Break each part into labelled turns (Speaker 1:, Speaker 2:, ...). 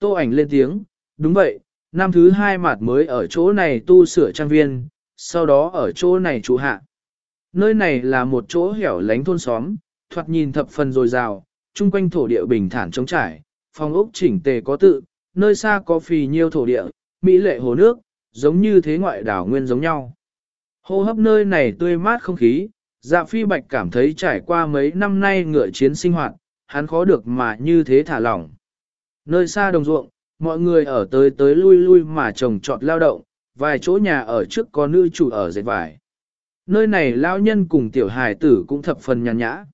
Speaker 1: Tô ảnh lên tiếng, đúng vậy, năm thứ hai mặt mới ở chỗ này tu sửa trang viên, sau đó ở chỗ này trụ hạ. Nơi này là một chỗ hẻo lánh thôn xóm, thoạt nhìn thập phần dồi dào, chung quanh thổ địa bình thản trống trải, phòng ốc chỉnh tề có tự, nơi xa có phì nhiêu thổ địa, mỹ lệ hồ nước, giống như thế ngoại đảo nguyên giống nhau. Hô hấp nơi này tươi mát không khí, dạ phi bạch cảm thấy trải qua mấy năm nay ngựa chiến sinh hoạt, hắn khó được mà như thế thả lỏng. Nơi xa đồng ruộng, mọi người ở tới tới lui lui mà trồng trọt lao động, vài chỗ nhà ở trước có nữ chủ ở dệt vải. Nơi này lao nhân cùng tiểu hài tử cũng thập phần nhàn nhã.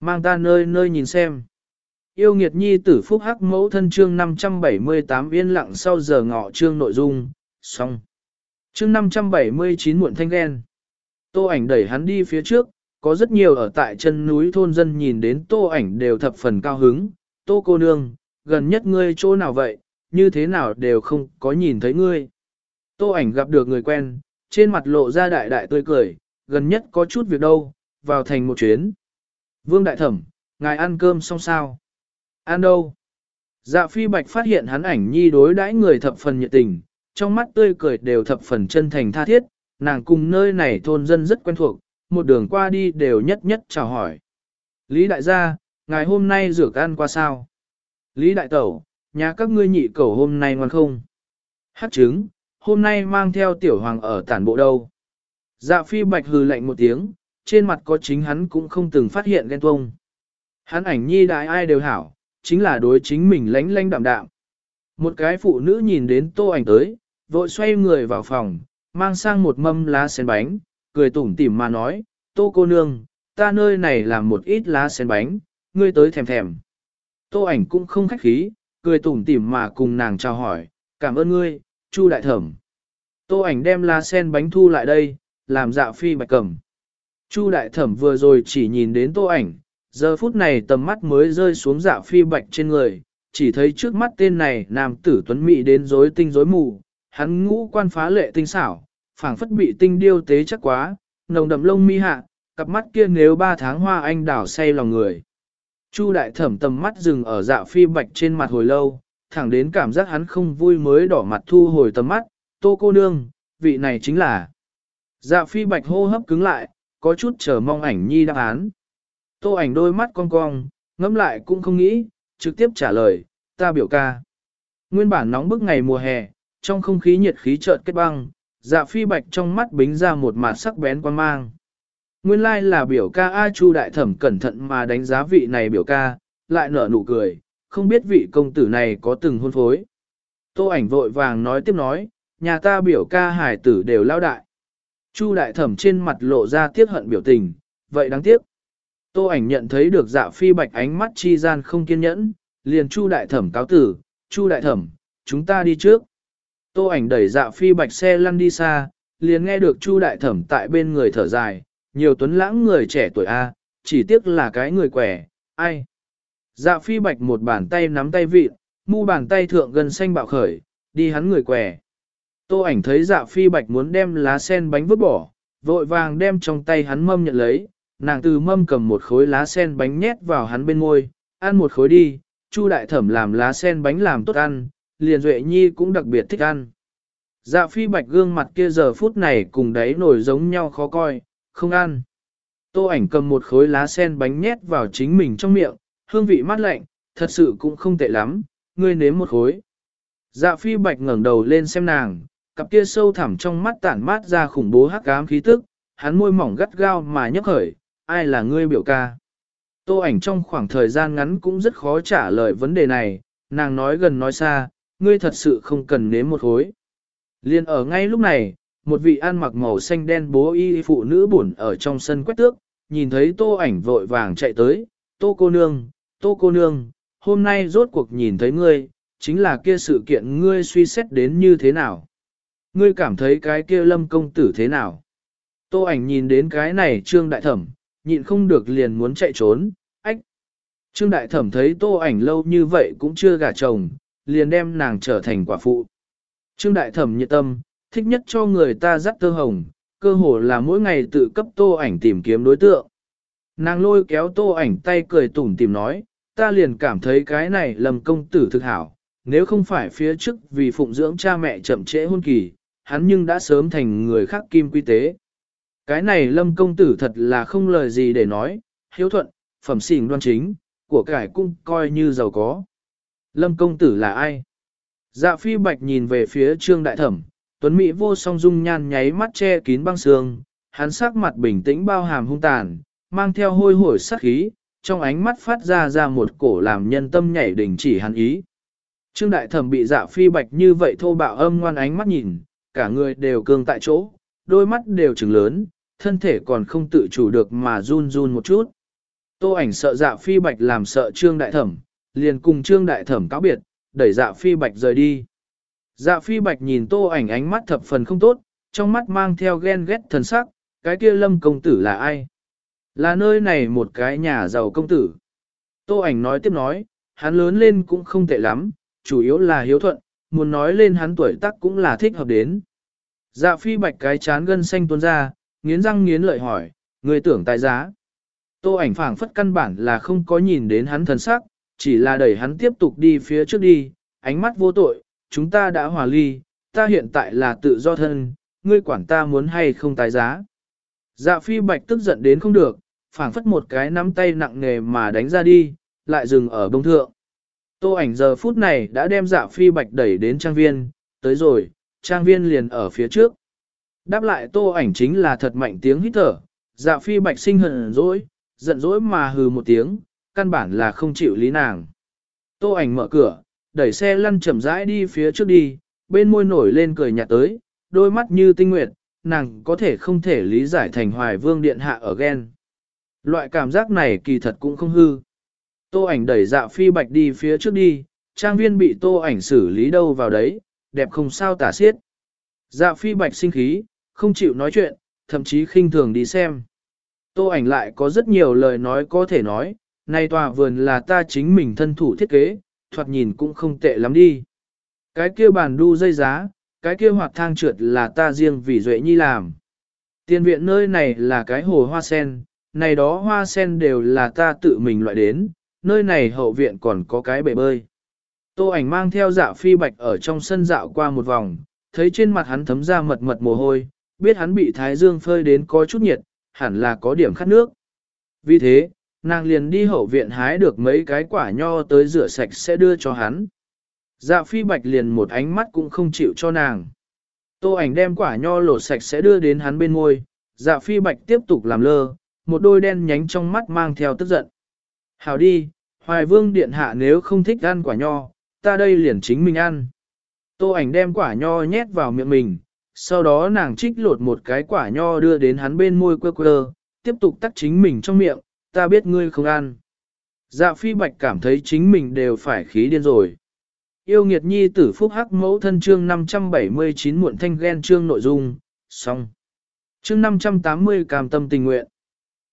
Speaker 1: Mang ta nơi nơi nhìn xem. Yêu nghiệt nhi tử phúc hắc mẫu thân chương 578 yên lặng sau giờ ngọ chương nội dung, xong. Chương 579 muộn thanh ghen. Tô ảnh đẩy hắn đi phía trước, có rất nhiều ở tại chân núi thôn dân nhìn đến tô ảnh đều thập phần cao hứng. Tô cô nương, gần nhất ngươi chỗ nào vậy, như thế nào đều không có nhìn thấy ngươi. Tô ảnh gặp được người quen, trên mặt lộ ra đại đại tươi cười, gần nhất có chút việc đâu, vào thành một chuyến. Vương đại thẩm, ngài ăn cơm xong sao? Ăn đâu? Dạ phi bạch phát hiện hắn ảnh nhi đối đãi người thập phần nhiệt tình, trong mắt tươi cười đều thập phần chân thành tha thiết, nàng cùng nơi này thôn dân rất quen thuộc, một đường qua đi đều nhất nhất chào hỏi. Lý đại gia, ngài hôm nay rửa ăn qua sao? Lý đại tẩu, nhà các ngươi nhị cầu hôm nay ngoan không? Hát trứng, hôm nay mang theo tiểu hoàng ở tản bộ đâu? Dạ phi bạch hừ lạnh một tiếng, trên mặt có chính hắn cũng không từng phát hiện ghen tuông. Hắn ảnh nhi đại ai đều hảo, chính là đối chính mình lánh lánh đạm đạm. Một cái phụ nữ nhìn đến tô ảnh tới, vội xoay người vào phòng, mang sang một mâm lá sen bánh, cười tủm tỉm mà nói, tô cô nương, ta nơi này làm một ít lá sen bánh, ngươi tới thèm thèm. Tô ảnh cũng không khách khí, cười tủm tỉm mà cùng nàng chào hỏi, cảm ơn ngươi, Chu đại thẩm. Tô ảnh đem lá sen bánh thu lại đây, làm dạ phi bạch cầm. Chu đại thẩm vừa rồi chỉ nhìn đến tô ảnh, giờ phút này tầm mắt mới rơi xuống dạ phi bạch trên người, chỉ thấy trước mắt tên này nam tử tuấn mỹ đến rối tinh rối mù, hắn ngũ quan phá lệ tinh xảo, phảng phất bị tinh điêu tế chắc quá, nồng đậm lông mi hạ, cặp mắt kia nếu ba tháng hoa anh đảo say lòng người. Chu đại thẩm tầm mắt dừng ở dạ phi bạch trên mặt hồi lâu, thẳng đến cảm giác hắn không vui mới đỏ mặt thu hồi tầm mắt, tô cô nương, vị này chính là. Dạ phi bạch hô hấp cứng lại, có chút chờ mong ảnh nhi đáp án. Tô ảnh đôi mắt cong cong, ngẫm lại cũng không nghĩ, trực tiếp trả lời, ta biểu ca. Nguyên bản nóng bức ngày mùa hè, trong không khí nhiệt khí chợt kết băng, dạ phi bạch trong mắt bính ra một mặt sắc bén quan mang. Nguyên lai là biểu ca A Chu đại thẩm cẩn thận mà đánh giá vị này biểu ca, lại nở nụ cười, không biết vị công tử này có từng hôn phối. Tô ảnh vội vàng nói tiếp nói, nhà ta biểu ca hải tử đều lao đại. Chu đại thẩm trên mặt lộ ra tiếc hận biểu tình, vậy đáng tiếc. Tô ảnh nhận thấy được dạ phi bạch ánh mắt chi gian không kiên nhẫn, liền chu đại thẩm cáo tử, chu đại thẩm, chúng ta đi trước. Tô ảnh đẩy dạ phi bạch xe lăn đi xa, liền nghe được chu đại thẩm tại bên người thở dài, nhiều tuấn lãng người trẻ tuổi A, chỉ tiếc là cái người quẻ, ai. Dạ phi bạch một bàn tay nắm tay vị mu bàn tay thượng gần xanh bạo khởi, đi hắn người quẻ. Tô ảnh thấy dạ phi bạch muốn đem lá sen bánh vứt bỏ, vội vàng đem trong tay hắn mâm nhận lấy, nàng từ mâm cầm một khối lá sen bánh nhét vào hắn bên môi, ăn một khối đi, Chu đại thẩm làm lá sen bánh làm tốt ăn, liền duệ nhi cũng đặc biệt thích ăn. Dạ phi bạch gương mặt kia giờ phút này cùng đấy nổi giống nhau khó coi, không ăn. Tô ảnh cầm một khối lá sen bánh nhét vào chính mình trong miệng, hương vị mát lạnh, thật sự cũng không tệ lắm, ngươi nếm một khối. Dạ phi bạch ngẩng đầu lên xem nàng, cặp kia sâu thẳm trong mắt tản mát ra khủng bố hắc ám khí tức, hắn môi mỏng gắt gao mà nhấp khởi, ai là ngươi biểu ca. Tô ảnh trong khoảng thời gian ngắn cũng rất khó trả lời vấn đề này, nàng nói gần nói xa, ngươi thật sự không cần nếm một khối, Liên ở ngay lúc này, một vị ăn mặc màu xanh đen bố y phụ nữ buồn ở trong sân quét tước, nhìn thấy tô ảnh vội vàng chạy tới, tô cô nương, tô cô nương, hôm nay rốt cuộc nhìn thấy ngươi, chính là kia sự kiện ngươi suy xét đến như thế nào. Ngươi cảm thấy cái kia lâm công tử thế nào? Tô ảnh nhìn đến cái này trương đại thẩm, nhịn không được liền muốn chạy trốn, ách. Trương đại thẩm thấy tô ảnh lâu như vậy cũng chưa gả chồng, liền đem nàng trở thành quả phụ. Trương đại thẩm nhiệt tâm, thích nhất cho người ta dắt tơ hồng, cơ hồ là mỗi ngày tự cấp tô ảnh tìm kiếm đối tượng. Nàng lôi kéo tô ảnh tay cười tủm tỉm nói, ta liền cảm thấy cái này lầm công tử thực hảo, nếu không phải phía trước vì phụng dưỡng cha mẹ chậm trễ hôn kỳ, hắn nhưng đã sớm thành người khác kim quy tế. Cái này lâm công tử thật là không lời gì để nói, hiếu thuận, phẩm xỉn đoan chính, của cải cung coi như giàu có. Lâm công tử là ai? Dạ phi bạch nhìn về phía trương đại thẩm, tuấn Mỹ vô song dung nhan nháy mắt che kín băng sương, hắn sắc mặt bình tĩnh bao hàm hung tàn, mang theo hôi hổi sắc khí, trong ánh mắt phát ra ra một cổ làm nhân tâm nhảy đỉnh chỉ hắn ý. Trương đại thẩm bị dạ phi bạch như vậy thô bạo âm ngoan ánh mắt nhìn, cả người đều cương tại chỗ, đôi mắt đều trừng lớn, thân thể còn không tự chủ được mà run run một chút. Tô ảnh sợ dạ phi bạch làm sợ trương đại thẩm, liền cùng trương đại thẩm cáo biệt, đẩy dạ phi bạch rời đi. Dạ phi bạch nhìn tô ảnh ánh mắt thập phần không tốt, trong mắt mang theo ghen ghét thần sắc, cái kia lâm công tử là ai? Là nơi này một cái nhà giàu công tử. Tô ảnh nói tiếp nói, hắn lớn lên cũng không tệ lắm, chủ yếu là hiếu thuận, muốn nói lên hắn tuổi tác cũng là thích hợp đến. Dạ phi bạch cái chán gân xanh tuôn ra, nghiến răng nghiến lợi hỏi, người tưởng tài giá. Tô ảnh phảng phất căn bản là không có nhìn đến hắn thần sắc, chỉ là đẩy hắn tiếp tục đi phía trước đi, ánh mắt vô tội, chúng ta đã hòa ly, ta hiện tại là tự do thân, ngươi quản ta muốn hay không tài giá. Dạ phi bạch tức giận đến không được, phảng phất một cái nắm tay nặng nề mà đánh ra đi, lại dừng ở bông thượng. Tô ảnh giờ phút này đã đem dạ phi bạch đẩy đến trang viên, tới rồi, trang viên liền ở phía trước. Đáp lại tô ảnh chính là thật mạnh tiếng hít thở, dạ phi bạch sinh hận dỗi, giận dỗi mà hừ một tiếng, căn bản là không chịu lý nàng. Tô ảnh mở cửa, đẩy xe lăn chậm rãi đi phía trước đi, bên môi nổi lên cười nhạt tới, đôi mắt như tinh nguyệt, nàng có thể không thể lý giải thành hoài vương điện hạ ở ghen. Loại cảm giác này kỳ thật cũng không hư. Tô ảnh đẩy dạ phi bạch đi phía trước đi, trang viên bị tô ảnh xử lý đâu vào đấy, đẹp không sao tả xiết. Dạ phi bạch sinh khí, không chịu nói chuyện, thậm chí khinh thường đi xem. Tô ảnh lại có rất nhiều lời nói có thể nói, nay tòa vườn là ta chính mình thân thủ thiết kế, thoạt nhìn cũng không tệ lắm đi. Cái kia bàn đu dây giá, cái kia hoạt thang trượt là ta riêng vì Duệ Nhi làm. Tiên viện nơi này là cái hồ hoa sen, này đó hoa sen đều là ta tự mình loại đến, nơi này hậu viện còn có cái bể bơi. Tô ảnh mang theo dạ phi bạch ở trong sân dạo qua một vòng, thấy trên mặt hắn thấm ra mật mật mồ hôi, biết hắn bị thái dương phơi đến có chút nhiệt, hẳn là có điểm khát nước. Vì thế, nàng liền đi hậu viện hái được mấy cái quả nho tới rửa sạch sẽ đưa cho hắn. Dạ phi bạch liền một ánh mắt cũng không chịu cho nàng. Tô ảnh đem quả nho lột sạch sẽ đưa đến hắn bên môi, dạ phi bạch tiếp tục làm lơ, một đôi đen nhánh trong mắt mang theo tức giận. Hảo đi, hoài vương điện hạ nếu không thích ăn quả nho, ta đây liền chính mình ăn. Tô ảnh đem quả nho nhét vào miệng mình, sau đó nàng trích lột một cái quả nho đưa đến hắn bên môi quơ quơ, tiếp tục tắt chính mình trong miệng, ta biết ngươi không ăn. Dạ phi bạch cảm thấy chính mình đều phải khí điên rồi. Yêu nghiệt nhi tử phúc hắc mẫu thân chương 579 muộn thanh ghen chương nội dung, xong. Chương 580 cam tâm tình nguyện.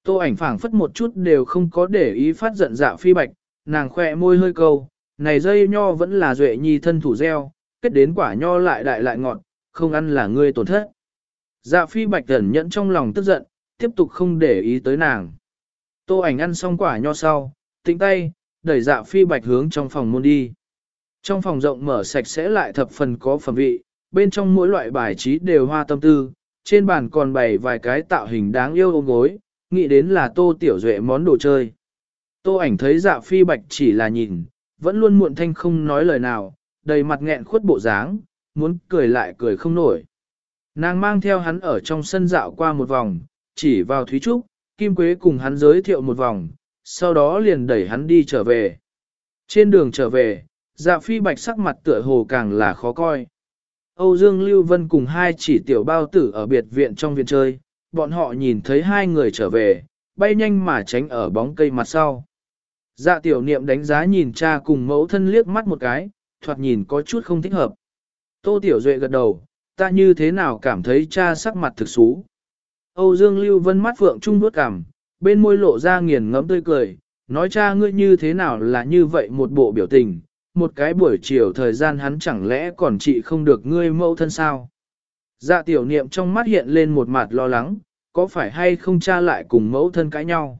Speaker 1: Tô ảnh phảng phất một chút đều không có để ý phát giận dạ phi bạch, nàng khẽ môi hơi câu, này dây nho vẫn là duệ nhi thân thủ gieo, kết đến quả nho lại đại lại ngọt, không ăn là ngươi tổn thất. Dạ phi bạch ẩn nhẫn trong lòng tức giận, tiếp tục không để ý tới nàng. Tô ảnh ăn xong quả nho sau, tĩnh tay, đẩy dạ phi bạch hướng trong phòng môn đi. Trong phòng rộng mở sạch sẽ lại thập phần có phẩm vị, bên trong mỗi loại bài trí đều hoa tâm tư, trên bàn còn bày vài cái tạo hình đáng yêu ôm gối, nghĩ đến là tô tiểu duệ món đồ chơi. Tô ảnh thấy dạ phi bạch chỉ là nhìn, vẫn luôn muộn thanh không nói lời nào, đầy mặt nghẹn khuất bộ dáng, muốn cười lại cười không nổi. Nàng mang theo hắn ở trong sân dạo qua một vòng, chỉ vào Thúy Trúc, Kim Quế cùng hắn giới thiệu một vòng, sau đó liền đẩy hắn đi trở về. Trên đường trở về, dạ phi bạch sắc mặt tựa hồ càng là khó coi. Âu Dương Lưu Vân cùng hai chỉ tiểu bao tử ở biệt viện trong viện chơi, bọn họ nhìn thấy hai người trở về, bay nhanh mà tránh ở bóng cây mặt sau. Dạ tiểu niệm đánh giá nhìn cha cùng mẫu thân liếc mắt một cái, thoạt nhìn có chút không thích hợp. Tô tiểu duệ gật đầu, ta như thế nào cảm thấy cha sắc mặt thực xú. Âu Dương Lưu Vân mắt phượng trung bước cảm, bên môi lộ ra nghiền ngẫm tươi cười, nói cha ngươi như thế nào là như vậy một bộ biểu tình, một cái buổi chiều thời gian hắn chẳng lẽ còn trị không được ngươi mẫu thân sao. Dạ tiểu niệm trong mắt hiện lên một mặt lo lắng, có phải hay không cha lại cùng mẫu thân cãi nhau.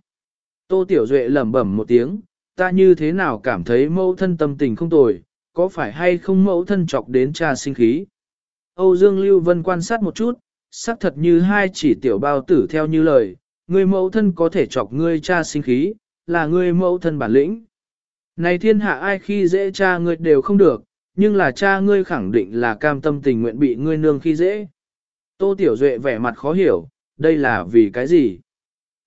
Speaker 1: Tô tiểu duệ lẩm bẩm một tiếng, ta như thế nào cảm thấy mẫu thân tâm tình không tồi, có phải hay không mẫu thân chọc đến cha sinh khí. Âu Dương Lưu Vân quan sát một chút, xác thật như hai chỉ tiểu bao tử theo như lời, người mẫu thân có thể chọc ngươi cha sinh khí, là ngươi mẫu thân bản lĩnh. Này thiên hạ ai khi dễ cha ngươi đều không được, nhưng là cha ngươi khẳng định là cam tâm tình nguyện bị ngươi nương khi dễ. Tô Tiểu Duệ vẻ mặt khó hiểu, đây là vì cái gì?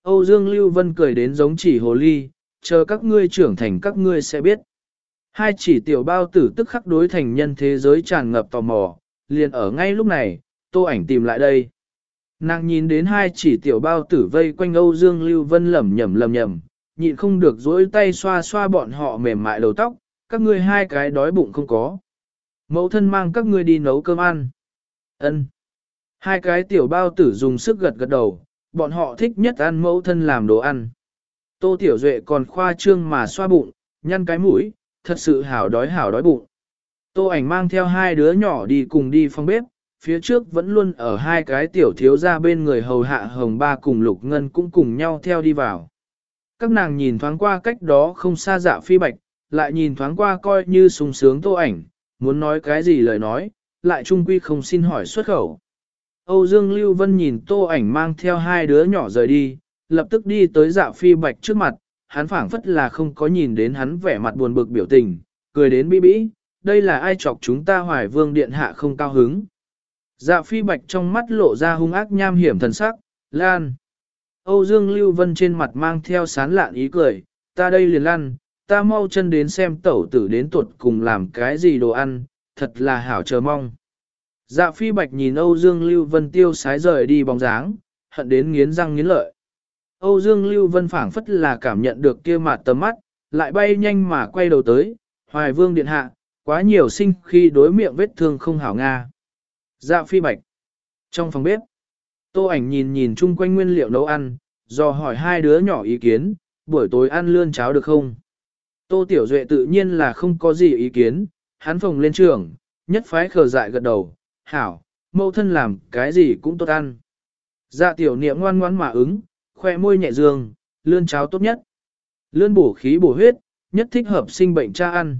Speaker 1: Âu Dương Lưu Vân cười đến giống chỉ hồ ly, chờ các ngươi trưởng thành các ngươi sẽ biết. Hai chỉ tiểu bao tử tức khắc đối thành nhân thế giới tràn ngập tò mò, liền ở ngay lúc này, tô ảnh tìm lại đây. Nàng nhìn đến hai chỉ tiểu bao tử vây quanh Âu Dương Lưu Vân lẩm nhẩm lẩm nhẩm, nhịn không được dối tay xoa xoa bọn họ mềm mại đầu tóc, các ngươi hai cái đói bụng không có. Mẫu thân mang các ngươi đi nấu cơm ăn. Ân. Hai cái tiểu bao tử dùng sức gật gật đầu, bọn họ thích nhất ăn mẫu thân làm đồ ăn. Tô Tiểu Duệ còn khoa trương mà xoa bụng, nhăn cái mũi, thật sự hảo đói hảo đói bụng. Tô ảnh mang theo hai đứa nhỏ đi cùng đi phòng bếp, phía trước vẫn luôn ở hai cái tiểu thiếu gia bên người hầu hạ hồng ba cùng lục ngân cũng cùng nhau theo đi vào. Các nàng nhìn thoáng qua cách đó không xa dạ phi bạch, lại nhìn thoáng qua coi như sung sướng tô ảnh, muốn nói cái gì lời nói, lại trung quy không xin hỏi xuất khẩu. Âu Dương Lưu Vân nhìn tô ảnh mang theo hai đứa nhỏ rời đi, lập tức đi tới dạ phi bạch trước mặt, hắn phảng phất là không có nhìn đến hắn vẻ mặt buồn bực biểu tình, cười đến bí bí, đây là ai chọc chúng ta hoài vương điện hạ không cao hứng. Dạ phi bạch trong mắt lộ ra hung ác nham hiểm thần sắc, lan. Âu Dương Lưu Vân trên mặt mang theo sán lạn ý cười, ta đây liền lăn, ta mau chân đến xem tẩu tử đến tuột cùng làm cái gì đồ ăn, thật là hảo chờ mong. Dạ phi bạch nhìn Âu Dương Lưu Vân tiêu sái rời đi bóng dáng, hận đến nghiến răng nghiến lợi. Âu Dương Lưu Vân phảng phất là cảm nhận được kia mặt tầm mắt, lại bay nhanh mà quay đầu tới, hoài vương điện hạ, quá nhiều sinh khi đối miệng vết thương không hảo nga. Dạ phi bạch. Trong phòng bếp, tô ảnh nhìn nhìn chung quanh nguyên liệu nấu ăn, do hỏi hai đứa nhỏ ý kiến, buổi tối ăn lươn cháo được không? Tô Tiểu Duệ tự nhiên là không có gì ý kiến, hắn phồng lên trường, nhất phái khờ dại gật đầu, hảo, mẫu thân làm cái gì cũng tốt ăn. Dạ tiểu niệm ngoan ngoãn mà ứng, khoe môi nhẹ dương, lươn cháo tốt nhất. Lươn bổ khí bổ huyết, nhất thích hợp sinh bệnh cha ăn.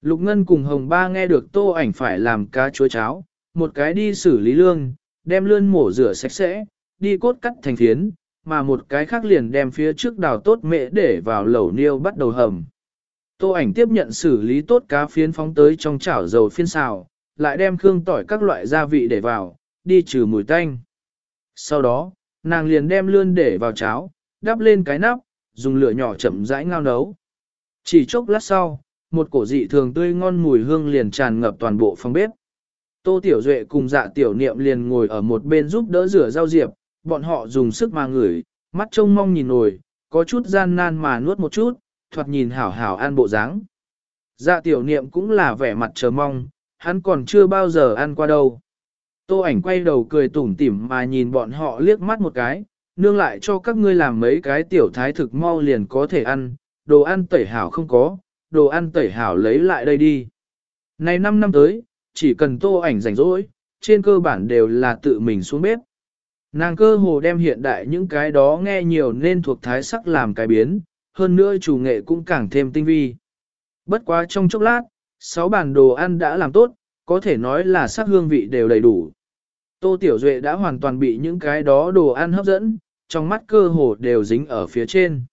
Speaker 1: Lục Ngân cùng Hồng Ba nghe được tô ảnh phải làm cá chuối cháo, một cái đi xử lý lương, đem lươn mổ rửa sạch sẽ, đi cốt cắt thành phiến, mà một cái khác liền đem phía trước đào tốt mệ để vào lẩu niêu bắt đầu hầm. Tô ảnh tiếp nhận xử lý tốt cá phiến phóng tới trong chảo dầu phiên xào, lại đem khương tỏi các loại gia vị để vào, đi trừ mùi tanh. Sau đó, nàng liền đem lươn để vào cháo, đắp lên cái nắp, dùng lửa nhỏ chậm rãi ngao nấu. Chỉ chốc lát sau, một cổ dị thường tươi ngon mùi hương liền tràn ngập toàn bộ phòng bếp. Tô Tiểu Duệ cùng dạ tiểu niệm liền ngồi ở một bên giúp đỡ rửa rau diệp, bọn họ dùng sức mà ngửi, mắt trông mong nhìn nồi, có chút gian nan mà nuốt một chút, thoạt nhìn hảo hảo ăn bộ dáng. Dạ tiểu niệm cũng là vẻ mặt chờ mong, hắn còn chưa bao giờ ăn qua đâu. Tô ảnh quay đầu cười tủm tỉm mà nhìn bọn họ liếc mắt một cái, nương lại cho các ngươi làm mấy cái tiểu thái thực mau liền có thể ăn, đồ ăn tẩy hảo không có, đồ ăn tẩy hảo lấy lại đây đi. Này 5 năm tới, chỉ cần tô ảnh rảnh rỗi, trên cơ bản đều là tự mình xuống bếp. Nàng cơ hồ đem hiện đại những cái đó nghe nhiều nên thuộc thái sắc làm cái biến, hơn nữa chủ nghệ cũng càng thêm tinh vi. Bất quá trong chốc lát, sáu bản đồ ăn đã làm tốt, có thể nói là sắc hương vị đều đầy đủ. Tô Tiểu Duệ đã hoàn toàn bị những cái đó đồ ăn hấp dẫn, trong mắt cơ hồ đều dính ở phía trên.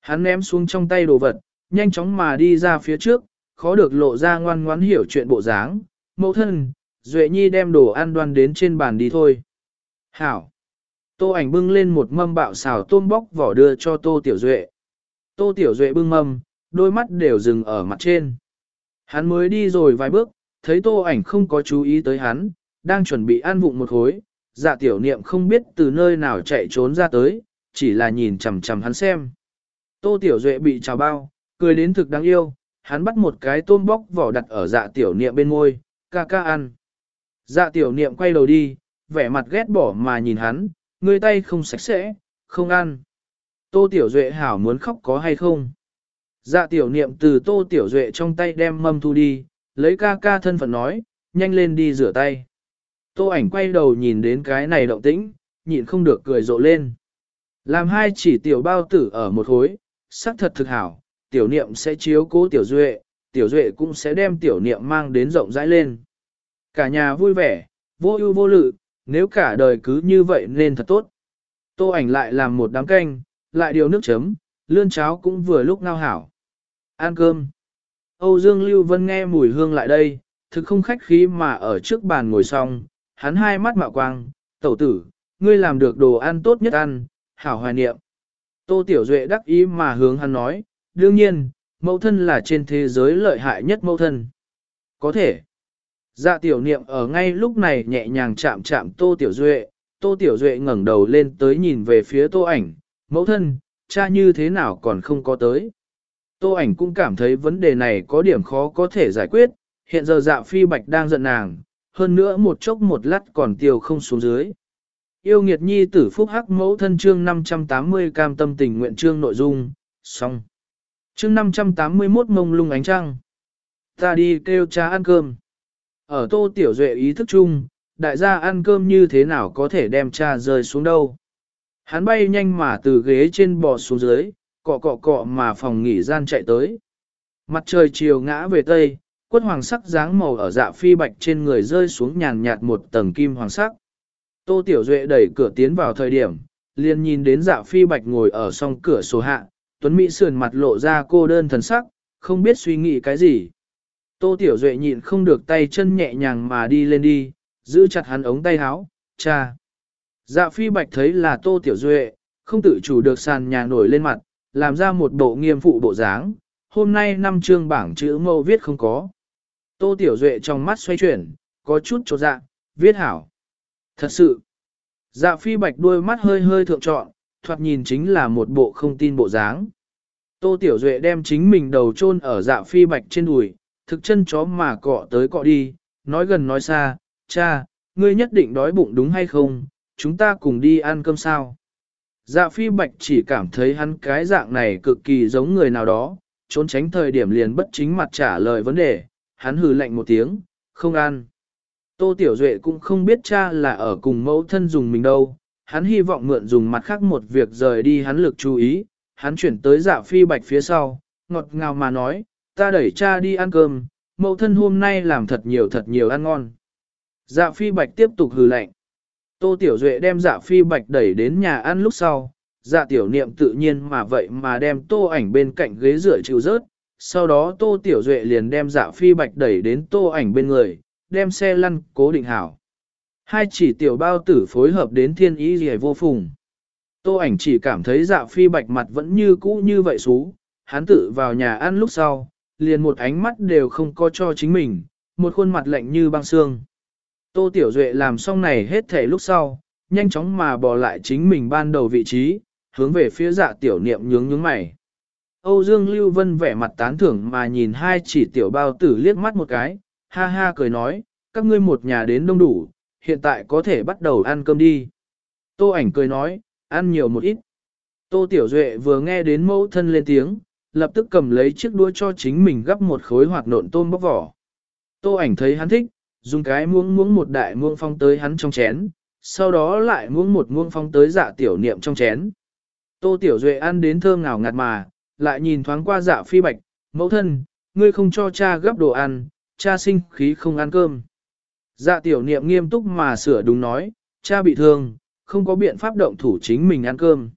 Speaker 1: Hắn ném xuống trong tay đồ vật, nhanh chóng mà đi ra phía trước, khó được lộ ra ngoan ngoãn hiểu chuyện bộ dáng. Mẫu thân, Duệ Nhi đem đồ ăn đoan đến trên bàn đi thôi. Hảo. Tô ảnh bưng lên một mâm bạo xào tôm bóc vỏ đưa cho Tô Tiểu Duệ. Tô Tiểu Duệ bưng mâm, đôi mắt đều dừng ở mặt trên. Hắn mới đi rồi vài bước, thấy Tô ảnh không có chú ý tới hắn, đang chuẩn bị ăn vụng một khối, dạ tiểu niệm không biết từ nơi nào chạy trốn ra tới, chỉ là nhìn chằm chằm hắn xem. Tô tiểu duệ bị trào bao, cười đến thực đáng yêu, hắn bắt một cái tôm bóc vỏ đặt ở dạ tiểu niệm bên môi, ca ca ăn. Dạ tiểu niệm quay đầu đi, vẻ mặt ghét bỏ mà nhìn hắn, người tay không sạch sẽ, không ăn. Tô tiểu duệ hảo muốn khóc có hay không? Dạ tiểu niệm từ tô tiểu duệ trong tay đem mâm thu đi, lấy ca ca thân phận nói, nhanh lên đi rửa tay. Tô ảnh quay đầu nhìn đến cái này động tĩnh, nhịn không được cười rộ lên. Làm hai chỉ tiểu bao tử ở một khối, sắc thật thực hảo, tiểu niệm sẽ chiếu cố tiểu duệ, tiểu duệ cũng sẽ đem tiểu niệm mang đến rộng rãi lên. Cả nhà vui vẻ, vô ưu vô lự, nếu cả đời cứ như vậy nên thật tốt. Tô ảnh lại làm một đám canh, lại điều nước chấm, lươn cháo cũng vừa lúc ngao hảo. Ăn cơm. Âu Dương Lưu Vân nghe mùi hương lại đây, thực không khách khí mà ở trước bàn ngồi xong, hắn hai mắt mạo quang, tẩu tử, ngươi làm được đồ ăn tốt nhất ăn, hảo hoài niệm. Tô Tiểu Duệ đắc ý mà hướng hắn nói, đương nhiên, mẫu thân là trên thế giới lợi hại nhất mẫu thân. Có thể. Dạ tiểu niệm ở ngay lúc này nhẹ nhàng chạm chạm Tô Tiểu Duệ, Tô Tiểu Duệ ngẩng đầu lên tới nhìn về phía Tô ảnh, mẫu thân, cha như thế nào còn không có tới. Tô ảnh cũng cảm thấy vấn đề này có điểm khó có thể giải quyết, hiện giờ dạ phi bạch đang giận nàng, hơn nữa một chốc một lát còn tiêu không xuống dưới. Yêu nghiệt nhi tử phúc hắc mẫu thân chương 580 cam tâm tình nguyện chương nội dung, xong. Chương 581 mông lung ánh trăng. Ta đi kêu cha ăn cơm. Ở tô tiểu duệ ý thức chung, đại gia ăn cơm như thế nào có thể đem cha rơi xuống đâu. Hắn bay nhanh mà từ ghế trên bò xuống dưới, cọ cọ cọ mà phòng nghỉ gian chạy tới. Mặt trời chiều ngã về tây, quất hoàng sắc dáng màu ở dạ phi bạch trên người rơi xuống nhàn nhạt một tầng kim hoàng sắc. Tô Tiểu Duệ đẩy cửa tiến vào thời điểm, liền nhìn đến dạ phi bạch ngồi ở song cửa sổ hạ, Tuấn Mỹ sườn mặt lộ ra cô đơn thần sắc, không biết suy nghĩ cái gì. Tô Tiểu Duệ nhịn không được tay chân nhẹ nhàng mà đi lên đi, giữ chặt hắn ống tay áo, cha. Dạ phi bạch thấy là Tô Tiểu Duệ, không tự chủ được sàn nhà nổi lên mặt, làm ra một bộ nghiêm phụ bộ dáng, hôm nay năm chương bảng chữ mâu viết không có. Tô Tiểu Duệ trong mắt xoay chuyển, có chút chỗ dạ, viết hảo. Thật sự, dạ phi bạch đôi mắt hơi hơi thượng trọn, thoạt nhìn chính là một bộ không tin bộ dáng. Tô Tiểu Duệ đem chính mình đầu chôn ở dạ phi bạch trên đùi, thực chân chó mà cọ tới cọ đi, nói gần nói xa, cha, ngươi nhất định đói bụng đúng hay không, chúng ta cùng đi ăn cơm sao. Dạ phi bạch chỉ cảm thấy hắn cái dạng này cực kỳ giống người nào đó, trốn tránh thời điểm liền bất chính mặt trả lời vấn đề, hắn hừ lạnh một tiếng, không ăn. Tô Tiểu Duệ cũng không biết cha là ở cùng mẫu thân dùng mình đâu, hắn hy vọng mượn dùng mặt khác một việc rời đi hắn lực chú ý, hắn chuyển tới dạ phi bạch phía sau, ngọt ngào mà nói, ta đẩy cha đi ăn cơm, mẫu thân hôm nay làm thật nhiều thật nhiều ăn ngon. Dạ phi bạch tiếp tục hừ lạnh. Tô Tiểu Duệ đem dạ phi bạch đẩy đến nhà ăn lúc sau, dạ tiểu niệm tự nhiên mà vậy mà đem tô ảnh bên cạnh ghế rửa chịu rớt, sau đó tô tiểu duệ liền đem dạ phi bạch đẩy đến tô ảnh bên người, đem xe lăn cố định hảo. Hai chỉ tiểu bao tử phối hợp đến thiên ý gì vô phùng. Tô ảnh chỉ cảm thấy dạ phi bạch mặt vẫn như cũ như vậy xú, hắn tự vào nhà ăn lúc sau, liền một ánh mắt đều không có cho chính mình, một khuôn mặt lạnh như băng xương. Tô Tiểu Duệ làm xong này hết thể lúc sau, nhanh chóng mà bỏ lại chính mình ban đầu vị trí, hướng về phía dạ tiểu niệm nhướng nhướng mày. Âu Dương Lưu Vân vẻ mặt tán thưởng mà nhìn hai chỉ tiểu bao tử liếc mắt một cái, ha ha cười nói, các ngươi một nhà đến đông đủ, hiện tại có thể bắt đầu ăn cơm đi. Tô ảnh cười nói, ăn nhiều một ít. Tô Tiểu Duệ vừa nghe đến mẫu thân lên tiếng, lập tức cầm lấy chiếc đũa cho chính mình gắp một khối hoạt nộn tôm bóc vỏ. Tô ảnh thấy hắn thích, dùng cái muỗng muỗng một đại muỗng phong tới hắn trong chén, sau đó lại muỗng một muỗng phong tới dạ tiểu niệm trong chén. Tô Tiểu Duệ ăn đến thơm ngào ngạt mà, lại nhìn thoáng qua dạ phi bạch, mẫu thân, ngươi không cho cha gấp đồ ăn, cha sinh khí không ăn cơm. Dạ tiểu niệm nghiêm túc mà sửa đúng nói, cha bị thương, không có biện pháp động thủ chính mình ăn cơm.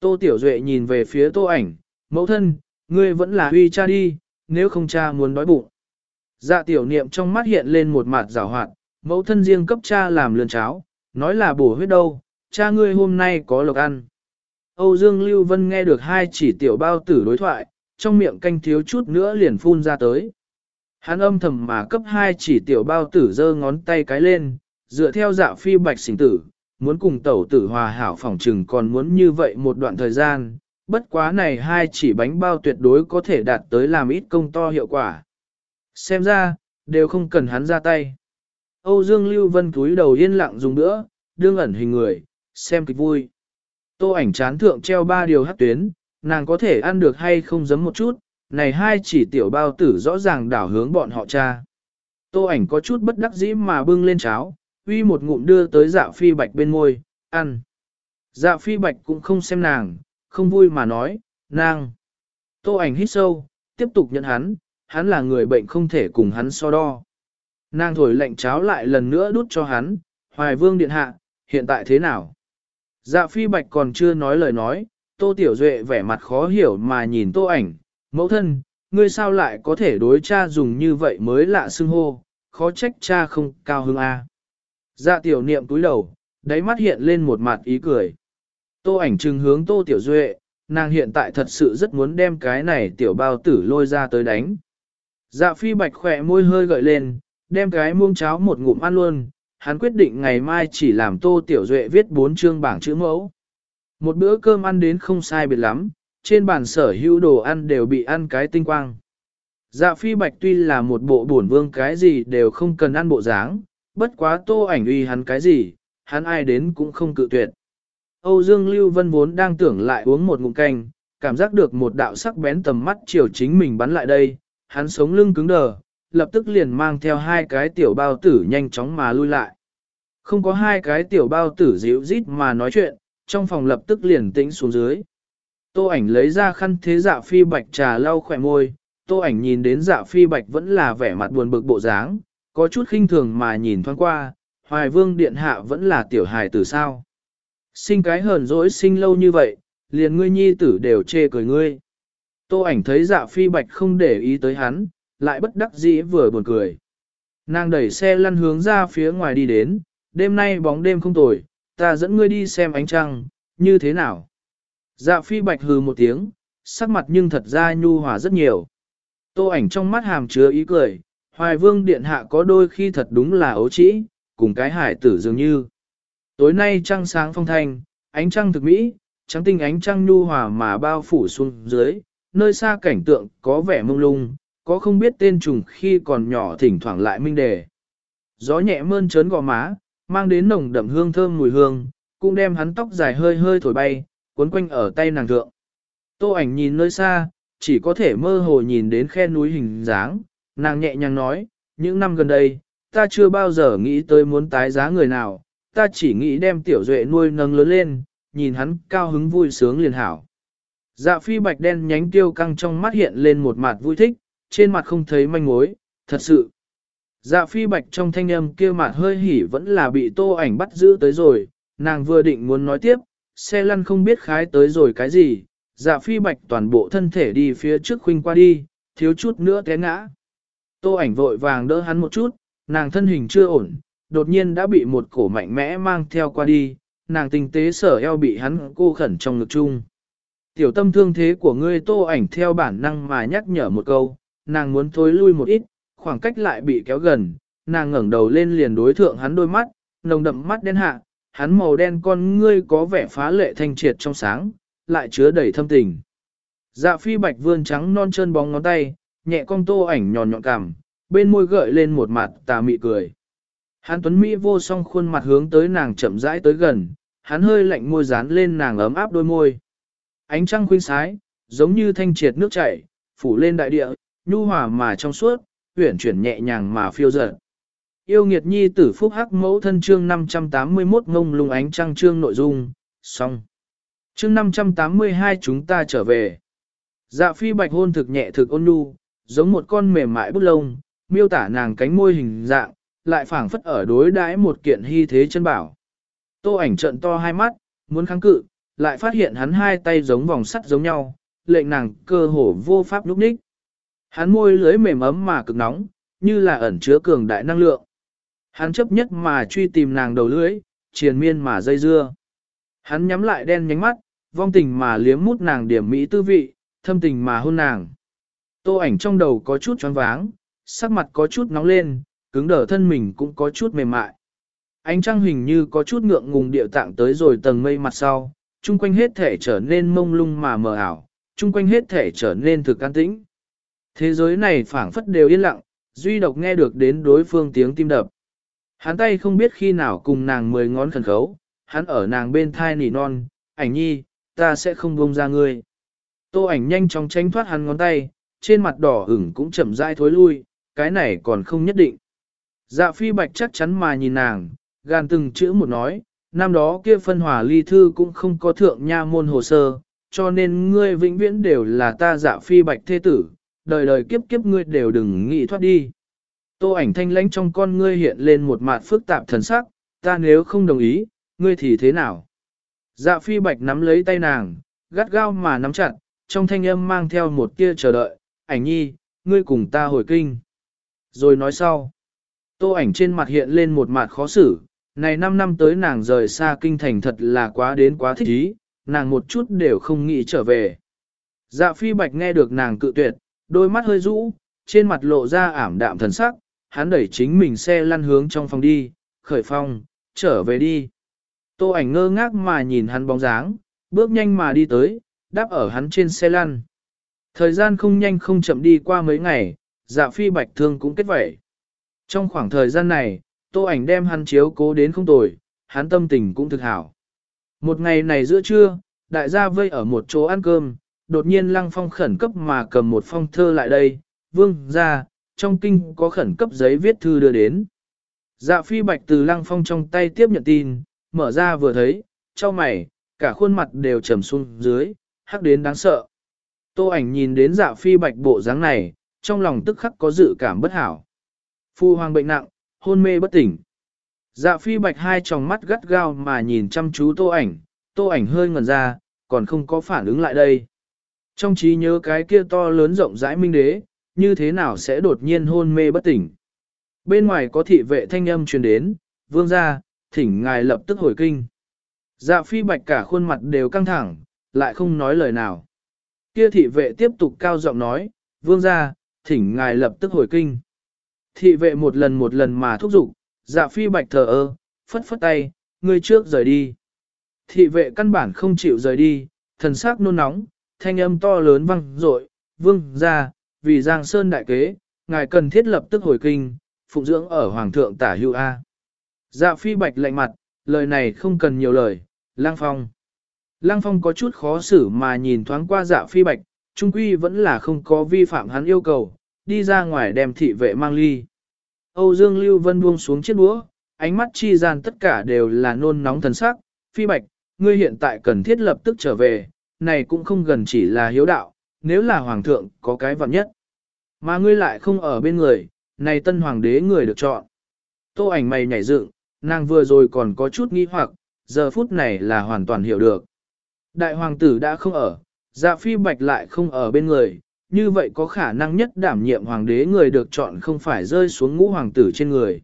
Speaker 1: Tô Tiểu Duệ nhìn về phía tô ảnh, mẫu thân, ngươi vẫn là huy cha đi, nếu không cha muốn đói bụng. Dạ tiểu niệm trong mắt hiện lên một mặt rào hoạt, mẫu thân riêng cấp cha làm lươn cháo, nói là bổ huyết đâu, cha ngươi hôm nay có lộc ăn. Âu Dương Lưu Vân nghe được hai chỉ tiểu bao tử đối thoại, trong miệng canh thiếu chút nữa liền phun ra tới. Hắn âm thầm mà cấp hai chỉ tiểu bao tử giơ ngón tay cái lên, dựa theo dạ phi bạch sinh tử, muốn cùng tẩu tử hòa hảo phỏng trừng còn muốn như vậy một đoạn thời gian, bất quá này hai chỉ bánh bao tuyệt đối có thể đạt tới làm ít công to hiệu quả. Xem ra, đều không cần hắn ra tay. Âu Dương Lưu Vân túi đầu yên lặng dùng nữa, đương ẩn hình người, xem kịch vui. Tô ảnh chán thượng treo ba điều hắc tuyến, nàng có thể ăn được hay không giấm một chút, này hai chỉ tiểu bao tử rõ ràng đảo hướng bọn họ cha. Tô ảnh có chút bất đắc dĩ mà bưng lên cháo, uy một ngụm đưa tới dạ phi bạch bên môi, ăn. Dạ phi bạch cũng không xem nàng, không vui mà nói, nàng. Tô ảnh hít sâu, tiếp tục nhận hắn, hắn là người bệnh không thể cùng hắn so đo. Nàng thổi lệnh cháo lại lần nữa đút cho hắn, hoài vương điện hạ, hiện tại thế nào? Dạ phi bạch còn chưa nói lời nói, tô tiểu duệ vẻ mặt khó hiểu mà nhìn tô ảnh, mẫu thân, ngươi sao lại có thể đối cha dùng như vậy mới lạ xưng hô, khó trách cha không cao hứng a. Dạ tiểu niệm túi đầu, đáy mắt hiện lên một mặt ý cười. Tô ảnh trừng hướng tô tiểu duệ, nàng hiện tại thật sự rất muốn đem cái này tiểu bao tử lôi ra tới đánh. Dạ phi bạch khỏe môi hơi gợi lên, đem cái muông cháo một ngụm ăn luôn, hắn quyết định ngày mai chỉ làm tô tiểu duệ viết bốn chương bảng chữ mẫu. Một bữa cơm ăn đến không sai biệt lắm, trên bàn sở hữu đồ ăn đều bị ăn cái tinh quang. Dạ phi bạch tuy là một bộ bổn vương cái gì đều không cần ăn bộ dáng, bất quá tô ảnh uy hắn cái gì, hắn ai đến cũng không cự tuyệt. Âu Dương Lưu Vân vốn đang tưởng lại uống một ngụm canh, cảm giác được một đạo sắc bén tầm mắt chiều chính mình bắn lại đây, hắn sống lưng cứng đờ, lập tức liền mang theo hai cái tiểu bao tử nhanh chóng mà lui lại. Không có hai cái tiểu bao tử dịu rít mà nói chuyện, trong phòng lập tức liền tĩnh xuống dưới. Tô ảnh lấy ra khăn thế dạ phi bạch trà lau khỏe môi, tô ảnh nhìn đến dạ phi bạch vẫn là vẻ mặt buồn bực bộ dáng, có chút khinh thường mà nhìn thoáng qua, hoài vương điện hạ vẫn là tiểu hài tử sao. Sinh cái hờn dỗi sinh lâu như vậy, liền ngươi nhi tử đều chê cười ngươi. Tô ảnh thấy dạ phi bạch không để ý tới hắn, lại bất đắc dĩ vừa buồn cười. Nàng đẩy xe lăn hướng ra phía ngoài đi đến, đêm nay bóng đêm không tồi, ta dẫn ngươi đi xem ánh trăng, như thế nào? Dạ phi bạch hừ một tiếng, sắc mặt nhưng thật ra nhu hòa rất nhiều. Tô ảnh trong mắt hàm chứa ý cười, hoài vương điện hạ có đôi khi thật đúng là ấu trĩ, cùng cái hải tử dường như. Tối nay trăng sáng phong thanh, ánh trăng thực mỹ, trắng tinh ánh trăng nhu hòa mà bao phủ xuống dưới, nơi xa cảnh tượng có vẻ mông lung, có không biết tên trùng khi còn nhỏ thỉnh thoảng lại minh đề. Gió nhẹ mơn trớn gò má, mang đến nồng đậm hương thơm mùi hương, cũng đem hắn tóc dài hơi hơi thổi bay, cuốn quanh ở tay nàng thượng. Tô ảnh nhìn nơi xa, chỉ có thể mơ hồ nhìn đến khe núi hình dáng, nàng nhẹ nhàng nói, những năm gần đây, ta chưa bao giờ nghĩ tới muốn tái giá người nào, ta chỉ nghĩ đem tiểu duệ nuôi nâng lớn lên, nhìn hắn cao hứng vui sướng liền hảo. Dạ phi bạch đen nhánh tiêu căng trong mắt hiện lên một mặt vui thích, trên mặt không thấy manh mối, thật sự. Dạ phi bạch trong thanh âm kia mặt hơi hỉ vẫn là bị tô ảnh bắt giữ tới rồi, nàng vừa định muốn nói tiếp, xe lăn không biết khái tới rồi cái gì, dạ phi bạch toàn bộ thân thể đi phía trước khuynh qua đi, thiếu chút nữa té ngã. Tô ảnh vội vàng đỡ hắn một chút, nàng thân hình chưa ổn, đột nhiên đã bị một cổ mạnh mẽ mang theo qua đi, nàng tinh tế sở eo bị hắn cô khẩn trong ngực chung. Tiểu tâm thương thế của ngươi tô ảnh theo bản năng mà nhắc nhở một câu, nàng muốn thối lui một ít, khoảng cách lại bị kéo gần, nàng ngẩng đầu lên liền đối thượng hắn đôi mắt, nồng đậm mắt đen hạ, hắn màu đen con ngươi có vẻ phá lệ thanh triệt trong sáng, lại chứa đầy thâm tình. Dạ phi bạch vươn trắng non trơn bóng ngón tay, nhẹ cong tô ảnh nhọn nhọn cằm, bên môi gợi lên một mặt tà mị cười. Hắn tuấn Mỹ vô song khuôn mặt hướng tới nàng chậm rãi tới gần, hắn hơi lạnh môi dán lên nàng ấm áp đôi môi. Ánh trăng khuynh sái, giống như thanh triệt nước chảy, phủ lên đại địa, nhu hòa mà trong suốt, huyển chuyển nhẹ nhàng mà phiêu dật. Yêu nghiệt nhi tử phúc hắc mẫu thân chương 581 ngông lung ánh trăng chương nội dung, xong. Chương 582 chúng ta trở về. Dạ phi bạch hôn thực nhẹ thực ôn nhu, giống một con mềm mại bút lông, miêu tả nàng cánh môi hình dạng, lại phảng phất ở đối đãi một kiện hy thế chân bảo. Tô ảnh trợn to hai mắt, muốn kháng cự, lại phát hiện hắn hai tay giống vòng sắt giống nhau, lệnh nàng cơ hồ vô pháp lúc ních. Hắn môi lưới mềm ấm mà cực nóng, như là ẩn chứa cường đại năng lượng. Hắn chấp nhất mà truy tìm nàng đầu lưỡi, triền miên mà dây dưa. Hắn nhắm lại đen nhánh mắt, vong tình mà liếm mút nàng điểm mỹ tư vị, thâm tình mà hôn nàng. Tô ảnh trong đầu có chút choáng váng, sắc mặt có chút nóng lên, cứng đờ thân mình cũng có chút mềm mại. Ánh trăng hình như có chút ngượng ngùng điệu tạng tới rồi tầng mây mặt sau, chung quanh hết thể trở nên mông lung mà mờ ảo, chung quanh hết thể trở nên thực an tĩnh. Thế giới này phảng phất đều yên lặng, duy độc nghe được đến đối phương tiếng tim đập. Hắn tay không biết khi nào cùng nàng mười ngón khẩn khấu, hắn ở nàng bên thai nỉ non, ảnh nhi, ta sẽ không buông ra ngươi. Tô ảnh nhanh chóng tránh thoát hắn ngón tay, trên mặt đỏ ửng cũng chậm rãi thối lui, cái này còn không nhất định. Dạ phi bạch chắc chắn mà nhìn nàng, gan từng chữ một nói, năm đó kia phân hòa ly thư cũng không có thượng nha môn hồ sơ, cho nên ngươi vĩnh viễn đều là ta dạ phi bạch thế tử, đời đời kiếp kiếp ngươi đều đừng nghĩ thoát đi. Tô ảnh thanh lãnh trong con ngươi hiện lên một mặt phức tạp thần sắc, ta nếu không đồng ý, ngươi thì thế nào? Dạ phi bạch nắm lấy tay nàng, gắt gao mà nắm chặt, trong thanh âm mang theo một tia chờ đợi, ảnh nhi, ngươi cùng ta hồi kinh. Rồi nói sau, tô ảnh trên mặt hiện lên một mặt khó xử, này 5 năm tới nàng rời xa kinh thành thật là quá đến quá thích ý, nàng một chút đều không nghĩ trở về. Dạ phi bạch nghe được nàng cự tuyệt, đôi mắt hơi rũ, trên mặt lộ ra ảm đạm thần sắc, hắn đẩy chính mình xe lăn hướng trong phòng đi, khởi phong, trở về đi. Tô ảnh ngơ ngác mà nhìn hắn bóng dáng, bước nhanh mà đi tới, đáp ở hắn trên xe lăn. Thời gian không nhanh không chậm đi qua mấy ngày, dạ phi bạch thương cũng kết vậy. Trong khoảng thời gian này, tô ảnh đem hắn chiếu cố đến không tồi, hắn tâm tình cũng thực hảo. Một ngày này giữa trưa, đại gia vây ở một chỗ ăn cơm, đột nhiên lăng phong khẩn cấp mà cầm một phong thơ lại đây, vương ra, trong kinh có khẩn cấp giấy viết thư đưa đến. Dạ phi bạch từ lăng phong trong tay tiếp nhận tin, mở ra vừa thấy, cho mày, cả khuôn mặt đều trầm xuống dưới, hắc đến đáng sợ. Tô ảnh nhìn đến dạ phi bạch bộ dáng này, trong lòng tức khắc có dự cảm bất hảo. Phu hoàng bệnh nặng, hôn mê bất tỉnh. Dạ phi bạch hai tròng mắt gắt gao mà nhìn chăm chú tô ảnh, tô ảnh hơi ngẩn ra, còn không có phản ứng lại đây. Trong trí nhớ cái kia to lớn rộng rãi minh đế, như thế nào sẽ đột nhiên hôn mê bất tỉnh. Bên ngoài có thị vệ thanh âm truyền đến, vương gia, thỉnh ngài lập tức hồi kinh. Dạ phi bạch cả khuôn mặt đều căng thẳng, lại không nói lời nào. Kia thị vệ tiếp tục cao giọng nói, vương gia, thỉnh ngài lập tức hồi kinh. Thị vệ một lần một lần mà thúc giục, dạ phi bạch thờ ơ, phất phất tay, ngươi trước rời đi. Thị vệ căn bản không chịu rời đi, thần sắc nôn nóng, thanh âm to lớn vang dội, vương gia, vì Giang Sơn đại kế, ngài cần thiết lập tức hồi kinh, phụng dưỡng ở Hoàng thượng tả hưu A. Dạ phi bạch lạnh mặt, lời này không cần nhiều lời, lang phong. Lang phong có chút khó xử mà nhìn thoáng qua dạ phi bạch, trung quy vẫn là không có vi phạm hắn yêu cầu, đi ra ngoài đem thị vệ mang ly. Âu Dương Lưu Vân buông xuống chiếc đũa, ánh mắt chi gian tất cả đều là nôn nóng thần sắc, phi bạch, ngươi hiện tại cần thiết lập tức trở về, này cũng không gần chỉ là hiếu đạo, nếu là hoàng thượng có cái vặn nhất. Mà ngươi lại không ở bên người, này tân hoàng đế người được chọn. Tô ảnh mày nhảy dựng, nàng vừa rồi còn có chút nghi hoặc, giờ phút này là hoàn toàn hiểu được. Đại hoàng tử đã không ở, dạ phi bạch lại không ở bên người, như vậy có khả năng nhất đảm nhiệm hoàng đế người được chọn không phải rơi xuống ngũ hoàng tử trên người.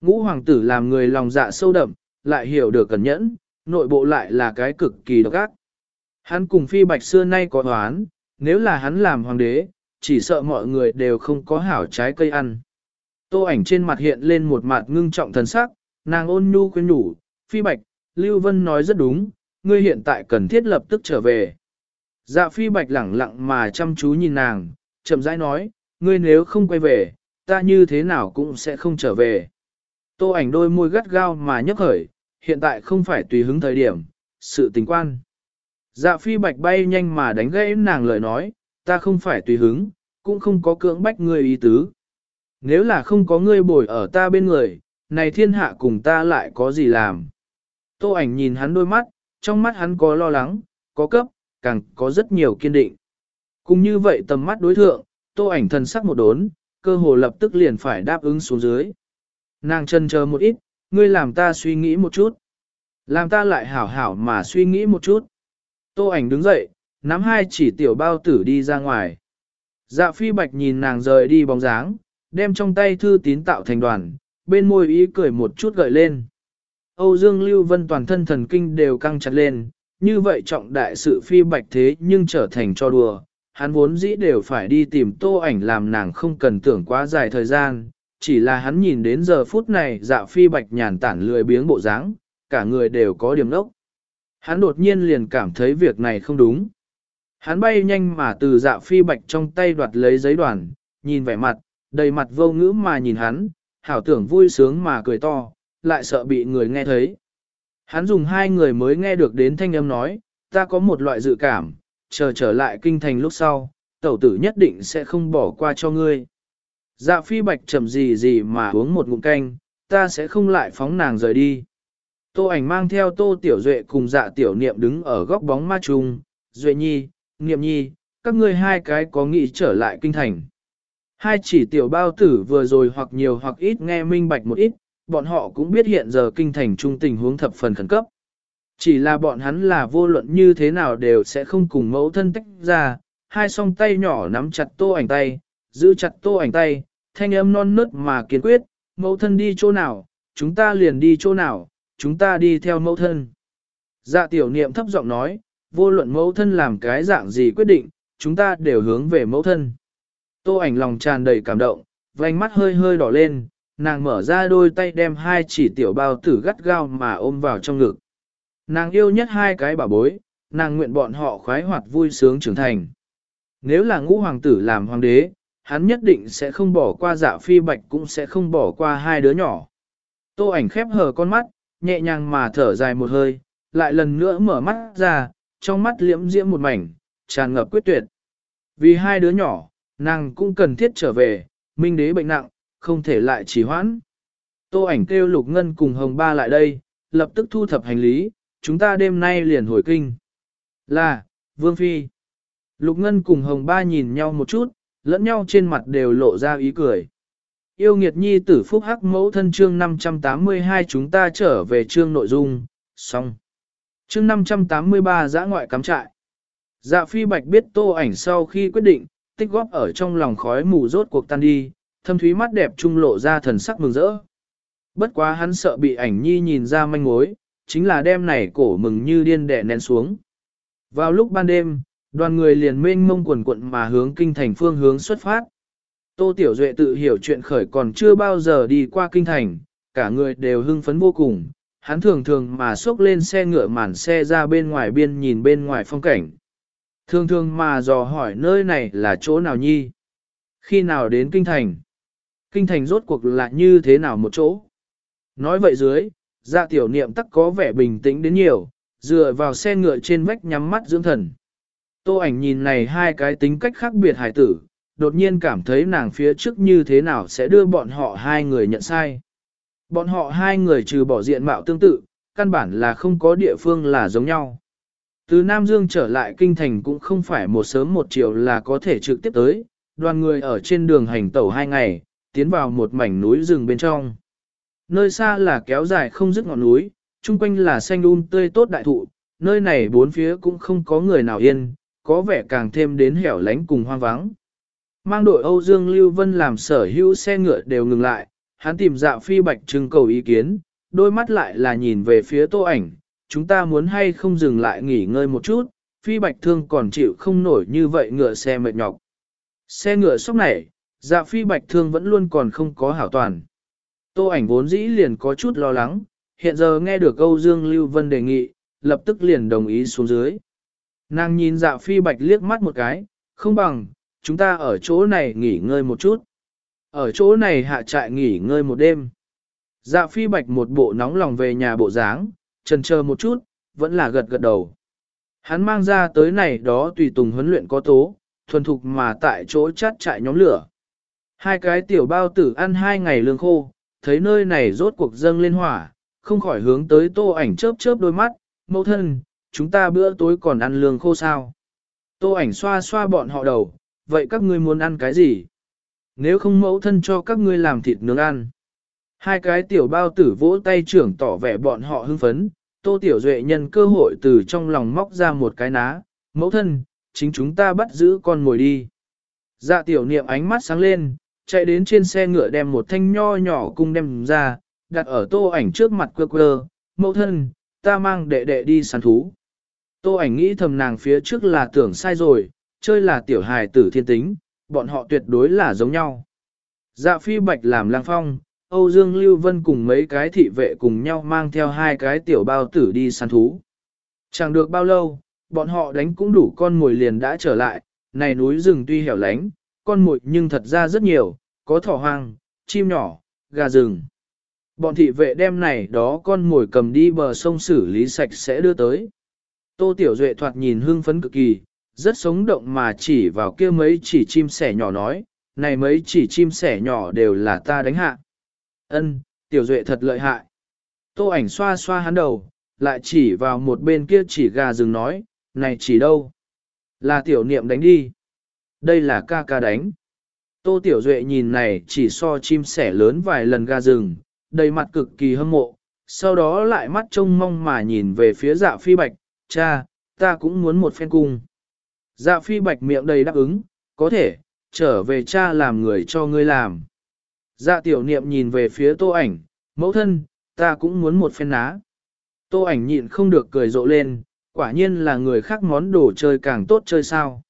Speaker 1: Ngũ hoàng tử làm người lòng dạ sâu đậm, lại hiểu được cẩn nhẫn, nội bộ lại là cái cực kỳ độc ác. Hắn cùng phi bạch xưa nay có đoán, nếu là hắn làm hoàng đế, chỉ sợ mọi người đều không có hảo trái cây ăn. Tô ảnh trên mặt hiện lên một mặt ngưng trọng thần sắc, nàng ôn nhu khuyên nhủ, phi bạch, Lưu Vân nói rất đúng, ngươi hiện tại cần thiết lập tức trở về. Dạ phi bạch lẳng lặng mà chăm chú nhìn nàng, chậm rãi nói, ngươi nếu không quay về, ta như thế nào cũng sẽ không trở về. Tô ảnh đôi môi gắt gao mà nhấp khởi, hiện tại không phải tùy hứng thời điểm, sự tình quan. Dạ phi bạch bay nhanh mà đánh gãy nàng lời nói, ta không phải tùy hứng, cũng không có cưỡng bách ngươi ý tứ. Nếu là không có ngươi bồi ở ta bên người, này thiên hạ cùng ta lại có gì làm. Tô ảnh nhìn hắn đôi mắt, trong mắt hắn có lo lắng, có cấp, càng có rất nhiều kiên định. Cùng như vậy tầm mắt đối thượng, tô ảnh thần sắc một đốn, cơ hồ lập tức liền phải đáp ứng xuống dưới. Nàng chân chờ một ít, ngươi làm ta suy nghĩ một chút. Làm ta lại hảo hảo mà suy nghĩ một chút. Tô ảnh đứng dậy, nắm hai chỉ tiểu bao tử đi ra ngoài. Dạ phi bạch nhìn nàng rời đi bóng dáng, đem trong tay thư tín tạo thành đoàn, bên môi ý cười một chút gợi lên. Âu Dương Lưu Vân toàn thân thần kinh đều căng chặt lên, như vậy trọng đại sự phi bạch thế nhưng trở thành cho đùa, hắn vốn dĩ đều phải đi tìm tô ảnh làm nàng không cần tưởng quá dài thời gian, chỉ là hắn nhìn đến giờ phút này dạ phi bạch nhàn tản lười biếng bộ dáng, cả người đều có điểm nốc. Hắn đột nhiên liền cảm thấy việc này không đúng. Hắn bay nhanh mà từ dạ phi bạch trong tay đoạt lấy giấy đoàn, nhìn vẻ mặt, đầy mặt vô ngữ mà nhìn hắn, hảo tưởng vui sướng mà cười to, lại sợ bị người nghe thấy. Hắn dùng hai người mới nghe được đến thanh âm nói, ta có một loại dự cảm, chờ trở lại kinh thành lúc sau, tẩu tử nhất định sẽ không bỏ qua cho ngươi. Dạ phi bạch chậm gì gì mà uống một ngụm canh, ta sẽ không lại phóng nàng rời đi. Tô ảnh mang theo tô tiểu duệ cùng dạ tiểu niệm đứng ở góc bóng ma trung, duệ nhi, niệm nhi, các ngươi hai cái có nghĩ trở lại kinh thành. Hai chỉ tiểu bao tử vừa rồi hoặc nhiều hoặc ít nghe minh bạch một ít, bọn họ cũng biết hiện giờ kinh thành trung tình huống thập phần khẩn cấp. Chỉ là bọn hắn là vô luận như thế nào đều sẽ không cùng mẫu thân tách ra, hai song tay nhỏ nắm chặt tô ảnh tay, giữ chặt tô ảnh tay, thanh âm non nớt mà kiên quyết, mẫu thân đi chỗ nào, chúng ta liền đi chỗ nào, chúng ta đi theo mẫu thân. Dạ tiểu niệm thấp giọng nói, vô luận mẫu thân làm cái dạng gì quyết định, chúng ta đều hướng về mẫu thân. Tô ảnh lòng tràn đầy cảm động, vành mắt hơi hơi đỏ lên, nàng mở ra đôi tay đem hai chỉ tiểu bao tử gắt gao mà ôm vào trong ngực. Nàng yêu nhất hai cái bà bối, nàng nguyện bọn họ khoái hoạt vui sướng trưởng thành. Nếu là ngũ hoàng tử làm hoàng đế, hắn nhất định sẽ không bỏ qua dạ phi bạch cũng sẽ không bỏ qua hai đứa nhỏ. Tô ảnh khép hờ con mắt, nhẹ nhàng mà thở dài một hơi, lại lần nữa mở mắt ra, trong mắt liễm diễm một mảnh, tràn ngập quyết tuyệt. Vì hai đứa nhỏ, nàng cũng cần thiết trở về, minh đế bệnh nặng, không thể lại trì hoãn. Tô ảnh kêu Lục Ngân cùng Hồng Ba lại đây, lập tức thu thập hành lý, chúng ta đêm nay liền hồi kinh. Là, Vương Phi. Lục Ngân cùng Hồng Ba nhìn nhau một chút, lẫn nhau trên mặt đều lộ ra ý cười. Yêu nghiệt nhi tử phúc hắc mẫu thân chương 582 chúng ta trở về chương nội dung, xong. Chương 583 giã ngoại cắm trại. Dạ phi bạch biết tô ảnh sau khi quyết định, tích góp ở trong lòng khói mù rốt cuộc tan đi, thâm thúy mắt đẹp trung lộ ra thần sắc mừng rỡ. Bất quá hắn sợ bị ảnh nhi nhìn ra manh mối, chính là đêm này cổ mừng như điên đẻ nén xuống. Vào lúc ban đêm, đoàn người liền mênh mông quần quận mà hướng kinh thành phương hướng xuất phát. Tô Tiểu Duệ tự hiểu chuyện khởi còn chưa bao giờ đi qua kinh thành, cả người đều hưng phấn vô cùng, hắn thường thường mà xốc lên xe ngựa màn xe ra bên ngoài biên nhìn bên ngoài phong cảnh. Thường thường mà dò hỏi nơi này là chỗ nào nhi? Khi nào đến kinh thành? Kinh thành rốt cuộc là như thế nào một chỗ? Nói vậy dưới, dạ tiểu niệm tắc có vẻ bình tĩnh đến nhiều, dựa vào xe ngựa trên vách nhắm mắt dưỡng thần. Tô ảnh nhìn này hai cái tính cách khác biệt hải tử, đột nhiên cảm thấy nàng phía trước như thế nào sẽ đưa bọn họ hai người nhận sai. Bọn họ hai người trừ bỏ diện mạo tương tự, căn bản là không có địa phương là giống nhau. Từ Nam Dương trở lại kinh thành cũng không phải một sớm một chiều là có thể trực tiếp tới, đoàn người ở trên đường hành tẩu hai ngày, tiến vào một mảnh núi rừng bên trong. Nơi xa là kéo dài không dứt ngọn núi, chung quanh là xanh um tươi tốt đại thụ, nơi này bốn phía cũng không có người nào yên, có vẻ càng thêm đến hẻo lánh cùng hoang vắng. Mang đội Âu Dương Lưu Vân làm sở hữu xe ngựa đều ngừng lại, hắn tìm dạ phi bạch trưng cầu ý kiến, đôi mắt lại là nhìn về phía tô ảnh, chúng ta muốn hay không dừng lại nghỉ ngơi một chút, phi bạch thương còn chịu không nổi như vậy ngựa xe mệt nhọc. Xe ngựa sốc này, dạ phi bạch thương vẫn luôn còn không có hảo toàn. Tô ảnh vốn dĩ liền có chút lo lắng, hiện giờ nghe được Câu Dương Lưu Vân đề nghị, lập tức liền đồng ý xuống dưới. Nàng nhìn dạ phi bạch liếc mắt một cái, không bằng, chúng ta ở chỗ này nghỉ ngơi một chút. Ở chỗ này hạ trại nghỉ ngơi một đêm. Dạ phi bạch một bộ nóng lòng về nhà bộ dáng, trần chờ một chút, vẫn là gật gật đầu. Hắn mang ra tới này đó tùy tùng huấn luyện có tố, thuần thục mà tại chỗ chát trại nhóm lửa. Hai cái tiểu bao tử ăn hai ngày lương khô, thấy nơi này rốt cuộc dâng lên hỏa, không khỏi hướng tới tô ảnh chớp chớp đôi mắt, mẫu thân, chúng ta bữa tối còn ăn lương khô sao? Tô ảnh xoa xoa bọn họ đầu, vậy các ngươi muốn ăn cái gì? Nếu không mẫu thân cho các ngươi làm thịt nướng ăn. Hai cái tiểu bao tử vỗ tay trưởng tỏ vẻ bọn họ hưng phấn, tô tiểu duệ nhân cơ hội từ trong lòng móc ra một cái ná, mẫu thân, chính chúng ta bắt giữ con ngồi đi. Dạ tiểu niệm ánh mắt sáng lên, chạy đến trên xe ngựa đem một thanh nho nhỏ cung đem ra, đặt ở tô ảnh trước mặt quơ quơ, mẫu thân, ta mang đệ đệ đi săn thú. Tô ảnh nghĩ thầm nàng phía trước là tưởng sai rồi, chơi là tiểu hài tử thiên tính, bọn họ tuyệt đối là giống nhau. Dạ phi bạch làm lang phong, Âu Dương Lưu Vân cùng mấy cái thị vệ cùng nhau mang theo hai cái tiểu bao tử đi săn thú. Chẳng được bao lâu, bọn họ đánh cũng đủ con mồi liền đã trở lại, này núi rừng tuy hẻo lánh, con mồi nhưng thật ra rất nhiều, có thỏ hoang, chim nhỏ, gà rừng. Bọn thị vệ đem này đó con mồi cầm đi bờ sông xử lý sạch sẽ đưa tới. Tô Tiểu Duệ thoạt nhìn hưng phấn cực kỳ, rất sống động mà chỉ vào kia mấy chỉ chim sẻ nhỏ nói, này mấy chỉ chim sẻ nhỏ đều là ta đánh hạ. Ân, Tiểu Duệ thật lợi hại. Tô ảnh xoa xoa hắn đầu, lại chỉ vào một bên kia chỉ gà rừng nói, này chỉ đâu? Là Tiểu Niệm đánh đi. đây là ca ca đánh. Tô Tiểu Duệ nhìn này chỉ so chim sẻ lớn vài lần gà rừng, đầy mặt cực kỳ hâm mộ, sau đó lại mắt trông mong mà nhìn về phía dạ phi bạch, cha, ta cũng muốn một phen cung. Dạ phi bạch miệng đầy đáp ứng, có thể, trở về cha làm người cho ngươi làm. Dạ tiểu niệm nhìn về phía tô ảnh, mẫu thân, ta cũng muốn một phen ná. Tô ảnh nhịn không được cười rộ lên, quả nhiên là người khác món đồ chơi càng tốt chơi sao.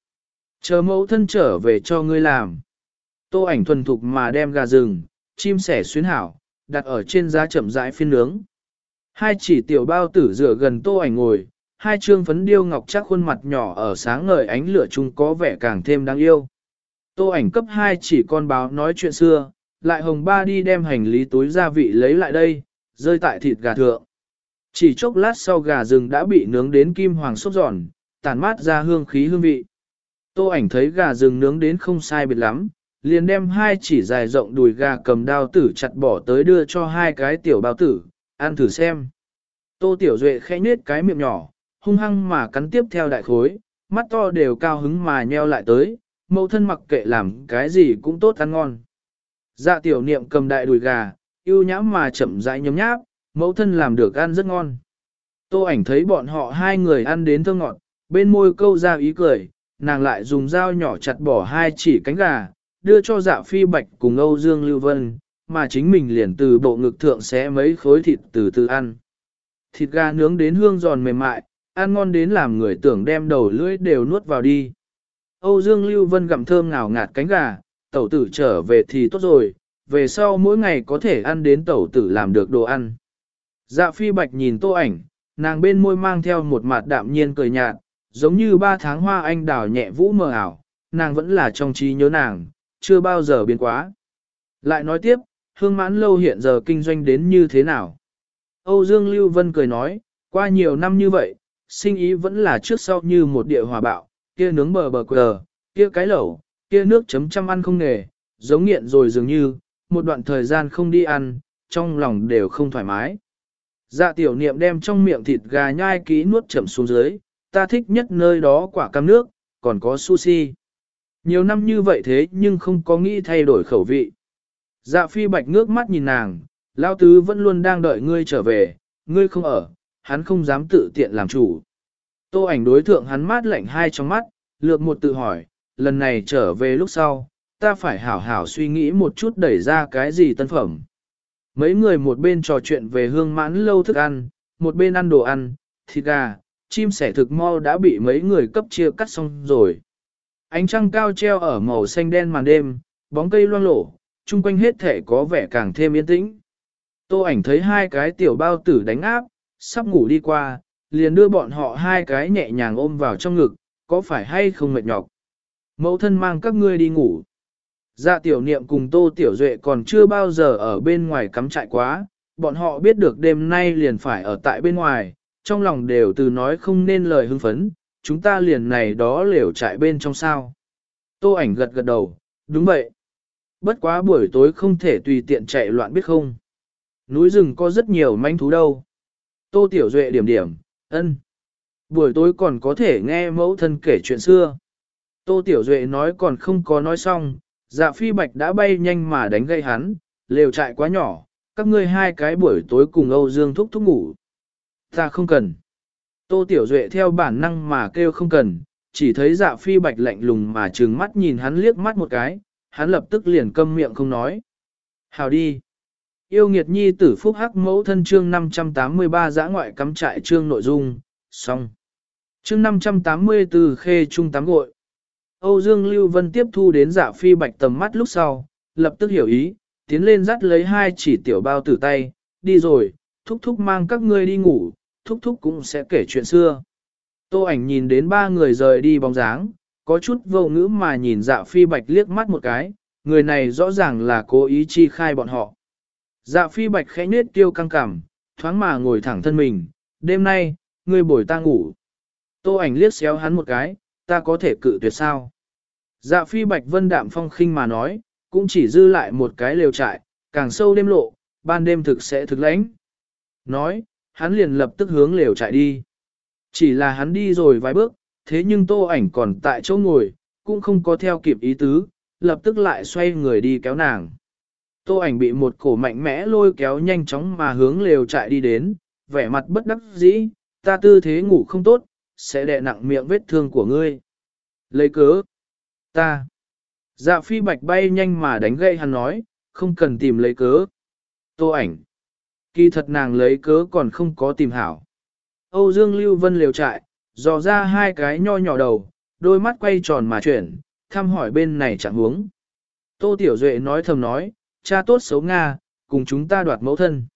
Speaker 1: Chờ mẫu thân trở về cho ngươi làm. Tô ảnh thuần thục mà đem gà rừng, chim sẻ xuyến hảo, đặt ở trên giá chậm rãi phiên nướng. Hai chỉ tiểu bao tử rửa gần tô ảnh ngồi, hai trương phấn điêu ngọc chắc khuôn mặt nhỏ ở sáng ngời ánh lửa chung có vẻ càng thêm đáng yêu. Tô ảnh cấp hai chỉ con báo nói chuyện xưa, lại hồng ba đi đem hành lý túi gia vị lấy lại đây, rơi tại thịt gà thượng. Chỉ chốc lát sau gà rừng đã bị nướng đến kim hoàng sốt giòn, tàn mát ra hương khí hương vị. Tô ảnh thấy gà rừng nướng đến không sai biệt lắm, liền đem hai chỉ dài rộng đùi gà cầm đao tử chặt bỏ tới đưa cho hai cái tiểu bao tử, ăn thử xem. Tô Tiểu Duệ khẽ nết cái miệng nhỏ, hung hăng mà cắn tiếp theo đại khối, mắt to đều cao hứng mà nheo lại tới, mẫu thân mặc kệ làm cái gì cũng tốt ăn ngon. Dạ tiểu niệm cầm đại đùi gà, yêu nhãm mà chậm rãi nhấm nháp, mẫu thân làm được ăn rất ngon. Tô ảnh thấy bọn họ hai người ăn đến thơ ngọt, bên môi câu ra ý cười, nàng lại dùng dao nhỏ chặt bỏ hai chỉ cánh gà, đưa cho dạ phi bạch cùng Âu Dương Lưu Vân, mà chính mình liền từ bộ ngực thượng xé mấy khối thịt từ từ ăn. Thịt gà nướng đến hương giòn mềm mại, ăn ngon đến làm người tưởng đem đầu lưỡi đều nuốt vào đi. Âu Dương Lưu Vân gặm thơm ngào ngạt cánh gà, tẩu tử trở về thì tốt rồi, về sau mỗi ngày có thể ăn đến tẩu tử làm được đồ ăn. Dạ phi bạch nhìn tô ảnh, nàng bên môi mang theo một mặt đạm nhiên cười nhạt, giống như ba tháng hoa anh đào nhẹ vũ mờ ảo, nàng vẫn là trong trí nhớ nàng, chưa bao giờ biến quá. Lại nói tiếp, hương mãn lâu hiện giờ kinh doanh đến như thế nào? Âu Dương Lưu Vân cười nói, qua nhiều năm như vậy, sinh ý vẫn là trước sau như một địa hòa bạo, kia nướng bờ bờ quờ, kia cái lẩu, kia nước chấm chăm ăn không nghề, giống nghiện rồi dường như, một đoạn thời gian không đi ăn, trong lòng đều không thoải mái. Dạ tiểu niệm đem trong miệng thịt gà nhai kỹ nuốt chậm xuống dưới, ta thích nhất nơi đó quả cam nước, còn có sushi. Nhiều năm như vậy thế nhưng không có nghĩ thay đổi khẩu vị. Dạ phi bạch ngước mắt nhìn nàng, lao tứ vẫn luôn đang đợi ngươi trở về, ngươi không ở, hắn không dám tự tiện làm chủ. Tô ảnh đối thượng hắn mát lạnh hai trong mắt, lược một tự hỏi, lần này trở về lúc sau, ta phải hảo hảo suy nghĩ một chút đẩy ra cái gì tân phẩm. Mấy người một bên trò chuyện về hương mãn lâu thức ăn, một bên ăn đồ ăn, thịt gà, chim sẻ thực mau đã bị mấy người cấp chia cắt xong rồi. Ánh trăng cao treo ở màu xanh đen màn đêm, bóng cây loang lổ, chung quanh hết thể có vẻ càng thêm yên tĩnh. Tô ảnh thấy hai cái tiểu bao tử đánh áp, sắp ngủ đi qua, liền đưa bọn họ hai cái nhẹ nhàng ôm vào trong ngực, có phải hay không mệt nhọc. Mẫu thân mang các ngươi đi ngủ. Dạ tiểu niệm cùng tô tiểu duệ còn chưa bao giờ ở bên ngoài cắm trại quá, bọn họ biết được đêm nay liền phải ở tại bên ngoài, trong lòng đều từ nói không nên lời hưng phấn, chúng ta liền này đó lều trại bên trong sao. Tô ảnh gật gật đầu, đúng vậy. Bất quá buổi tối không thể tùy tiện chạy loạn biết không. Núi rừng có rất nhiều manh thú đâu. Tô Tiểu Duệ điểm điểm, ân. Buổi tối còn có thể nghe mẫu thân kể chuyện xưa. Tô Tiểu Duệ nói còn không có nói xong, dạ phi bạch đã bay nhanh mà đánh gây hắn, lều trại quá nhỏ, các ngươi hai cái buổi tối cùng Âu Dương thúc thúc ngủ. Ta không cần. Tô Tiểu Duệ theo bản năng mà kêu không cần, chỉ thấy dạ phi bạch lạnh lùng mà trừng mắt nhìn hắn liếc mắt một cái, hắn lập tức liền câm miệng không nói. Hào đi. Yêu nghiệt nhi tử phúc hắc mẫu thân chương 583 giã ngoại cắm trại chương nội dung, xong. Chương 584 khê trung tám gội. Âu Dương Lưu Vân tiếp thu đến dạ phi bạch tầm mắt lúc sau, lập tức hiểu ý, tiến lên dắt lấy hai chỉ tiểu bao tử tay, đi rồi, thúc thúc mang các ngươi đi ngủ, thúc thúc cũng sẽ kể chuyện xưa. Tô ảnh nhìn đến ba người rời đi bóng dáng, có chút vô ngữ mà nhìn dạ phi bạch liếc mắt một cái, người này rõ ràng là cố ý chi khai bọn họ. Dạ phi bạch khẽ nết tiêu căng cảm, thoáng mà ngồi thẳng thân mình, đêm nay, ngươi bồi ta ngủ. Tô ảnh liếc xéo hắn một cái, ta có thể cự tuyệt sao? Dạ phi bạch vân đạm phong khinh mà nói, cũng chỉ dư lại một cái lều trại, càng sâu đêm lộ, ban đêm thực sẽ thực lãnh. Nói, hắn liền lập tức hướng lều trại đi. Chỉ là hắn đi rồi vài bước, thế nhưng tô ảnh còn tại chỗ ngồi, cũng không có theo kịp ý tứ, lập tức lại xoay người đi kéo nàng. Tô ảnh bị một cổ mạnh mẽ lôi kéo nhanh chóng mà hướng lều trại đi đến, vẻ mặt bất đắc dĩ, ta tư thế ngủ không tốt, sẽ đè nặng miệng vết thương của ngươi. Lấy cớ, ta. Dạ phi bạch bay nhanh mà đánh gậy hắn nói, không cần tìm lấy cớ. Tô ảnh. Kỳ thật nàng lấy cớ còn không có tìm hảo. Âu Dương Lưu Vân liều trại, dò ra hai cái nho nhỏ đầu, đôi mắt quay tròn mà chuyển, thăm hỏi bên này chẳng huống. Tô Tiểu Duệ nói thầm nói, cha tốt xấu Nga, cùng chúng ta đoạt mẫu thân.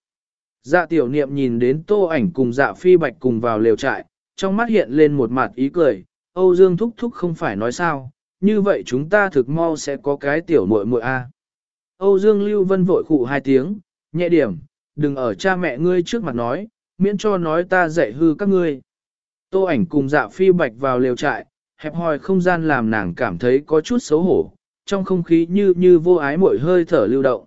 Speaker 1: Dạ tiểu niệm nhìn đến tô ảnh cùng dạ phi bạch cùng vào lều trại, trong mắt hiện lên một mặt ý cười, Âu Dương thúc thúc không phải nói sao, như vậy chúng ta thực mau sẽ có cái tiểu muội muội a. Âu Dương Lưu Vân vội khụ hai tiếng, nhẹ điểm, đừng ở cha mẹ ngươi trước mặt nói, miễn cho nói ta dạy hư các ngươi. Tô ảnh cùng dạ phi bạch vào lều trại, hẹp hòi không gian làm nàng cảm thấy có chút xấu hổ, trong không khí như như vô ái mỗi hơi thở lưu động.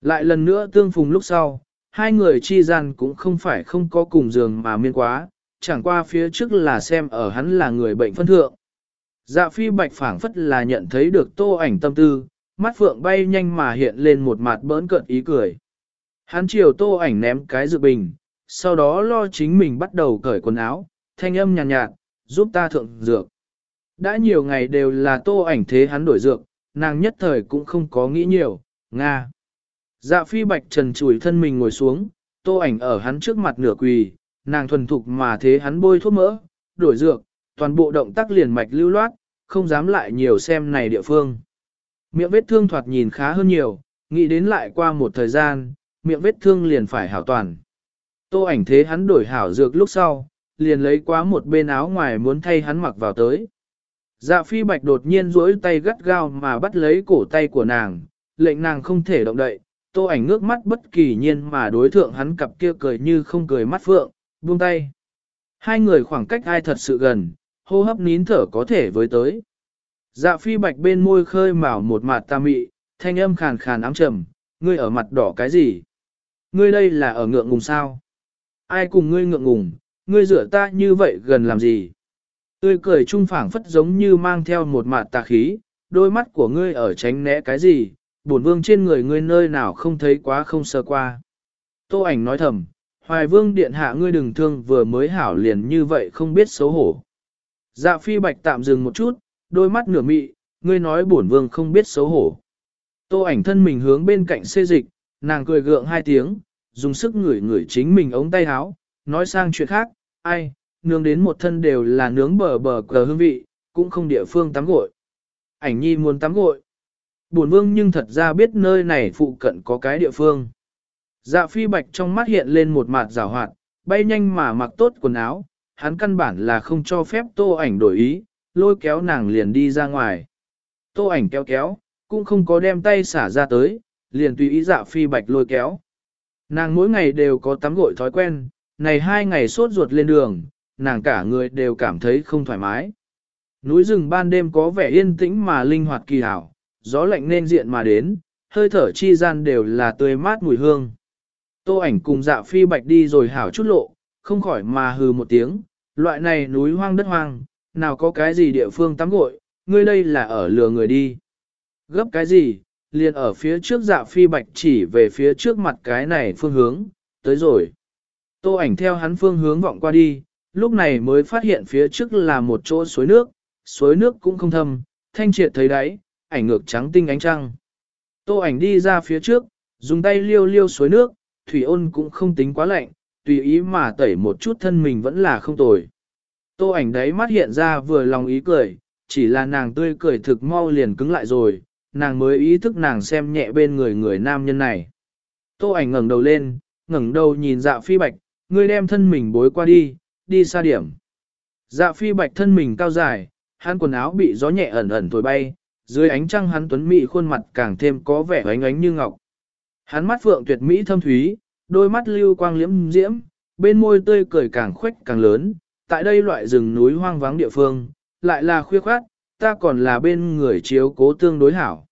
Speaker 1: Lại lần nữa tương phùng lúc sau, hai người chi gian cũng không phải không có cùng giường mà miên quá, chẳng qua phía trước là xem ở hắn là người bệnh phân thượng. Dạ phi bạch phảng phất là nhận thấy được tô ảnh tâm tư, mắt phượng bay nhanh mà hiện lên một mặt bỡn cợt ý cười. Hắn chiều tô ảnh ném cái dự bình, sau đó lo chính mình bắt đầu cởi quần áo, thanh âm nhàn nhạt, nhạt, giúp ta thượng dược. Đã nhiều ngày đều là tô ảnh thế hắn đổi dược, nàng nhất thời cũng không có nghĩ nhiều, Nga. Dạ phi bạch trần chùi thân mình ngồi xuống, tô ảnh ở hắn trước mặt nửa quỳ, nàng thuần thục mà thế hắn bôi thuốc mỡ, đổi dược, toàn bộ động tác liền mạch lưu loát, không dám lại nhiều xem này địa phương. Miệng vết thương thoạt nhìn khá hơn nhiều, nghĩ đến lại qua một thời gian, miệng vết thương liền phải hảo toàn. Tô ảnh thế hắn đổi hảo dược lúc sau, liền lấy quá một bên áo ngoài muốn thay hắn mặc vào tới. Dạ phi bạch đột nhiên duỗi tay gắt gao mà bắt lấy cổ tay của nàng, lệnh nàng không thể động đậy, tô ảnh ngước mắt bất kỳ nhiên mà đối thượng hắn cặp kia cười như không cười mắt phượng, buông tay. Hai người khoảng cách ai thật sự gần, hô hấp nín thở có thể với tới. Dạ phi bạch bên môi khơi mào một mặt ta mị, thanh âm khàn khàn ám trầm, ngươi ở mặt đỏ cái gì? Ngươi đây là ở ngượng ngùng sao? Ai cùng ngươi ngượng ngùng, ngươi rửa ta như vậy gần làm gì? Tươi cười trung phảng phất giống như mang theo một mạt tà khí, đôi mắt của ngươi ở tránh né cái gì, bổn vương trên người ngươi nơi nào không thấy quá không sơ qua. Tô ảnh nói thầm, hoài vương điện hạ ngươi đừng thương vừa mới hảo liền như vậy không biết xấu hổ. Dạ phi bạch tạm dừng một chút, đôi mắt nửa mị, ngươi nói bổn vương không biết xấu hổ. Tô ảnh thân mình hướng bên cạnh xê dịch, nàng cười gượng hai tiếng, dùng sức ngửi ngửi chính mình ống tay áo, nói sang chuyện khác, ai, nướng đến một thân đều là nướng bờ bờ cờ hương vị, cũng không địa phương tắm gội. Ảnh nhi muốn tắm gội. Buồn vương nhưng thật ra biết nơi này phụ cận có cái địa phương. Dạ phi bạch trong mắt hiện lên một mặt rào hoạt, bay nhanh mà mặc tốt quần áo, hắn căn bản là không cho phép tô ảnh đổi ý, lôi kéo nàng liền đi ra ngoài. Tô ảnh kéo kéo, cũng không có đem tay xả ra tới, liền tùy ý dạ phi bạch lôi kéo. Nàng mỗi ngày đều có tắm gội thói quen, này hai ngày sốt ruột lên đường, nàng cả người đều cảm thấy không thoải mái. Núi rừng ban đêm có vẻ yên tĩnh mà linh hoạt kỳ hảo, gió lạnh nên diện mà đến, hơi thở chi gian đều là tươi mát mùi hương. Tô ảnh cùng dạ phi bạch đi rồi hảo chút lộ, không khỏi mà hừ một tiếng, loại này núi hoang đất hoang, nào có cái gì địa phương tắm gội, ngươi đây là ở lừa người đi. Gấp cái gì, liền ở phía trước dạ phi bạch chỉ về phía trước mặt cái này phương hướng, tới rồi. Tô ảnh theo hắn phương hướng vọng qua đi, lúc này mới phát hiện phía trước là một chỗ suối nước, suối nước cũng không thâm, thanh triệt thấy đáy, ảnh ngược trắng tinh ánh trăng. Tô ảnh đi ra phía trước, dùng tay liêu liêu suối nước, thủy ôn cũng không tính quá lạnh, tùy ý mà tẩy một chút thân mình vẫn là không tồi. Tô ảnh đấy mắt hiện ra vừa lòng ý cười, chỉ là nàng tươi cười thực mau liền cứng lại rồi, nàng mới ý thức nàng xem nhẹ bên người người nam nhân này. Tô ảnh ngẩng đầu lên, ngẩng đầu nhìn dạ phi bạch, ngươi đem thân mình bối qua đi, đi xa điểm. Dạ phi bạch thân mình cao dài, hắn quần áo bị gió nhẹ ẩn ẩn thổi bay, dưới ánh trăng hắn tuấn mỹ khuôn mặt càng thêm có vẻ ánh ánh như ngọc. Hắn mắt phượng tuyệt mỹ thâm thúy, đôi mắt lưu quang liễm diễm, bên môi tươi cười càng khuếch càng lớn, tại đây loại rừng núi hoang vắng địa phương, lại là khuya khoát, ta còn là bên người chiếu cố tương đối hảo.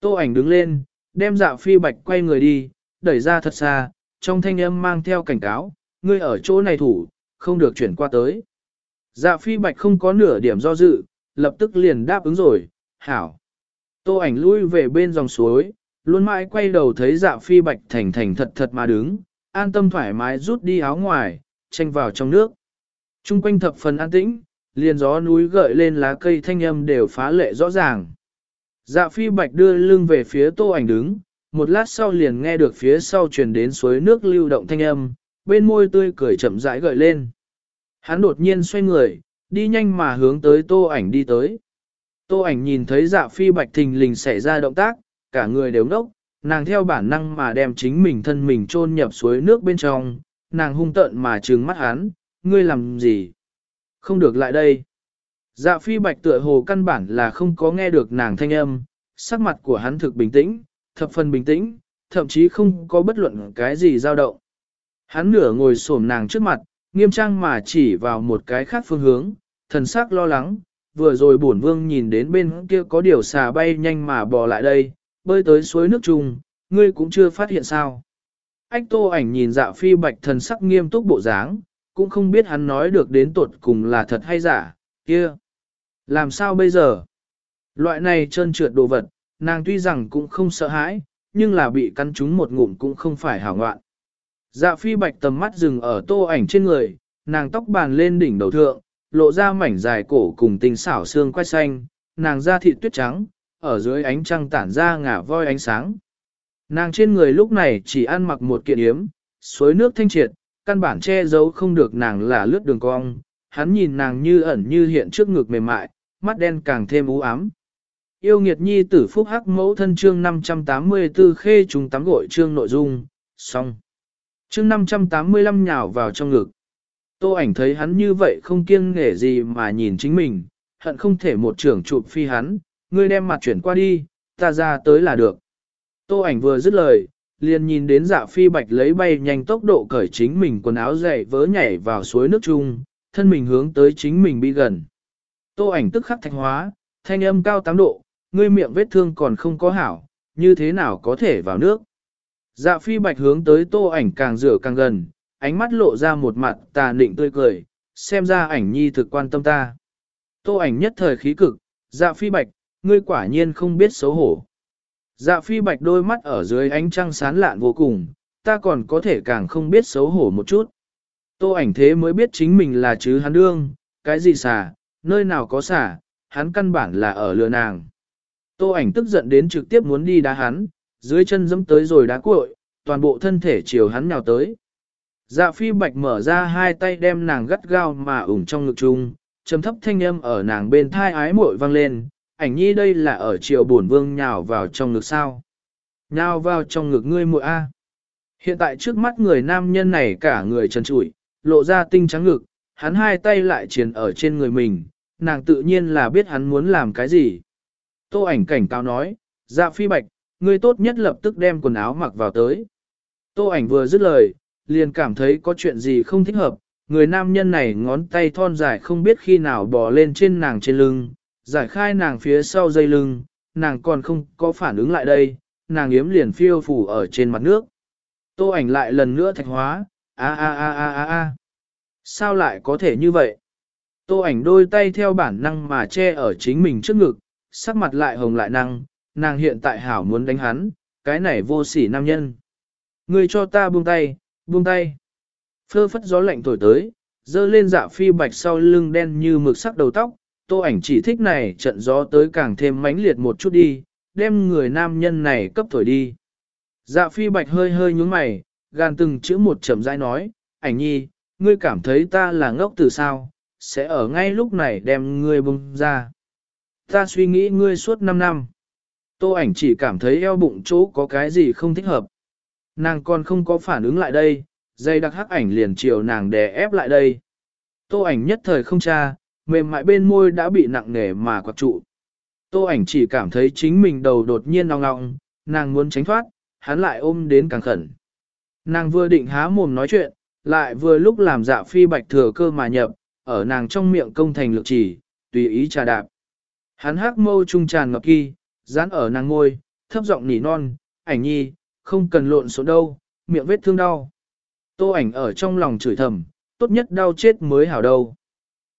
Speaker 1: Tô ảnh đứng lên, đem dạ phi bạch quay người đi, đẩy ra thật xa, trong thanh âm mang theo cảnh cáo, ngươi ở chỗ này thủ, không được chuyển qua tới. Dạ phi bạch không có nửa điểm do dự, lập tức liền đáp ứng rồi, hảo. Tô ảnh lui về bên dòng suối, luôn mãi quay đầu thấy dạ phi bạch thành thành thật thật mà đứng, an tâm thoải mái rút đi áo ngoài, tranh vào trong nước. Trung quanh thập phần an tĩnh, liền gió núi gợi lên lá cây thanh âm đều phá lệ rõ ràng. Dạ phi bạch đưa lưng về phía tô ảnh đứng, một lát sau liền nghe được phía sau truyền đến suối nước lưu động thanh âm, bên môi tươi cười chậm rãi gợi lên. Hắn đột nhiên xoay người, đi nhanh mà hướng tới tô ảnh đi tới. Tô ảnh nhìn thấy dạ phi bạch thình lình xảy ra động tác, cả người đều ngốc, nàng theo bản năng mà đem chính mình thân mình chôn nhập suối nước bên trong, nàng hung tợn mà trừng mắt hắn, ngươi làm gì? Không được lại đây. Dạ phi bạch tựa hồ căn bản là không có nghe được nàng thanh âm, sắc mặt của hắn thực bình tĩnh, thập phần bình tĩnh, thậm chí không có bất luận cái gì dao động. Hắn nửa ngồi xổm nàng trước mặt, nghiêm trang mà chỉ vào một cái khác phương hướng, thần sắc lo lắng, vừa rồi bổn vương nhìn đến bên kia có điều xà bay nhanh mà bò lại đây, bơi tới suối nước trùng, ngươi cũng chưa phát hiện sao. Ách tô ảnh nhìn dạ phi bạch thần sắc nghiêm túc bộ dáng, cũng không biết hắn nói được đến tuột cùng là thật hay giả, kia. Làm sao bây giờ? Loại này trơn trượt đồ vật, nàng tuy rằng cũng không sợ hãi, nhưng là bị cắn trúng một ngụm cũng không phải hảo ngoạn. Dạ phi bạch tầm mắt dừng ở tô ảnh trên người, nàng tóc bàn lên đỉnh đầu thượng, lộ ra mảnh dài cổ cùng tinh xảo xương quai xanh, nàng da thịt tuyết trắng, ở dưới ánh trăng tản ra ngả voi ánh sáng. Nàng trên người lúc này chỉ ăn mặc một kiện yếm, suối nước thanh triệt, căn bản che giấu không được nàng là lướt đường cong, hắn nhìn nàng như ẩn như hiện trước ngực mềm mại, mắt đen càng thêm u ám. Yêu nghiệt nhi tử phúc hắc mẫu thân chương 584 khê trùng tắm gội chương nội dung, xong. Chương 585 nhào vào trong ngực. Tô ảnh thấy hắn như vậy không kiêng nghể gì mà nhìn chính mình, hận không thể một trưởng chụp phi hắn, ngươi đem mặt chuyển qua đi, ta ra tới là được. Tô ảnh vừa dứt lời, liền nhìn đến dạ phi bạch lấy bay nhanh tốc độ cởi chính mình quần áo dày vớ nhảy vào suối nước chung, thân mình hướng tới chính mình bị gần. Tô ảnh tức khắc thạch hóa, thanh âm cao 8 độ, ngươi miệng vết thương còn không có hảo, như thế nào có thể vào nước. Dạ phi bạch hướng tới tô ảnh càng rửa càng gần, ánh mắt lộ ra một mặt tà nịnh tươi cười, xem ra ảnh nhi thực quan tâm ta. Tô ảnh nhất thời khí cực, dạ phi bạch, ngươi quả nhiên không biết xấu hổ. Dạ phi bạch đôi mắt ở dưới ánh trăng sán lạn vô cùng, ta còn có thể càng không biết xấu hổ một chút. Tô ảnh thế mới biết chính mình là chứ hắn đương, cái gì xả, nơi nào có xả, hắn căn bản là ở lừa nàng. Tô ảnh tức giận đến trực tiếp muốn đi đá hắn, dưới chân dẫm tới rồi đá cuội, toàn bộ thân thể chiều hắn nhào tới. Dạ phi bạch mở ra hai tay đem nàng gắt gao mà ủng trong ngực chung, trầm thấp thanh âm ở nàng bên thai ái muội vang lên, ảnh nhi đây là ở chiều bổn vương nhào vào trong ngực sao. Nhào vào trong ngực ngươi muội a. Hiện tại trước mắt người nam nhân này cả người trần trụi, lộ ra tinh trắng ngực, hắn hai tay lại triền ở trên người mình, nàng tự nhiên là biết hắn muốn làm cái gì. Tô ảnh cảnh cáo nói, dạ phi bạch, ngươi tốt nhất lập tức đem quần áo mặc vào tới. Tô ảnh vừa dứt lời, liền cảm thấy có chuyện gì không thích hợp, người nam nhân này ngón tay thon dài không biết khi nào bò lên trên nàng trên lưng, giải khai nàng phía sau dây lưng, nàng còn không có phản ứng lại đây, nàng yếm liền phiêu phủ ở trên mặt nước. Tô ảnh lại lần nữa thạch hóa, a a a a a a. Sao lại có thể như vậy? Tô ảnh đôi tay theo bản năng mà che ở chính mình trước ngực, sắc mặt lại hồng lại năng, nàng hiện tại hảo muốn đánh hắn, cái này vô sỉ nam nhân. Ngươi cho ta buông tay, buông tay. Phơ phất gió lạnh thổi tới, dơ lên dạ phi bạch sau lưng đen như mực sắc đầu tóc, tô ảnh chỉ thích này trận gió tới càng thêm mãnh liệt một chút đi, đem người nam nhân này cấp thổi đi. Dạ phi bạch hơi hơi nhúng mày, gan từng chữ một chậm rãi nói, ảnh nhi, ngươi cảm thấy ta là ngốc từ sao, sẽ ở ngay lúc này đem ngươi bung ra. Ta suy nghĩ ngươi suốt 5 năm. Tô ảnh chỉ cảm thấy eo bụng chỗ có cái gì không thích hợp. Nàng còn không có phản ứng lại đây, dây đặc hắc ảnh liền chiều nàng đè ép lại đây. Tô ảnh nhất thời không tra, mềm mại bên môi đã bị nặng nề mà quặp trụ. Tô ảnh chỉ cảm thấy chính mình đầu đột nhiên ong ong, nàng muốn tránh thoát, hắn lại ôm đến càng khẩn. Nàng vừa định há mồm nói chuyện, lại vừa lúc làm dạ phi bạch thừa cơ mà nhập, ở nàng trong miệng công thành lực chỉ, tùy ý trà đạp. Hắn hắc mâu trung tràn ngập kỳ, dán ở nàng ngôi, thấp giọng nỉ non, ảnh nhi, không cần lộn xộn đâu, miệng vết thương đau. Tô ảnh ở trong lòng chửi thầm, tốt nhất đau chết mới hảo đâu.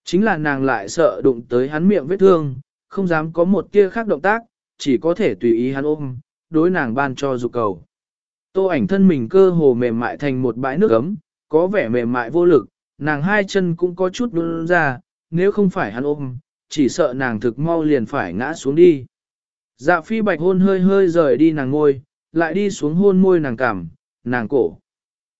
Speaker 1: Chính là nàng lại sợ đụng tới hắn miệng vết thương, không dám có một tia khác động tác, chỉ có thể tùy ý hắn ôm, đối nàng ban cho dục cầu. Tô ảnh thân mình cơ hồ mềm mại thành một bãi nước ấm, có vẻ mềm mại vô lực, nàng hai chân cũng có chút đun ra, nếu không phải hắn ôm, chỉ sợ nàng thực mau liền phải ngã xuống đi. Dạ phi bạch hôn hơi hơi rời đi nàng ngôi, lại đi xuống hôn môi nàng cảm, nàng cổ.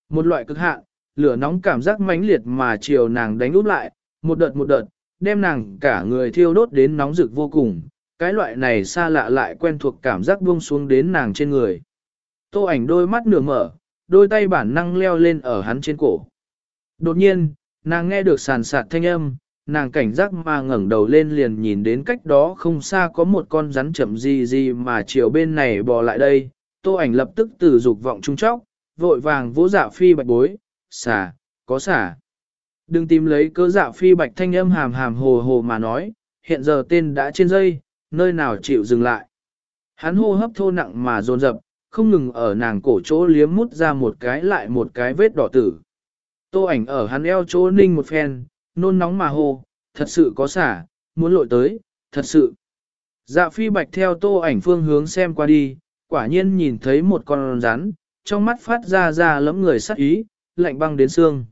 Speaker 1: Một loại cực hạn, lửa nóng cảm giác mãnh liệt mà chiều nàng đánh úp lại, một đợt một đợt, đem nàng cả người thiêu đốt đến nóng rực vô cùng. Cái loại này xa lạ lại quen thuộc cảm giác buông xuống đến nàng trên người. Tô ảnh đôi mắt nửa mở, đôi tay bản năng leo lên ở hắn trên cổ. Đột nhiên, nàng nghe được sàn sạt thanh âm, nàng cảnh giác mà ngẩng đầu lên liền nhìn đến cách đó không xa có một con rắn chậm gì gì mà chiều bên này bò lại đây. Tô ảnh lập tức từ dục vọng trung chóc, vội vàng vỗ dạ phi bạch bối, xả, có xả. Đừng tìm lấy cớ dạ phi bạch thanh âm hàm hàm hồ hồ mà nói, hiện giờ tên đã trên dây, nơi nào chịu dừng lại. Hắn hô hấp thô nặng mà dồn dập, không ngừng ở nàng cổ chỗ liếm mút ra một cái lại một cái vết đỏ tử. Tô ảnh ở hắn eo chỗ ninh một phen, nôn nóng mà hồ, thật sự có xả, muốn lội tới, thật sự. Dạ phi bạch theo tô ảnh phương hướng xem qua đi, quả nhiên nhìn thấy một con rắn, trong mắt phát ra ra lẫm người sắc ý, lạnh băng đến xương.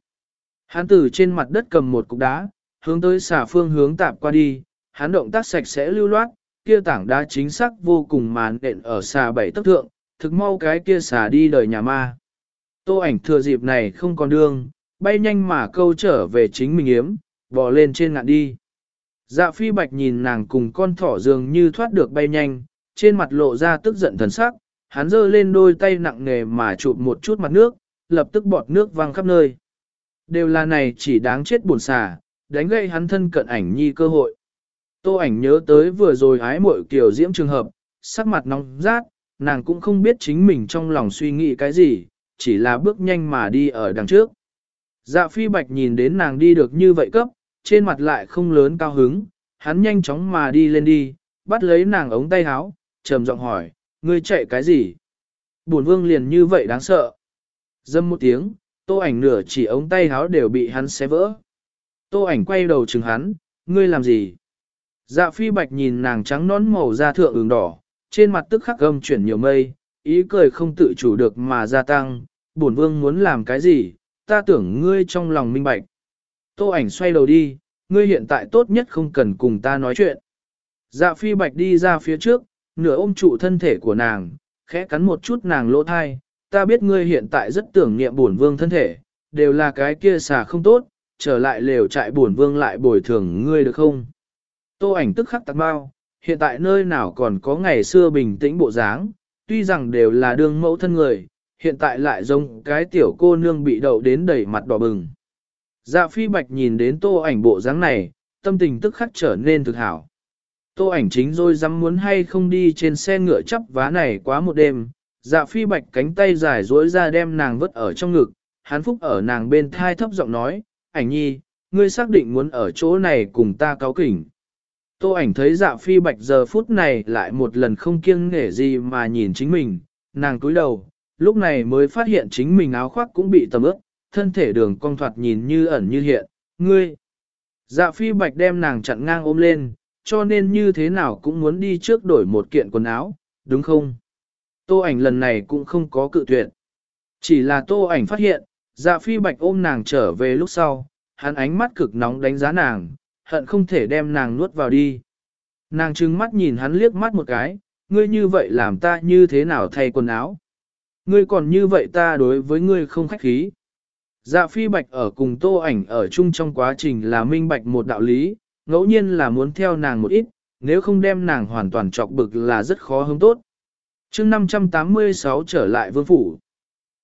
Speaker 1: Hắn từ trên mặt đất cầm một cục đá, hướng tới xả phương hướng tạp qua đi, hắn động tác sạch sẽ lưu loát, kia tảng đá chính xác vô cùng màn đện ở xà bảy tấc thượng, thực mau cái kia xả đi đời nhà ma. Tô ảnh thừa dịp này không còn đường, bay nhanh mà câu trở về chính mình yếm, bò lên trên ngạn đi. Dạ phi bạch nhìn nàng cùng con thỏ dường như thoát được bay nhanh, trên mặt lộ ra tức giận thần sắc, hắn giơ lên đôi tay nặng nề mà chụp một chút mặt nước, lập tức bọt nước văng khắp nơi. Đều là này chỉ đáng chết buồn xà, đánh gây hắn thân cận ảnh nhi cơ hội. Tô ảnh nhớ tới vừa rồi ái muội kiểu diễm trường hợp, sắc mặt nóng rát, nàng cũng không biết chính mình trong lòng suy nghĩ cái gì, chỉ là bước nhanh mà đi ở đằng trước. Dạ phi bạch nhìn đến nàng đi được như vậy cấp, trên mặt lại không lớn cao hứng, hắn nhanh chóng mà đi lên đi, bắt lấy nàng ống tay áo, trầm giọng hỏi, ngươi chạy cái gì? Bổn vương liền như vậy đáng sợ. Dâm một tiếng, tô ảnh nửa chỉ ống tay áo đều bị hắn xé vỡ. Tô ảnh quay đầu chừng hắn, ngươi làm gì? Dạ phi bạch nhìn nàng trắng nón màu da thượng ửng đỏ, trên mặt tức khắc gầm chuyển nhiều mây, ý cười không tự chủ được mà gia tăng, bổn vương muốn làm cái gì, ta tưởng ngươi trong lòng minh bạch. Tô ảnh xoay đầu đi, ngươi hiện tại tốt nhất không cần cùng ta nói chuyện. Dạ phi bạch đi ra phía trước, nửa ôm trụ thân thể của nàng, khẽ cắn một chút nàng lỗ thai, ta biết ngươi hiện tại rất tưởng niệm bổn vương thân thể, đều là cái kia xà không tốt, trở lại lều trại bổn vương lại bồi thường ngươi được không? Tô ảnh tức khắc tạc bao, hiện tại nơi nào còn có ngày xưa bình tĩnh bộ dáng, tuy rằng đều là đương mẫu thân người, hiện tại lại giống cái tiểu cô nương bị đậu đến đầy mặt đỏ bừng. Dạ phi bạch nhìn đến tô ảnh bộ dáng này, tâm tình tức khắc trở nên thực hảo. Tô ảnh chính rồi dám muốn hay không đi trên xe ngựa chắp vá này quá một đêm, dạ phi bạch cánh tay dài duỗi ra đem nàng vứt ở trong ngực, Hán phúc ở nàng bên thai thấp giọng nói, ảnh nhi, ngươi xác định muốn ở chỗ này cùng ta cáo kỉnh. Tô ảnh thấy dạ phi bạch giờ phút này lại một lần không kiêng nể gì mà nhìn chính mình, nàng cúi đầu, lúc này mới phát hiện chính mình áo khoác cũng bị tầm ướt, thân thể đường cong thoạt nhìn như ẩn như hiện, ngươi. Dạ phi bạch đem nàng chặn ngang ôm lên, cho nên như thế nào cũng muốn đi trước đổi một kiện quần áo, đúng không? Tô ảnh lần này cũng không có cự tuyệt. Chỉ là tô ảnh phát hiện, dạ phi bạch ôm nàng trở về lúc sau, hắn ánh mắt cực nóng đánh giá nàng, hận không thể đem nàng nuốt vào đi. Nàng trừng mắt nhìn hắn liếc mắt một cái, ngươi như vậy làm ta như thế nào thay quần áo? Ngươi còn như vậy ta đối với ngươi không khách khí. Dạ phi bạch ở cùng tô ảnh ở chung trong quá trình là minh bạch một đạo lý, ngẫu nhiên là muốn theo nàng một ít, nếu không đem nàng hoàn toàn chọc bực là rất khó hứng tốt. Trước 586 trở lại vương phủ.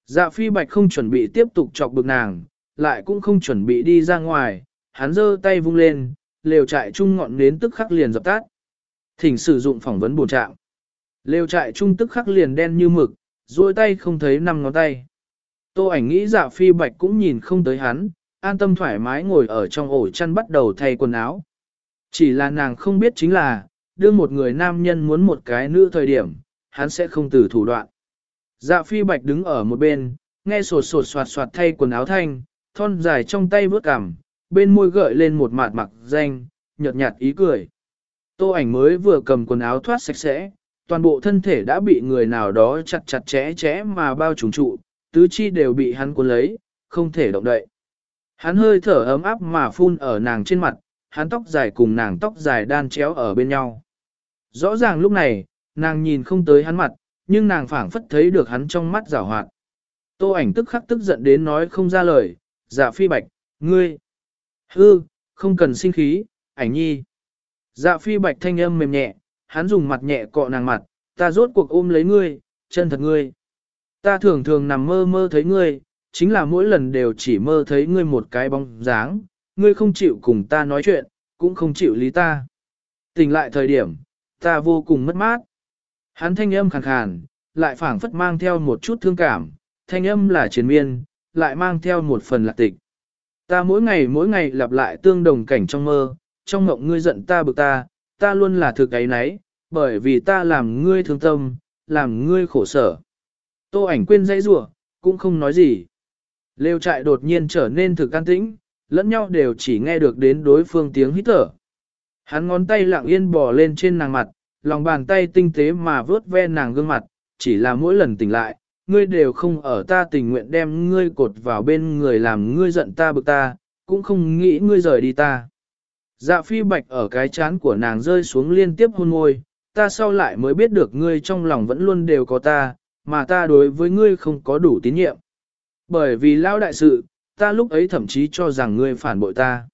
Speaker 1: Dạ phi bạch không chuẩn bị tiếp tục chọc bực nàng, lại cũng không chuẩn bị đi ra ngoài, hắn giơ tay vung lên, lều trại chung ngọn nến tức khắc liền dập tắt. Thỉnh sử dụng phỏng vấn bổ trạng. Lều trại chung tức khắc liền đen như mực, duỗi tay không thấy năm ngón tay. Tô ảnh nghĩ dạ phi bạch cũng nhìn không tới hắn, an tâm thoải mái ngồi ở trong ổ chăn bắt đầu thay quần áo. Chỉ là nàng không biết chính là, đưa một người nam nhân muốn một cái nữ thời điểm, hắn sẽ không từ thủ đoạn. Dạ phi bạch đứng ở một bên, nghe sột sột soạt soạt thay quần áo thanh, thon dài trong tay vớt cằm, bên môi gợi lên một mạt mặc danh, nhợt nhạt ý cười. Tô ảnh mới vừa cầm quần áo thoát sạch sẽ, toàn bộ thân thể đã bị người nào đó chặt chặt chẽ chẽ mà bao trùng trụ, tứ chi đều bị hắn cuốn lấy, không thể động đậy. Hắn hơi thở ấm áp mà phun ở nàng trên mặt, hắn tóc dài cùng nàng tóc dài đan chéo ở bên nhau. Rõ ràng lúc này, nàng nhìn không tới hắn mặt, nhưng nàng phảng phất thấy được hắn trong mắt rào hoạt. Tô ảnh tức khắc tức giận đến nói không ra lời, dạ phi bạch, ngươi. Hư, không cần sinh khí, ảnh nhi. Dạ phi bạch thanh âm mềm nhẹ, hắn dùng mặt nhẹ cọ nàng mặt, ta rốt cuộc ôm lấy ngươi, chân thật ngươi. Ta thường thường nằm mơ mơ thấy ngươi, chính là mỗi lần đều chỉ mơ thấy ngươi một cái bóng dáng, ngươi không chịu cùng ta nói chuyện, cũng không chịu lý ta. Tỉnh lại thời điểm, ta vô cùng mất mát. Hắn thanh âm khàn khàn, lại phảng phất mang theo một chút thương cảm, thanh âm là triền miên, lại mang theo một phần lạc tịch. Ta mỗi ngày mỗi ngày lặp lại tương đồng cảnh trong mơ, trong mộng ngươi giận ta bực ta, ta luôn là thực ấy nấy, bởi vì ta làm ngươi thương tâm, làm ngươi khổ sở. Tô ảnh quên dãy rủa, cũng không nói gì. Lêu trại đột nhiên trở nên thực an tĩnh, lẫn nhau đều chỉ nghe được đến đối phương tiếng hít thở. Hắn ngón tay lặng yên bò lên trên nàng mặt, lòng bàn tay tinh tế mà vớt ve nàng gương mặt, chỉ là mỗi lần tỉnh lại, ngươi đều không ở ta tình nguyện đem ngươi cột vào bên người làm ngươi giận ta bực ta, cũng không nghĩ ngươi rời đi ta. Dạ phi bạch ở cái chán của nàng rơi xuống liên tiếp hôn môi, ta sau lại mới biết được ngươi trong lòng vẫn luôn đều có ta, mà ta đối với ngươi không có đủ tín nhiệm. Bởi vì lao đại sự, ta lúc ấy thậm chí cho rằng ngươi phản bội ta.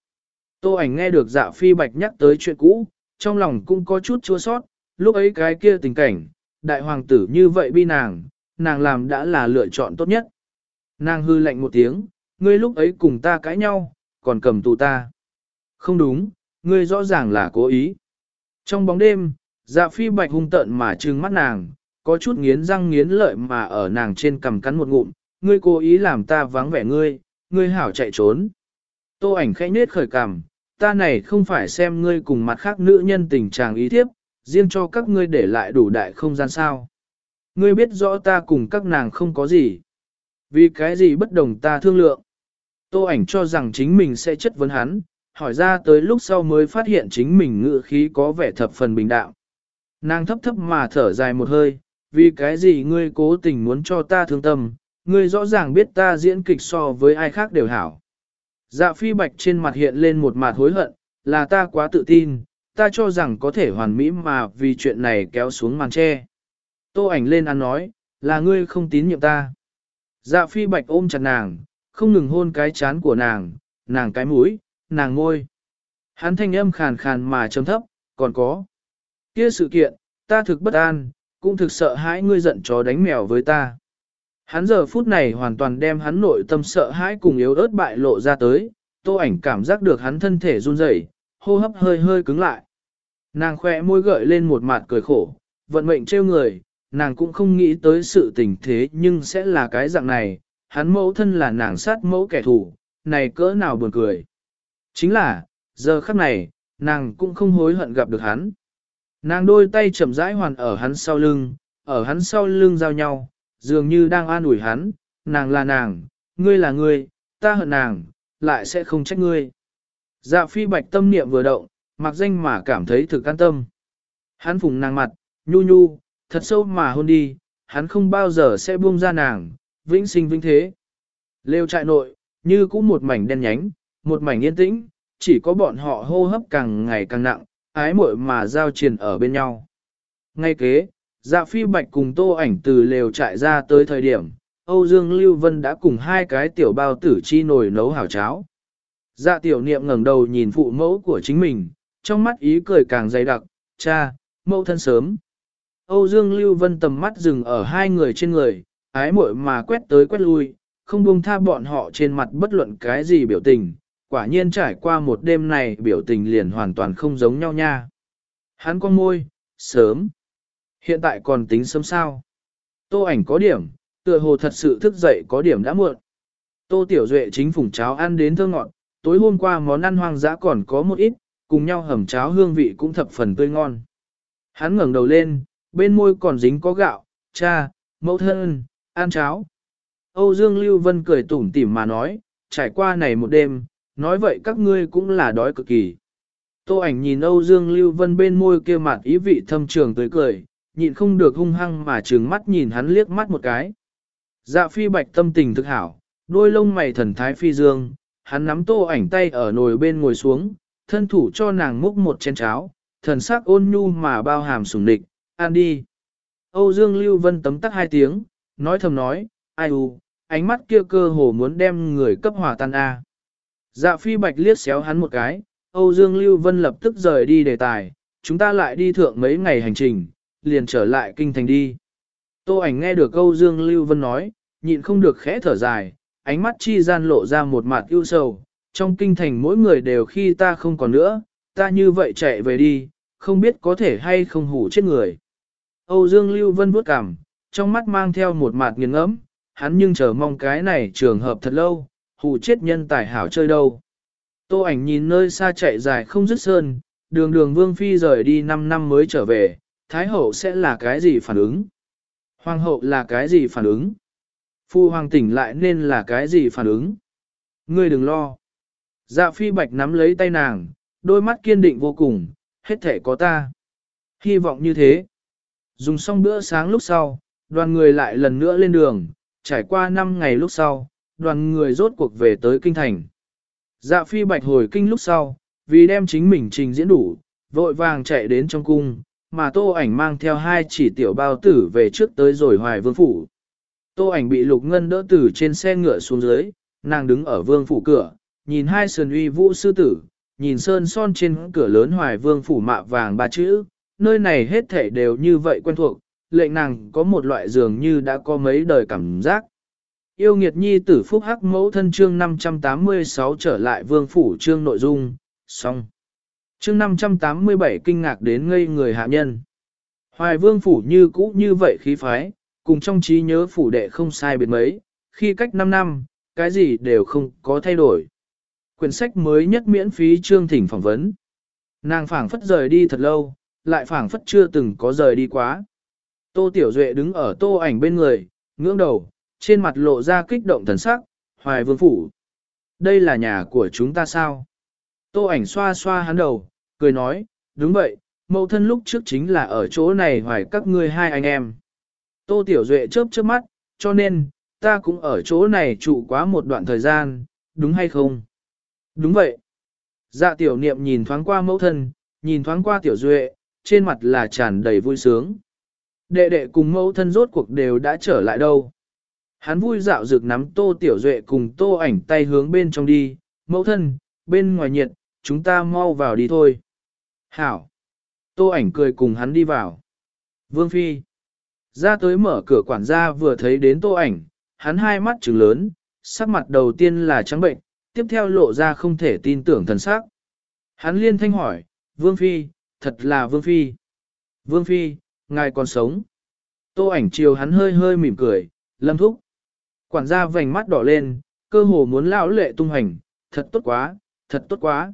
Speaker 1: Tô ảnh nghe được dạ phi bạch nhắc tới chuyện cũ, trong lòng cũng có chút chua sót, lúc ấy cái kia tình cảnh, đại hoàng tử như vậy bi nàng, nàng làm đã là lựa chọn tốt nhất. Nàng hư lạnh một tiếng, ngươi lúc ấy cùng ta cãi nhau, còn cầm tù ta. Không đúng, ngươi rõ ràng là cố ý. Trong bóng đêm, dạ phi bạch hung tợn mà trừng mắt nàng, có chút nghiến răng nghiến lợi mà ở nàng trên cầm cắn một ngụm, ngươi cố ý làm ta vắng vẻ ngươi, ngươi hảo chạy trốn. Tô ảnh khẽ nết khởi cằm, ta này không phải xem ngươi cùng mặt khác nữ nhân tình trạng ý thiếp, riêng cho các ngươi để lại đủ đại không gian sao. Ngươi biết rõ ta cùng các nàng không có gì. Vì cái gì bất đồng ta thương lượng. Tô ảnh cho rằng chính mình sẽ chất vấn hắn, hỏi ra tới lúc sau mới phát hiện chính mình ngựa khí có vẻ thập phần bình đạo. Nàng thấp thấp mà thở dài một hơi, vì cái gì ngươi cố tình muốn cho ta thương tâm, ngươi rõ ràng biết ta diễn kịch so với ai khác đều hảo. Dạ phi bạch trên mặt hiện lên một mặt hối hận, là ta quá tự tin, ta cho rằng có thể hoàn mỹ mà vì chuyện này kéo xuống màn tre. Tô ảnh lên ăn nói, là ngươi không tín nhiệm ta. Dạ phi bạch ôm chặt nàng, không ngừng hôn cái chán của nàng, nàng cái mũi, nàng ngôi. Hắn thanh âm khàn khàn mà trầm thấp, còn có. Kia sự kiện, ta thực bất an, cũng thực sợ hãi ngươi giận chó đánh mèo với ta. Hắn giờ phút này hoàn toàn đem hắn nội tâm sợ hãi cùng yếu ớt bại lộ ra tới, tô ảnh cảm giác được hắn thân thể run rẩy, hô hấp hơi hơi cứng lại. Nàng khẽ môi gợi lên một mặt cười khổ, vận mệnh trêu người, nàng cũng không nghĩ tới sự tình thế nhưng sẽ là cái dạng này, hắn mẫu thân là nàng sát mẫu kẻ thù, này cỡ nào buồn cười. Chính là, giờ khắc này, nàng cũng không hối hận gặp được hắn. Nàng đôi tay chậm rãi hoàn ở hắn sau lưng, ở hắn sau lưng giao nhau, dường như đang an ủi hắn, nàng là nàng, ngươi là ngươi, ta hận nàng, lại sẽ không trách ngươi. Dạ phi bạch tâm niệm vừa động, mặc danh mà cảm thấy thực an tâm. Hắn phùng nàng mặt, nhu nhu, thật sâu mà hôn đi, hắn không bao giờ sẽ buông ra nàng, vĩnh sinh vĩnh thế. Lêu trại nội, như cũng một mảnh đen nhánh, một mảnh yên tĩnh, chỉ có bọn họ hô hấp càng ngày càng nặng, ái muội mà giao triền ở bên nhau. Ngay kế, dạ phi bạch cùng tô ảnh từ lều trại ra tới thời điểm, Âu Dương Lưu Vân đã cùng hai cái tiểu bao tử chi nồi nấu hảo cháo. Dạ tiểu niệm ngẩng đầu nhìn phụ mẫu của chính mình, trong mắt ý cười càng dày đặc, cha, mẫu thân sớm. Âu Dương Lưu Vân tầm mắt dừng ở hai người trên người, ái muội mà quét tới quét lui, không buông tha bọn họ trên mặt bất luận cái gì biểu tình, quả nhiên trải qua một đêm này biểu tình liền hoàn toàn không giống nhau nha. Hắn con môi, sớm. Hiện tại còn tính sớm sao. Tô ảnh có điểm, tựa hồ thật sự thức dậy có điểm đã muộn. Tô Tiểu Duệ chính phùng cháo ăn đến thơ ngọt, tối hôm qua món ăn hoang dã còn có một ít, cùng nhau hầm cháo hương vị cũng thập phần tươi ngon. Hắn ngẩng đầu lên, bên môi còn dính có gạo, cha, mẫu thân, ăn cháo. Âu Dương Lưu Vân cười tủm tỉm mà nói, trải qua này một đêm, nói vậy các ngươi cũng là đói cực kỳ. Tô ảnh nhìn Âu Dương Lưu Vân bên môi kia mặt ý vị thâm trường tới cười, nhịn không được hung hăng mà trừng mắt nhìn hắn liếc mắt một cái. Dạ phi bạch tâm tình thực hảo, đôi lông mày thần thái phi dương, hắn nắm tô ảnh tay ở nồi bên ngồi xuống, thân thủ cho nàng múc một chén cháo, thần sắc ôn nhu mà bao hàm sủng địch, ăn đi. Âu Dương Lưu Vân tấm tắc hai tiếng, nói thầm nói, ai u, ánh mắt kia cơ hồ muốn đem người cấp hòa tan a. Dạ phi bạch liếc xéo hắn một cái, Âu Dương Lưu Vân lập tức rời đi đề tài, chúng ta lại đi thượng mấy ngày hành trình, liền trở lại kinh thành đi. Tô ảnh nghe được Âu Dương Lưu Vân nói, nhịn không được khẽ thở dài, ánh mắt chi gian lộ ra một mặt ưu sầu, trong kinh thành mỗi người đều khi ta không còn nữa, ta như vậy chạy về đi, không biết có thể hay không hủ chết người. Âu Dương Lưu Vân vuốt cằm, trong mắt mang theo một mặt nghiền ngẫm, hắn nhưng chờ mong cái này trường hợp thật lâu, hù chết nhân tài hảo chơi đâu. Tô ảnh nhìn nơi xa chạy dài không dứt sơn, đường đường vương phi rời đi 5 năm mới trở về, thái hậu sẽ là cái gì phản ứng? Hoàng hậu là cái gì phản ứng? Phu hoàng tỉnh lại nên là cái gì phản ứng? Ngươi đừng lo. Dạ phi bạch nắm lấy tay nàng, đôi mắt kiên định vô cùng, hết thể có ta. Hy vọng như thế. Dùng xong bữa sáng lúc sau, đoàn người lại lần nữa lên đường, trải qua 5 ngày lúc sau, đoàn người rốt cuộc về tới kinh thành. Dạ phi bạch hồi kinh lúc sau, vì đem chính mình trình diễn đủ, vội vàng chạy đến trong cung, mà tô ảnh mang theo hai chỉ tiểu bao tử về trước tới rồi hoài vương phủ. Tô ảnh bị lục ngân đỡ tử trên xe ngựa xuống dưới, nàng đứng ở vương phủ cửa, nhìn hai sườn uy vũ sư tử, nhìn sơn son trên cửa lớn hoài vương phủ mạ vàng ba chữ, nơi này hết thảy đều như vậy quen thuộc, lệnh nàng có một loại dường như đã có mấy đời cảm giác. Yêu nghiệt nhi tử phúc hắc mẫu thân chương 586 trở lại vương phủ chương nội dung, xong. Chương 587 kinh ngạc đến ngây người hạ nhân. Hoài vương phủ như cũ như vậy khí phái, cùng trong trí nhớ phủ đệ không sai biệt mấy, khi cách 5 năm, cái gì đều không có thay đổi. Quyển sách mới nhất miễn phí chương thỉnh phỏng vấn. Nàng phảng phất rời đi thật lâu, lại phảng phất chưa từng có rời đi quá. Tô Tiểu Duệ đứng ở tô ảnh bên người, ngưỡng đầu, trên mặt lộ ra kích động thần sắc, hoài vương phủ. Đây là nhà của chúng ta sao? Tô ảnh xoa xoa hắn đầu, cười nói, đúng vậy, mẫu thân lúc trước chính là ở chỗ này hoài các ngươi hai anh em. Tô Tiểu Duệ chớp chớp mắt, cho nên, ta cũng ở chỗ này trụ quá một đoạn thời gian, đúng hay không? Đúng vậy. Dạ tiểu niệm nhìn thoáng qua mẫu thân, nhìn thoáng qua tiểu duệ, trên mặt là tràn đầy vui sướng. Đệ đệ cùng mẫu thân rốt cuộc đều đã trở lại đâu. Hắn vui dạo dược nắm tô tiểu duệ cùng tô ảnh tay hướng bên trong đi, mẫu thân, bên ngoài nhiệt, chúng ta mau vào đi thôi. Hảo. Tô ảnh cười cùng hắn đi vào. Vương Phi. Ra tới mở cửa quản gia vừa thấy đến tô ảnh, hắn hai mắt trừng lớn, sắc mặt đầu tiên là trắng bệnh, tiếp theo lộ ra không thể tin tưởng thần sắc. Hắn liên thanh hỏi, Vương Phi, thật là Vương Phi. Vương Phi, ngài còn sống. Tô ảnh chiều hắn hơi hơi mỉm cười, lâm thúc. Quản gia vành mắt đỏ lên, cơ hồ muốn lão lệ tung hành, thật tốt quá, thật tốt quá.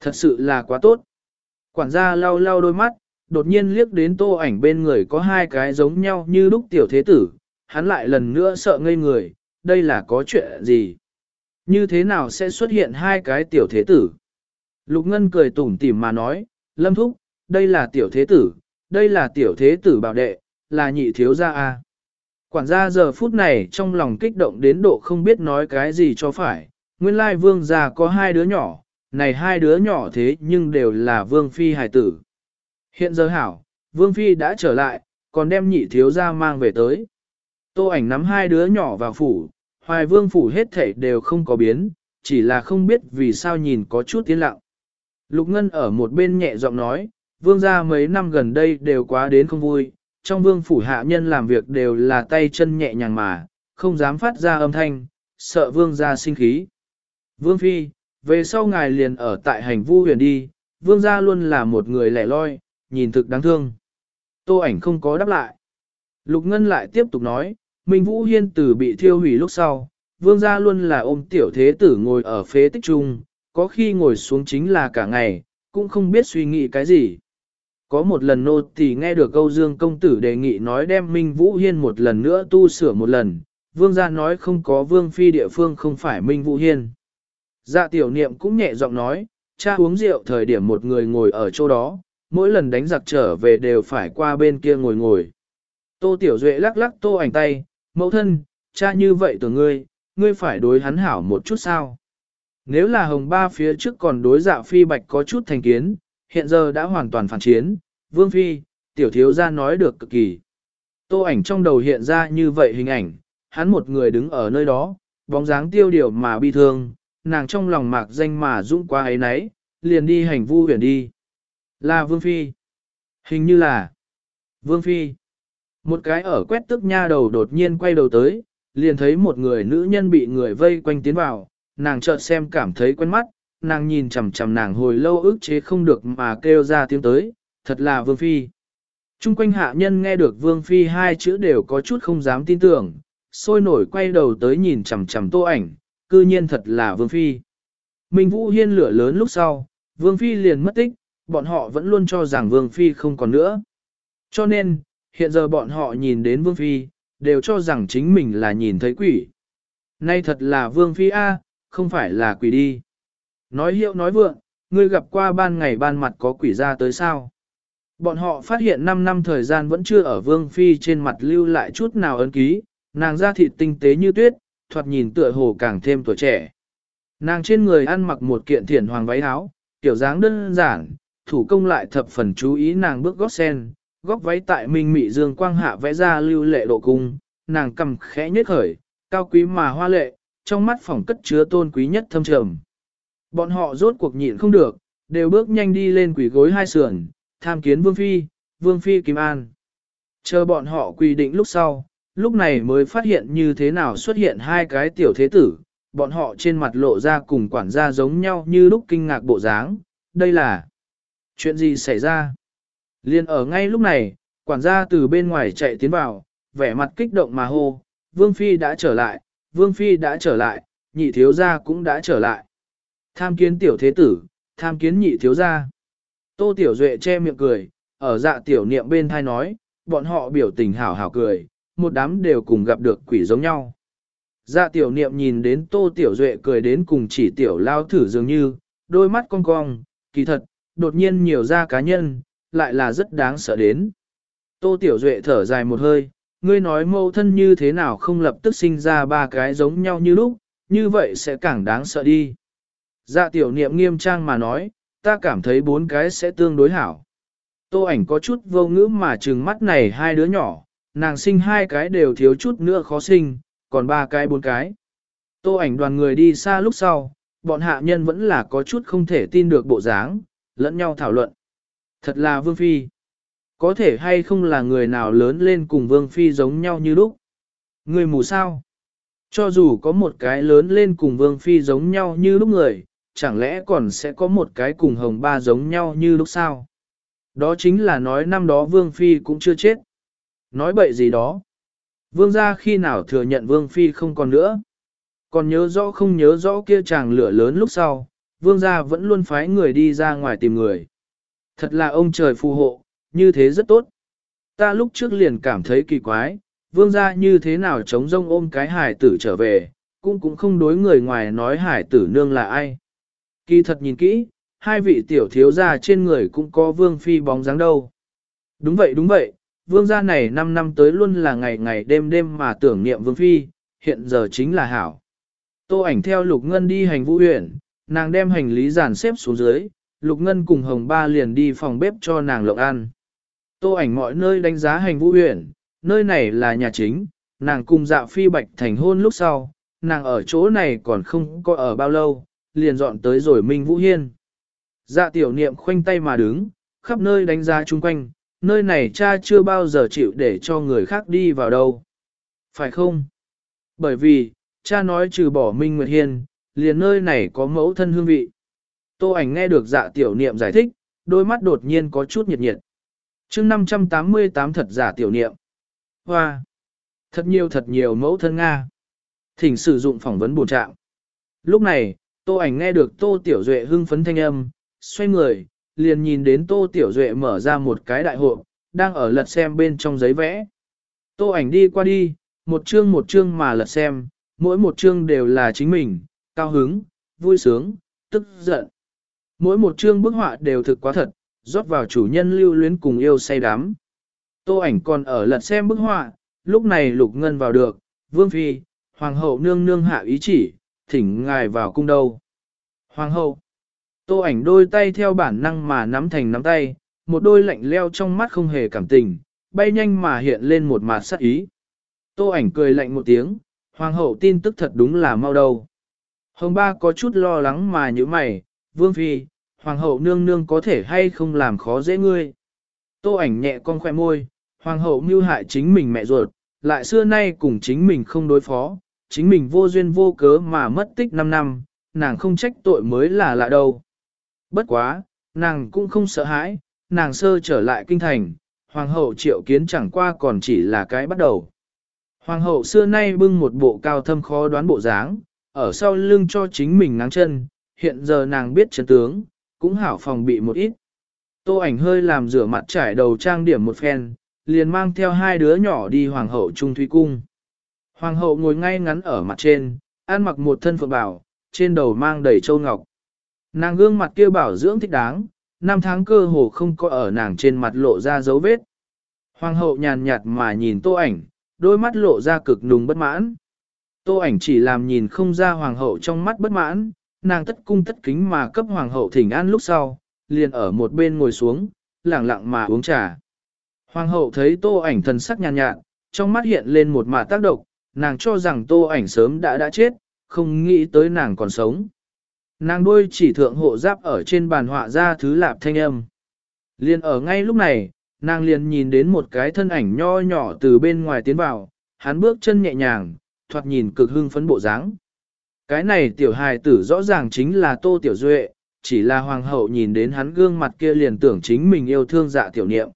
Speaker 1: Thật sự là quá tốt. Quản gia lau lau đôi mắt, đột nhiên liếc đến tô ảnh bên người có hai cái giống nhau như lúc tiểu thế tử, hắn lại lần nữa sợ ngây người, đây là có chuyện gì? Như thế nào sẽ xuất hiện hai cái tiểu thế tử? Lục Ngân cười tủm tỉm mà nói, Lâm Thúc, đây là tiểu thế tử, đây là tiểu thế tử bảo đệ, là nhị thiếu gia a. Quản gia giờ phút này trong lòng kích động đến độ không biết nói cái gì cho phải, nguyên lai vương gia có hai đứa nhỏ, này hai đứa nhỏ thế nhưng đều là vương phi hài tử. Hiện giờ hảo, vương phi đã trở lại, còn đem nhị thiếu gia mang về tới. Tô ảnh nắm hai đứa nhỏ vào phủ, hoài vương phủ hết thảy đều không có biến, chỉ là không biết vì sao nhìn có chút tiến lặng. Lục Ngân ở một bên nhẹ giọng nói, vương gia mấy năm gần đây đều quá đến không vui, trong vương phủ hạ nhân làm việc đều là tay chân nhẹ nhàng mà, không dám phát ra âm thanh, sợ vương gia sinh khí. Vương Phi, về sau ngài liền ở tại hành vu huyền đi, vương gia luôn là một người lẻ loi, nhìn thực đáng thương. Tô ảnh không có đáp lại. Lục Ngân lại tiếp tục nói, Minh Vũ Hiên tử bị thiêu hủy lúc sau, vương gia luôn là ôm tiểu thế tử ngồi ở phế tích trung, có khi ngồi xuống chính là cả ngày, cũng không biết suy nghĩ cái gì. Có một lần nô thì nghe được câu dương công tử đề nghị nói đem Minh Vũ Hiên một lần nữa tu sửa một lần, vương gia nói không có vương phi địa phương không phải Minh Vũ Hiên. Dạ tiểu niệm cũng nhẹ giọng nói, cha uống rượu thời điểm một người ngồi ở chỗ đó, mỗi lần đánh giặc trở về đều phải qua bên kia ngồi ngồi. Tô Tiểu Duệ lắc lắc tô ảnh tay, mẫu thân, cha như vậy từ ngươi, ngươi phải đối hắn hảo một chút sao. Nếu là hồng ba phía trước còn đối dạ phi bạch có chút thành kiến, hiện giờ đã hoàn toàn phản chiến, vương phi, tiểu thiếu gia nói được cực kỳ. Tô ảnh trong đầu hiện ra như vậy hình ảnh, hắn một người đứng ở nơi đó, bóng dáng tiêu điều mà bi thương, nàng trong lòng mạc danh mà dũng qua ấy nấy, liền đi hành vu huyền đi. Là Vương Phi. Hình như là Vương Phi. Một cái ở quét tức nha đầu đột nhiên quay đầu tới, liền thấy một người nữ nhân bị người vây quanh tiến vào, nàng chợt xem cảm thấy quen mắt, nàng nhìn chằm chằm nàng hồi lâu ức chế không được mà kêu ra tiếng tới, thật là Vương Phi. Trung quanh hạ nhân nghe được Vương Phi hai chữ đều có chút không dám tin tưởng, sôi nổi quay đầu tới nhìn chằm chằm tô ảnh, cư nhiên thật là Vương Phi. Minh Vũ Hiên lửa lớn lúc sau, Vương Phi liền mất tích, bọn họ vẫn luôn cho rằng Vương Phi không còn nữa. Cho nên, hiện giờ bọn họ nhìn đến Vương Phi, đều cho rằng chính mình là nhìn thấy quỷ. Nay thật là Vương Phi A, không phải là quỷ đi. Nói hiệu nói vượng, ngươi gặp qua ban ngày ban mặt có quỷ ra tới sao. Bọn họ phát hiện 5 năm thời gian vẫn chưa ở Vương Phi trên mặt lưu lại chút nào ấn ký, nàng da thịt tinh tế như tuyết, thoạt nhìn tựa hồ càng thêm tuổi trẻ. Nàng trên người ăn mặc một kiện thiển hoàng váy áo, kiểu dáng đơn giản, thủ công lại thập phần chú ý nàng bước gót sen, góc váy tại minh mị dương quang hạ vẽ ra lưu lệ độ cung, nàng cầm khẽ nhất khởi, cao quý mà hoa lệ, trong mắt phỏng cất chứa tôn quý nhất thâm trầm. Bọn họ rốt cuộc nhịn không được, đều bước nhanh đi lên quỷ gối hai sườn, tham kiến vương phi, vương phi kim an. Chờ bọn họ quy định lúc sau, lúc này mới phát hiện như thế nào xuất hiện hai cái tiểu thế tử, bọn họ trên mặt lộ ra cùng quản gia giống nhau như lúc kinh ngạc bộ dáng, đây là chuyện gì xảy ra? Liên ở ngay lúc này, quản gia từ bên ngoài chạy tiến vào, vẻ mặt kích động mà hô, Vương Phi đã trở lại, Vương Phi đã trở lại, nhị thiếu gia cũng đã trở lại. Tham kiến tiểu thế tử, tham kiến nhị thiếu gia. Tô Tiểu Duệ che miệng cười, ở dạ tiểu niệm bên thai nói, bọn họ biểu tình hảo hảo cười, một đám đều cùng gặp được quỷ giống nhau. Dạ tiểu niệm nhìn đến tô tiểu duệ cười đến cùng chỉ tiểu lao thử dường như, đôi mắt cong cong, kỳ thật, đột nhiên nhiều ra cá nhân, lại là rất đáng sợ đến. Tô tiểu duệ thở dài một hơi, ngươi nói mâu thân như thế nào không lập tức sinh ra ba cái giống nhau như lúc, như vậy sẽ càng đáng sợ đi. Dạ tiểu niệm nghiêm trang mà nói, ta cảm thấy bốn cái sẽ tương đối hảo. Tô ảnh có chút vô ngữ mà trừng mắt này hai đứa nhỏ, nàng sinh hai cái đều thiếu chút nữa khó sinh, còn ba cái bốn cái. Tô ảnh đoàn người đi xa lúc sau, bọn hạ nhân vẫn là có chút không thể tin được bộ dáng, lẫn nhau thảo luận. Thật là Vương Phi. Có thể hay không là người nào lớn lên cùng Vương Phi giống nhau như lúc. Người mù sao? Cho dù có một cái lớn lên cùng Vương Phi giống nhau như lúc người, chẳng lẽ còn sẽ có một cái cùng Hồng Ba giống nhau như lúc sao? Đó chính là nói năm đó Vương Phi cũng chưa chết. Nói bậy gì đó. Vương gia khi nào thừa nhận Vương Phi không còn nữa. Còn nhớ rõ không nhớ rõ kia chàng lửa lớn lúc sau, Vương gia vẫn luôn phái người đi ra ngoài tìm người. Thật là ông trời phù hộ, như thế rất tốt. Ta lúc trước liền cảm thấy kỳ quái, Vương gia như thế nào chống rông ôm cái hải tử trở về, cũng cũng không đối người ngoài nói hải tử nương là ai. Kỳ thật nhìn kỹ, hai vị tiểu thiếu gia trên người cũng có Vương Phi bóng dáng đâu. Đúng vậy đúng vậy, vương gia này 5 năm tới luôn là ngày ngày đêm đêm mà tưởng niệm vương phi, hiện giờ chính là hảo. Tô ảnh theo Lục Ngân đi hành vũ huyện, nàng đem hành lý dàn xếp xuống dưới, Lục Ngân cùng Hồng Ba liền đi phòng bếp cho nàng lộng ăn. Tô ảnh mọi nơi đánh giá hành vũ huyện, nơi này là nhà chính, nàng cùng dạ phi bạch thành hôn lúc sau, nàng ở chỗ này còn không có ở bao lâu, liền dọn tới rồi Minh Vũ Hiên. Dạ tiểu niệm khoanh tay mà đứng, khắp nơi đánh giá chung quanh, nơi này cha chưa bao giờ chịu để cho người khác đi vào đâu. Phải không? Bởi vì, cha nói trừ bỏ Minh Nguyệt Hiên, liền nơi này có mẫu thân hương vị. Tô ảnh nghe được dạ tiểu niệm giải thích, đôi mắt đột nhiên có chút nhiệt nhiệt. chương 588 thật giả tiểu niệm. Hoa! Thật nhiều thật nhiều mẫu thân Nga. Thỉnh sử dụng phỏng vấn bổ trạng. Lúc này, tô ảnh nghe được tô tiểu duệ hưng phấn thanh âm, xoay người, liền nhìn đến Tô Tiểu Duệ mở ra một cái đại hộp, đang ở lật xem bên trong giấy vẽ. Tô ảnh đi qua đi, một chương một chương mà lật xem, mỗi một chương đều là chính mình, cao hứng, vui sướng, tức giận. Mỗi một chương bức họa đều thực quá thật, rót vào chủ nhân lưu luyến cùng yêu say đắm. Tô ảnh còn ở lật xem bức họa, lúc này lục ngân vào được, vương phi, hoàng hậu nương nương hạ ý chỉ, thỉnh ngài vào cung đâu. Hoàng hậu, tô ảnh đôi tay theo bản năng mà nắm thành nắm tay, một đôi lạnh leo trong mắt không hề cảm tình, bay nhanh mà hiện lên một mặt sắc ý. Tô ảnh cười lạnh một tiếng, hoàng hậu tin tức thật đúng là mau đầu. Hồng ba có chút lo lắng mà như mày, vương phi, hoàng hậu nương nương có thể hay không làm khó dễ ngươi. Tô ảnh nhẹ con khoe môi, hoàng hậu mưu hại chính mình mẹ ruột, lại xưa nay cùng chính mình không đối phó, chính mình vô duyên vô cớ mà mất tích 5 năm, nàng không trách tội mới là lạ đâu. Bất quá, nàng cũng không sợ hãi, nàng sơ trở lại kinh thành, hoàng hậu triệu kiến chẳng qua còn chỉ là cái bắt đầu. Hoàng hậu xưa nay bưng một bộ cao thâm khó đoán bộ dáng, ở sau lưng cho chính mình ngáng chân, hiện giờ nàng biết chân tướng, cũng hảo phòng bị một ít. Tô ảnh hơi làm rửa mặt trải đầu trang điểm một phen, liền mang theo hai đứa nhỏ đi hoàng hậu trung thủy cung. Hoàng hậu ngồi ngay ngắn ở mặt trên, ăn mặc một thân phượng bảo, trên đầu mang đầy châu ngọc. Nàng gương mặt kia bảo dưỡng thích đáng, năm tháng cơ hồ không có ở nàng trên mặt lộ ra dấu vết. Hoàng hậu nhàn nhạt mà nhìn tô ảnh, đôi mắt lộ ra cực nùng bất mãn. Tô ảnh chỉ làm nhìn không ra hoàng hậu trong mắt bất mãn, nàng tất cung tất kính mà cấp hoàng hậu thỉnh an lúc sau, liền ở một bên ngồi xuống, lặng lặng mà uống trà. Hoàng hậu thấy tô ảnh thần sắc nhàn nhạt, trong mắt hiện lên một mạ tác động, nàng cho rằng tô ảnh sớm đã đã chết, không nghĩ tới nàng còn sống. Nàng đôi chỉ thượng hộ giáp ở trên bàn họa ra thứ lạp thanh âm. Liên ở ngay lúc này, nàng liền nhìn đến một cái thân ảnh nho nhỏ từ bên ngoài tiến vào, hắn bước chân nhẹ nhàng, thoạt nhìn cực hưng phấn bộ dáng. Cái này tiểu hài tử rõ ràng chính là Tô Tiểu Duệ, chỉ là hoàng hậu nhìn đến hắn gương mặt kia liền tưởng chính mình yêu thương dạ tiểu niệm.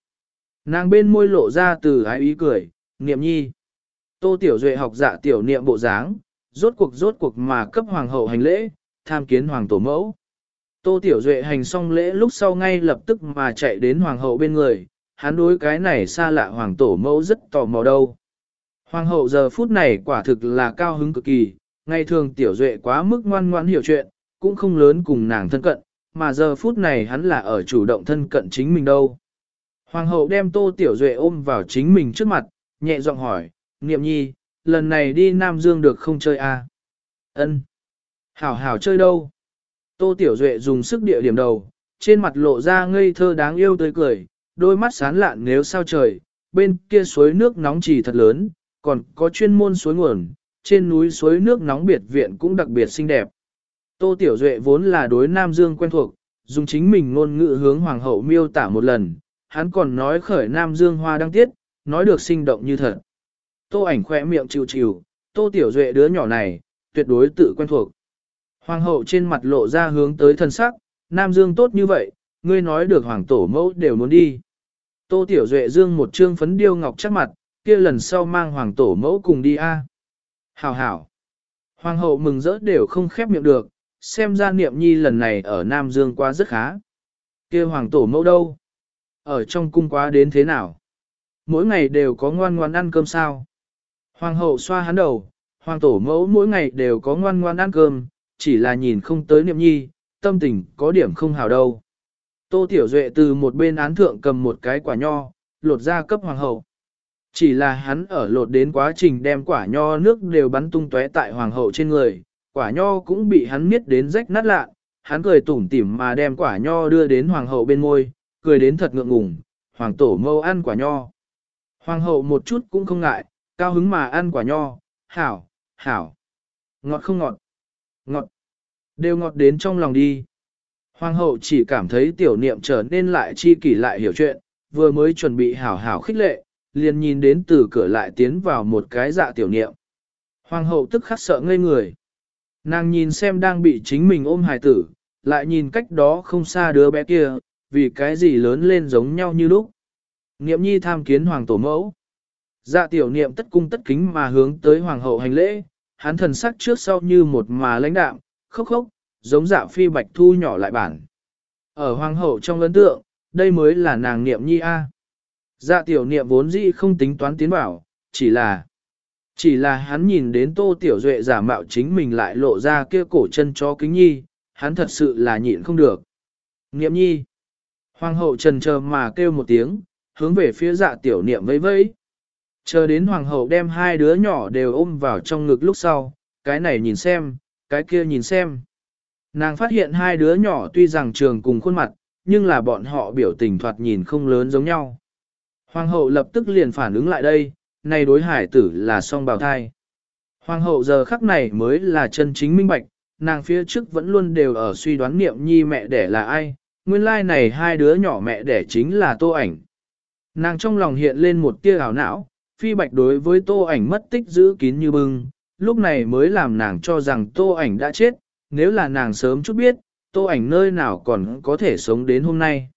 Speaker 1: Nàng bên môi lộ ra từ ái ý cười, niệm nhi. Tô Tiểu Duệ học dạ tiểu niệm bộ dáng, rốt cuộc rốt cuộc mà cấp hoàng hậu hành lễ, tham kiến hoàng tổ mẫu. Tô Tiểu Duệ hành xong lễ lúc sau ngay lập tức mà chạy đến hoàng hậu bên người, hắn đối cái này xa lạ hoàng tổ mẫu rất tò mò đâu. Hoàng hậu giờ phút này quả thực là cao hứng cực kỳ, ngày thường Tiểu Duệ quá mức ngoan ngoãn hiểu chuyện, cũng không lớn cùng nàng thân cận, mà giờ phút này hắn là ở chủ động thân cận chính mình đâu. Hoàng hậu đem Tô Tiểu Duệ ôm vào chính mình trước mặt, nhẹ giọng hỏi, Niệm Nhi, lần này đi Nam Dương được không chơi? À? Ân. Hảo hảo chơi đâu? Tô Tiểu Duệ dùng sức địa điểm đầu, trên mặt lộ ra ngây thơ đáng yêu tươi cười, đôi mắt sáng lạn nếu sao trời, bên kia suối nước nóng chỉ thật lớn, còn có chuyên môn suối nguồn, trên núi suối nước nóng biệt viện cũng đặc biệt xinh đẹp. Tô Tiểu Duệ vốn là đối Nam Dương quen thuộc, dùng chính mình ngôn ngữ hướng Hoàng hậu miêu tả một lần, hắn còn nói khởi Nam Dương hoa đăng tiết, nói được sinh động như thật. Tô ảnh khỏe miệng chịu chịu, Tô Tiểu Duệ đứa nhỏ này, tuyệt đối tự quen thuộc. Hoàng hậu trên mặt lộ ra hướng tới thân sắc, Nam Dương tốt như vậy, ngươi nói được hoàng tổ mẫu đều muốn đi. Tô Tiểu Duệ dương một trương phấn điêu ngọc chắc mặt, kia lần sau mang hoàng tổ mẫu cùng đi a. Hảo hảo. Hoàng hậu mừng rỡ đều không khép miệng được, xem ra niệm nhi lần này ở Nam Dương qua rất khá. kia hoàng tổ mẫu đâu? Ở trong cung quá đến thế nào? Mỗi ngày đều có ngoan ngoan ăn cơm sao? Hoàng hậu xoa hắn đầu, hoàng tổ mẫu mỗi ngày đều có ngoan ngoan ăn cơm, chỉ là nhìn không tới niệm nhi, tâm tình có điểm không hào đâu. Tô Tiểu Duệ từ một bên án thượng cầm một cái quả nho, lột ra cấp hoàng hậu. Chỉ là hắn ở lột đến quá trình đem quả nho nước đều bắn tung tóe tại hoàng hậu trên người, quả nho cũng bị hắn miết đến rách nát lạ, hắn cười tủm tỉm mà đem quả nho đưa đến hoàng hậu bên môi, cười đến thật ngượng ngùng, hoàng tổ mâu ăn quả nho. Hoàng hậu một chút cũng không ngại, cao hứng mà ăn quả nho, hảo, hảo, ngọt không ngọt, ngọt, đều ngọt đến trong lòng đi. Hoàng hậu chỉ cảm thấy tiểu niệm trở nên lại chi kỷ lại hiểu chuyện, vừa mới chuẩn bị hảo hảo khích lệ, liền nhìn đến từ cửa lại tiến vào một cái dạ tiểu niệm. Hoàng hậu tức khắc sợ ngây người. Nàng nhìn xem đang bị chính mình ôm hài tử, lại nhìn cách đó không xa đứa bé kia, vì cái gì lớn lên giống nhau như lúc. Niệm nhi tham kiến hoàng tổ mẫu. Dạ tiểu niệm tất cung tất kính mà hướng tới hoàng hậu hành lễ, hắn thần sắc trước sau như một mà lãnh đạm, khốc khốc, giống dạ phi bạch thu nhỏ lại bản. Ở hoàng hậu trong ấn tượng, đây mới là nàng niệm nhi A. Dạ tiểu niệm vốn dĩ không tính toán tiến bảo, chỉ là Chỉ là hắn nhìn đến Tô Tiểu Duệ giả mạo chính mình lại lộ ra kia cổ chân cho kính nhi, hắn thật sự là nhịn không được. Niệm nhi. Hoàng hậu trần chờ mà kêu một tiếng, hướng về phía dạ tiểu niệm vẫy vẫy. Chờ đến hoàng hậu đem hai đứa nhỏ đều ôm vào trong ngực lúc sau, cái này nhìn xem, cái kia nhìn xem. Nàng phát hiện hai đứa nhỏ tuy rằng trường cùng khuôn mặt, nhưng là bọn họ biểu tình thoạt nhìn không lớn giống nhau. Hoàng hậu lập tức liền phản ứng lại đây, này đối hải tử là song bào thai. Hoàng hậu giờ khắc này mới là chân chính minh bạch, nàng phía trước vẫn luôn đều ở suy đoán niệm nhi mẹ đẻ là ai, nguyên lai này hai đứa nhỏ mẹ đẻ chính là tô ảnh. Nàng trong lòng hiện lên một tia ảo não, phi bạch đối với tô ảnh mất tích giữ kín như bưng, lúc này mới làm nàng cho rằng tô ảnh đã chết, nếu là nàng sớm chút biết, tô ảnh nơi nào còn có thể sống đến hôm nay.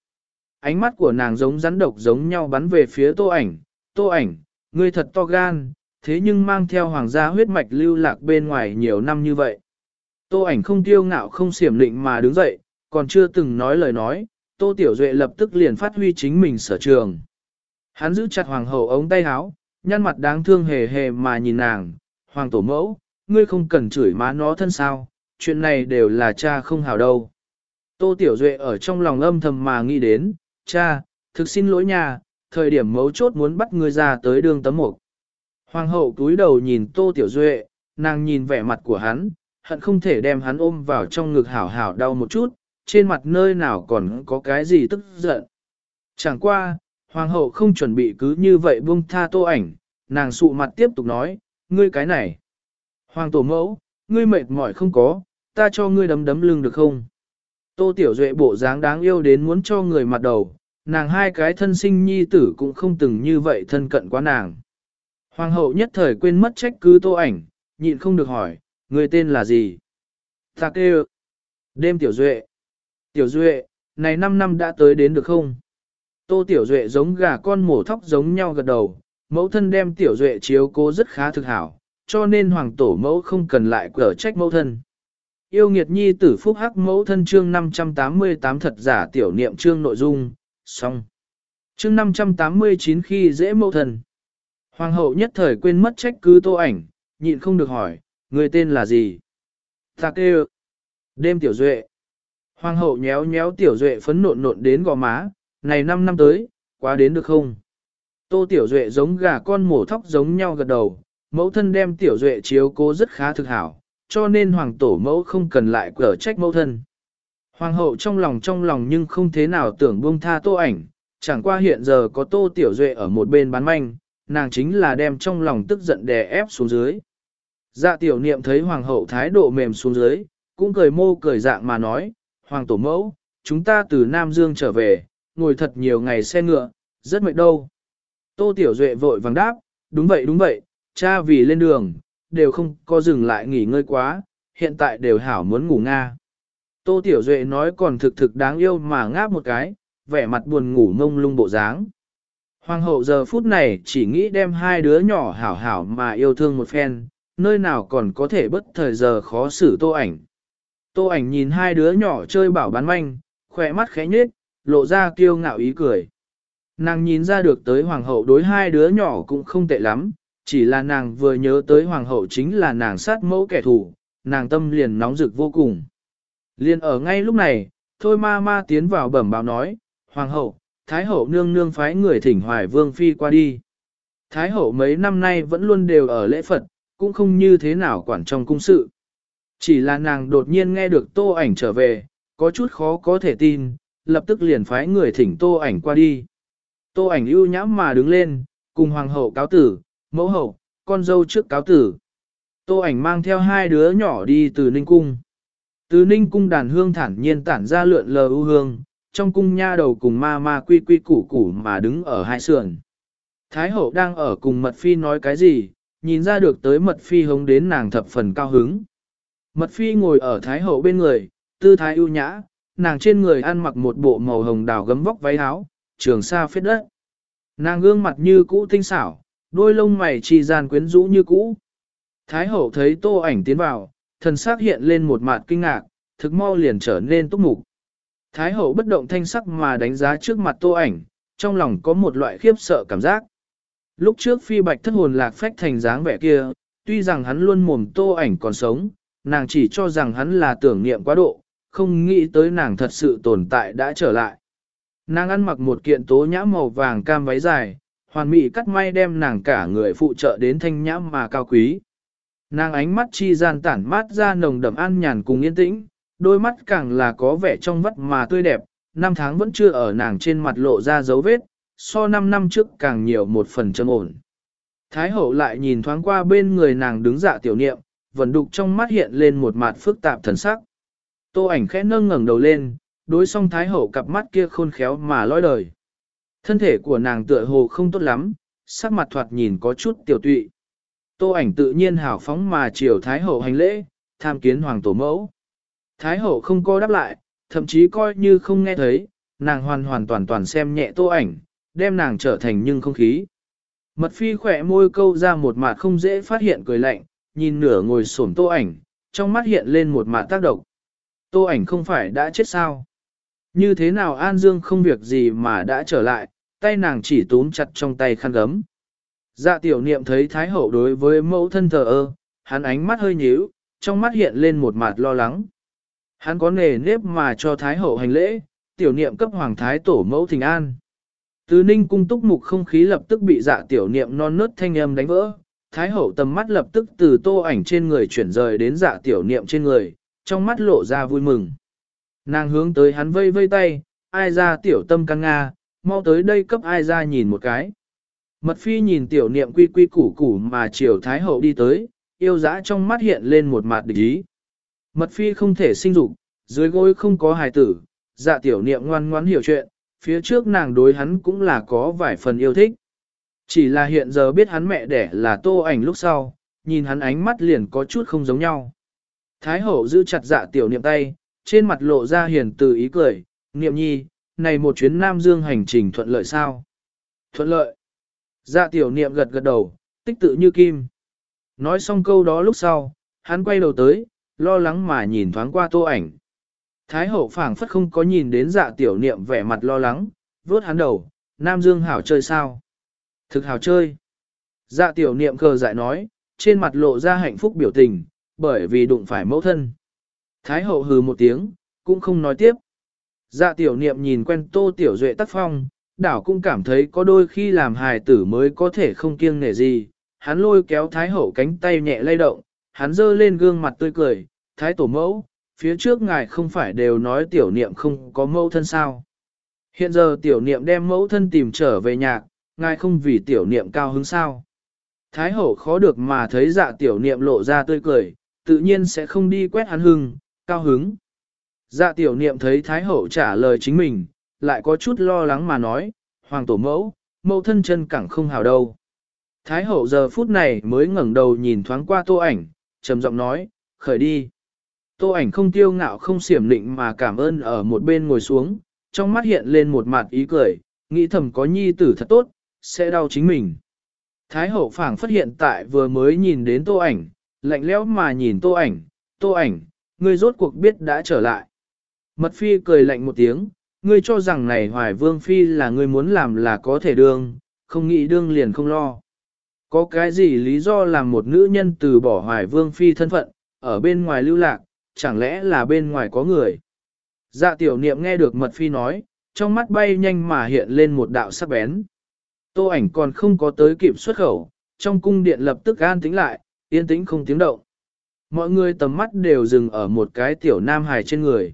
Speaker 1: Ánh mắt của nàng giống rắn độc giống nhau bắn về phía tô ảnh, tô ảnh, ngươi thật to gan, thế nhưng mang theo hoàng gia huyết mạch lưu lạc bên ngoài nhiều năm như vậy. Tô ảnh không tiêu ngạo không xiểm lịnh mà đứng dậy, còn chưa từng nói lời nói, Tô Tiểu Duệ lập tức liền phát huy chính mình sở trường. Hắn giữ chặt hoàng hậu ống tay áo, nhăn mặt đáng thương hề hề mà nhìn nàng, hoàng tổ mẫu, ngươi không cần chửi má nó thân sao, chuyện này đều là cha không hào đâu. Tô Tiểu Duệ ở trong lòng âm thầm mà nghĩ đến, cha, thực xin lỗi nhà, thời điểm mấu chốt muốn bắt ngươi ra tới đường tấm mục. Hoàng hậu túi đầu nhìn Tô Tiểu Duệ, nàng nhìn vẻ mặt của hắn, hận không thể đem hắn ôm vào trong ngực hảo hảo đau một chút, trên mặt nơi nào còn có cái gì tức giận. Chẳng qua, hoàng hậu không chuẩn bị cứ như vậy buông tha tô ảnh, nàng sụ mặt tiếp tục nói, ngươi cái này. Hoàng tổ mẫu, ngươi mệt mỏi không có, ta cho ngươi đấm đấm lưng được không? Tô Tiểu Duệ bộ dáng đáng yêu đến muốn cho người mặt đầu, nàng hai cái thân sinh nhi tử cũng không từng như vậy thân cận quá nàng. Hoàng hậu nhất thời quên mất trách cứ tô ảnh, nhịn không được hỏi, người tên là gì? Ta kêu. Đêm Tiểu Duệ. Tiểu Duệ, này 5 năm đã tới đến được không? Tô Tiểu Duệ giống gà con mổ thóc giống nhau gật đầu, mẫu thân đem Tiểu Duệ chiếu cố rất khá thực hảo, cho nên hoàng tổ mẫu không cần lại cở trách mẫu thân. Yêu nghiệt nhi tử phúc hắc mẫu thân chương 588 thật giả tiểu niệm chương nội dung, xong. Chương 589 khi dễ mẫu thân. Hoàng hậu nhất thời quên mất trách cứ tô ảnh, nhịn không được hỏi, người tên là gì? Ta kêu. Đêm tiểu duệ. Hoàng hậu nhéo nhéo tiểu duệ phấn nộn nộn đến gò má, này năm năm tới, quá đến được không? Tô tiểu duệ giống gà con mổ thóc giống nhau gật đầu, mẫu thân đem tiểu duệ chiếu cố rất khá thực hảo, cho nên hoàng tổ mẫu không cần lại cở trách mẫu thân. Hoàng hậu trong lòng trong lòng nhưng không thế nào tưởng buông tha tô ảnh, chẳng qua hiện giờ có tô tiểu duệ ở một bên bán manh, nàng chính là đem trong lòng tức giận đè ép xuống dưới. Dạ tiểu niệm thấy hoàng hậu thái độ mềm xuống dưới, cũng cười mô cười dạng mà nói, hoàng tổ mẫu, chúng ta từ Nam Dương trở về, ngồi thật nhiều ngày xe ngựa, rất mệt đâu. Tô tiểu duệ vội vàng đáp, đúng vậy đúng vậy, cha vì lên đường, đều không có dừng lại nghỉ ngơi quá, hiện tại đều hảo muốn ngủ nga. Tô Tiểu Duệ nói còn thực thực đáng yêu mà ngáp một cái, vẻ mặt buồn ngủ ngông lung bộ dáng. Hoàng hậu giờ phút này chỉ nghĩ đem hai đứa nhỏ hảo hảo mà yêu thương một phen, nơi nào còn có thể bất thời giờ khó xử tô ảnh. Tô ảnh nhìn hai đứa nhỏ chơi bảo bán manh, khỏe mắt khẽ nhếch, lộ ra kiêu ngạo ý cười. Nàng nhìn ra được tới hoàng hậu đối hai đứa nhỏ cũng không tệ lắm, chỉ là nàng vừa nhớ tới hoàng hậu chính là nàng sát mẫu kẻ thù, nàng tâm liền nóng rực vô cùng. Liền ở ngay lúc này, thôi ma ma tiến vào bẩm báo nói, hoàng hậu, thái hậu nương nương phái người thỉnh hoài vương phi qua đi. Thái hậu mấy năm nay vẫn luôn đều ở lễ Phật, cũng không như thế nào quản trong cung sự. Chỉ là nàng đột nhiên nghe được tô ảnh trở về, có chút khó có thể tin, lập tức liền phái người thỉnh tô ảnh qua đi. Tô ảnh ưu nhãm mà đứng lên, cùng hoàng hậu cáo tử, mẫu hậu, con dâu trước cáo tử. Tô ảnh mang theo hai đứa nhỏ đi từ Ninh Cung. Từ Ninh Cung đàn hương thản nhiên tản ra lượn lờ ưu hương, trong cung nha đầu cùng ma ma quy quy củ củ mà đứng ở hai sườn. Thái hậu đang ở cùng mật phi nói cái gì, nhìn ra được tới mật phi hống đến nàng thập phần cao hứng. Mật phi ngồi ở thái hậu bên người, tư thái ưu nhã, nàng trên người ăn mặc một bộ màu hồng đào gấm vóc váy áo, trường sa phết đất. Nàng gương mặt như cũ tinh xảo, đôi lông mày trì gian quyến rũ như cũ. Thái hậu thấy tô ảnh tiến vào, thần sắc hiện lên một mặt kinh ngạc, thực mau liền trở nên túc mục. Thái hậu bất động thanh sắc mà đánh giá trước mặt tô ảnh, trong lòng có một loại khiếp sợ cảm giác. Lúc trước phi bạch thất hồn lạc phách thành dáng vẻ kia, tuy rằng hắn luôn mồm tô ảnh còn sống, nàng chỉ cho rằng hắn là tưởng niệm quá độ, không nghĩ tới nàng thật sự tồn tại đã trở lại. Nàng ăn mặc một kiện tố nhã màu vàng cam váy dài, hoàn mỹ cắt may đem nàng cả người phụ trợ đến thanh nhã mà cao quý. Nàng ánh mắt chi gian tản mát ra nồng đậm an nhàn cùng yên tĩnh, đôi mắt càng là có vẻ trong vắt mà tươi đẹp, năm tháng vẫn chưa ở nàng trên mặt lộ ra dấu vết, so năm năm trước càng nhiều một phần trầm ổn. Thái hậu lại nhìn thoáng qua bên người nàng đứng dạ tiểu niệm, vẫn đục trong mắt hiện lên một mặt phức tạp thần sắc. Tô ảnh khẽ nâng ngẩng đầu lên, đối song thái hậu cặp mắt kia khôn khéo mà lói đời. Thân thể của nàng tựa hồ không tốt lắm, sắc mặt thoạt nhìn có chút tiểu tụy. Tô ảnh tự nhiên hào phóng mà chiều thái hậu hành lễ, tham kiến hoàng tổ mẫu. Thái hậu không có đáp lại, thậm chí coi như không nghe thấy, nàng hoàn hoàn toàn toàn xem nhẹ tô ảnh, đem nàng trở thành nhưng không khí. Mật phi khỏe môi câu ra một mặt không dễ phát hiện cười lạnh, nhìn nửa ngồi xổm tô ảnh, trong mắt hiện lên một mặt tác động. Tô ảnh không phải đã chết sao? Như thế nào An Dương không việc gì mà đã trở lại, tay nàng chỉ túm chặt trong tay khăn gấm. Dạ tiểu niệm thấy Thái Hậu đối với mẫu thân thờ ơ, hắn ánh mắt hơi nhíu, trong mắt hiện lên một mặt lo lắng. Hắn có nề nếp mà cho Thái Hậu hành lễ, tiểu niệm cấp Hoàng Thái Tổ mẫu thình an. Từ ninh cung túc mục không khí lập tức bị dạ tiểu niệm non nớt thanh âm đánh vỡ, Thái Hậu tầm mắt lập tức từ tô ảnh trên người chuyển rời đến dạ tiểu niệm trên người, trong mắt lộ ra vui mừng. Nàng hướng tới hắn vây vây tay, ai ra tiểu tâm căng nga, mau tới đây cấp ai ra nhìn một cái. Mật phi nhìn tiểu niệm quy quy củ củ mà triều thái hậu đi tới, yêu dã trong mắt hiện lên một mặt địch ý. Mật phi không thể sinh dục, dưới gối không có hài tử, dạ tiểu niệm ngoan ngoãn hiểu chuyện, phía trước nàng đối hắn cũng là có vài phần yêu thích. Chỉ là hiện giờ biết hắn mẹ đẻ là tô ảnh lúc sau, nhìn hắn ánh mắt liền có chút không giống nhau. Thái hậu giữ chặt dạ tiểu niệm tay, trên mặt lộ ra hiền từ ý cười, niệm nhi, này một chuyến Nam Dương hành trình thuận lợi sao? Thuận lợi. Dạ tiểu niệm gật gật đầu, tích tự như kim. Nói xong câu đó lúc sau, hắn quay đầu tới, lo lắng mà nhìn thoáng qua tô ảnh. Thái hậu phảng phất không có nhìn đến dạ tiểu niệm vẻ mặt lo lắng, vuốt hắn đầu, Nam Dương hảo chơi sao? Thực hảo chơi. Dạ tiểu niệm cờ dại nói, trên mặt lộ ra hạnh phúc biểu tình, bởi vì đụng phải mẫu thân. Thái hậu hừ một tiếng, cũng không nói tiếp. Dạ tiểu niệm nhìn quen tô tiểu duệ tác phong, đảo cũng cảm thấy có đôi khi làm hài tử mới có thể không kiêng nể gì. Hắn lôi kéo thái hậu cánh tay nhẹ lay động, hắn giơ lên gương mặt tươi cười, thái tổ mẫu, phía trước ngài không phải đều nói tiểu niệm không có mẫu thân sao. Hiện giờ tiểu niệm đem mẫu thân tìm trở về nhà, ngài không vì tiểu niệm cao hứng sao. Thái hậu khó được mà thấy dạ tiểu niệm lộ ra tươi cười, tự nhiên sẽ không đi quét hắn hưng, cao hứng. Dạ tiểu niệm thấy Thái hậu trả lời chính mình, lại có chút lo lắng mà nói, Hoàng tổ mẫu, mẫu thân chân cẳng không hào đâu. Thái hậu giờ phút này mới ngẩng đầu nhìn thoáng qua tô ảnh, trầm giọng nói, khởi đi. Tô ảnh không tiêu ngạo không xiểm lịnh mà cảm ơn ở một bên ngồi xuống, trong mắt hiện lên một mặt ý cười, nghĩ thầm có nhi tử thật tốt, sẽ đau chính mình. Thái hậu phảng phát hiện tại vừa mới nhìn đến tô ảnh, lạnh lẽo mà nhìn tô ảnh, tô ảnh, ngươi rốt cuộc biết đã trở lại. Mật phi cười lạnh một tiếng, ngươi cho rằng này hoài vương phi là ngươi muốn làm là có thể đương, không nghĩ đương liền không lo. Có cái gì lý do làm một nữ nhân từ bỏ hoài vương phi thân phận, ở bên ngoài lưu lạc, chẳng lẽ là bên ngoài có người. Dạ tiểu niệm nghe được mật phi nói, trong mắt bay nhanh mà hiện lên một đạo sắc bén. Tô ảnh còn không có tới kịp xuất khẩu, trong cung điện lập tức an tĩnh lại, yên tĩnh không tiếng động. Mọi người tầm mắt đều dừng ở một cái tiểu nam hài trên người.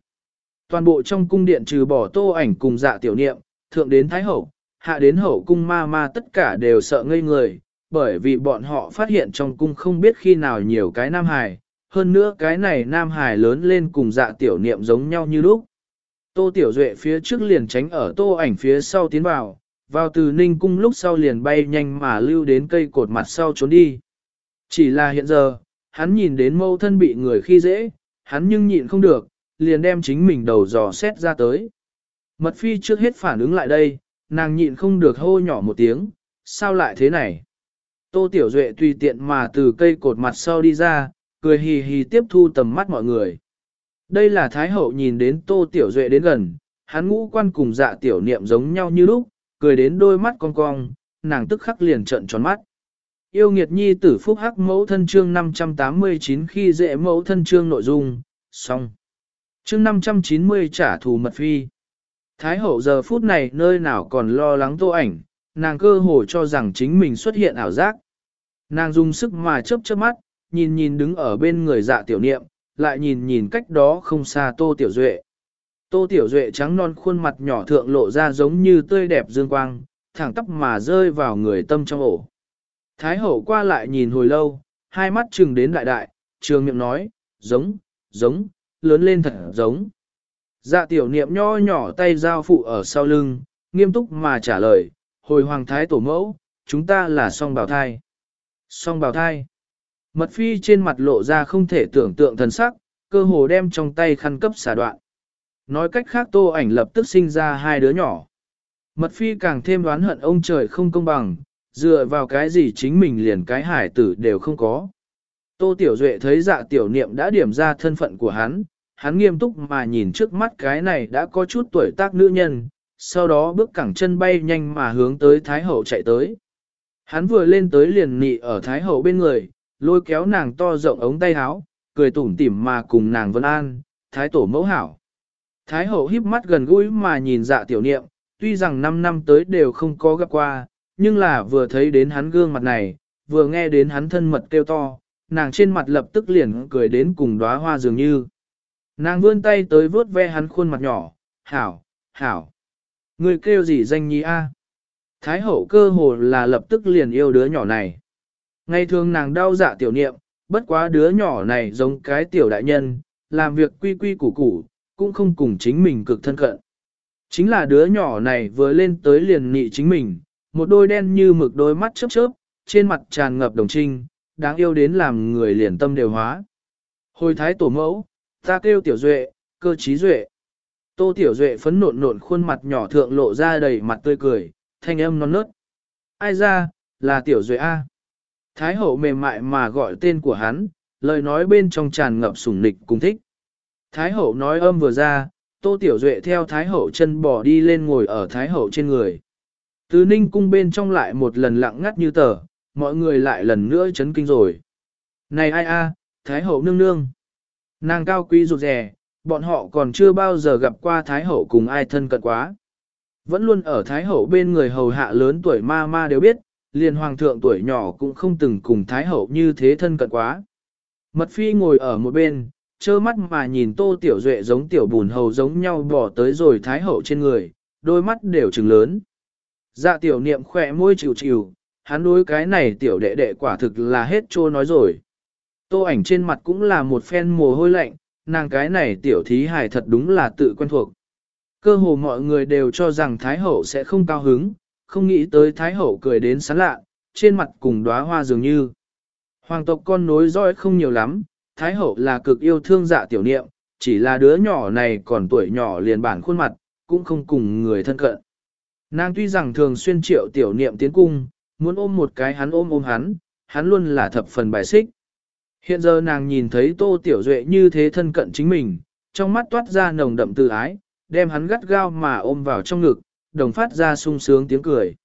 Speaker 1: Toàn bộ trong cung điện trừ bỏ tô ảnh cùng dạ tiểu niệm, thượng đến thái hậu, hạ đến hậu cung ma ma tất cả đều sợ ngây người, bởi vì bọn họ phát hiện trong cung không biết khi nào nhiều cái nam hài, hơn nữa cái này nam hài lớn lên cùng dạ tiểu niệm giống nhau như lúc. Tô tiểu duệ phía trước liền tránh ở tô ảnh phía sau tiến vào, vào từ ninh cung lúc sau liền bay nhanh mà lưu đến cây cột mặt sau trốn đi. Chỉ là hiện giờ, hắn nhìn đến mâu thân bị người khi dễ, hắn nhưng nhịn không được, liền đem chính mình đầu dò xét ra tới. Mật phi trước hết phản ứng lại đây, nàng nhịn không được hô nhỏ một tiếng, sao lại thế này? Tô Tiểu Duệ tùy tiện mà từ cây cột mặt sau đi ra, cười hì hì tiếp thu tầm mắt mọi người. Đây là Thái Hậu nhìn đến Tô Tiểu Duệ đến gần, hắn ngũ quan cùng dạ tiểu niệm giống nhau như lúc, cười đến đôi mắt cong cong, nàng tức khắc liền trợn tròn mắt. Yêu nghiệt nhi tử phúc hắc mẫu thân chương 589 khi dễ mẫu thân chương nội dung, xong. Chương 590 trả thù mật phi. Thái hậu giờ phút này nơi nào còn lo lắng tô ảnh, nàng cơ hồ cho rằng chính mình xuất hiện ảo giác. Nàng dùng sức mà chớp chớp mắt, nhìn nhìn đứng ở bên người dạ tiểu niệm, lại nhìn nhìn cách đó không xa tô tiểu duệ. Tô tiểu duệ trắng non khuôn mặt nhỏ thượng lộ ra giống như tươi đẹp dương quang, thẳng tóc mà rơi vào người tâm trong ổ. Thái hậu qua lại nhìn hồi lâu, hai mắt trừng đến đại đại, trường miệng nói, giống, giống, lớn lên thật giống. Dạ tiểu niệm nho nhỏ tay giao phụ ở sau lưng, nghiêm túc mà trả lời, hồi hoàng thái tổ mẫu, chúng ta là song bào thai. Song bào thai. Mật phi trên mặt lộ ra không thể tưởng tượng thần sắc, cơ hồ đem trong tay khăn cấp xả đoạn. Nói cách khác tô ảnh lập tức sinh ra hai đứa nhỏ. Mật phi càng thêm đoán hận ông trời không công bằng, dựa vào cái gì chính mình liền cái hải tử đều không có. Tô Tiểu Duệ thấy dạ tiểu niệm đã điểm ra thân phận của hắn, hắn nghiêm túc mà nhìn trước mắt cái này đã có chút tuổi tác nữ nhân, sau đó bước cẳng chân bay nhanh mà hướng tới Thái Hậu chạy tới. Hắn vừa lên tới liền nị ở Thái Hậu bên người, lôi kéo nàng to rộng ống tay áo, cười tủm tỉm mà cùng nàng vân an, Thái Tổ mẫu hảo. Thái Hậu híp mắt gần gũi mà nhìn dạ tiểu niệm, tuy rằng 5 năm tới đều không có gặp qua, nhưng là vừa thấy đến hắn gương mặt này, vừa nghe đến hắn thân mật kêu to, nàng trên mặt lập tức liền cười đến cùng đóa hoa dường như. Nàng vươn tay tới vớt ve hắn khuôn mặt nhỏ, hảo, hảo. Người kêu gì danh nhi a? Thái hậu cơ hồ là lập tức liền yêu đứa nhỏ này. Ngày thường nàng đau dạ tiểu niệm, bất quá đứa nhỏ này giống cái tiểu đại nhân, làm việc quy quy củ củ, cũng không cùng chính mình cực thân cận. Chính là đứa nhỏ này vừa lên tới liền nị chính mình, một đôi đen như mực đôi mắt chớp chớp, trên mặt tràn ngập đồng trinh, đáng yêu đến làm người liền tâm đều hóa. Hồi thái tổ mẫu, ta kêu tiểu duệ, cơ trí duệ. Tô tiểu duệ phấn nộn nộn khuôn mặt nhỏ thượng lộ ra đầy mặt tươi cười, thanh âm non nớt. Ai ra, là tiểu duệ A. Thái hậu mềm mại mà gọi tên của hắn, lời nói bên trong tràn ngập sủng nịch cùng thích. Thái hậu nói âm vừa ra, tô tiểu duệ theo thái hậu chân bỏ đi lên ngồi ở thái hậu trên người. Từ ninh cung bên trong lại một lần lặng ngắt như tờ, mọi người lại lần nữa chấn kinh rồi. Này ai a, Thái hậu nương nương. Nàng cao quý rụt rè, bọn họ còn chưa bao giờ gặp qua Thái hậu cùng ai thân cận quá. Vẫn luôn ở Thái hậu bên người hầu hạ lớn tuổi ma ma đều biết, liền hoàng thượng tuổi nhỏ cũng không từng cùng Thái hậu như thế thân cận quá. Mật phi ngồi ở một bên, trơ mắt mà nhìn tô tiểu duệ giống tiểu bùn hầu giống nhau bỏ tới rồi Thái hậu trên người, đôi mắt đều trừng lớn. Dạ tiểu niệm khỏe môi chịu chịu, hắn đối cái này tiểu đệ đệ quả thực là hết trô nói rồi. Tô ảnh trên mặt cũng là một phen mồ hôi lạnh, nàng cái này tiểu thí hài thật đúng là tự quen thuộc. Cơ hồ mọi người đều cho rằng Thái Hậu sẽ không cao hứng, không nghĩ tới Thái Hậu cười đến sán lạ, trên mặt cùng đóa hoa dường như. Hoàng tộc con nối dõi không nhiều lắm, Thái Hậu là cực yêu thương dạ tiểu niệm, chỉ là đứa nhỏ này còn tuổi nhỏ liền bản khuôn mặt, cũng không cùng người thân cận. Nàng tuy rằng thường xuyên triệu tiểu niệm tiến cung, muốn ôm một cái hắn ôm ôm hắn, hắn luôn là thập phần bài xích. Hiện giờ nàng nhìn thấy tô tiểu duệ như thế thân cận chính mình, trong mắt toát ra nồng đậm tự ái, đem hắn gắt gao mà ôm vào trong ngực, đồng phát ra sung sướng tiếng cười.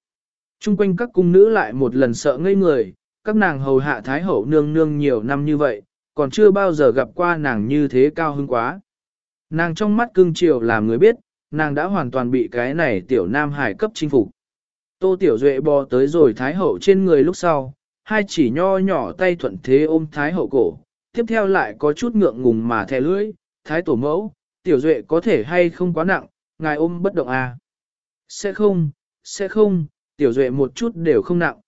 Speaker 1: Trung quanh các cung nữ lại một lần sợ ngây người, các nàng hầu hạ thái hậu nương nương nhiều năm như vậy, còn chưa bao giờ gặp qua nàng như thế cao hứng quá. Nàng trong mắt cưng chiều làm người biết, nàng đã hoàn toàn bị cái này tiểu nam hải cấp chinh phục. Tô Tiểu Duệ bò tới rồi Thái Hậu trên người lúc sau, hai chỉ nho nhỏ tay thuận thế ôm Thái Hậu cổ, tiếp theo lại có chút ngượng ngùng mà thè lưỡi, Thái Tổ mẫu, Tiểu Duệ có thể hay không quá nặng, ngài ôm bất động à? Sẽ không, sẽ không, Tiểu Duệ một chút đều không nặng.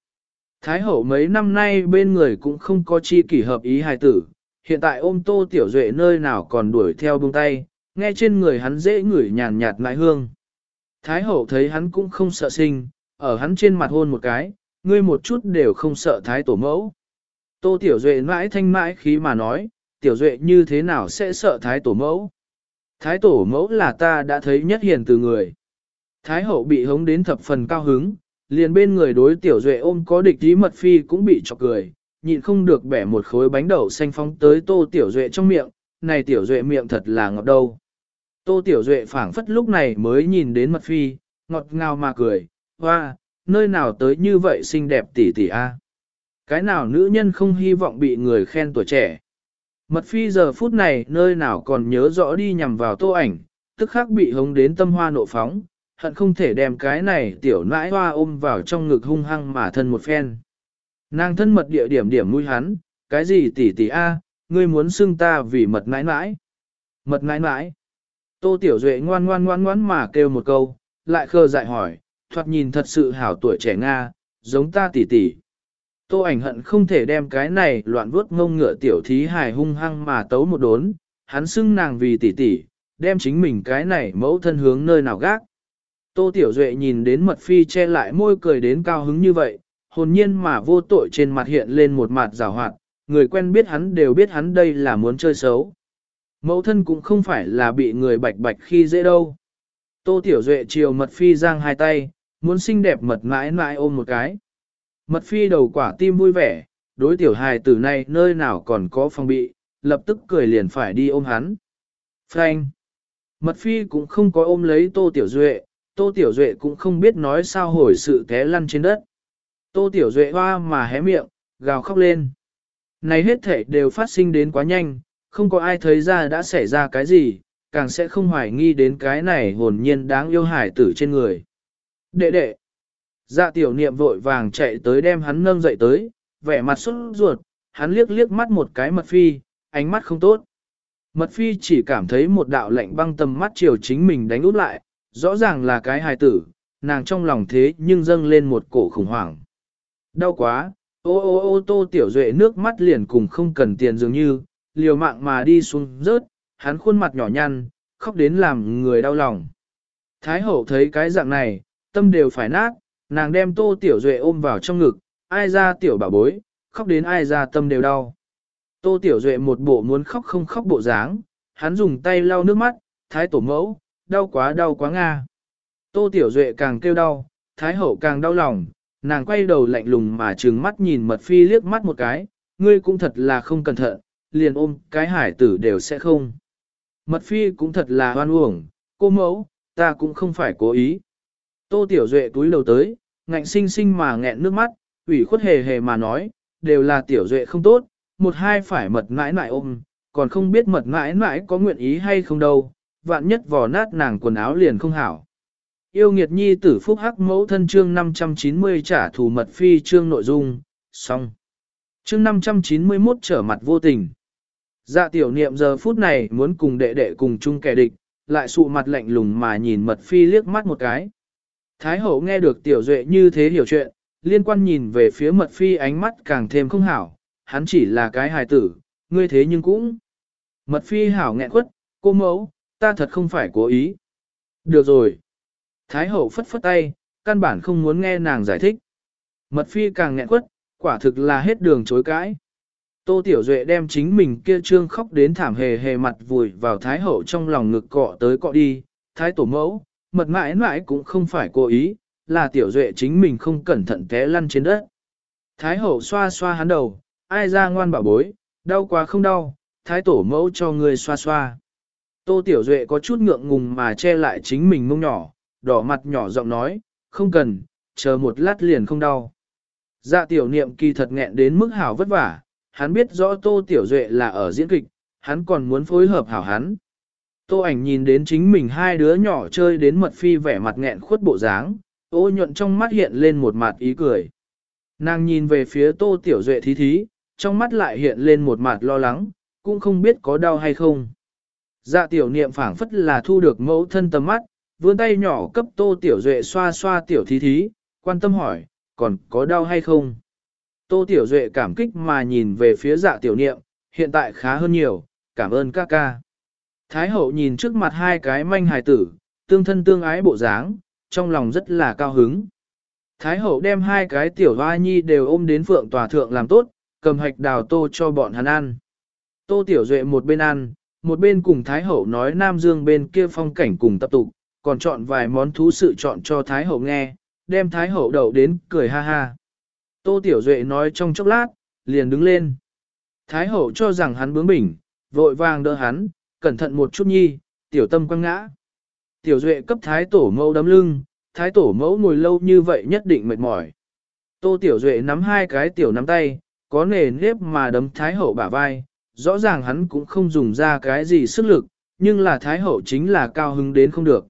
Speaker 1: Thái Hậu mấy năm nay bên người cũng không có chi kỷ hợp ý hài tử, hiện tại ôm Tô Tiểu Duệ nơi nào còn đuổi theo buông tay, nghe trên người hắn dễ ngửi nhàn nhạt ngại hương. Thái Hậu thấy hắn cũng không sợ sinh, ở hắn trên mặt hôn một cái, ngươi một chút đều không sợ thái tổ mẫu. Tô Tiểu Duệ mãi thanh mãi khí mà nói, Tiểu Duệ như thế nào sẽ sợ thái tổ mẫu? Thái tổ mẫu là ta đã thấy nhất hiền từ người. Thái hậu bị hống đến thập phần cao hứng, liền bên người đối Tiểu Duệ ôm có địch tí mật phi cũng bị chọc cười, nhịn không được bẻ một khối bánh đậu xanh phóng tới Tô Tiểu Duệ trong miệng, này Tiểu Duệ miệng thật là ngọt đâu. Tô Tiểu Duệ phảng phất lúc này mới nhìn đến mật phi, ngọt ngào mà cười, hoa, nơi nào tới như vậy xinh đẹp tỷ tỷ a. Cái nào nữ nhân không hy vọng bị người khen tuổi trẻ. Mật phi giờ phút này nơi nào còn nhớ rõ đi nhằm vào tô ảnh, tức khắc bị hống đến tâm hoa nộ phóng, hận không thể đem cái này tiểu nãi hoa ôm vào trong ngực hung hăng mà thân một phen. Nàng thân mật địa điểm điểm mũi hắn, cái gì tỷ tỷ a, ngươi muốn xưng ta vì mật nãi nãi. Mật nãi nãi. Tô Tiểu Duệ ngoan ngoan ngoan ngoan mà kêu một câu, lại khơ dại hỏi, thoạt nhìn thật sự hảo tuổi trẻ Nga, giống ta tỷ tỷ. Tô ảnh hận không thể đem cái này loạn vuốt ngông ngựa tiểu thí hài hung hăng mà tấu một đốn, hắn xưng nàng vì tỷ tỷ, đem chính mình cái này mẫu thân hướng nơi nào gác. Tô Tiểu Duệ nhìn đến mật phi che lại môi cười đến cao hứng như vậy, hồn nhiên mà vô tội trên mặt hiện lên một mặt rào hoạt, người quen biết hắn đều biết hắn đây là muốn chơi xấu. Mẫu thân cũng không phải là bị người bạch bạch khi dễ đâu. Tô Tiểu Duệ chiều mật phi giang hai tay, muốn xinh đẹp mật mãi mãi ôm một cái. Mật phi đầu quả tim vui vẻ, đối tiểu hài tử này nơi nào còn có phòng bị, lập tức cười liền phải đi ôm hắn. Frank! Mật phi cũng không có ôm lấy Tô Tiểu Duệ, Tô Tiểu Duệ cũng không biết nói sao hồi sự té lăn trên đất. Tô Tiểu Duệ hoa mà hé miệng, gào khóc lên. Này hết thể đều phát sinh đến quá nhanh, không có ai thấy ra đã xảy ra cái gì, càng sẽ không hoài nghi đến cái này hồn nhiên đáng yêu hải tử trên người. Đệ đệ! Dạ tiểu niệm vội vàng chạy tới đem hắn nâng dậy tới, vẻ mặt xuất ruột, hắn liếc liếc mắt một cái mật phi, ánh mắt không tốt. Mật phi chỉ cảm thấy một đạo lạnh băng tầm mắt chiều chính mình đánh út lại, rõ ràng là cái hài tử, nàng trong lòng thế nhưng dâng lên một cổ khủng hoảng. Đau quá, ô ô ô tô tiểu duệ nước mắt liền cùng không cần tiền dường như, liều mạng mà đi xuống rớt, hắn khuôn mặt nhỏ nhăn, khóc đến làm người đau lòng. Thái hậu thấy cái dạng này, tâm đều phải nát, nàng đem tô tiểu duệ ôm vào trong ngực, ai ra tiểu bảo bối, khóc đến ai ra tâm đều đau. Tô tiểu duệ một bộ muốn khóc không khóc bộ dáng, hắn dùng tay lau nước mắt, thái tổ mẫu, đau quá đau quá nga. Tô tiểu duệ càng kêu đau, thái hậu càng đau lòng, nàng quay đầu lạnh lùng mà trừng mắt nhìn mật phi liếc mắt một cái, ngươi cũng thật là không cẩn thận, liền ôm cái hải tử đều sẽ không. Mật phi cũng thật là hoan uổng, cô mẫu, ta cũng không phải cố ý. Tô Tiểu Duệ túi đầu tới, ngạnh sinh sinh mà nghẹn nước mắt, ủy khuất hề hề mà nói, đều là Tiểu Duệ không tốt, một hai phải mật mãi mãi ôm, còn không biết mật mãi mãi có nguyện ý hay không đâu, vạn nhất vò nát nàng quần áo liền không hảo. Yêu nghiệt nhi tử phúc hắc mẫu thân chương 590 trả thù mật phi chương nội dung, xong. Chương 591 trở mặt vô tình. Dạ tiểu niệm giờ phút này muốn cùng đệ đệ cùng chung kẻ địch, lại sụ mặt lạnh lùng mà nhìn mật phi liếc mắt một cái. Thái hậu nghe được tiểu duệ như thế hiểu chuyện, liên quan nhìn về phía mật phi ánh mắt càng thêm không hảo, hắn chỉ là cái hài tử, ngươi thế nhưng cũng. Mật phi hảo nghẹn quất, cô mẫu, ta thật không phải cố ý. Được rồi. Thái hậu phất phất tay, căn bản không muốn nghe nàng giải thích. Mật phi càng nghẹn quất, quả thực là hết đường chối cãi. Tô Tiểu Duệ đem chính mình kia trương khóc đến thảm hề hề mặt vùi vào Thái Hậu trong lòng ngực cọ tới cọ đi, Thái Tổ mẫu, mật mãi mãi cũng không phải cố ý, là Tiểu Duệ chính mình không cẩn thận té lăn trên đất. Thái Hậu xoa xoa hắn đầu, ai ra ngoan bảo bối, đau quá không đau, Thái Tổ mẫu cho người xoa xoa. Tô Tiểu Duệ có chút ngượng ngùng mà che lại chính mình mông nhỏ, đỏ mặt nhỏ giọng nói, không cần, chờ một lát liền không đau. Dạ tiểu niệm kỳ thật nghẹn đến mức hảo vất vả, hắn biết rõ Tô Tiểu Duệ là ở diễn kịch, hắn còn muốn phối hợp hảo hắn. Tô ảnh nhìn đến chính mình hai đứa nhỏ chơi đến mật phi vẻ mặt nghẹn khuất bộ dáng, ô nhuận trong mắt hiện lên một mặt ý cười. Nàng nhìn về phía Tô Tiểu Duệ thí thí, trong mắt lại hiện lên một mặt lo lắng, cũng không biết có đau hay không. Dạ tiểu niệm phảng phất là thu được mẫu thân tầm mắt, vươn tay nhỏ cấp Tô Tiểu Duệ xoa xoa tiểu thí thí, quan tâm hỏi, còn có đau hay không? Tô Tiểu Duệ cảm kích mà nhìn về phía dạ tiểu niệm, hiện tại khá hơn nhiều, cảm ơn các ca. Thái hậu nhìn trước mặt hai cái manh hài tử, tương thân tương ái bộ dáng, trong lòng rất là cao hứng. Thái hậu đem hai cái tiểu hoa nhi đều ôm đến phượng tòa thượng làm tốt, cầm hạch đào tô cho bọn hắn ăn. Tô Tiểu Duệ một bên ăn, một bên cùng Thái hậu nói Nam Dương bên kia phong cảnh cùng tập tục, còn chọn vài món thú sự chọn cho Thái hậu nghe, đem Thái hậu đậu đến cười ha ha. Tô Tiểu Duệ nói trong chốc lát, liền đứng lên. Thái hậu cho rằng hắn bướng bỉnh, vội vàng đỡ hắn, cẩn thận một chút nhi, tiểu tâm quăng ngã. Tiểu Duệ cấp Thái tổ mẫu đấm lưng, thái tổ mẫu ngồi lâu như vậy nhất định mệt mỏi. Tô Tiểu Duệ nắm hai cái tiểu nắm tay, có nề nếp mà đấm thái hậu bả vai, rõ ràng hắn cũng không dùng ra cái gì sức lực, nhưng là thái hậu chính là cao hứng đến không được.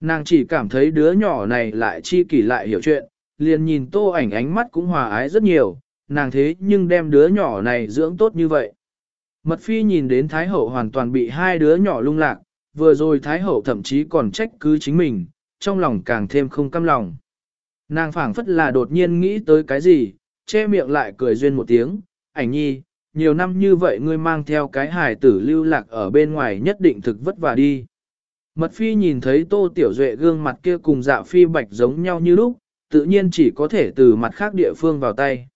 Speaker 1: Nàng chỉ cảm thấy đứa nhỏ này lại chi kỷ lại hiểu chuyện, liền nhìn tô ảnh ánh mắt cũng hòa ái rất nhiều, nàng thế nhưng đem đứa nhỏ này dưỡng tốt như vậy. Mật phi nhìn đến Thái Hậu hoàn toàn bị hai đứa nhỏ lung lạc, vừa rồi Thái Hậu thậm chí còn trách cứ chính mình, trong lòng càng thêm không căm lòng. Nàng phảng phất là đột nhiên nghĩ tới cái gì, che miệng lại cười duyên một tiếng, ảnh nhi, nhiều năm như vậy ngươi mang theo cái hài tử lưu lạc ở bên ngoài nhất định thực vất vả đi. Mật phi nhìn thấy tô tiểu duệ gương mặt kia cùng dạ phi bạch giống nhau như lúc, tự nhiên chỉ có thể từ mặt khác địa phương vào tay.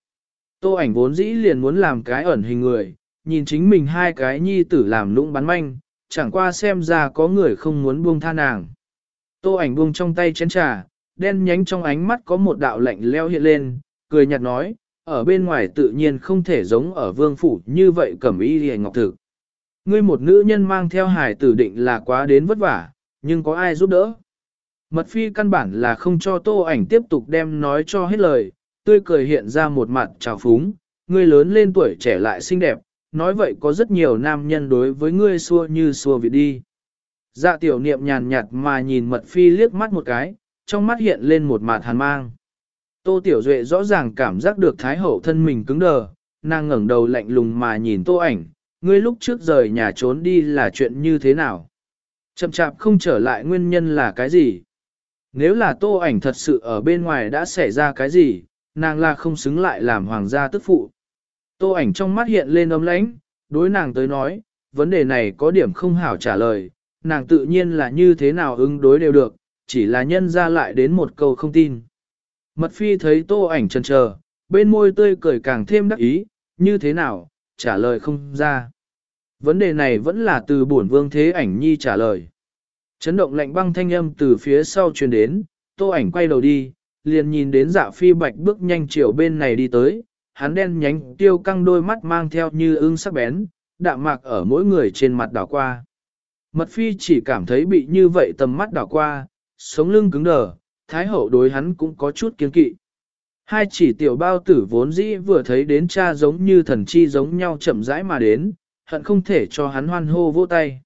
Speaker 1: Tô ảnh vốn dĩ liền muốn làm cái ẩn hình người, nhìn chính mình hai cái nhi tử làm lũng bắn manh, chẳng qua xem ra có người không muốn buông tha nàng. Tô ảnh buông trong tay chén trà, đen nhánh trong ánh mắt có một đạo lạnh leo hiện lên, cười nhạt nói, ở bên ngoài tự nhiên không thể giống ở vương phủ như vậy cẩm y hề ngọc thực. Ngươi một nữ nhân mang theo hài tử định là quá đến vất vả, nhưng có ai giúp đỡ? Mật phi căn bản là không cho tô ảnh tiếp tục đem nói cho hết lời, tươi cười hiện ra một mặt trào phúng, ngươi lớn lên tuổi trẻ lại xinh đẹp, nói vậy có rất nhiều nam nhân đối với ngươi xua như xua việc đi. Dạ tiểu niệm nhàn nhạt mà nhìn mật phi liếc mắt một cái, trong mắt hiện lên một mặt hàn mang. Tô tiểu duệ rõ ràng cảm giác được thái hậu thân mình cứng đờ, nàng ngẩng đầu lạnh lùng mà nhìn tô ảnh, ngươi lúc trước rời nhà trốn đi là chuyện như thế nào? Chậm chạp không trở lại nguyên nhân là cái gì? Nếu là tô ảnh thật sự ở bên ngoài đã xảy ra cái gì, nàng là không xứng lại làm hoàng gia tức phụ. Tô ảnh trong mắt hiện lên ấm lãnh, đối nàng tới nói, vấn đề này có điểm không hảo trả lời, nàng tự nhiên là như thế nào ứng đối đều được, chỉ là nhân ra lại đến một câu không tin. Mật phi thấy tô ảnh chần chờ, bên môi tươi cười càng thêm đắc ý, như thế nào, trả lời không ra. Vấn đề này vẫn là từ bổn vương thế ảnh nhi trả lời. Chấn động lạnh băng thanh âm từ phía sau truyền đến, tô ảnh quay đầu đi, liền nhìn đến dạ phi bạch bước nhanh chiều bên này đi tới, hắn đen nhánh tiêu căng đôi mắt mang theo như ưng sắc bén, đạm mạc ở mỗi người trên mặt đảo qua. Mật phi chỉ cảm thấy bị như vậy tầm mắt đảo qua, sống lưng cứng đờ, thái hậu đối hắn cũng có chút kiên kỵ. Hai chỉ tiểu bao tử vốn dĩ vừa thấy đến cha giống như thần chi giống nhau chậm rãi mà đến, hận không thể cho hắn hoan hô vỗ tay.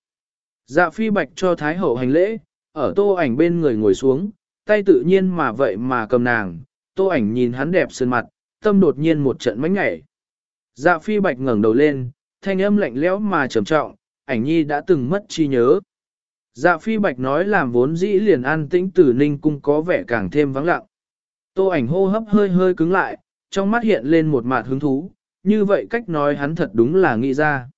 Speaker 1: Dạ phi bạch cho thái hậu hành lễ, ở tô ảnh bên người ngồi xuống, tay tự nhiên mà vậy mà cầm nàng, tô ảnh nhìn hắn đẹp sơn mặt, tâm đột nhiên một trận mánh ngảy. Dạ phi bạch ngẩng đầu lên, thanh âm lạnh lẽo mà trầm trọng, ảnh nhi đã từng mất chi nhớ. Dạ phi bạch nói làm vốn dĩ liền an tĩnh tử ninh cung có vẻ càng thêm vắng lặng. Tô ảnh hô hấp hơi hơi cứng lại, trong mắt hiện lên một mạt hứng thú, như vậy cách nói hắn thật đúng là nghĩ ra.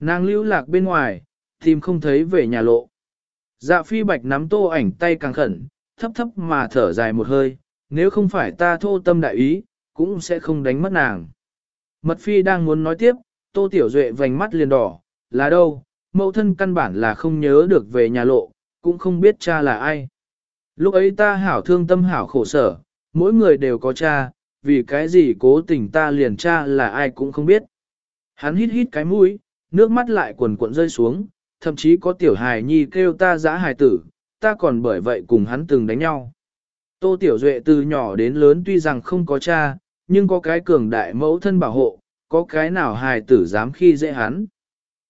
Speaker 1: Nàng lưu lạc bên ngoài, tìm không thấy về nhà lộ. Dạ phi bạch nắm tô ảnh tay càng khẩn, thấp thấp mà thở dài một hơi, nếu không phải ta thô tâm đại ý, cũng sẽ không đánh mất nàng. Mật phi đang muốn nói tiếp, tô tiểu duệ vành mắt liền đỏ, là đâu, mẫu thân căn bản là không nhớ được về nhà lộ, cũng không biết cha là ai. Lúc ấy ta hảo thương tâm hảo khổ sở, mỗi người đều có cha, vì cái gì cố tình ta liền cha là ai cũng không biết. Hắn hít hít cái mũi, nước mắt lại quần cuộn rơi xuống, thậm chí có tiểu hài nhi kêu ta giã hài tử, ta còn bởi vậy cùng hắn từng đánh nhau. Tô Tiểu Duệ từ nhỏ đến lớn tuy rằng không có cha, nhưng có cái cường đại mẫu thân bảo hộ, có cái nào hài tử dám khi dễ hắn.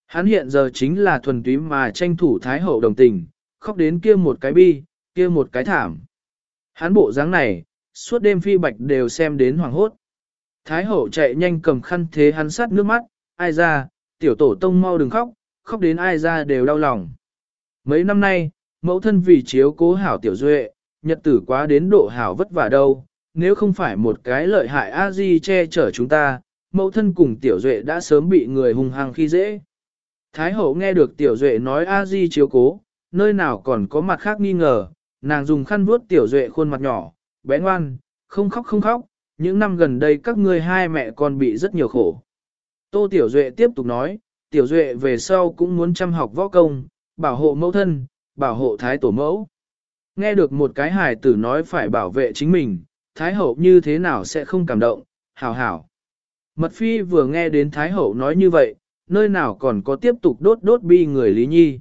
Speaker 1: Hắn hiện giờ chính là thuần túy mà tranh thủ Thái Hậu đồng tình, khóc đến kia một cái bi, kia một cái thảm. Hắn bộ dáng này, suốt đêm phi bạch đều xem đến hoàng hốt. Thái Hậu chạy nhanh cầm khăn thế hắn sát nước mắt, ai ra, tiểu tổ tông mau đừng khóc, khóc đến ai ra đều đau lòng. Mấy năm nay, mẫu thân vì chiếu cố hảo tiểu duệ, nhật tử quá đến độ hảo vất vả đâu, nếu không phải một cái lợi hại a di che chở chúng ta, mẫu thân cùng tiểu duệ đã sớm bị người hung hăng khi dễ. Thái hậu nghe được tiểu duệ nói a di chiếu cố, nơi nào còn có mặt khác nghi ngờ, nàng dùng khăn vuốt tiểu duệ khuôn mặt nhỏ, bé ngoan, không khóc không khóc, những năm gần đây các ngươi hai mẹ con bị rất nhiều khổ. Tô tiểu duệ tiếp tục nói, tiểu duệ về sau cũng muốn chăm học võ công, bảo hộ mẫu thân, bảo hộ thái tổ mẫu. Nghe được một cái hài tử nói phải bảo vệ chính mình, thái hậu như thế nào sẽ không cảm động, hảo hảo. Mật phi vừa nghe đến thái hậu nói như vậy, nơi nào còn có tiếp tục đốt đốt bi người Lý Nhi.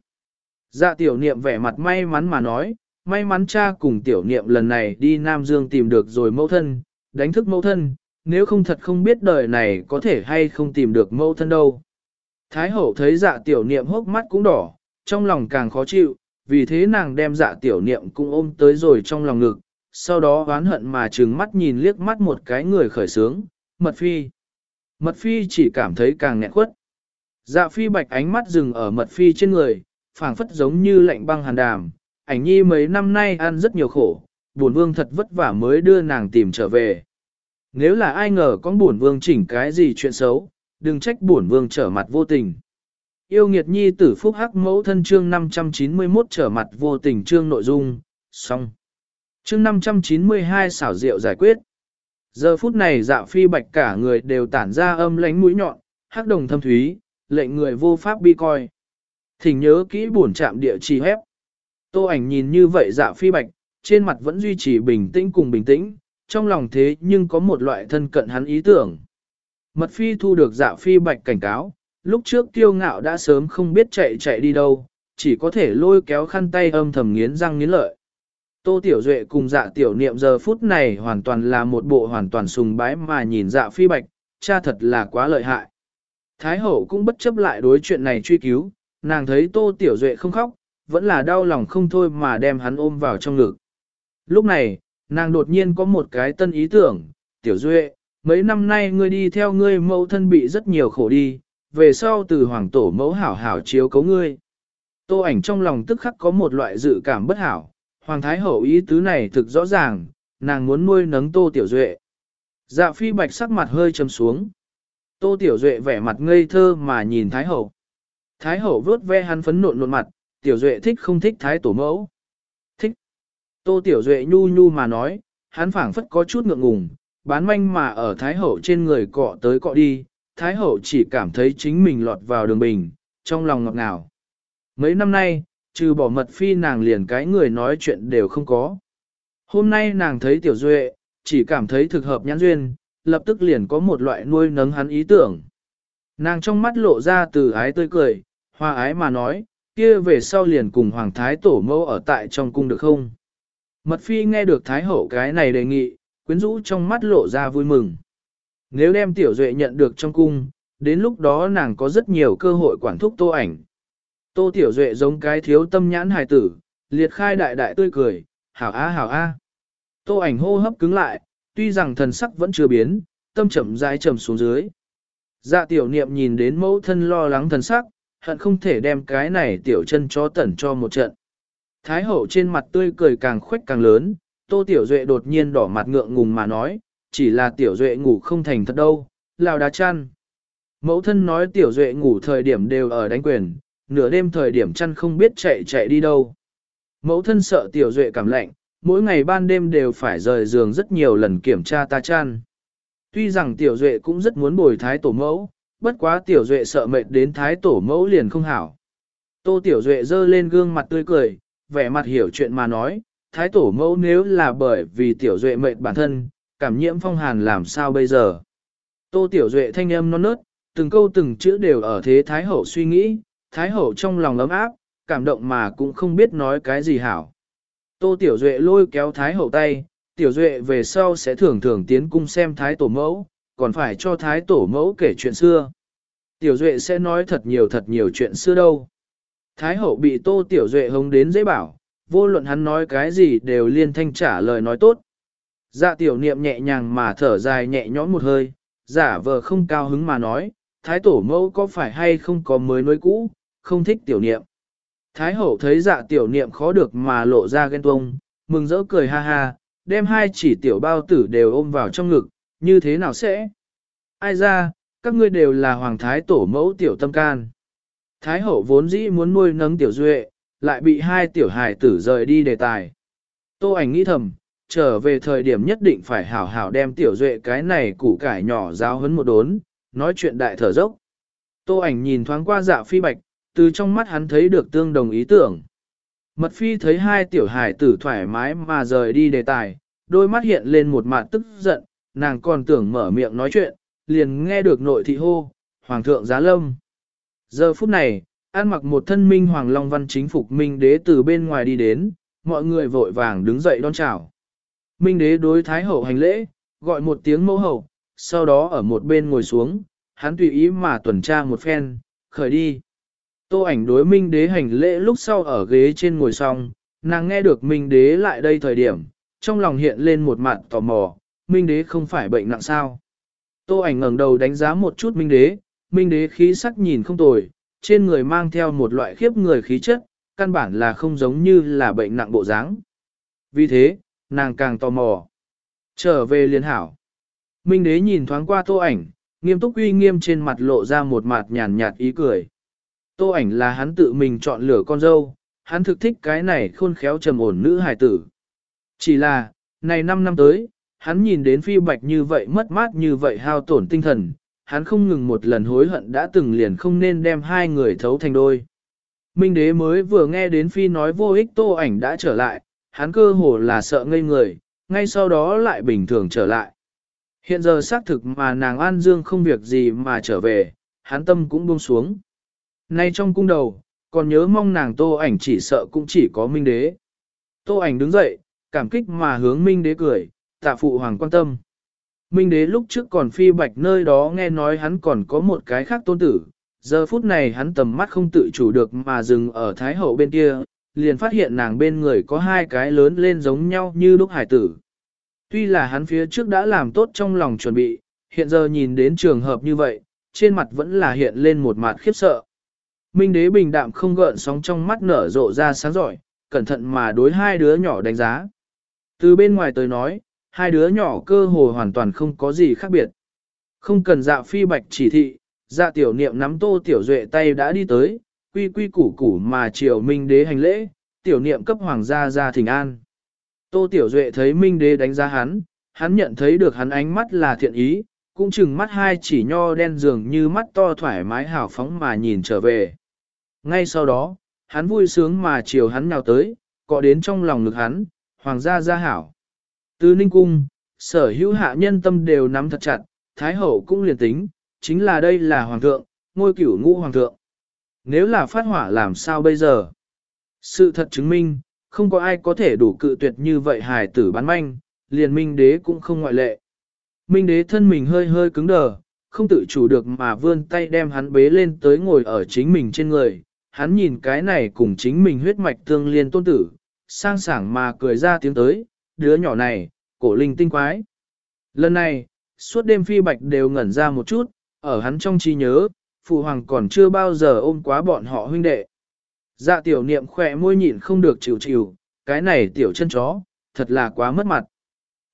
Speaker 1: Dạ tiểu niệm vẻ mặt may mắn mà nói, may mắn cha cùng tiểu niệm lần này đi Nam Dương tìm được rồi mẫu thân, đánh thức mẫu thân, nếu không thật không biết đời này có thể hay không tìm được mẫu thân đâu. Thái hậu thấy dạ tiểu niệm hốc mắt cũng đỏ, trong lòng càng khó chịu, vì thế nàng đem dạ tiểu niệm cũng ôm tới rồi trong lòng ngực, sau đó oán hận mà trừng mắt nhìn liếc mắt một cái người khởi sướng, mật phi. Mật phi chỉ cảm thấy càng nghẹn quất. Dạ phi bạch ánh mắt dừng ở mật phi trên người, phảng phất giống như lạnh băng hàn đàm, ảnh nhi mấy năm nay ăn rất nhiều khổ, buồn vương thật vất vả mới đưa nàng tìm trở về. Nếu là ai ngờ con buồn vương chỉnh cái gì chuyện xấu, đừng trách buồn vương trở mặt vô tình. Yêu nghiệt nhi tử phúc hắc mẫu thân chương 591 trở mặt vô tình chương nội dung, xong. Chương 592 xảo diệu giải quyết. Giờ phút này dạ phi bạch cả người đều tản ra âm lánh mũi nhọn, hắc đồng thâm thúy, lệnh người vô pháp bi coi. Thỉnh nhớ kỹ buồn chạm địa chỉ hép. Tô ảnh nhìn như vậy dạ phi bạch, trên mặt vẫn duy trì bình tĩnh cùng bình tĩnh, trong lòng thế nhưng có một loại thân cận hắn ý tưởng. Mật phi thu được dạ phi bạch cảnh cáo, lúc trước tiêu ngạo đã sớm không biết chạy chạy đi đâu, chỉ có thể lôi kéo khăn tay âm thầm nghiến răng nghiến lợi. Tô Tiểu Duệ cùng dạ tiểu niệm giờ phút này hoàn toàn là một bộ hoàn toàn sùng bái mà nhìn dạ phi bạch, cha thật là quá lợi hại. Thái hậu cũng bất chấp lại đối chuyện này truy cứu, nàng thấy Tô Tiểu Duệ không khóc, vẫn là đau lòng không thôi mà đem hắn ôm vào trong ngực. Lúc này, nàng đột nhiên có một cái tân ý tưởng, Tiểu Duệ, mấy năm nay ngươi đi theo ngươi mẫu thân bị rất nhiều khổ đi, về sau từ hoàng tổ mẫu hảo hảo chiếu cấu ngươi. Tô ảnh trong lòng tức khắc có một loại dự cảm bất hảo, hoàng thái hậu ý tứ này thực rõ ràng, nàng muốn nuôi nấng Tô Tiểu Duệ. Dạ phi bạch sắc mặt hơi trầm xuống. Tô Tiểu Duệ vẻ mặt ngây thơ mà nhìn thái hậu. Thái hậu vớt ve hắn phấn nộn nộn mặt, Tiểu Duệ thích không thích thái tổ mẫu. Thích. Tô Tiểu Duệ nhu nhu mà nói, hắn phảng phất có chút ngượng ngùng, bán manh mà ở Thái Hậu trên người cọ tới cọ đi, Thái Hậu chỉ cảm thấy chính mình lọt vào đường bình, trong lòng ngọt ngào. Mấy năm nay, trừ bỏ mật phi nàng liền cái người nói chuyện đều không có. Hôm nay nàng thấy Tiểu Duệ, chỉ cảm thấy thực hợp nhãn duyên, lập tức liền có một loại nuôi nấng hắn ý tưởng. Nàng trong mắt lộ ra từ ái tươi cười, hoa ái mà nói, kia về sau liền cùng Hoàng Thái Tổ mẫu ở tại trong cung được không? Mật phi nghe được Thái Hậu cái này đề nghị, quyến rũ trong mắt lộ ra vui mừng. Nếu đem tiểu duệ nhận được trong cung, đến lúc đó nàng có rất nhiều cơ hội quản thúc tô ảnh. Tô tiểu duệ giống cái thiếu tâm nhãn hài tử, liệt khai đại đại tươi cười, hảo a hảo a. Tô ảnh hô hấp cứng lại, tuy rằng thần sắc vẫn chưa biến, tâm chậm rãi trầm xuống dưới. Dạ tiểu niệm nhìn đến mẫu thân lo lắng thần sắc, hận không thể đem cái này tiểu chân cho tẩn cho một trận. Thái hậu trên mặt tươi cười càng khuếch càng lớn, tô tiểu duệ đột nhiên đỏ mặt ngượng ngùng mà nói, chỉ là tiểu duệ ngủ không thành thật đâu, lao đá chăn. Mẫu thân nói tiểu duệ ngủ thời điểm đều ở đánh quyền, nửa đêm thời điểm chăn không biết chạy chạy đi đâu. Mẫu thân sợ tiểu duệ cảm lạnh, mỗi ngày ban đêm đều phải rời giường rất nhiều lần kiểm tra ta chăn. Tuy rằng tiểu duệ cũng rất muốn bồi thái tổ mẫu, bất quá tiểu duệ sợ mệt đến thái tổ mẫu liền không hảo. Tô tiểu duệ dơ lên gương mặt tươi cười, vẻ mặt hiểu chuyện mà nói, thái tổ mẫu nếu là bởi vì tiểu duệ mệt bản thân, cảm nhiễm phong hàn làm sao bây giờ. Tô tiểu duệ thanh âm non nớt, từng câu từng chữ đều ở thế thái hậu suy nghĩ, thái hậu trong lòng ấm áp, cảm động mà cũng không biết nói cái gì hảo. Tô tiểu duệ lôi kéo thái hậu tay, tiểu duệ về sau sẽ thường thường tiến cung xem thái tổ mẫu, còn phải cho thái tổ mẫu kể chuyện xưa. Tiểu duệ sẽ nói thật nhiều thật nhiều chuyện xưa đâu. Thái hậu bị tô tiểu duệ hống đến dễ bảo, vô luận hắn nói cái gì đều liên thanh trả lời nói tốt. Dạ tiểu niệm nhẹ nhàng mà thở dài nhẹ nhõm một hơi, giả vờ không cao hứng mà nói, thái tổ mẫu có phải hay không có mới nuôi cũ, không thích tiểu niệm. Thái hậu thấy dạ tiểu niệm khó được mà lộ ra ghen tuông, mừng rỡ cười ha ha, đem hai chỉ tiểu bao tử đều ôm vào trong ngực, như thế nào sẽ? Ai ra, các ngươi đều là hoàng thái tổ mẫu tiểu tâm can. Thái hậu vốn dĩ muốn nuôi nấng tiểu duệ, lại bị hai tiểu hài tử rời đi đề tài. Tô ảnh nghĩ thầm, trở về thời điểm nhất định phải hảo hảo đem tiểu duệ cái này củ cải nhỏ giáo hấn một đốn, nói chuyện đại thở dốc. Tô ảnh nhìn thoáng qua dạ phi bạch, từ trong mắt hắn thấy được tương đồng ý tưởng. Mật phi thấy hai tiểu hài tử thoải mái mà rời đi đề tài, đôi mắt hiện lên một mặt tức giận, nàng còn tưởng mở miệng nói chuyện, liền nghe được nội thị hô, Hoàng thượng giá lâm. Giờ phút này, An mặc một thân minh hoàng long văn chính phục minh đế từ bên ngoài đi đến, mọi người vội vàng đứng dậy đón chào. Minh đế đối thái hậu hành lễ, gọi một tiếng mẫu hậu, sau đó ở một bên ngồi xuống, hắn tùy ý mà tuần tra một phen, khởi đi. Tô ảnh đối minh đế hành lễ lúc sau ở ghế trên ngồi xong, nàng nghe được minh đế lại đây thời điểm, trong lòng hiện lên một mặt tò mò, minh đế không phải bệnh nặng sao. Tô ảnh ngẩng đầu đánh giá một chút minh đế, minh đế khí sắc nhìn không tồi, trên người mang theo một loại khiếp người khí chất, căn bản là không giống như là bệnh nặng bộ dáng. Vì thế, nàng càng tò mò. Trở về liên hảo. Minh đế nhìn thoáng qua tô ảnh, nghiêm túc uy nghiêm trên mặt lộ ra một mặt nhàn nhạt ý cười. Tô ảnh là hắn tự mình chọn lựa con dâu, hắn thực thích cái này khôn khéo trầm ổn nữ hài tử. Chỉ là, này 5 năm tới, hắn nhìn đến phi bạch như vậy mất mát như vậy hao tổn tinh thần, hắn không ngừng một lần hối hận đã từng liền không nên đem hai người thấu thành đôi. Minh đế mới vừa nghe đến phi nói vô ích tô ảnh đã trở lại, hắn cơ hồ là sợ ngây người, ngay sau đó lại bình thường trở lại. Hiện giờ xác thực mà nàng An Dương không việc gì mà trở về, hắn tâm cũng buông xuống. Nay trong cung đầu, còn nhớ mong nàng tô ảnh chỉ sợ cũng chỉ có Minh đế. Tô ảnh đứng dậy, cảm kích mà hướng Minh đế cười, tạ phụ hoàng quan tâm. Minh đế lúc trước còn phi bạch nơi đó nghe nói hắn còn có một cái khác tôn tử, giờ phút này hắn tầm mắt không tự chủ được mà dừng ở thái hậu bên kia, liền phát hiện nàng bên người có hai cái lớn lên giống nhau như lúc hải tử. Tuy là hắn phía trước đã làm tốt trong lòng chuẩn bị, hiện giờ nhìn đến trường hợp như vậy, trên mặt vẫn là hiện lên một mặt khiếp sợ. Minh đế bình đạm không gợn sóng trong mắt nở rộ ra sáng giỏi, cẩn thận mà đối hai đứa nhỏ đánh giá. Từ bên ngoài tới nói, hai đứa nhỏ cơ hồ hoàn toàn không có gì khác biệt. Không cần dạ phi bạch chỉ thị, dạ tiểu niệm nắm tô tiểu duệ tay đã đi tới, quy quy củ củ mà triều minh đế hành lễ, tiểu niệm cấp hoàng gia ra thỉnh an. Tô tiểu duệ thấy minh đế đánh giá hắn, hắn nhận thấy được hắn ánh mắt là thiện ý, cũng chừng mắt hai chỉ nho đen dường như mắt to thoải mái hào phóng mà nhìn trở về. Ngay sau đó, hắn vui sướng mà chiều hắn nào tới, cọ đến trong lòng ngực hắn, hoàng gia gia hảo. Từ ninh cung, sở hữu hạ nhân tâm đều nắm thật chặt, thái hậu cũng liền tính, chính là đây là hoàng thượng, ngôi cửu ngũ hoàng thượng. Nếu là phát hỏa làm sao bây giờ? Sự thật chứng minh, không có ai có thể đủ cự tuyệt như vậy hài tử bán manh, liền minh đế cũng không ngoại lệ. Minh đế thân mình hơi hơi cứng đờ, không tự chủ được mà vươn tay đem hắn bế lên tới ngồi ở chính mình trên người. Hắn nhìn cái này cùng chính mình huyết mạch tương liên tôn tử, sang sảng mà cười ra tiếng tới, đứa nhỏ này, cổ linh tinh quái. Lần này, suốt đêm phi bạch đều ngẩn ra một chút, ở hắn trong trí nhớ, phụ hoàng còn chưa bao giờ ôm quá bọn họ huynh đệ. Dạ tiểu niệm khỏe môi nhịn không được chịu chịu, cái này tiểu chân chó, thật là quá mất mặt.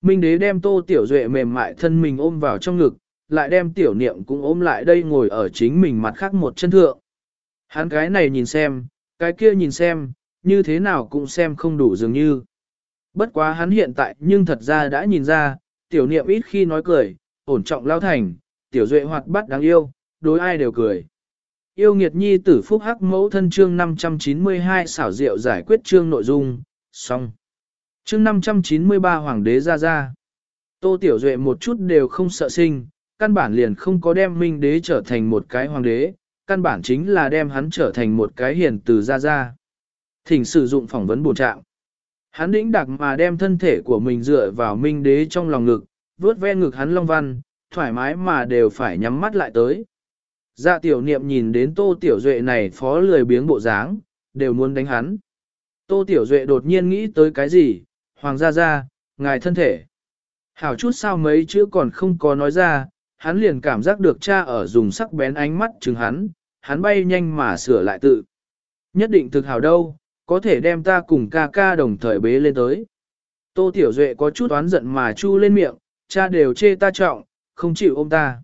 Speaker 1: Minh đế đem tô tiểu duệ mềm mại thân mình ôm vào trong ngực, lại đem tiểu niệm cũng ôm lại đây ngồi ở chính mình mặt khác một chân thượng. Hắn cái này nhìn xem, cái kia nhìn xem, như thế nào cũng xem không đủ dường như. Bất quá hắn hiện tại nhưng thật ra đã nhìn ra, tiểu niệm ít khi nói cười, ổn trọng lao thành, tiểu duệ hoạt bát đáng yêu, đối ai đều cười. Yêu nghiệt nhi tử phúc hắc mẫu thân chương 592 xảo diệu giải quyết chương nội dung, xong. Chương 593 Hoàng đế ra ra. Tô Tiểu Duệ một chút đều không sợ sinh, căn bản liền không có đem minh đế trở thành một cái hoàng đế, căn bản chính là đem hắn trở thành một cái hiền từ ra ra. Thỉnh sử dụng phỏng vấn bổ trạng. Hắn đĩnh đặc mà đem thân thể của mình dựa vào minh đế trong lòng ngực, vớt ve ngực hắn long văn, thoải mái mà đều phải nhắm mắt lại tới. Dạ tiểu niệm nhìn đến tô tiểu duệ này phó lười biếng bộ dáng, đều muốn đánh hắn. Tô tiểu duệ đột nhiên nghĩ tới cái gì, hoàng gia gia, ngài thân thể. Hảo chút sao mấy chữ còn không có nói ra, hắn liền cảm giác được cha ở dùng sắc bén ánh mắt chừng hắn, hắn bay nhanh mà sửa lại tự. Nhất định thực hảo đâu, có thể đem ta cùng ca ca đồng thời bế lên tới. Tô Tiểu Duệ có chút oán giận mà chu lên miệng, cha đều chê ta trọng, không chịu ôm ta.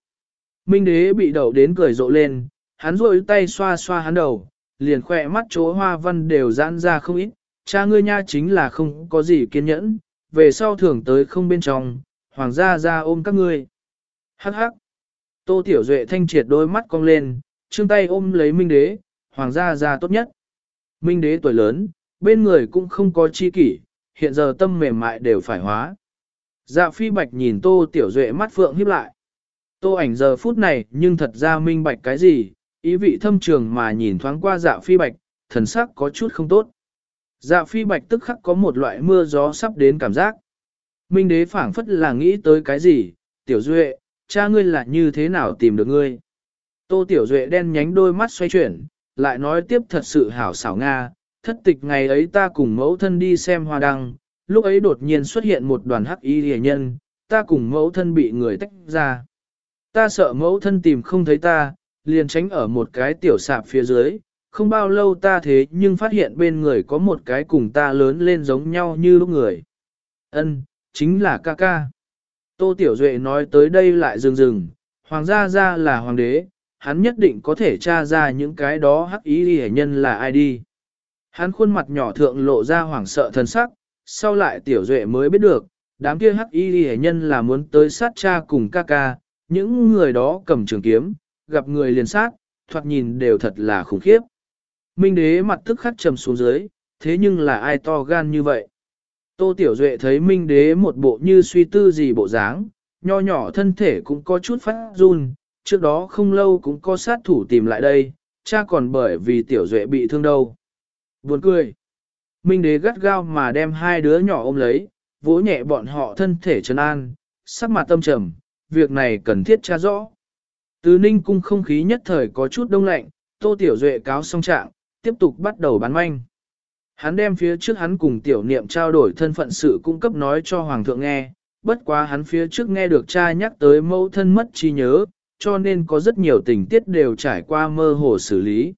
Speaker 1: Minh đế bị đậu đến cười rộ lên, hắn rôi tay xoa xoa hắn đầu, liền khỏe mắt chỗ hoa văn đều giãn ra không ít, cha ngươi nha chính là không có gì kiên nhẫn, về sau thường tới không bên trong, hoàng gia ra ôm các ngươi. Hắc hắc. Tô Tiểu Duệ thanh triệt đôi mắt cong lên, trương tay ôm lấy Minh đế, hoàng gia ra tốt nhất. Minh đế tuổi lớn, bên người cũng không có chi kỷ, hiện giờ tâm mềm mại đều phải hóa. Dạ phi bạch nhìn tô tiểu duệ mắt phượng híp lại. Tô ảnh giờ phút này nhưng thật ra minh bạch cái gì, ý vị thâm trường mà nhìn thoáng qua dạ phi bạch, thần sắc có chút không tốt. Dạ phi bạch tức khắc có một loại mưa gió sắp đến cảm giác. Minh đế phảng phất là nghĩ tới cái gì, tiểu duệ, cha ngươi là như thế nào tìm được ngươi. Tô tiểu duệ đen nhánh đôi mắt xoay chuyển, lại nói tiếp thật sự hảo xảo Nga, thất tịch ngày ấy ta cùng mẫu thân đi xem hoa đăng, lúc ấy đột nhiên xuất hiện một đoàn hắc y hề nhân, ta cùng mẫu thân bị người tách ra. Ta sợ mẫu thân tìm không thấy ta, liền tránh ở một cái tiểu sạp phía dưới, không bao lâu ta thế nhưng phát hiện bên người có một cái cùng ta lớn lên giống nhau như lúc người. Ân, chính là ca ca. Tô Tiểu Duệ nói tới đây lại dừng dừng, hoàng gia gia là hoàng đế, hắn nhất định có thể tra ra những cái đó hắc ý hệ nhân là ai đi. Hắn khuôn mặt nhỏ thượng lộ ra hoảng sợ thần sắc, sau lại Tiểu Duệ mới biết được, đám kia hắc y hệ nhân là muốn tới sát cha cùng ca ca, những người đó cầm trường kiếm, gặp người liền sát, thoạt nhìn đều thật là khủng khiếp. Minh đế mặt tức khắc trầm xuống dưới, thế nhưng là ai to gan như vậy? Tô Tiểu Duệ thấy Minh đế một bộ như suy tư gì bộ dáng, nho nhỏ thân thể cũng có chút phát run, trước đó không lâu cũng có sát thủ tìm lại đây, cha còn bởi vì Tiểu Duệ bị thương đâu. Buồn cười. Minh đế gắt gao mà đem hai đứa nhỏ ôm lấy, vỗ nhẹ bọn họ thân thể trấn an, sắc mặt tâm trầm, việc này cần thiết tra rõ. Từ ninh cung không khí nhất thời có chút đông lạnh, tô tiểu duệ cáo xong trạng, tiếp tục bắt đầu bán manh. Hắn đem phía trước hắn cùng tiểu niệm trao đổi thân phận sự cung cấp nói cho hoàng thượng nghe, bất quá hắn phía trước nghe được cha nhắc tới mẫu thân mất trí nhớ, cho nên có rất nhiều tình tiết đều trải qua mơ hồ xử lý.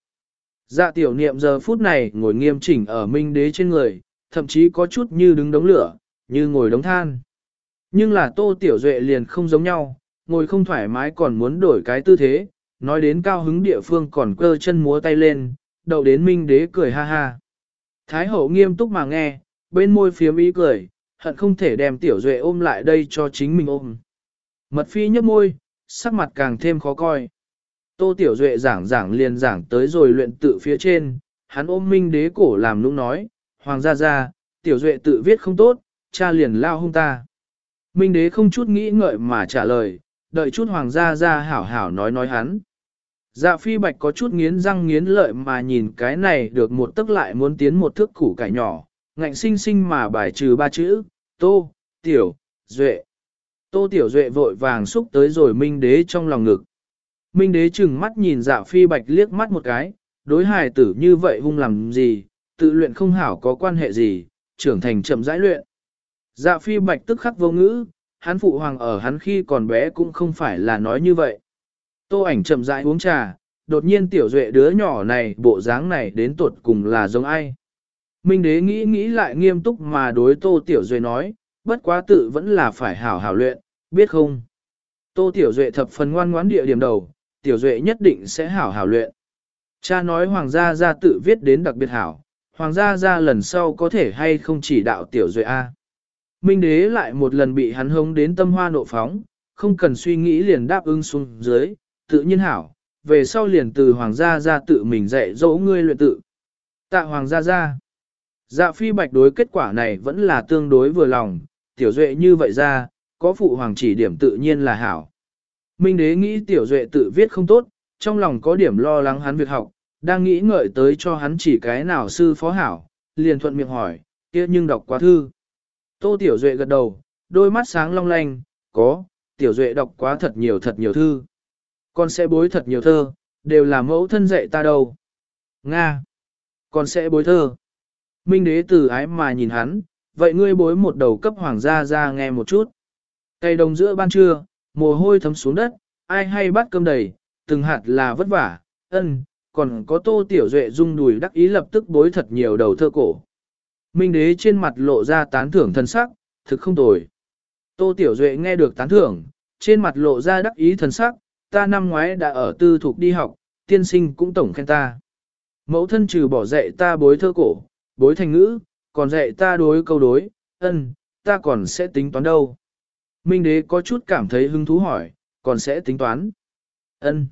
Speaker 1: Dạ tiểu niệm giờ phút này ngồi nghiêm chỉnh ở minh đế trên người, thậm chí có chút như đứng đống lửa, như ngồi đống than. Nhưng là tô tiểu duệ liền không giống nhau, ngồi không thoải mái còn muốn đổi cái tư thế, nói đến cao hứng địa phương còn cơ chân múa tay lên, đậu đến minh đế cười ha ha. Thái hậu nghiêm túc mà nghe, bên môi phía ý cười, hận không thể đem tiểu duệ ôm lại đây cho chính mình ôm. Mật phi nhấp môi, sắc mặt càng thêm khó coi. Tô tiểu duệ giảng giảng liền giảng tới rồi luyện tự phía trên, hắn ôm minh đế cổ làm nũng nói, hoàng gia gia, tiểu duệ tự viết không tốt, cha liền lao hung ta. Minh đế không chút nghĩ ngợi mà trả lời, đợi chút hoàng gia gia hảo hảo nói nói hắn. Dạ phi bạch có chút nghiến răng nghiến lợi mà nhìn cái này được một tức lại muốn tiến một thước củ cải nhỏ, ngạnh sinh sinh mà bài trừ ba chữ, tô, tiểu, duệ. Tô tiểu duệ vội vàng xúc tới rồi minh đế trong lòng ngực. Minh đế chừng mắt nhìn dạ phi bạch liếc mắt một cái, đối hài tử như vậy hung làm gì, tự luyện không hảo có quan hệ gì, trưởng thành chậm rãi luyện. Dạ phi bạch tức khắc vô ngữ, hắn phụ hoàng ở hắn khi còn bé cũng không phải là nói như vậy. Tô ảnh chậm rãi uống trà, đột nhiên tiểu duệ đứa nhỏ này bộ dáng này đến tuột cùng là giống ai. Minh đế nghĩ nghĩ lại nghiêm túc mà đối tô tiểu duệ nói, bất quá tự vẫn là phải hảo hảo luyện, biết không? Tô tiểu duệ thập phần ngoan ngoãn địa điểm đầu, tiểu duệ nhất định sẽ hảo hảo luyện. Cha nói hoàng gia gia tự viết đến đặc biệt hảo, hoàng gia gia lần sau có thể hay không chỉ đạo tiểu duệ A. Minh đế lại một lần bị hắn hống đến tâm hoa nộ phóng, không cần suy nghĩ liền đáp ứng xuống dưới, tự nhiên hảo, về sau liền từ hoàng gia gia tự mình dạy dỗ ngươi luyện tự. Tạ hoàng gia gia, Dạ phi bạch đối kết quả này vẫn là tương đối vừa lòng, tiểu duệ như vậy ra, có phụ hoàng chỉ điểm tự nhiên là hảo. Minh đế nghĩ tiểu duệ tự viết không tốt, trong lòng có điểm lo lắng hắn việc học, đang nghĩ ngợi tới cho hắn chỉ cái nào sư phó hảo, liền thuận miệng hỏi, kia nhưng đọc quá thư. Tô Tiểu Duệ gật đầu, đôi mắt sáng long lanh, có, Tiểu Duệ đọc quá thật nhiều thật nhiều thư. Con sẽ bối thật nhiều thơ, đều là mẫu thân dạy ta đâu. Nga, con sẽ bối thơ. Minh đế từ ái mà nhìn hắn, vậy ngươi bối một đầu cấp hoàng gia ra nghe một chút. Cây đồng giữa ban trưa, mồ hôi thấm xuống đất, ai hay bắt cơm đầy, từng hạt là vất vả, ân, còn có tô tiểu duệ rung đùi đắc ý lập tức bối thật nhiều đầu thơ cổ. Minh đế trên mặt lộ ra tán thưởng thân sắc, thực không tồi. Tô Tiểu Duệ nghe được tán thưởng, trên mặt lộ ra đắc ý thần sắc, ta năm ngoái đã ở tư thuộc đi học, tiên sinh cũng tổng khen ta. Mẫu thân trừ bỏ dạy ta bối thơ cổ, bối thành ngữ, còn dạy ta đối câu đối, ân, ta còn sẽ tính toán đâu. Minh đế có chút cảm thấy hứng thú hỏi, còn sẽ tính toán. ân.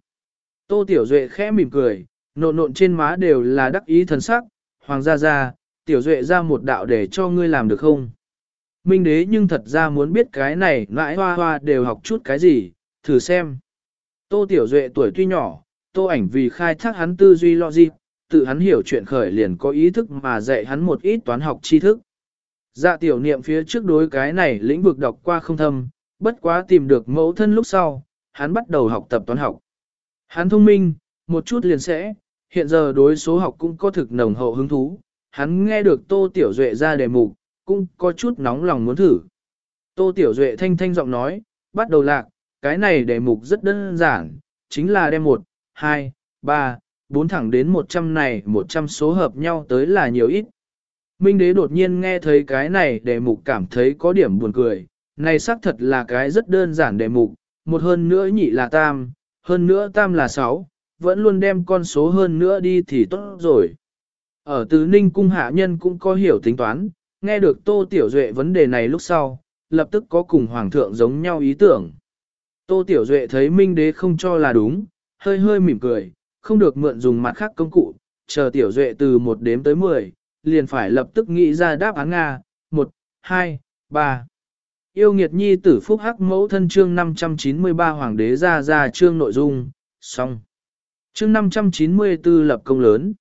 Speaker 1: Tô Tiểu Duệ khẽ mỉm cười, nộn nộn trên má đều là đắc ý thần sắc, hoàng gia gia, tiểu duệ ra một đạo để cho ngươi làm được không? Minh đế nhưng thật ra muốn biết cái này ngãi hoa hoa đều học chút cái gì, thử xem. Tô tiểu duệ tuổi tuy nhỏ, tô ảnh vì khai thác hắn tư duy logic, tự hắn hiểu chuyện khởi liền có ý thức mà dạy hắn một ít toán học tri thức. Dạ tiểu niệm phía trước đối cái này lĩnh vực đọc qua không thâm, bất quá tìm được mẫu thân lúc sau, hắn bắt đầu học tập toán học. Hắn thông minh, một chút liền sẽ, hiện giờ đối số học cũng có thực nồng hậu hứng thú, hắn nghe được Tô Tiểu Duệ ra đề mục, cũng có chút nóng lòng muốn thử. Tô Tiểu Duệ thanh thanh giọng nói, bắt đầu lạc, cái này đề mục rất đơn giản, chính là đem 1, 2, 3, bốn thẳng đến 100 này 100 số hợp nhau tới là nhiều ít. Minh đế đột nhiên nghe thấy cái này đề mục cảm thấy có điểm buồn cười, này xác thật là cái rất đơn giản đề mục, một hơn nữa nhị là tam, hơn nữa tam là 6, vẫn luôn đem con số hơn nữa đi thì tốt rồi. Ở Tứ Ninh cung hạ nhân cũng có hiểu tính toán, nghe được Tô Tiểu Duệ vấn đề này lúc sau, lập tức có cùng Hoàng thượng giống nhau ý tưởng. Tô Tiểu Duệ thấy Minh Đế không cho là đúng, hơi hơi mỉm cười, không được mượn dùng mặt khác công cụ, chờ Tiểu Duệ từ một đếm tới 10, liền phải lập tức nghĩ ra đáp án Nga, 1, 2, 3. Yêu nghiệt nhi tử phúc hắc mẫu thân chương 593 Hoàng đế ra ra chương nội dung, xong. Chương 594 lập công lớn.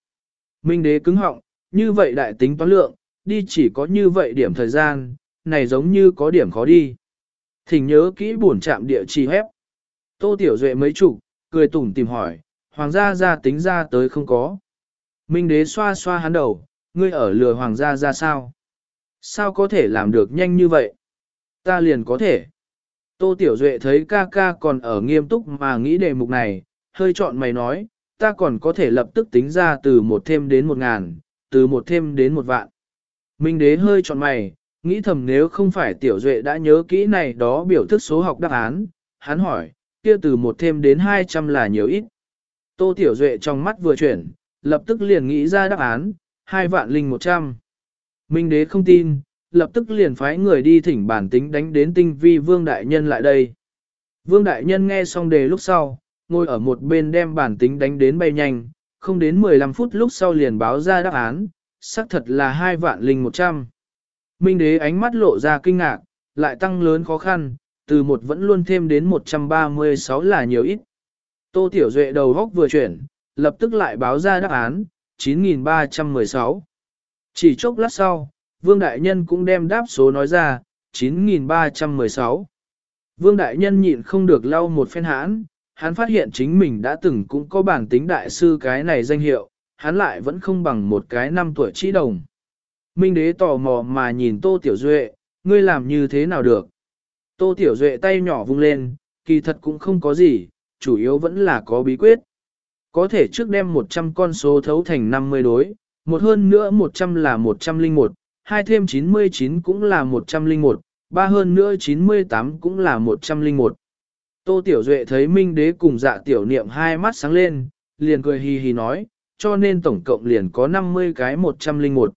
Speaker 1: Minh đế cứng họng, như vậy đại tính toán lượng, đi chỉ có như vậy điểm thời gian, này giống như có điểm khó đi. Thỉnh nhớ kỹ buồn chạm địa chỉ hép. Tô Tiểu Duệ mấy chục, cười tủm tìm hỏi, hoàng gia ra tính ra tới không có. Minh đế xoa xoa hắn đầu, ngươi ở lừa hoàng gia ra sao? Sao có thể làm được nhanh như vậy? Ta liền có thể. Tô Tiểu Duệ thấy ca ca còn ở nghiêm túc mà nghĩ đề mục này, hơi chọn mày nói, ta còn có thể lập tức tính ra từ một thêm đến một ngàn, từ một thêm đến một vạn. Minh đế hơi chọn mày, nghĩ thầm nếu không phải tiểu duệ đã nhớ kỹ này đó biểu thức số học đáp án, hắn hỏi, kia từ một thêm đến hai trăm là nhiều ít. Tô tiểu duệ trong mắt vừa chuyển, lập tức liền nghĩ ra đáp án, hai vạn linh một trăm. Minh đế không tin, lập tức liền phái người đi thỉnh bản tính đánh đến tinh vi vương đại nhân lại đây. Vương đại nhân nghe xong đề lúc sau, ngồi ở một bên đem bản tính đánh đến bay nhanh, không đến 15 phút lúc sau liền báo ra đáp án, xác thật là hai vạn linh một trăm. Minh đế ánh mắt lộ ra kinh ngạc, lại tăng lớn khó khăn, từ một vẫn luôn thêm đến 136 là nhiều ít. Tô Tiểu Duệ đầu góc vừa chuyển, lập tức lại báo ra đáp án, 9316. Chỉ chốc lát sau, Vương Đại Nhân cũng đem đáp số nói ra, 9316. Vương Đại Nhân nhịn không được lau một phen hãn, hắn phát hiện chính mình đã từng cũng có bản tính đại sư cái này danh hiệu, hắn lại vẫn không bằng một cái năm tuổi trí đồng. Minh đế tò mò mà nhìn Tô Tiểu Duệ, ngươi làm như thế nào được? Tô Tiểu Duệ tay nhỏ vung lên, kỳ thật cũng không có gì, chủ yếu vẫn là có bí quyết. Có thể trước đem 100 con số thấu thành 50 đối, một hơn nữa 100 là 101, hai thêm 99 cũng là 101, ba hơn nữa 98 cũng là 101. Tô Tiểu Duệ thấy Minh Đế cùng dạ tiểu niệm hai mắt sáng lên, liền cười hì hì nói, cho nên tổng cộng liền có 50 cái 101.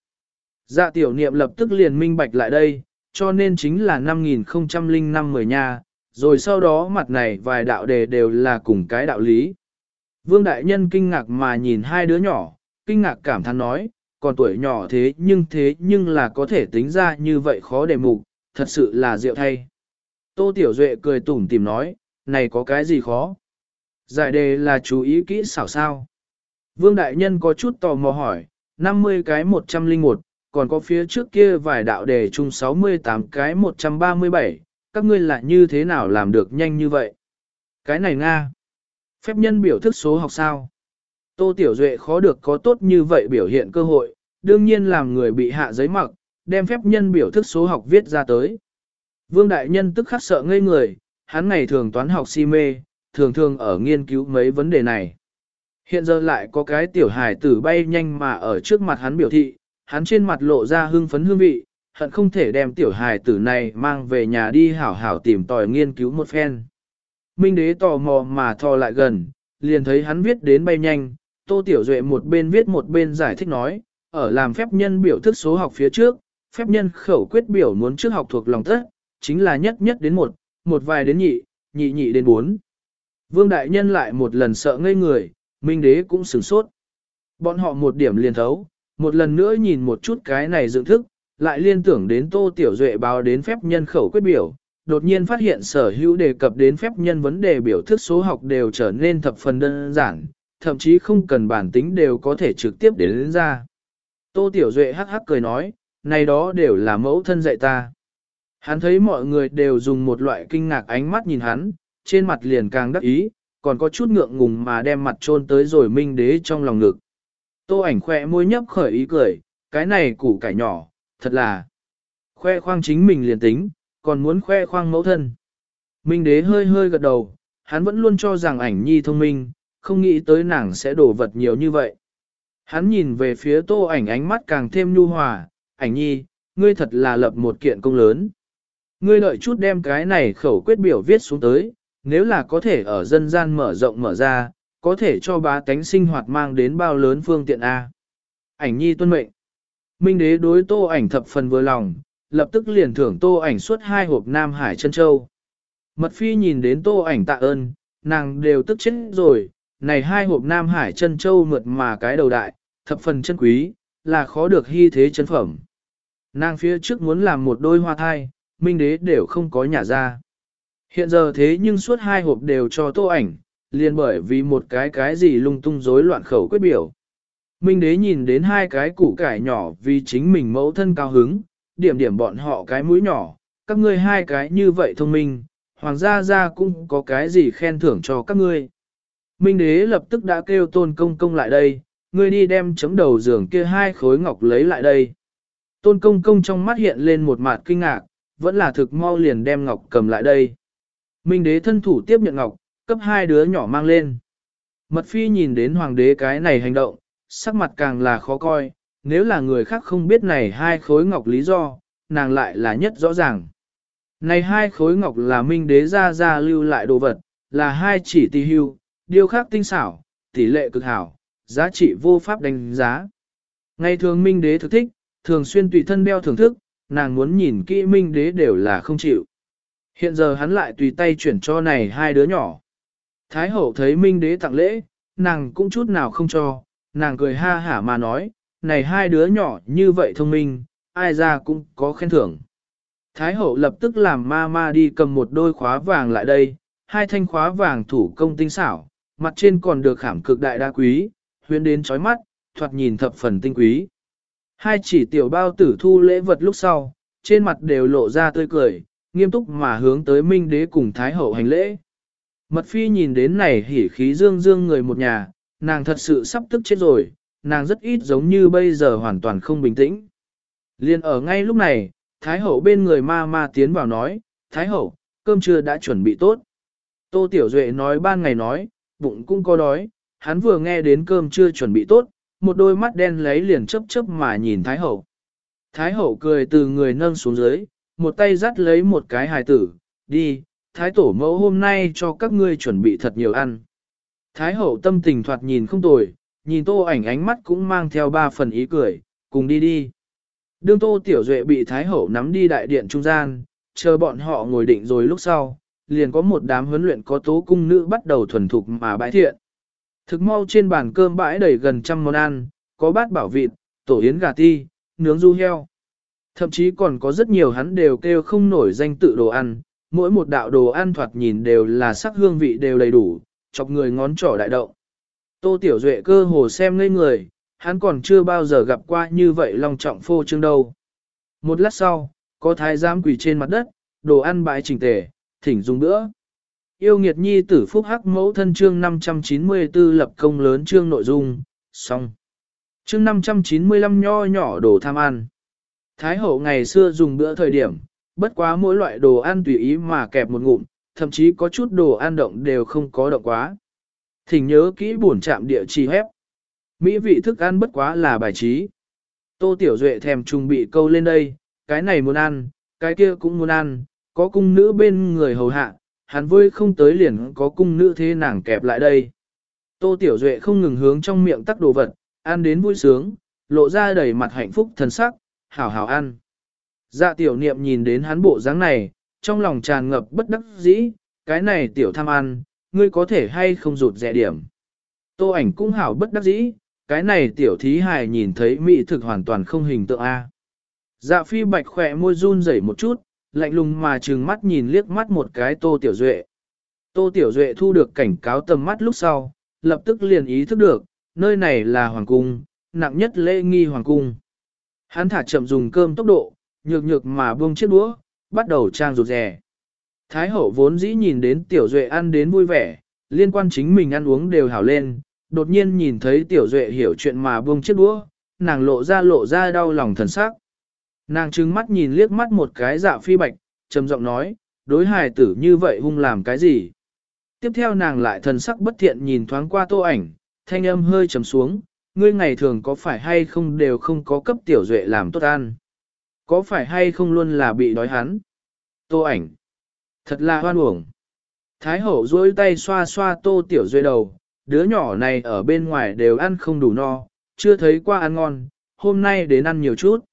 Speaker 1: Dạ tiểu niệm lập tức liền minh bạch lại đây, cho nên chính là 5.005 mười nha, rồi sau đó mặt này vài đạo đề đều là cùng cái đạo lý. Vương Đại Nhân kinh ngạc mà nhìn hai đứa nhỏ, kinh ngạc cảm thán nói, còn tuổi nhỏ thế nhưng thế nhưng là có thể tính ra như vậy khó đề mục, thật sự là diệu thay. Tô Tiểu Duệ cười tủm tìm nói, này có cái gì khó? Giải đề là chú ý kỹ xảo sao. Vương Đại Nhân có chút tò mò hỏi, 50 cái 101, còn có phía trước kia vài đạo đề chung 68 cái 137, các ngươi là như thế nào làm được nhanh như vậy? Cái này Nga. Phép nhân biểu thức số học sao? Tô Tiểu Duệ khó được có tốt như vậy biểu hiện cơ hội, đương nhiên làm người bị hạ giấy mặc, đem phép nhân biểu thức số học viết ra tới. Vương Đại Nhân tức khắc sợ ngây người, hắn ngày thường toán học si mê, thường thường ở nghiên cứu mấy vấn đề này. Hiện giờ lại có cái tiểu hài tử bay nhanh mà ở trước mặt hắn biểu thị, hắn trên mặt lộ ra hưng phấn hương vị, hận không thể đem tiểu hài tử này mang về nhà đi hảo hảo tìm tòi nghiên cứu một phen. Minh đế tò mò mà thò lại gần, liền thấy hắn viết đến bay nhanh, tô tiểu duệ một bên viết một bên giải thích nói, ở làm phép nhân biểu thức số học phía trước, phép nhân khẩu quyết biểu muốn trước học thuộc lòng tất, chính là nhất nhất đến một, một vài đến nhị, nhị nhị đến bốn. Vương Đại Nhân lại một lần sợ ngây người, Minh Đế cũng sửng sốt. Bọn họ một điểm liền thấu, một lần nữa nhìn một chút cái này dựng thức, lại liên tưởng đến Tô Tiểu Duệ báo đến phép nhân khẩu quyết biểu, đột nhiên phát hiện sở hữu đề cập đến phép nhân vấn đề biểu thức số học đều trở nên thập phần đơn giản, thậm chí không cần bản tính đều có thể trực tiếp đến, đến ra. Tô Tiểu Duệ hắc hắc cười nói, này đó đều là mẫu thân dạy ta. Hắn thấy mọi người đều dùng một loại kinh ngạc ánh mắt nhìn hắn, trên mặt liền càng đắc ý, còn có chút ngượng ngùng mà đem mặt trôn tới rồi minh đế trong lòng ngực. Tô ảnh khoe môi nhấp khởi ý cười, cái này củ cải nhỏ, thật là khoe khoang chính mình liền tính, còn muốn khoe khoang mẫu thân. Minh đế hơi hơi gật đầu, hắn vẫn luôn cho rằng ảnh nhi thông minh, không nghĩ tới nàng sẽ đổ vật nhiều như vậy. Hắn nhìn về phía tô ảnh ánh mắt càng thêm nhu hòa, ảnh nhi, ngươi thật là lập một kiện công lớn. Ngươi đợi chút đem cái này khẩu quyết biểu viết xuống tới, nếu là có thể ở dân gian mở rộng mở ra, có thể cho bá tánh sinh hoạt mang đến bao lớn phương tiện A. Ảnh nhi tuân mệnh. Minh đế đối tô ảnh thập phần vừa lòng, lập tức liền thưởng tô ảnh suốt hai hộp Nam Hải chân châu. Mật phi nhìn đến tô ảnh tạ ơn, nàng đều tức chết rồi, này hai hộp Nam Hải chân châu mượt mà cái đầu đại, thập phần chân quý, là khó được hy thế chân phẩm. Nàng phía trước muốn làm một đôi hoa thai, minh đế đều không có nhà ra. Hiện giờ thế nhưng suốt hai hộp đều cho tô ảnh, liền bởi vì một cái cái gì lung tung rối loạn khẩu quyết biểu. Minh đế nhìn đến hai cái củ cải nhỏ vì chính mình mẫu thân cao hứng, điểm điểm bọn họ cái mũi nhỏ, các ngươi hai cái như vậy thông minh, hoàng gia gia cũng có cái gì khen thưởng cho các ngươi. Minh đế lập tức đã kêu tôn công công lại đây, ngươi đi đem chấm đầu giường kia hai khối ngọc lấy lại đây. Tôn công công trong mắt hiện lên một mặt kinh ngạc, vẫn là thực mau liền đem ngọc cầm lại đây. Minh đế thân thủ tiếp nhận ngọc, cấp hai đứa nhỏ mang lên. Mật phi nhìn đến hoàng đế cái này hành động, sắc mặt càng là khó coi, nếu là người khác không biết này hai khối ngọc lý do, nàng lại là nhất rõ ràng. Này hai khối ngọc là minh đế ra ra lưu lại đồ vật, là hai chỉ tì hưu, điêu khắc tinh xảo, tỷ lệ cực hảo, giá trị vô pháp đánh giá. Ngày thường minh đế thực thích, thường xuyên tùy thân đeo thưởng thức, nàng muốn nhìn kỹ minh đế đều là không chịu. Hiện giờ hắn lại tùy tay chuyển cho này hai đứa nhỏ. Thái hậu thấy minh đế tặng lễ, nàng cũng chút nào không cho, nàng cười ha hả mà nói, này hai đứa nhỏ như vậy thông minh, ai ra cũng có khen thưởng. Thái hậu lập tức làm ma ma đi cầm một đôi khóa vàng lại đây, hai thanh khóa vàng thủ công tinh xảo, mặt trên còn được khảm cực đại đa quý, huyến đến chói mắt, thoạt nhìn thập phần tinh quý. Hai chỉ tiểu bao tử thu lễ vật lúc sau, trên mặt đều lộ ra tươi cười, nghiêm túc mà hướng tới minh đế cùng thái hậu hành lễ. Mật phi nhìn đến này hỉ khí dương dương người một nhà, nàng thật sự sắp tức chết rồi, nàng rất ít giống như bây giờ hoàn toàn không bình tĩnh. Liên ở ngay lúc này, Thái hậu bên người ma ma tiến vào nói, Thái hậu, cơm trưa đã chuẩn bị tốt. Tô Tiểu Duệ nói ban ngày nói, bụng cũng có đói, hắn vừa nghe đến cơm trưa chuẩn bị tốt, một đôi mắt đen lấy liền chấp chấp mà nhìn Thái hậu. Thái hậu cười từ người nâng xuống dưới, một tay dắt lấy một cái hài tử, đi, Thái tổ mẫu hôm nay cho các ngươi chuẩn bị thật nhiều ăn. Thái hậu tâm tình thoạt nhìn không tồi, nhìn tô ảnh ánh mắt cũng mang theo ba phần ý cười, cùng đi đi. Đương tô tiểu duệ bị Thái hậu nắm đi đại điện trung gian, chờ bọn họ ngồi định rồi lúc sau, liền có một đám huấn luyện có tố cung nữ bắt đầu thuần thục mà bãi thiện. Thực mau trên bàn cơm bãi đầy gần trăm món ăn, có bát bảo vịt, tổ yến gà ti, nướng du heo. Thậm chí còn có rất nhiều hắn đều kêu không nổi danh tự đồ ăn, mỗi một đạo đồ ăn thoạt nhìn đều là sắc hương vị đều đầy đủ, chọc người ngón trỏ đại động. Tô Tiểu Duệ cơ hồ xem ngây người, hắn còn chưa bao giờ gặp qua như vậy long trọng phô trương đâu. Một lát sau, có thái giám quỳ trên mặt đất, đồ ăn bãi chỉnh tề, thỉnh dùng bữa. Yêu nghiệt nhi tử phúc hắc mẫu thân chương 594 lập công lớn chương nội dung, xong. Chương 595 nho nhỏ đồ tham ăn. Thái hậu ngày xưa dùng bữa thời điểm, bất quá mỗi loại đồ ăn tùy ý mà kẹp một ngụm, thậm chí có chút đồ ăn động đều không có động quá. Thỉnh nhớ kỹ buồn chạm địa chỉ hép. Mỹ vị thức ăn bất quá là bài trí. Tô Tiểu Duệ thèm trùng bị câu lên đây, cái này muốn ăn, cái kia cũng muốn ăn, có cung nữ bên người hầu hạ, hắn vui không tới liền có cung nữ thế nàng kẹp lại đây. Tô Tiểu Duệ không ngừng hướng trong miệng tắc đồ vật, ăn đến vui sướng, lộ ra đầy mặt hạnh phúc thần sắc, hảo hảo ăn. Dạ tiểu niệm nhìn đến hắn bộ dáng này, trong lòng tràn ngập bất đắc dĩ, cái này tiểu tham ăn, ngươi có thể hay không rụt rẻ điểm. Tô ảnh cũng hảo bất đắc dĩ, cái này tiểu thí hài nhìn thấy mỹ thực hoàn toàn không hình tượng A. Dạ phi bạch khỏe môi run rẩy một chút, lạnh lùng mà trừng mắt nhìn liếc mắt một cái tô tiểu duệ. Tô tiểu duệ thu được cảnh cáo tầm mắt lúc sau, lập tức liền ý thức được, nơi này là hoàng cung, nặng nhất lễ nghi hoàng cung. Hắn thả chậm dùng cơm tốc độ, nhược nhược mà buông chiếc đũa, bắt đầu trang rụt rè. Thái hậu vốn dĩ nhìn đến tiểu duệ ăn đến vui vẻ, liên quan chính mình ăn uống đều hảo lên, đột nhiên nhìn thấy tiểu duệ hiểu chuyện mà buông chiếc đũa, nàng lộ ra lộ ra đau lòng thần sắc. Nàng trừng mắt nhìn liếc mắt một cái dạ phi bạch, trầm giọng nói, đối hài tử như vậy hung làm cái gì. Tiếp theo nàng lại thần sắc bất thiện nhìn thoáng qua tô ảnh, thanh âm hơi trầm xuống, ngươi ngày thường có phải hay không đều không có cấp tiểu duệ làm tốt ăn. Có phải hay không luôn là bị đói hắn. Tô ảnh. Thật là hoan uổng. Thái hậu duỗi tay xoa xoa tô tiểu duệ đầu, đứa nhỏ này ở bên ngoài đều ăn không đủ no, chưa thấy qua ăn ngon, hôm nay đến ăn nhiều chút.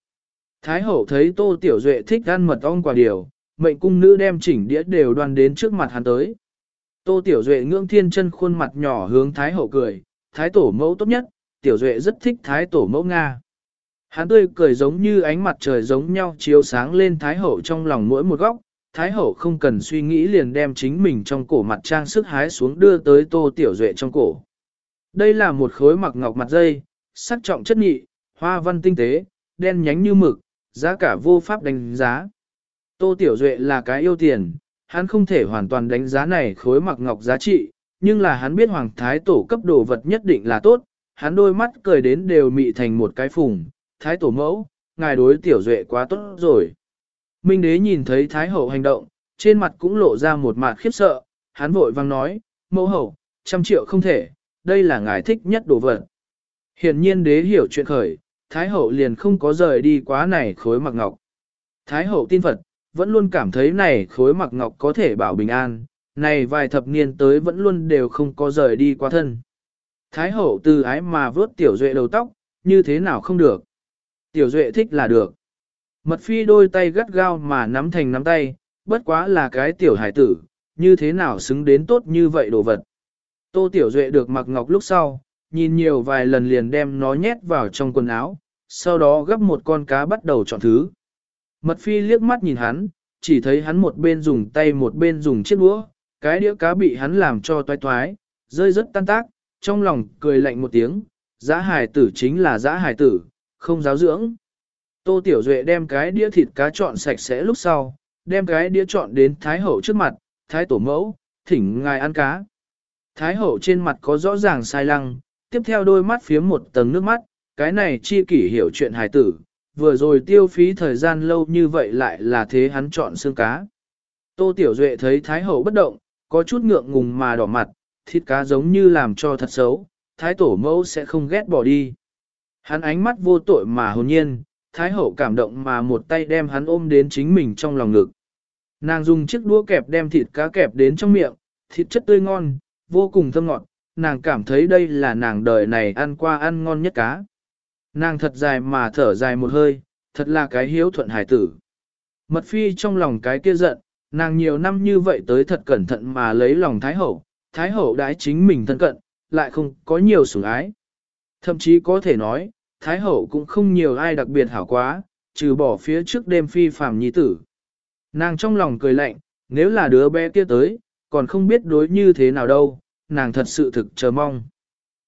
Speaker 1: Thái hậu thấy tô tiểu duệ thích ăn mật ong quả điều, mệnh cung nữ đem chỉnh đĩa đều đoan đến trước mặt hắn tới. Tô tiểu duệ ngưỡng thiên chân khuôn mặt nhỏ hướng thái hậu cười, thái tổ mẫu tốt nhất, tiểu duệ rất thích thái tổ mẫu Nga. Hắn tươi cười giống như ánh mặt trời giống nhau chiếu sáng lên thái hậu trong lòng mỗi một góc, thái hậu không cần suy nghĩ liền đem chính mình trong cổ mặt trang sức hái xuống đưa tới tô tiểu duệ trong cổ. Đây là một khối mặc ngọc mặt dây, sắc trọng chất nhị, hoa văn tinh tế, đen nhánh như mực, giá cả vô pháp đánh giá. Tô Tiểu Duệ là cái yêu tiền, hắn không thể hoàn toàn đánh giá này khối mặc ngọc giá trị, nhưng là hắn biết Hoàng Thái Tổ cấp đồ vật nhất định là tốt, hắn đôi mắt cười đến đều mị thành một cái phùng, Thái Tổ mẫu, ngài đối Tiểu Duệ quá tốt rồi. Minh đế nhìn thấy Thái Hậu hành động, trên mặt cũng lộ ra một mặt khiếp sợ, hắn vội vang nói, mẫu hậu, trăm triệu không thể, đây là ngài thích nhất đồ vật. Hiển nhiên đế hiểu chuyện khởi, Thái Hậu liền không có rời đi quá này khối mặc ngọc. Thái Hậu tin Phật, vẫn luôn cảm thấy này khối mặc ngọc có thể bảo bình an, này vài thập niên tới vẫn luôn đều không có rời đi quá thân. Thái Hậu từ ái mà vớt Tiểu Duệ đầu tóc, như thế nào không được. Tiểu Duệ thích là được. Mật phi đôi tay gắt gao mà nắm thành nắm tay, bất quá là cái tiểu hải tử, như thế nào xứng đến tốt như vậy đồ vật. Tô Tiểu Duệ được mặc ngọc lúc sau, nhìn nhiều vài lần liền đem nó nhét vào trong quần áo, sau đó gấp một con cá bắt đầu chọn thứ. Mật phi liếc mắt nhìn hắn, chỉ thấy hắn một bên dùng tay một bên dùng chiếc đũa, cái đĩa cá bị hắn làm cho toái toái, rơi rất tan tác, trong lòng cười lạnh một tiếng, giã Hải tử chính là giã Hải tử, không giáo dưỡng. Tô Tiểu Duệ đem cái đĩa thịt cá chọn sạch sẽ lúc sau, đem cái đĩa chọn đến Thái Hậu trước mặt, Thái Tổ Mẫu, thỉnh ngài ăn cá. Thái Hậu trên mặt có rõ ràng sai lăng, tiếp theo đôi mắt phiếm một tầng nước mắt, cái này chi kỷ hiểu chuyện hài tử, vừa rồi tiêu phí thời gian lâu như vậy lại là thế hắn chọn xương cá. Tô Tiểu Duệ thấy Thái Hậu bất động, có chút ngượng ngùng mà đỏ mặt, thịt cá giống như làm cho thật xấu, Thái Tổ mẫu sẽ không ghét bỏ đi. Hắn ánh mắt vô tội mà hồn nhiên, Thái Hậu cảm động mà một tay đem hắn ôm đến chính mình trong lòng ngực. Nàng dùng chiếc đũa kẹp đem thịt cá kẹp đến trong miệng, thịt chất tươi ngon, vô cùng thơm ngọt, nàng cảm thấy đây là nàng đời này ăn qua ăn ngon nhất cá. Nàng thật dài mà thở dài một hơi, thật là cái hiếu thuận hải tử. Mật phi trong lòng cái kia giận, nàng nhiều năm như vậy tới thật cẩn thận mà lấy lòng Thái Hậu, Thái Hậu đãi chính mình thân cận, lại không có nhiều sủng ái. Thậm chí có thể nói, Thái Hậu cũng không nhiều ai đặc biệt hảo quá, trừ bỏ phía trước đêm phi phàm nhi tử. Nàng trong lòng cười lạnh, nếu là đứa bé kia tới, còn không biết đối như thế nào đâu, nàng thật sự thực chờ mong.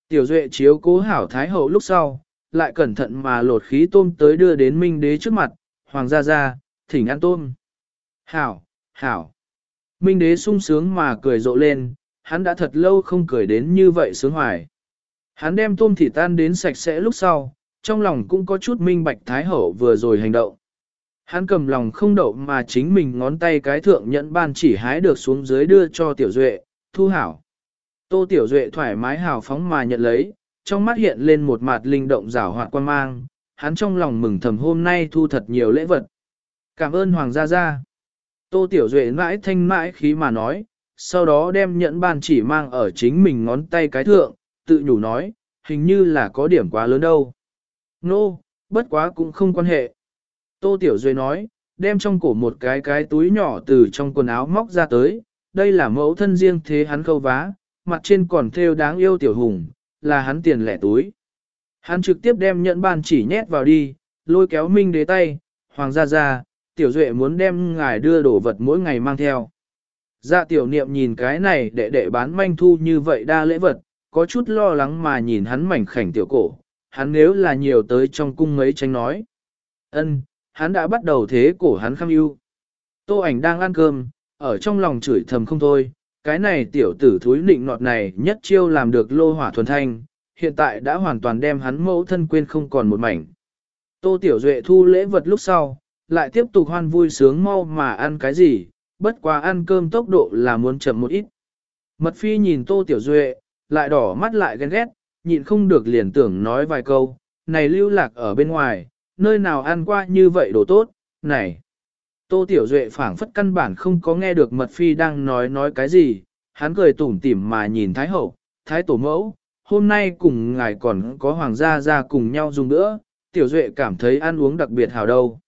Speaker 1: Tiểu Duệ chiếu cố hảo Thái Hậu lúc sau, lại cẩn thận mà lột khí tôm tới đưa đến Minh Đế trước mặt, Hoàng gia gia, thỉnh ăn tôm. Hảo, hảo. Minh Đế sung sướng mà cười rộ lên, hắn đã thật lâu không cười đến như vậy sướng hoài. Hắn đem tôm thịt tan đến sạch sẽ lúc sau, trong lòng cũng có chút minh bạch Thái Hậu vừa rồi hành động. Hắn cầm lòng không đậu mà chính mình ngón tay cái thượng nhẫn ban chỉ hái được xuống dưới đưa cho Tiểu Duệ, thu hảo. Tô Tiểu Duệ thoải mái hào phóng mà nhận lấy, trong mắt hiện lên một mặt linh động rảo hoạt quan mang, hắn trong lòng mừng thầm hôm nay thu thật nhiều lễ vật. Cảm ơn Hoàng gia gia. Tô Tiểu Duệ mãi thanh mãi khí mà nói, sau đó đem nhẫn ban chỉ mang ở chính mình ngón tay cái thượng, tự nhủ nói, hình như là có điểm quá lớn đâu. Nô, no, bất quá cũng không quan hệ. Tô Tiểu Duệ nói, đem trong cổ một cái cái túi nhỏ từ trong quần áo móc ra tới, đây là mẫu thân riêng thế hắn khâu vá, mặt trên còn thêu đáng yêu tiểu hùng, là hắn tiền lẻ túi. Hắn trực tiếp đem nhẫn bàn chỉ nhét vào đi, lôi kéo Minh đế tay, hoàng gia gia, tiểu duệ muốn đem ngài đưa đồ vật mỗi ngày mang theo. Dạ tiểu niệm nhìn cái này để để bán manh thu như vậy đa lễ vật, có chút lo lắng mà nhìn hắn mảnh khảnh tiểu cổ, hắn nếu là nhiều tới trong cung mấy tranh nói. ân hắn đã bắt đầu thế cổ hắn khăm ưu. Tô ảnh đang ăn cơm, ở trong lòng chửi thầm không thôi, cái này tiểu tử thúi nịnh nọt này nhất chiêu làm được lô hỏa thuần thanh, hiện tại đã hoàn toàn đem hắn mẫu thân quên không còn một mảnh. Tô Tiểu Duệ thu lễ vật lúc sau, lại tiếp tục hoan vui sướng mau mà ăn cái gì, bất quá ăn cơm tốc độ là muốn chậm một ít. Mật phi nhìn Tô Tiểu Duệ, lại đỏ mắt lại ghen ghét, nhịn không được liền tưởng nói vài câu, này lưu lạc ở bên ngoài, nơi nào ăn qua như vậy đồ tốt, này. Tô Tiểu Duệ phảng phất căn bản không có nghe được Mật Phi đang nói nói cái gì, hắn cười tủm tỉm mà nhìn Thái Hậu, Thái Tổ Mẫu, hôm nay cùng ngài còn có Hoàng gia ra cùng nhau dùng nữa, Tiểu Duệ cảm thấy ăn uống đặc biệt hào đâu.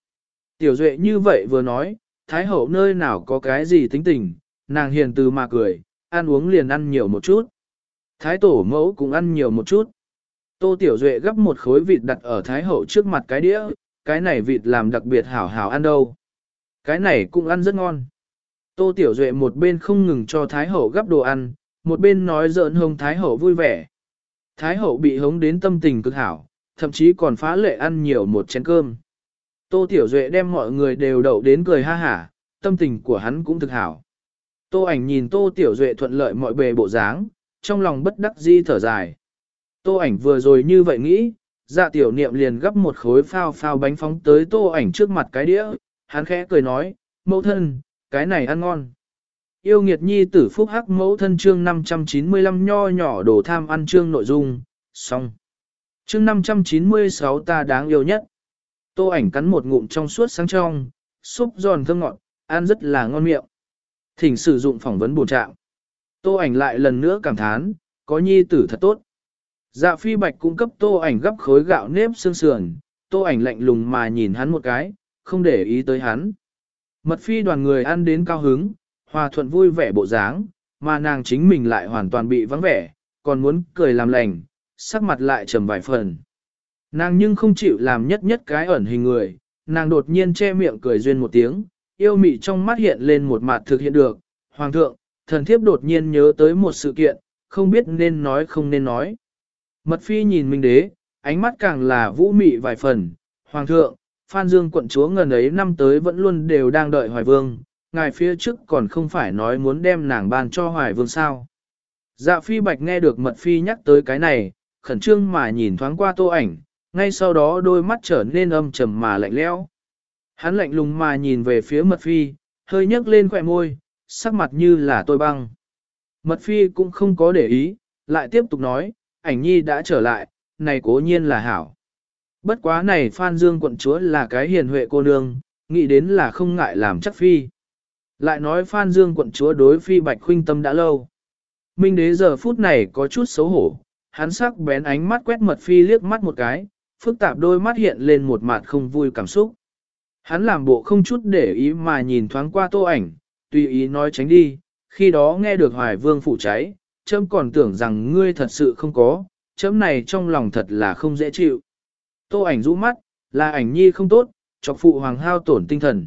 Speaker 1: Tiểu Duệ như vậy vừa nói, Thái Hậu nơi nào có cái gì tính tình, nàng hiền từ mà cười, ăn uống liền ăn nhiều một chút. Thái Tổ Mẫu cũng ăn nhiều một chút. Tô Tiểu Duệ gấp một khối vịt đặt ở Thái Hậu trước mặt cái đĩa, cái này vịt làm đặc biệt hảo hảo ăn đâu. Cái này cũng ăn rất ngon. Tô Tiểu Duệ một bên không ngừng cho Thái Hậu gấp đồ ăn, một bên nói giỡn hông Thái Hậu vui vẻ. Thái Hậu bị hống đến tâm tình cực hảo, thậm chí còn phá lệ ăn nhiều một chén cơm. Tô Tiểu Duệ đem mọi người đều đậu đến cười ha hả, tâm tình của hắn cũng thực hảo. Tô ảnh nhìn Tô Tiểu Duệ thuận lợi mọi bề bộ dáng, trong lòng bất đắc di thở dài. Tô ảnh vừa rồi như vậy nghĩ, dạ tiểu niệm liền gấp một khối phao phao bánh phóng tới tô ảnh trước mặt cái đĩa, hắn khẽ cười nói, mẫu thân, cái này ăn ngon. Yêu nghiệt nhi tử phúc hắc mẫu thân chương 595 nho nhỏ đồ tham ăn chương nội dung, xong. Chương 596 ta đáng yêu nhất. Tô ảnh cắn một ngụm trong suốt sáng trong, súp giòn thơm ngọt, ăn rất là ngon miệng. Thỉnh sử dụng phỏng vấn bổ trạng. Tô ảnh lại lần nữa cảm thán, có nhi tử thật tốt. Dạ phi bạch cung cấp tô ảnh gấp khối gạo nếp xương sườn, tô ảnh lạnh lùng mà nhìn hắn một cái, không để ý tới hắn. Mật phi đoàn người ăn đến cao hứng, hòa thuận vui vẻ bộ dáng, mà nàng chính mình lại hoàn toàn bị vắng vẻ, còn muốn cười làm lành, sắc mặt lại trầm vài phần. Nàng nhưng không chịu làm nhất nhất cái ẩn hình người, nàng đột nhiên che miệng cười duyên một tiếng, yêu mị trong mắt hiện lên một mặt thực hiện được. Hoàng thượng, thần thiếp đột nhiên nhớ tới một sự kiện, không biết nên nói không nên nói. Mật phi nhìn minh đế, ánh mắt càng là vũ mị vài phần. Hoàng thượng, Phan Dương quận chúa ngần ấy năm tới vẫn luôn đều đang đợi Hoài Vương, ngài phía trước còn không phải nói muốn đem nàng ban cho Hoài Vương sao. Dạ phi bạch nghe được mật phi nhắc tới cái này, khẩn trương mà nhìn thoáng qua tô ảnh, ngay sau đó đôi mắt trở nên âm trầm mà lạnh lẽo. Hắn lạnh lùng mà nhìn về phía mật phi, hơi nhấc lên khỏe môi, sắc mặt như là tôi băng. Mật phi cũng không có để ý, lại tiếp tục nói, ảnh nhi đã trở lại, này cố nhiên là hảo. Bất quá này Phan Dương quận chúa là cái hiền huệ cô nương, nghĩ đến là không ngại làm chắc phi. Lại nói Phan Dương quận chúa đối phi bạch khuynh tâm đã lâu. Minh đế giờ phút này có chút xấu hổ, hắn sắc bén ánh mắt quét mật phi liếc mắt một cái, phức tạp đôi mắt hiện lên một mặt không vui cảm xúc. Hắn làm bộ không chút để ý mà nhìn thoáng qua tô ảnh, tùy ý nói tránh đi, khi đó nghe được hoài vương phủ cháy, chấm còn tưởng rằng ngươi thật sự không có, chấm này trong lòng thật là không dễ chịu. Tô ảnh rũ mắt, là ảnh nhi không tốt, chọc phụ hoàng hao tổn tinh thần.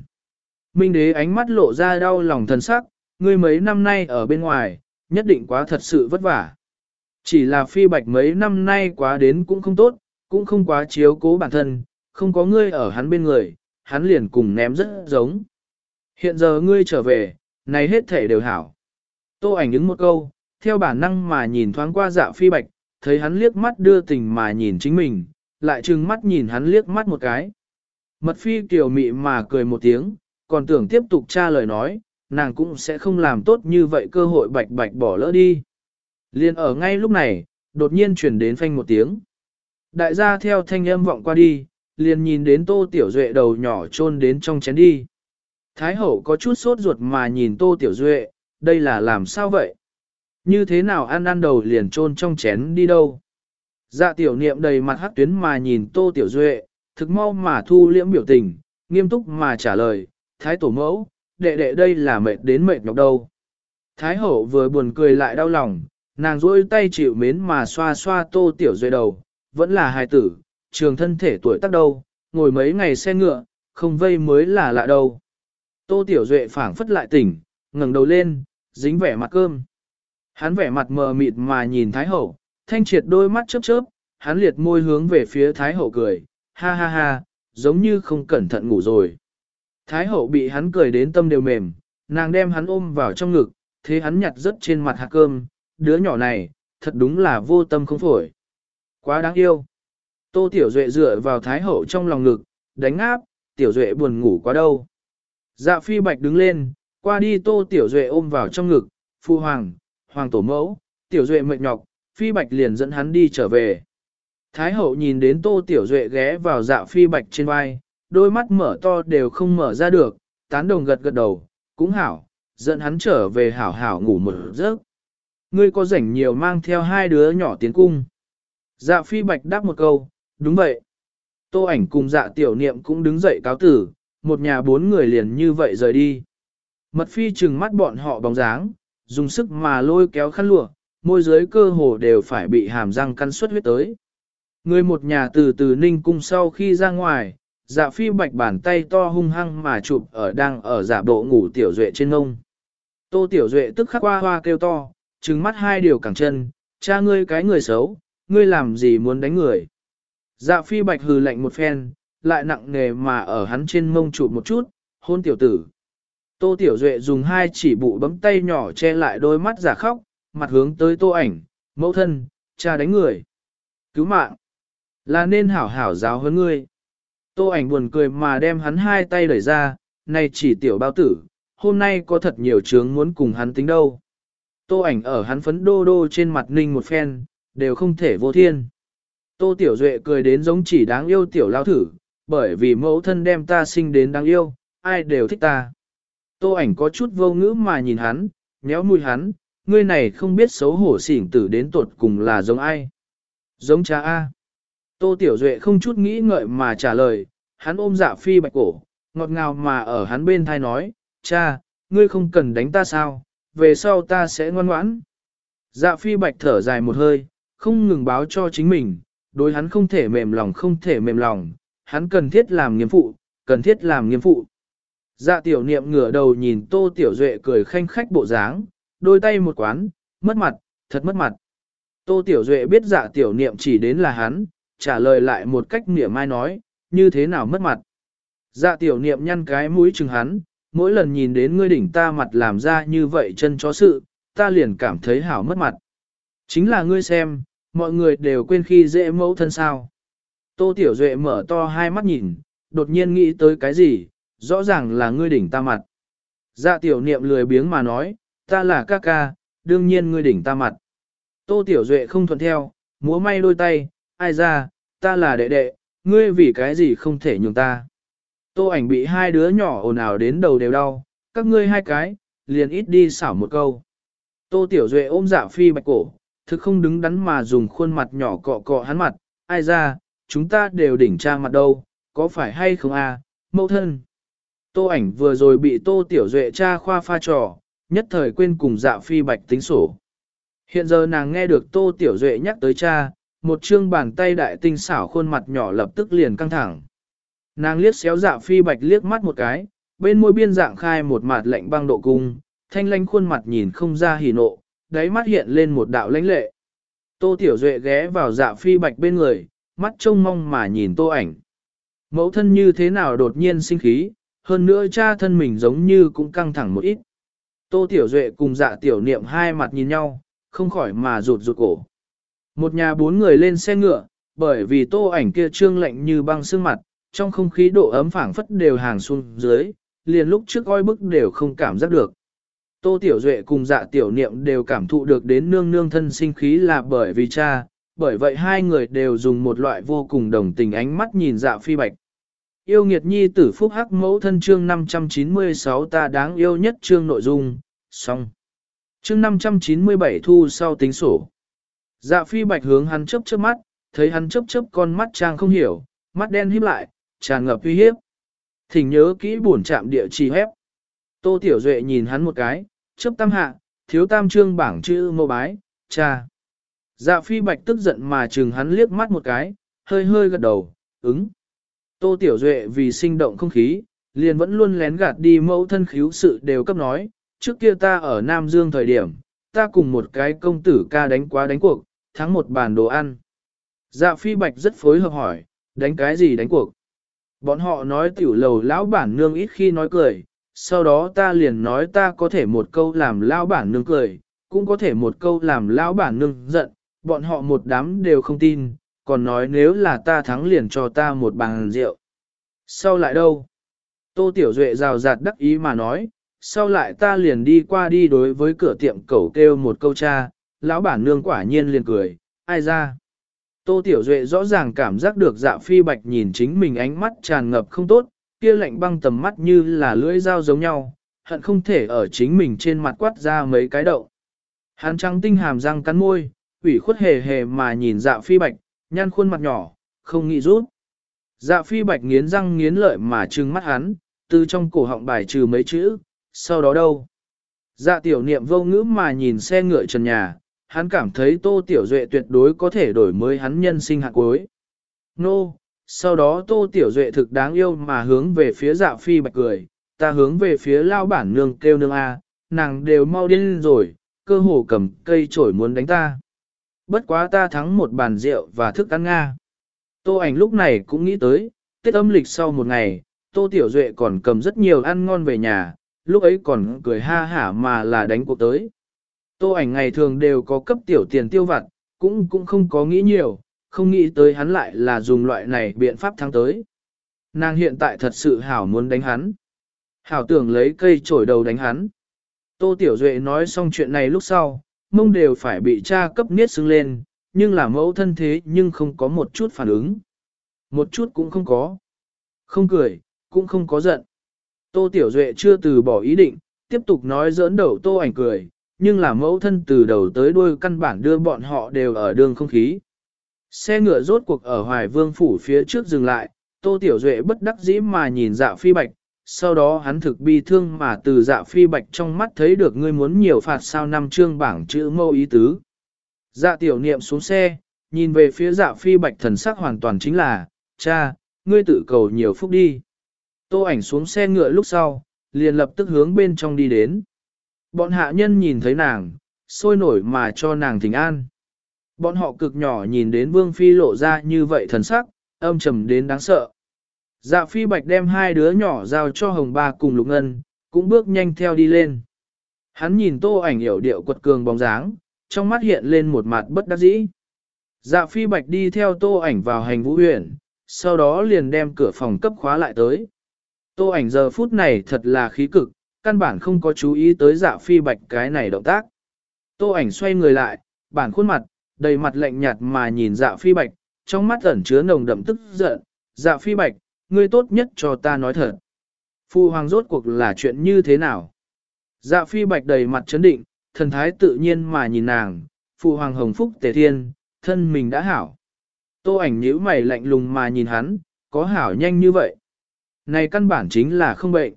Speaker 1: Minh đế ánh mắt lộ ra đau lòng thần sắc, ngươi mấy năm nay ở bên ngoài, nhất định quá thật sự vất vả. Chỉ là phi bạch mấy năm nay quá đến cũng không tốt, cũng không quá chiếu cố bản thân, không có ngươi ở hắn bên người, hắn liền cùng ném rất giống. Hiện giờ ngươi trở về, này hết thể đều hảo. Tô ảnh ứng một câu, theo bản năng mà nhìn thoáng qua dạ phi bạch, thấy hắn liếc mắt đưa tình mà nhìn chính mình, lại trừng mắt nhìn hắn liếc mắt một cái. Mật phi kiều mị mà cười một tiếng, còn tưởng tiếp tục tra lời nói, nàng cũng sẽ không làm tốt như vậy cơ hội bạch bạch bỏ lỡ đi. Liên ở ngay lúc này, đột nhiên chuyển đến phanh một tiếng. Đại gia theo thanh âm vọng qua đi, liền nhìn đến tô tiểu duệ đầu nhỏ chôn đến trong chén đi. Thái hậu có chút sốt ruột mà nhìn tô tiểu duệ, đây là làm sao vậy? Như thế nào ăn ăn đầu liền chôn trong chén đi đâu? Dạ tiểu niệm đầy mặt hắc tuyến mà nhìn tô tiểu duệ, thực mau mà thu liễm biểu tình, nghiêm túc mà trả lời, thái tổ mẫu, đệ đệ đây là mệt đến mệt nhọc đâu. Thái hậu vừa buồn cười lại đau lòng, nàng duỗi tay chịu mến mà xoa xoa tô tiểu duệ đầu, vẫn là hài tử, trường thân thể tuổi tác đâu, ngồi mấy ngày xe ngựa, không vây mới là lạ đâu. Tô tiểu duệ phảng phất lại tỉnh, ngẩng đầu lên, dính vẻ mặt cơm. Hắn vẻ mặt mờ mịt mà nhìn Thái hậu, thanh triệt đôi mắt chớp chớp, hắn liệt môi hướng về phía Thái Hậu cười, ha ha ha, giống như không cẩn thận ngủ rồi. Thái Hậu bị hắn cười đến tâm đều mềm, nàng đem hắn ôm vào trong ngực, thế hắn nhặt rất trên mặt hạt cơm, đứa nhỏ này, thật đúng là vô tâm không phổi. Quá đáng yêu. Tô Tiểu Duệ dựa vào Thái Hậu trong lòng ngực, đánh áp, Tiểu Duệ buồn ngủ quá đâu. Dạ phi bạch đứng lên, qua đi Tô Tiểu Duệ ôm vào trong ngực, phu hoàng, hoàng tổ mẫu, Tiểu Duệ mệt nhọc, phi bạch liền dẫn hắn đi trở về. Thái Hậu nhìn đến Tô Tiểu Duệ ghé vào dạ phi bạch trên vai, đôi mắt mở to đều không mở ra được, tán đồng gật gật đầu, cũng hảo, dẫn hắn trở về hảo hảo ngủ một giấc. Ngươi có rảnh nhiều mang theo hai đứa nhỏ tiến cung. Dạ phi bạch đáp một câu, đúng vậy. Tô ảnh cùng dạ tiểu niệm cũng đứng dậy cáo tử, một nhà bốn người liền như vậy rời đi. Mật phi trừng mắt bọn họ bóng dáng, dùng sức mà lôi kéo khăn lụa, môi dưới cơ hồ đều phải bị hàm răng căn suất huyết tới. Người một nhà từ từ ninh cung sau khi ra ngoài, dạ phi bạch bàn tay to hung hăng mà chụp ở đang ở giả bộ ngủ tiểu duệ trên ngông. Tô tiểu duệ tức khắc hoa hoa kêu to, trừng mắt hai điều cẳng chân, cha ngươi cái người xấu, ngươi làm gì muốn đánh người. Dạ phi bạch hừ lạnh một phen, lại nặng nề mà ở hắn trên mông chụp một chút, hôn tiểu tử. Tô tiểu duệ dùng hai chỉ bụ bấm tay nhỏ che lại đôi mắt giả khóc, mặt hướng tới tô ảnh, mẫu thân, cha đánh người. Cứu mạng, là nên hảo hảo giáo hơn ngươi. Tô ảnh buồn cười mà đem hắn hai tay đẩy ra, này chỉ tiểu bao tử, hôm nay có thật nhiều chướng muốn cùng hắn tính đâu. Tô ảnh ở hắn phấn đô đô trên mặt ninh một phen, đều không thể vô thiên. Tô Tiểu Duệ cười đến giống chỉ đáng yêu tiểu lao thử, bởi vì mẫu thân đem ta sinh đến đáng yêu, ai đều thích ta. Tô ảnh có chút vô ngữ mà nhìn hắn, nhéo mũi hắn, ngươi này không biết xấu hổ xỉn tử đến tuột cùng là giống ai. Giống cha A. Tô Tiểu Duệ không chút nghĩ ngợi mà trả lời, hắn ôm dạ phi bạch cổ, ngọt ngào mà ở hắn bên thai nói, cha, ngươi không cần đánh ta sao, về sau ta sẽ ngoan ngoãn. Dạ phi bạch thở dài một hơi, không ngừng báo cho chính mình, đối hắn không thể mềm lòng không thể mềm lòng, hắn cần thiết làm nghiêm phụ, cần thiết làm nghiêm phụ. Dạ tiểu niệm ngửa đầu nhìn tô tiểu duệ cười khanh khách bộ dáng, đôi tay một quán, mất mặt, thật mất mặt. Tô tiểu duệ biết dạ tiểu niệm chỉ đến là hắn, trả lời lại một cách niệm mai nói, như thế nào mất mặt. Dạ tiểu niệm nhăn cái mũi chừng hắn, mỗi lần nhìn đến ngươi đỉnh ta mặt làm ra như vậy chân chó sự, ta liền cảm thấy hảo mất mặt. Chính là ngươi xem, mọi người đều quên khi dễ mẫu thân sao. Tô Tiểu Duệ mở to hai mắt nhìn, đột nhiên nghĩ tới cái gì, rõ ràng là ngươi đỉnh ta mặt. Dạ tiểu niệm lười biếng mà nói, ta là ca ca, đương nhiên ngươi đỉnh ta mặt. Tô Tiểu Duệ không thuận theo, múa may đôi tay, ai ra, ta là đệ đệ, ngươi vì cái gì không thể nhường ta. Tô ảnh bị hai đứa nhỏ ồn ào đến đầu đều đau, các ngươi hai cái, liền ít đi xảo một câu. Tô Tiểu Duệ ôm dạ phi bạch cổ, thực không đứng đắn mà dùng khuôn mặt nhỏ cọ cọ hắn mặt, ai ra, chúng ta đều đỉnh trang mặt đâu, có phải hay không à, mẫu thân. Tô ảnh vừa rồi bị Tô Tiểu Duệ cha khoa pha trò, nhất thời quên cùng dạ phi bạch tính sổ. Hiện giờ nàng nghe được Tô Tiểu Duệ nhắc tới cha, một trương bàn tay đại tinh xảo khuôn mặt nhỏ lập tức liền căng thẳng. Nàng liếc xéo dạ phi bạch liếc mắt một cái, bên môi biên dạng khai một mặt lạnh băng độ cung, thanh lanh khuôn mặt nhìn không ra hỉ nộ, đáy mắt hiện lên một đạo lãnh lệ. Tô Tiểu Duệ ghé vào dạ phi bạch bên người, mắt trông mong mà nhìn tô ảnh. Mẫu thân như thế nào đột nhiên sinh khí, hơn nữa cha thân mình giống như cũng căng thẳng một ít. Tô Tiểu Duệ cùng dạ tiểu niệm hai mặt nhìn nhau, không khỏi mà rụt rụt cổ. Một nhà bốn người lên xe ngựa, bởi vì tô ảnh kia trương lạnh như băng xương mặt, trong không khí độ ấm phảng phất đều hàng xuống dưới, liền lúc trước oi bức đều không cảm giác được. Tô Tiểu Duệ cùng dạ tiểu niệm đều cảm thụ được đến nương nương thân sinh khí là bởi vì cha, bởi vậy hai người đều dùng một loại vô cùng đồng tình ánh mắt nhìn dạ phi bạch. Yêu nghiệt nhi tử phúc hắc mẫu thân chương 596 ta đáng yêu nhất chương nội dung, xong. Chương 597 thu sau tính sổ. Dạ phi bạch hướng hắn chớp chớp mắt, thấy hắn chớp chớp con mắt trang không hiểu, mắt đen híp lại, tràn ngập uy hiếp. Thỉnh nhớ kỹ buồn chạm địa chỉ hép. Tô Tiểu Duệ nhìn hắn một cái, chấp tam hạ, thiếu tam trương bảng chữ mô bái, cha. Dạ phi bạch tức giận mà chừng hắn liếc mắt một cái, hơi hơi gật đầu, ứng. Tô Tiểu Duệ vì sinh động không khí, liền vẫn luôn lén gạt đi mẫu thân khíu sự đều cấp nói, trước kia ta ở Nam Dương thời điểm, ta cùng một cái công tử ca đánh quá đánh cuộc, thắng một bàn đồ ăn. Dạ phi bạch rất phối hợp hỏi, đánh cái gì đánh cuộc? Bọn họ nói tiểu lầu lão bản nương ít khi nói cười, sau đó ta liền nói ta có thể một câu làm lão bản nương cười, cũng có thể một câu làm lão bản nương giận, bọn họ một đám đều không tin, còn nói nếu là ta thắng liền cho ta một bàn rượu. Sau lại đâu? Tô Tiểu Duệ rào rạt đắc ý mà nói, sau lại ta liền đi qua đi đối với cửa tiệm cẩu kêu một câu cha, lão bản nương quả nhiên liền cười, ai ra? Tô Tiểu Duệ rõ ràng cảm giác được dạ phi bạch nhìn chính mình ánh mắt tràn ngập không tốt, kia lạnh băng tầm mắt như là lưỡi dao giống nhau, hận không thể ở chính mình trên mặt quát ra mấy cái đậu. Hàn trăng tinh hàm răng cắn môi, ủy khuất hề hề mà nhìn dạ phi bạch, nhăn khuôn mặt nhỏ, không nghĩ rút. Dạ phi bạch nghiến răng nghiến lợi mà trừng mắt hắn, từ trong cổ họng bài trừ mấy chữ, sau đó đâu? Dạ tiểu niệm vô ngữ mà nhìn xe ngựa trần nhà, hắn cảm thấy tô tiểu duệ tuyệt đối có thể đổi mới hắn nhân sinh hạt cuối. Nô, sau đó tô tiểu duệ thực đáng yêu mà hướng về phía dạ phi bạch cười, ta hướng về phía lao bản nương kêu nương A, nàng đều mau điên rồi, cơ hồ cầm cây chổi muốn đánh ta. Bất quá ta thắng một bàn rượu và thức ăn Nga. Tô ảnh lúc này cũng nghĩ tới, Tết âm lịch sau một ngày, Tô Tiểu Duệ còn cầm rất nhiều ăn ngon về nhà, lúc ấy còn cười ha hả mà là đánh cuộc tới. Tô ảnh ngày thường đều có cấp tiểu tiền tiêu vặt, cũng cũng không có nghĩ nhiều, không nghĩ tới hắn lại là dùng loại này biện pháp thắng tới. Nàng hiện tại thật sự hảo muốn đánh hắn. Hảo tưởng lấy cây chổi đầu đánh hắn. Tô Tiểu Duệ nói xong chuyện này lúc sau, mông đều phải bị cha cấp niết xứng lên, nhưng là mẫu thân thế nhưng không có một chút phản ứng. Một chút cũng không có. Không cười, cũng không có giận. Tô Tiểu Duệ chưa từ bỏ ý định, tiếp tục nói giỡn đầu tô ảnh cười, nhưng là mẫu thân từ đầu tới đuôi căn bản đưa bọn họ đều ở đường không khí. Xe ngựa rốt cuộc ở Hoài Vương phủ phía trước dừng lại, Tô Tiểu Duệ bất đắc dĩ mà nhìn dạ phi bạch, sau đó hắn thực bi thương mà từ dạ phi bạch trong mắt thấy được ngươi muốn nhiều phạt sao năm chương bảng chữ mâu ý tứ. Dạ tiểu niệm xuống xe, nhìn về phía dạ phi bạch thần sắc hoàn toàn chính là, cha, ngươi tự cầu nhiều phúc đi. Tô ảnh xuống xe ngựa lúc sau, liền lập tức hướng bên trong đi đến. Bọn hạ nhân nhìn thấy nàng, sôi nổi mà cho nàng thỉnh an. Bọn họ cực nhỏ nhìn đến vương phi lộ ra như vậy thần sắc, âm trầm đến đáng sợ. Dạ phi bạch đem hai đứa nhỏ giao cho hồng ba cùng lục ngân, cũng bước nhanh theo đi lên. Hắn nhìn tô ảnh hiểu điệu quật cường bóng dáng, trong mắt hiện lên một mặt bất đắc dĩ. Dạ phi bạch đi theo tô ảnh vào hành vũ huyện, sau đó liền đem cửa phòng cấp khóa lại tới. Tô ảnh giờ phút này thật là khí cực, căn bản không có chú ý tới dạ phi bạch cái này động tác. Tô ảnh xoay người lại, bản khuôn mặt, đầy mặt lạnh nhạt mà nhìn dạ phi bạch, trong mắt ẩn chứa nồng đậm tức giận, dạ phi bạch, ngươi tốt nhất cho ta nói thật. Phu hoàng rốt cuộc là chuyện như thế nào? Dạ phi bạch đầy mặt chấn định, thần thái tự nhiên mà nhìn nàng, phụ hoàng hồng phúc tề thiên, thân mình đã hảo. Tô ảnh nhíu mày lạnh lùng mà nhìn hắn, có hảo nhanh như vậy. Này căn bản chính là không bệnh.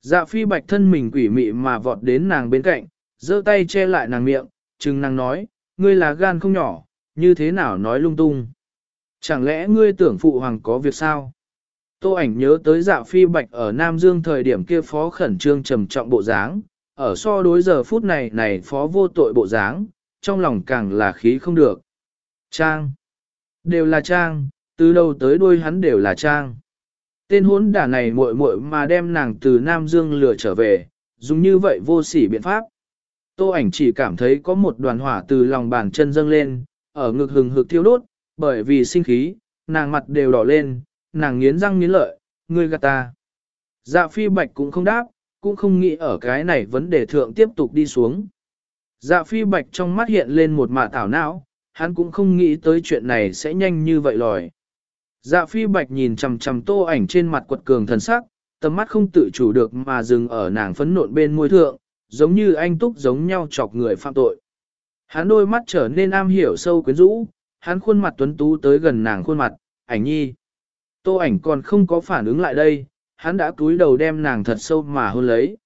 Speaker 1: Dạ phi bạch thân mình quỷ mị mà vọt đến nàng bên cạnh, giơ tay che lại nàng miệng, chừng nàng nói, ngươi là gan không nhỏ, như thế nào nói lung tung. Chẳng lẽ ngươi tưởng phụ hoàng có việc sao? Tô ảnh nhớ tới dạ phi bạch ở Nam Dương thời điểm kia phó khẩn trương trầm trọng bộ dáng, ở so đối giờ phút này này phó vô tội bộ dáng, trong lòng càng là khí không được. Trang. Đều là Trang, từ đầu tới đuôi hắn đều là Trang. Tên hốn đả này muội muội mà đem nàng từ Nam Dương lừa trở về, dùng như vậy vô sỉ biện pháp. Tô ảnh chỉ cảm thấy có một đoàn hỏa từ lòng bàn chân dâng lên, ở ngực hừng hực thiêu đốt, bởi vì sinh khí, nàng mặt đều đỏ lên, nàng nghiến răng nghiến lợi, ngươi gạt ta. Dạ phi bạch cũng không đáp, cũng không nghĩ ở cái này vấn đề thượng tiếp tục đi xuống. Dạ phi bạch trong mắt hiện lên một mạ tảo não, hắn cũng không nghĩ tới chuyện này sẽ nhanh như vậy lòi. Dạ phi bạch nhìn chằm chằm tô ảnh trên mặt quật cường thần sắc, tầm mắt không tự chủ được mà dừng ở nàng phấn nộn bên môi thượng, giống như anh túc giống nhau chọc người phạm tội. Hắn đôi mắt trở nên am hiểu sâu quyến rũ, hắn khuôn mặt tuấn tú tới gần nàng khuôn mặt, ảnh nhi. Tô ảnh còn không có phản ứng lại đây, hắn đã cúi đầu đem nàng thật sâu mà hôn lấy.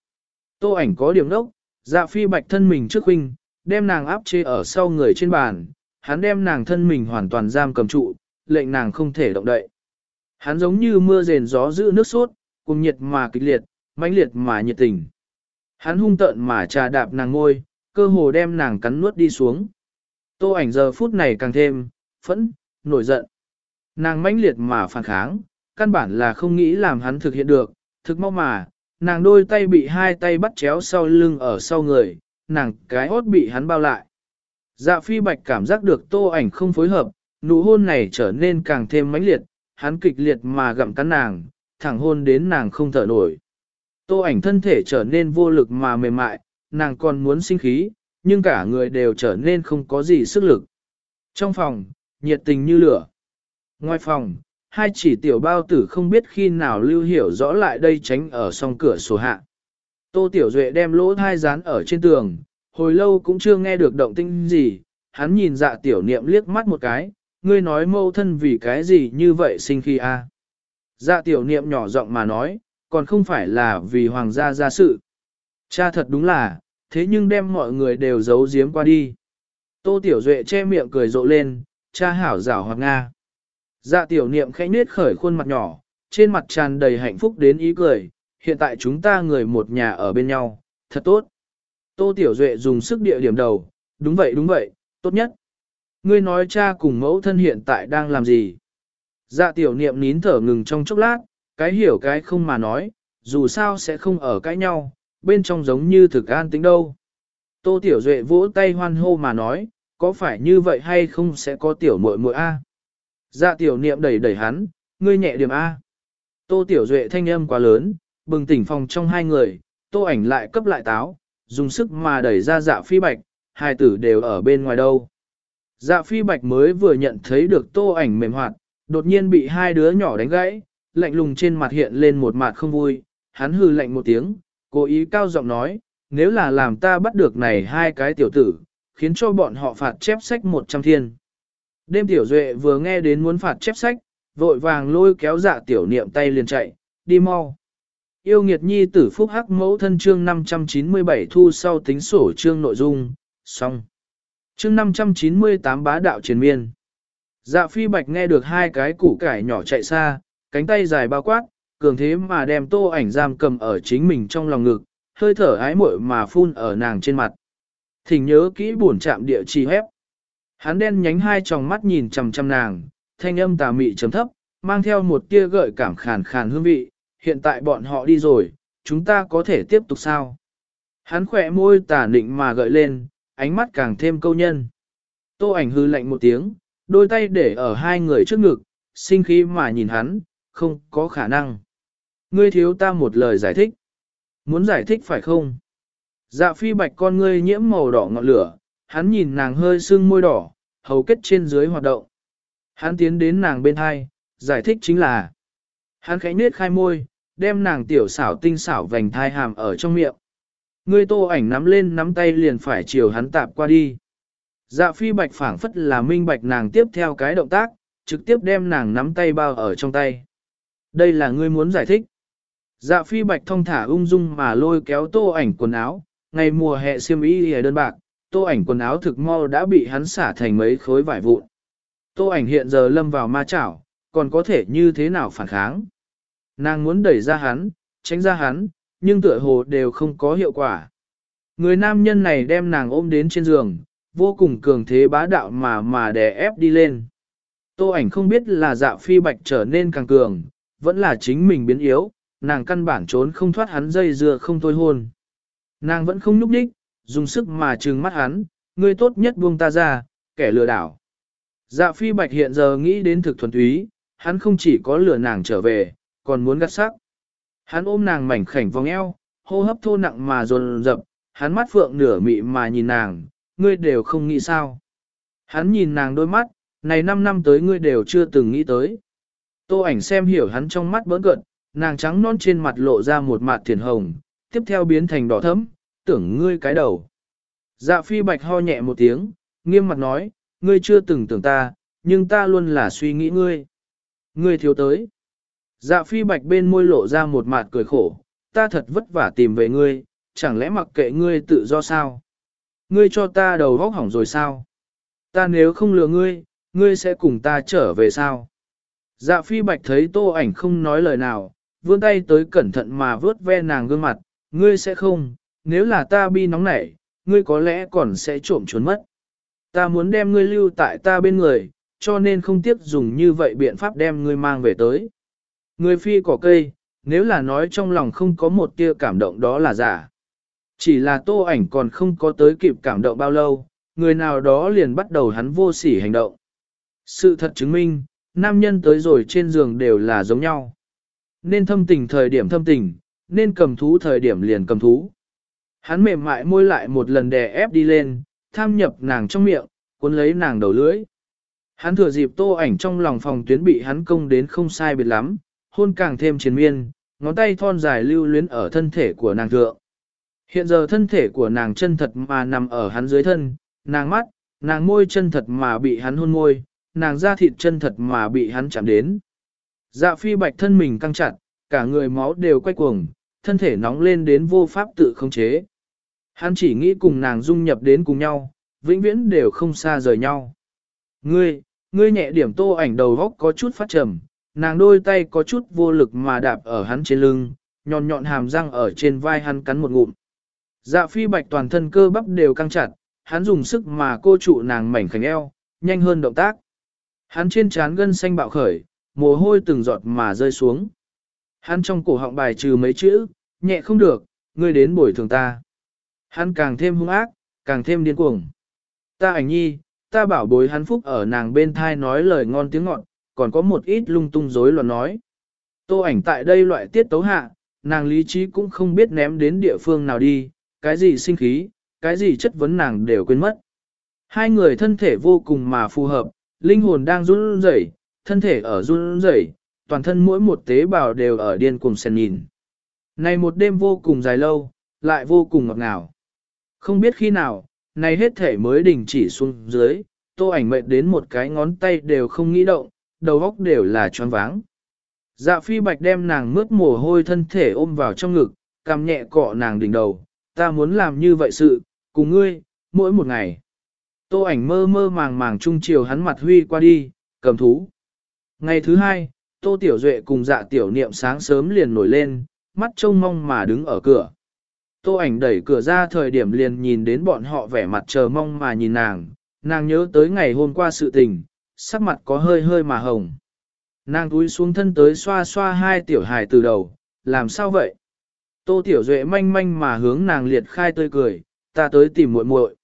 Speaker 1: Tô ảnh có điểm đốc, dạ phi bạch thân mình trước huynh, đem nàng áp chế ở sau người trên bàn, hắn đem nàng thân mình hoàn toàn giam cầm trụ, lệnh nàng không thể động đậy. Hắn giống như mưa rền gió giữ nước sốt, cùng nhiệt mà kịch liệt, mãnh liệt mà nhiệt tình. Hắn hung tợn mà trà đạp nàng ngôi, cơ hồ đem nàng cắn nuốt đi xuống. Tô ảnh giờ phút này càng thêm, phẫn, nổi giận. Nàng mãnh liệt mà phản kháng, căn bản là không nghĩ làm hắn thực hiện được, thực mau mà, nàng đôi tay bị hai tay bắt chéo sau lưng ở sau người, nàng cái hốt bị hắn bao lại. Dạ phi bạch cảm giác được tô ảnh không phối hợp, nụ hôn này trở nên càng thêm mãnh liệt, hắn kịch liệt mà gặm cắn nàng, thẳng hôn đến nàng không thở nổi. Tô ảnh thân thể trở nên vô lực mà mềm mại, nàng còn muốn sinh khí, nhưng cả người đều trở nên không có gì sức lực. Trong phòng, nhiệt tình như lửa. Ngoài phòng, hai chỉ tiểu bao tử không biết khi nào lưu hiểu rõ lại đây tránh ở song cửa sổ hạ. Tô Tiểu Duệ đem lỗ thai dán ở trên tường, hồi lâu cũng chưa nghe được động tinh gì, hắn nhìn dạ tiểu niệm liếc mắt một cái, ngươi nói mâu thân vì cái gì như vậy sinh khi a? Dạ tiểu niệm nhỏ giọng mà nói, còn không phải là vì hoàng gia gia sự. Cha thật đúng là, thế nhưng đem mọi người đều giấu giếm qua đi. Tô tiểu duệ che miệng cười rộ lên, cha hảo rảo hoặc nga. Dạ tiểu niệm khẽ nết khởi khuôn mặt nhỏ, trên mặt tràn đầy hạnh phúc đến ý cười, hiện tại chúng ta người một nhà ở bên nhau, thật tốt. Tô tiểu duệ dùng sức địa điểm đầu, đúng vậy đúng vậy, tốt nhất. Ngươi nói cha cùng mẫu thân hiện tại đang làm gì? Dạ tiểu niệm nín thở ngừng trong chốc lát, cái hiểu cái không mà nói, dù sao sẽ không ở cãi nhau, bên trong giống như thực an tính đâu. Tô tiểu duệ vỗ tay hoan hô mà nói, có phải như vậy hay không sẽ có tiểu muội muội a? Dạ tiểu niệm đẩy đẩy hắn, ngươi nhẹ điểm A. Tô tiểu duệ thanh âm quá lớn, bừng tỉnh phòng trong hai người, tô ảnh lại cấp lại táo, dùng sức mà đẩy ra dạ phi bạch, hai tử đều ở bên ngoài đâu. Dạ phi bạch mới vừa nhận thấy được tô ảnh mềm hoạt, đột nhiên bị hai đứa nhỏ đánh gãy, lạnh lùng trên mặt hiện lên một mặt không vui, hắn hừ lạnh một tiếng, cố ý cao giọng nói, nếu là làm ta bắt được này hai cái tiểu tử, khiến cho bọn họ phạt chép sách một trăm thiên. Đêm tiểu duệ vừa nghe đến muốn phạt chép sách, vội vàng lôi kéo dạ tiểu niệm tay liền chạy, đi mau. Yêu nghiệt nhi tử phúc hắc mẫu thân chương 597 thu sau tính sổ chương nội dung, xong. Chương 598 bá đạo triền miên. Dạ phi bạch nghe được hai cái củ cải nhỏ chạy xa, cánh tay dài bao quát, cường thế mà đem tô ảnh giam cầm ở chính mình trong lòng ngực, hơi thở ái muội mà phun ở nàng trên mặt. Thỉnh nhớ kỹ buồn chạm địa chỉ hép. Hắn đen nhánh hai tròng mắt nhìn chằm chằm nàng, thanh âm tà mị chấm thấp, mang theo một tia gợi cảm khàn khàn hương vị, hiện tại bọn họ đi rồi, chúng ta có thể tiếp tục sao? Hắn khỏe môi tà nịnh mà gợi lên, ánh mắt càng thêm câu nhân. Tô ảnh hư lạnh một tiếng, đôi tay để ở hai người trước ngực, sinh khí mà nhìn hắn, không có khả năng. Ngươi thiếu ta một lời giải thích. Muốn giải thích phải không? Dạ phi bạch con ngươi nhiễm màu đỏ ngọn lửa, hắn nhìn nàng hơi sưng môi đỏ, hầu kết trên dưới hoạt động. Hắn tiến đến nàng bên hai, giải thích chính là hắn khẽ nết khai môi, đem nàng tiểu xảo tinh xảo vành thai hàm ở trong miệng. người tô ảnh nắm lên nắm tay liền phải chiều hắn tạp qua đi. Dạ phi bạch phảng phất là minh bạch nàng tiếp theo cái động tác, trực tiếp đem nàng nắm tay bao ở trong tay. Đây là ngươi muốn giải thích. Dạ phi bạch thông thả ung dung mà lôi kéo tô ảnh quần áo, ngày mùa hè xiêm y hề đơn bạc, tô ảnh quần áo thực mau đã bị hắn xả thành mấy khối vải vụn. Tô ảnh hiện giờ lâm vào ma chảo, còn có thể như thế nào phản kháng. Nàng muốn đẩy ra hắn, tránh ra hắn, nhưng tựa hồ đều không có hiệu quả. Người nam nhân này đem nàng ôm đến trên giường, vô cùng cường thế bá đạo mà mà đè ép đi lên. Tô ảnh không biết là dạ phi bạch trở nên càng cường, vẫn là chính mình biến yếu, nàng căn bản trốn không thoát hắn dây dưa không thôi hôn. Nàng vẫn không núp đích, dùng sức mà trừng mắt hắn, ngươi tốt nhất buông ta ra, kẻ lừa đảo. Dạ phi bạch hiện giờ nghĩ đến thực thuần túy, hắn không chỉ có lừa nàng trở về, còn muốn gắt sắc. Hắn ôm nàng mảnh khảnh vòng eo, hô hấp thô nặng mà dồn dập, hắn mắt phượng nửa mị mà nhìn nàng, ngươi đều không nghĩ sao. Hắn nhìn nàng đôi mắt, này 5 năm tới ngươi đều chưa từng nghĩ tới. Tô ảnh xem hiểu hắn trong mắt bỡn cợt, nàng trắng non trên mặt lộ ra một mặt thiền hồng, tiếp theo biến thành đỏ thẫm, tưởng ngươi cái đầu. Dạ phi bạch ho nhẹ một tiếng, nghiêm mặt nói, ngươi chưa từng tưởng ta, nhưng ta luôn là suy nghĩ ngươi. Ngươi thiếu tới. Dạ phi bạch bên môi lộ ra một mặt cười khổ, ta thật vất vả tìm về ngươi, chẳng lẽ mặc kệ ngươi tự do sao? Ngươi cho ta đầu vóc hỏng rồi sao? Ta nếu không lừa ngươi, ngươi sẽ cùng ta trở về sao? Dạ phi bạch thấy tô ảnh không nói lời nào, vươn tay tới cẩn thận mà vớt ve nàng gương mặt, ngươi sẽ không, nếu là ta bi nóng nảy, ngươi có lẽ còn sẽ trộm trốn mất. Ta muốn đem ngươi lưu tại ta bên người, cho nên không tiếc dùng như vậy biện pháp đem ngươi mang về tới. Người phi cỏ cây, nếu là nói trong lòng không có một tia cảm động đó là giả. Chỉ là tô ảnh còn không có tới kịp cảm động bao lâu, người nào đó liền bắt đầu hắn vô sỉ hành động. Sự thật chứng minh, nam nhân tới rồi trên giường đều là giống nhau. Nên thâm tình thời điểm thâm tình, nên cầm thú thời điểm liền cầm thú. Hắn mềm mại môi lại một lần đè ép đi lên, tham nhập nàng trong miệng, cuốn lấy nàng đầu lưỡi. Hắn thừa dịp tô ảnh trong lòng phòng tuyến bị hắn công đến không sai biệt lắm, hôn càng thêm triền miên, ngón tay thon dài lưu luyến ở thân thể của nàng thượng. Hiện giờ thân thể của nàng chân thật mà nằm ở hắn dưới thân, nàng mắt, nàng môi chân thật mà bị hắn hôn môi, nàng da thịt chân thật mà bị hắn chạm đến. Dạ phi bạch thân mình căng chặt, cả người máu đều quay cuồng, thân thể nóng lên đến vô pháp tự khống chế. Hắn chỉ nghĩ cùng nàng dung nhập đến cùng nhau, vĩnh viễn đều không xa rời nhau. Ngươi, ngươi nhẹ điểm tô ảnh đầu góc có chút phát trầm, nàng đôi tay có chút vô lực mà đạp ở hắn trên lưng, nhọn nhọn hàm răng ở trên vai hắn cắn một ngụm. Dạ phi bạch toàn thân cơ bắp đều căng chặt, hắn dùng sức mà cô trụ nàng mảnh khảnh eo, nhanh hơn động tác. Hắn trên trán gân xanh bạo khởi, mồ hôi từng giọt mà rơi xuống. Hắn trong cổ họng bài trừ mấy chữ, nhẹ không được, ngươi đến bồi thường ta. Hắn càng thêm hung ác, càng thêm điên cuồng. Ta ảnh nhi, ta bảo bối hắn phúc ở nàng bên thai nói lời ngon tiếng ngọt, còn có một ít lung tung rối loạn nói. Tô ảnh tại đây loại tiết tấu hạ, nàng lý trí cũng không biết ném đến địa phương nào đi, cái gì sinh khí, cái gì chất vấn nàng đều quên mất. Hai người thân thể vô cùng mà phù hợp, linh hồn đang run rẩy, thân thể ở run rẩy, toàn thân mỗi một tế bào đều ở điên cuồng sen nhìn. Này một đêm vô cùng dài lâu, lại vô cùng ngọt ngào. Không biết khi nào, này hết thể mới đình chỉ xuống dưới, tô ảnh mệt đến một cái ngón tay đều không nghĩ động, đầu óc đều là choáng váng. Dạ phi bạch đem nàng mướt mồ hôi thân thể ôm vào trong ngực, cằm nhẹ cọ nàng đỉnh đầu, ta muốn làm như vậy sự, cùng ngươi, mỗi một ngày. Tô ảnh mơ mơ màng màng trung chiều hắn mặt huy qua đi, cầm thú. Ngày thứ hai, Tô Tiểu Duệ cùng dạ tiểu niệm sáng sớm liền nổi lên, mắt trông mong mà đứng ở cửa. Tô ảnh đẩy cửa ra thời điểm liền nhìn đến bọn họ vẻ mặt chờ mong mà nhìn nàng, nàng nhớ tới ngày hôm qua sự tình, sắc mặt có hơi hơi mà hồng. Nàng túi xuống thân tới xoa xoa hai tiểu hài từ đầu, làm sao vậy? Tô tiểu duệ manh manh mà hướng nàng liệt khai tươi cười, ta tới tìm muội muội.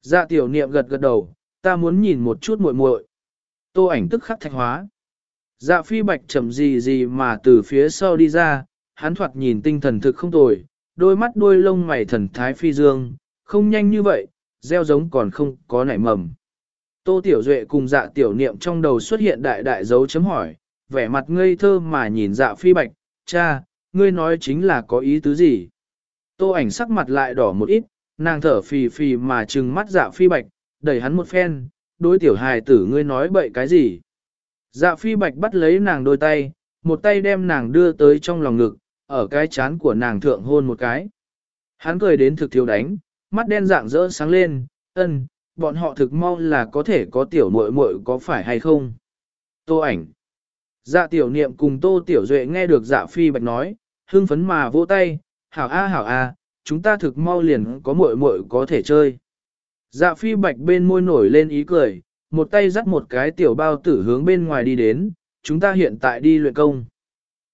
Speaker 1: Dạ tiểu niệm gật gật đầu, ta muốn nhìn một chút muội muội. Tô ảnh tức khắc thạch hóa. Dạ phi bạch chậm gì gì mà từ phía sau đi ra, hắn thoạt nhìn tinh thần thực không tồi, đôi mắt đuôi lông mày thần thái phi dương, không nhanh như vậy, gieo giống còn không có nảy mầm. Tô Tiểu Duệ cùng dạ tiểu niệm trong đầu xuất hiện đại đại dấu chấm hỏi, vẻ mặt ngây thơ mà nhìn dạ phi bạch, cha, ngươi nói chính là có ý tứ gì? Tô ảnh sắc mặt lại đỏ một ít, nàng thở phì phì mà trừng mắt dạ phi bạch, đẩy hắn một phen, đối tiểu hài tử ngươi nói bậy cái gì? Dạ phi bạch bắt lấy nàng đôi tay, một tay đem nàng đưa tới trong lòng ngực, ở cái chán của nàng thượng hôn một cái. Hắn cười đến thực thiếu đánh, mắt đen dạng rỡ sáng lên, ân, bọn họ thực mau là có thể có tiểu muội muội có phải hay không. Tô ảnh. Dạ tiểu niệm cùng tô tiểu duệ nghe được dạ phi bạch nói, hưng phấn mà vỗ tay, hảo a hảo a, chúng ta thực mau liền có muội muội có thể chơi. Dạ phi bạch bên môi nổi lên ý cười, một tay dắt một cái tiểu bao tử hướng bên ngoài đi đến, chúng ta hiện tại đi luyện công.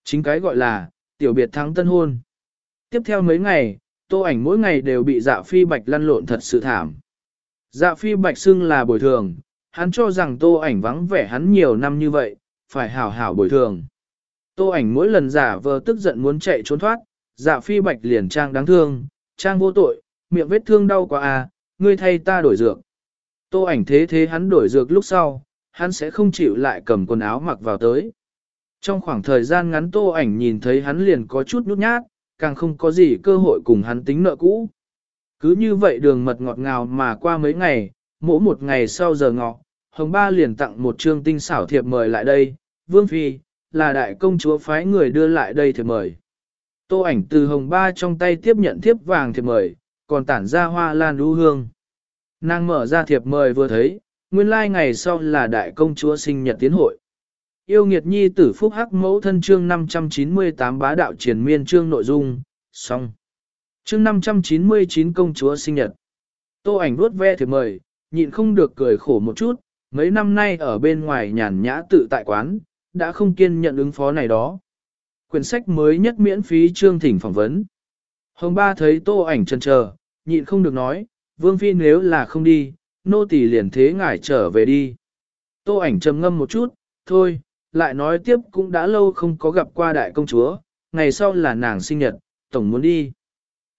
Speaker 1: Chính cái gọi là, tiểu biệt thắng tân hôn. Tiếp theo mấy ngày, tô ảnh mỗi ngày đều bị dạ phi bạch lăn lộn thật sự thảm. Dạ phi bạch xưng là bồi thường, hắn cho rằng tô ảnh vắng vẻ hắn nhiều năm như vậy, phải hảo hảo bồi thường. Tô ảnh mỗi lần giả vờ tức giận muốn chạy trốn thoát, dạ phi bạch liền trang đáng thương, trang vô tội, miệng vết thương đau quá à, ngươi thay ta đổi dược. Tô ảnh thế thế hắn đổi dược lúc sau, hắn sẽ không chịu lại cầm quần áo mặc vào tới. Trong khoảng thời gian ngắn tô ảnh nhìn thấy hắn liền có chút nhút nhát, càng không có gì cơ hội cùng hắn tính nợ cũ. Cứ như vậy đường mật ngọt ngào mà qua mấy ngày, mỗi một ngày sau giờ ngọ, Hồng Ba liền tặng một trương tinh xảo thiệp mời lại đây, Vương Phi, là đại công chúa phái người đưa lại đây thiệp mời. Tô ảnh từ Hồng Ba trong tay tiếp nhận thiệp vàng thiệp mời, còn tản ra hoa lan đu hương. Nàng mở ra thiệp mời vừa thấy, nguyên lai like ngày sau là đại công chúa sinh nhật tiến hội. Yêu nghiệt nhi tử phúc hắc mẫu thân chương 598 bá đạo triển miên chương nội dung, xong. Chương 599 công chúa sinh nhật. Tô ảnh vuốt ve thì mời, nhịn không được cười khổ một chút, mấy năm nay ở bên ngoài nhàn nhã tự tại quán, đã không kiên nhận ứng phó này đó. Quyển sách mới nhất miễn phí chương thỉnh phỏng vấn. Hồng ba thấy tô ảnh chân chờ, nhịn không được nói, vương phi nếu là không đi, nô tỳ liền thế ngài trở về đi. Tô ảnh trầm ngâm một chút, thôi, lại nói tiếp cũng đã lâu không có gặp qua đại công chúa, ngày sau là nàng sinh nhật, tổng muốn đi.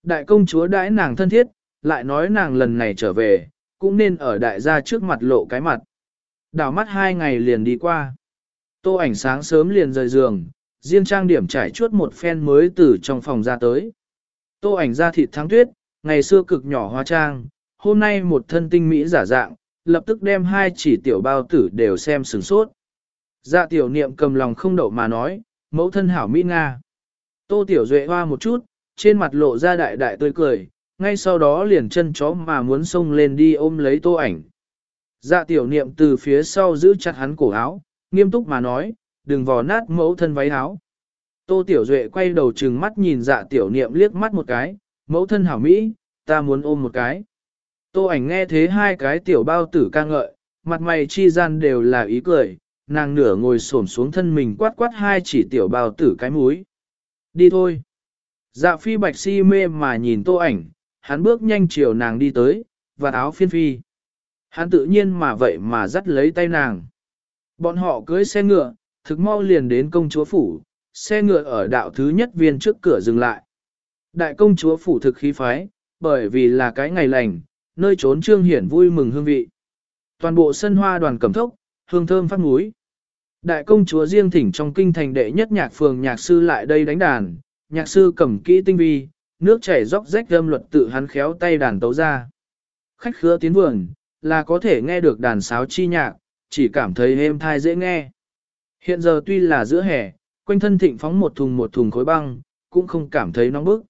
Speaker 1: Đại công chúa đãi nàng thân thiết, lại nói nàng lần này trở về, cũng nên ở đại gia trước mặt lộ cái mặt. Đảo mắt hai ngày liền đi qua. Tô ảnh sáng sớm liền rời giường, riêng trang điểm trải chuốt một phen mới từ trong phòng ra tới. Tô ảnh ra thịt tháng tuyết, ngày xưa cực nhỏ hoa trang, hôm nay một thân tinh mỹ giả dạng, lập tức đem hai chỉ tiểu bao tử đều xem sừng sốt. Dạ tiểu niệm cầm lòng không đậu mà nói, mẫu thân hảo mỹ Nga. Tô tiểu duệ hoa một chút, trên mặt lộ ra đại đại tươi cười, ngay sau đó liền chân chó mà muốn xông lên đi ôm lấy tô ảnh. Dạ tiểu niệm từ phía sau giữ chặt hắn cổ áo, nghiêm túc mà nói, đừng vò nát mẫu thân váy áo. Tô tiểu duệ quay đầu trừng mắt nhìn dạ tiểu niệm liếc mắt một cái, mẫu thân hảo mỹ, ta muốn ôm một cái. Tô ảnh nghe thế hai cái tiểu bao tử ca ngợi, mặt mày chi gian đều là ý cười, nàng nửa ngồi xổm xuống thân mình quát quát hai chỉ tiểu bao tử cái mũi. Đi thôi. Dạ phi bạch si mê mà nhìn tô ảnh, hắn bước nhanh chiều nàng đi tới, và áo phiên phi. Hắn tự nhiên mà vậy mà dắt lấy tay nàng. Bọn họ cưới xe ngựa, thực mau liền đến công chúa phủ, xe ngựa ở đạo thứ nhất viên trước cửa dừng lại. Đại công chúa phủ thực khí phái, bởi vì là cái ngày lành, nơi trốn trương hiển vui mừng hương vị. Toàn bộ sân hoa đoàn cầm thốc, hương thơm phát núi. Đại công chúa riêng thỉnh trong kinh thành đệ nhất nhạc phường nhạc sư lại đây đánh đàn, nhạc sư cầm kỹ tinh vi, nước chảy róc rách âm luật tự hắn khéo tay đàn tấu ra. Khách khứa tiến vườn, là có thể nghe được đàn sáo chi nhạc, chỉ cảm thấy êm thai dễ nghe. Hiện giờ tuy là giữa hè, quanh thân thịnh phóng một thùng một thùng khối băng, cũng không cảm thấy nóng bức.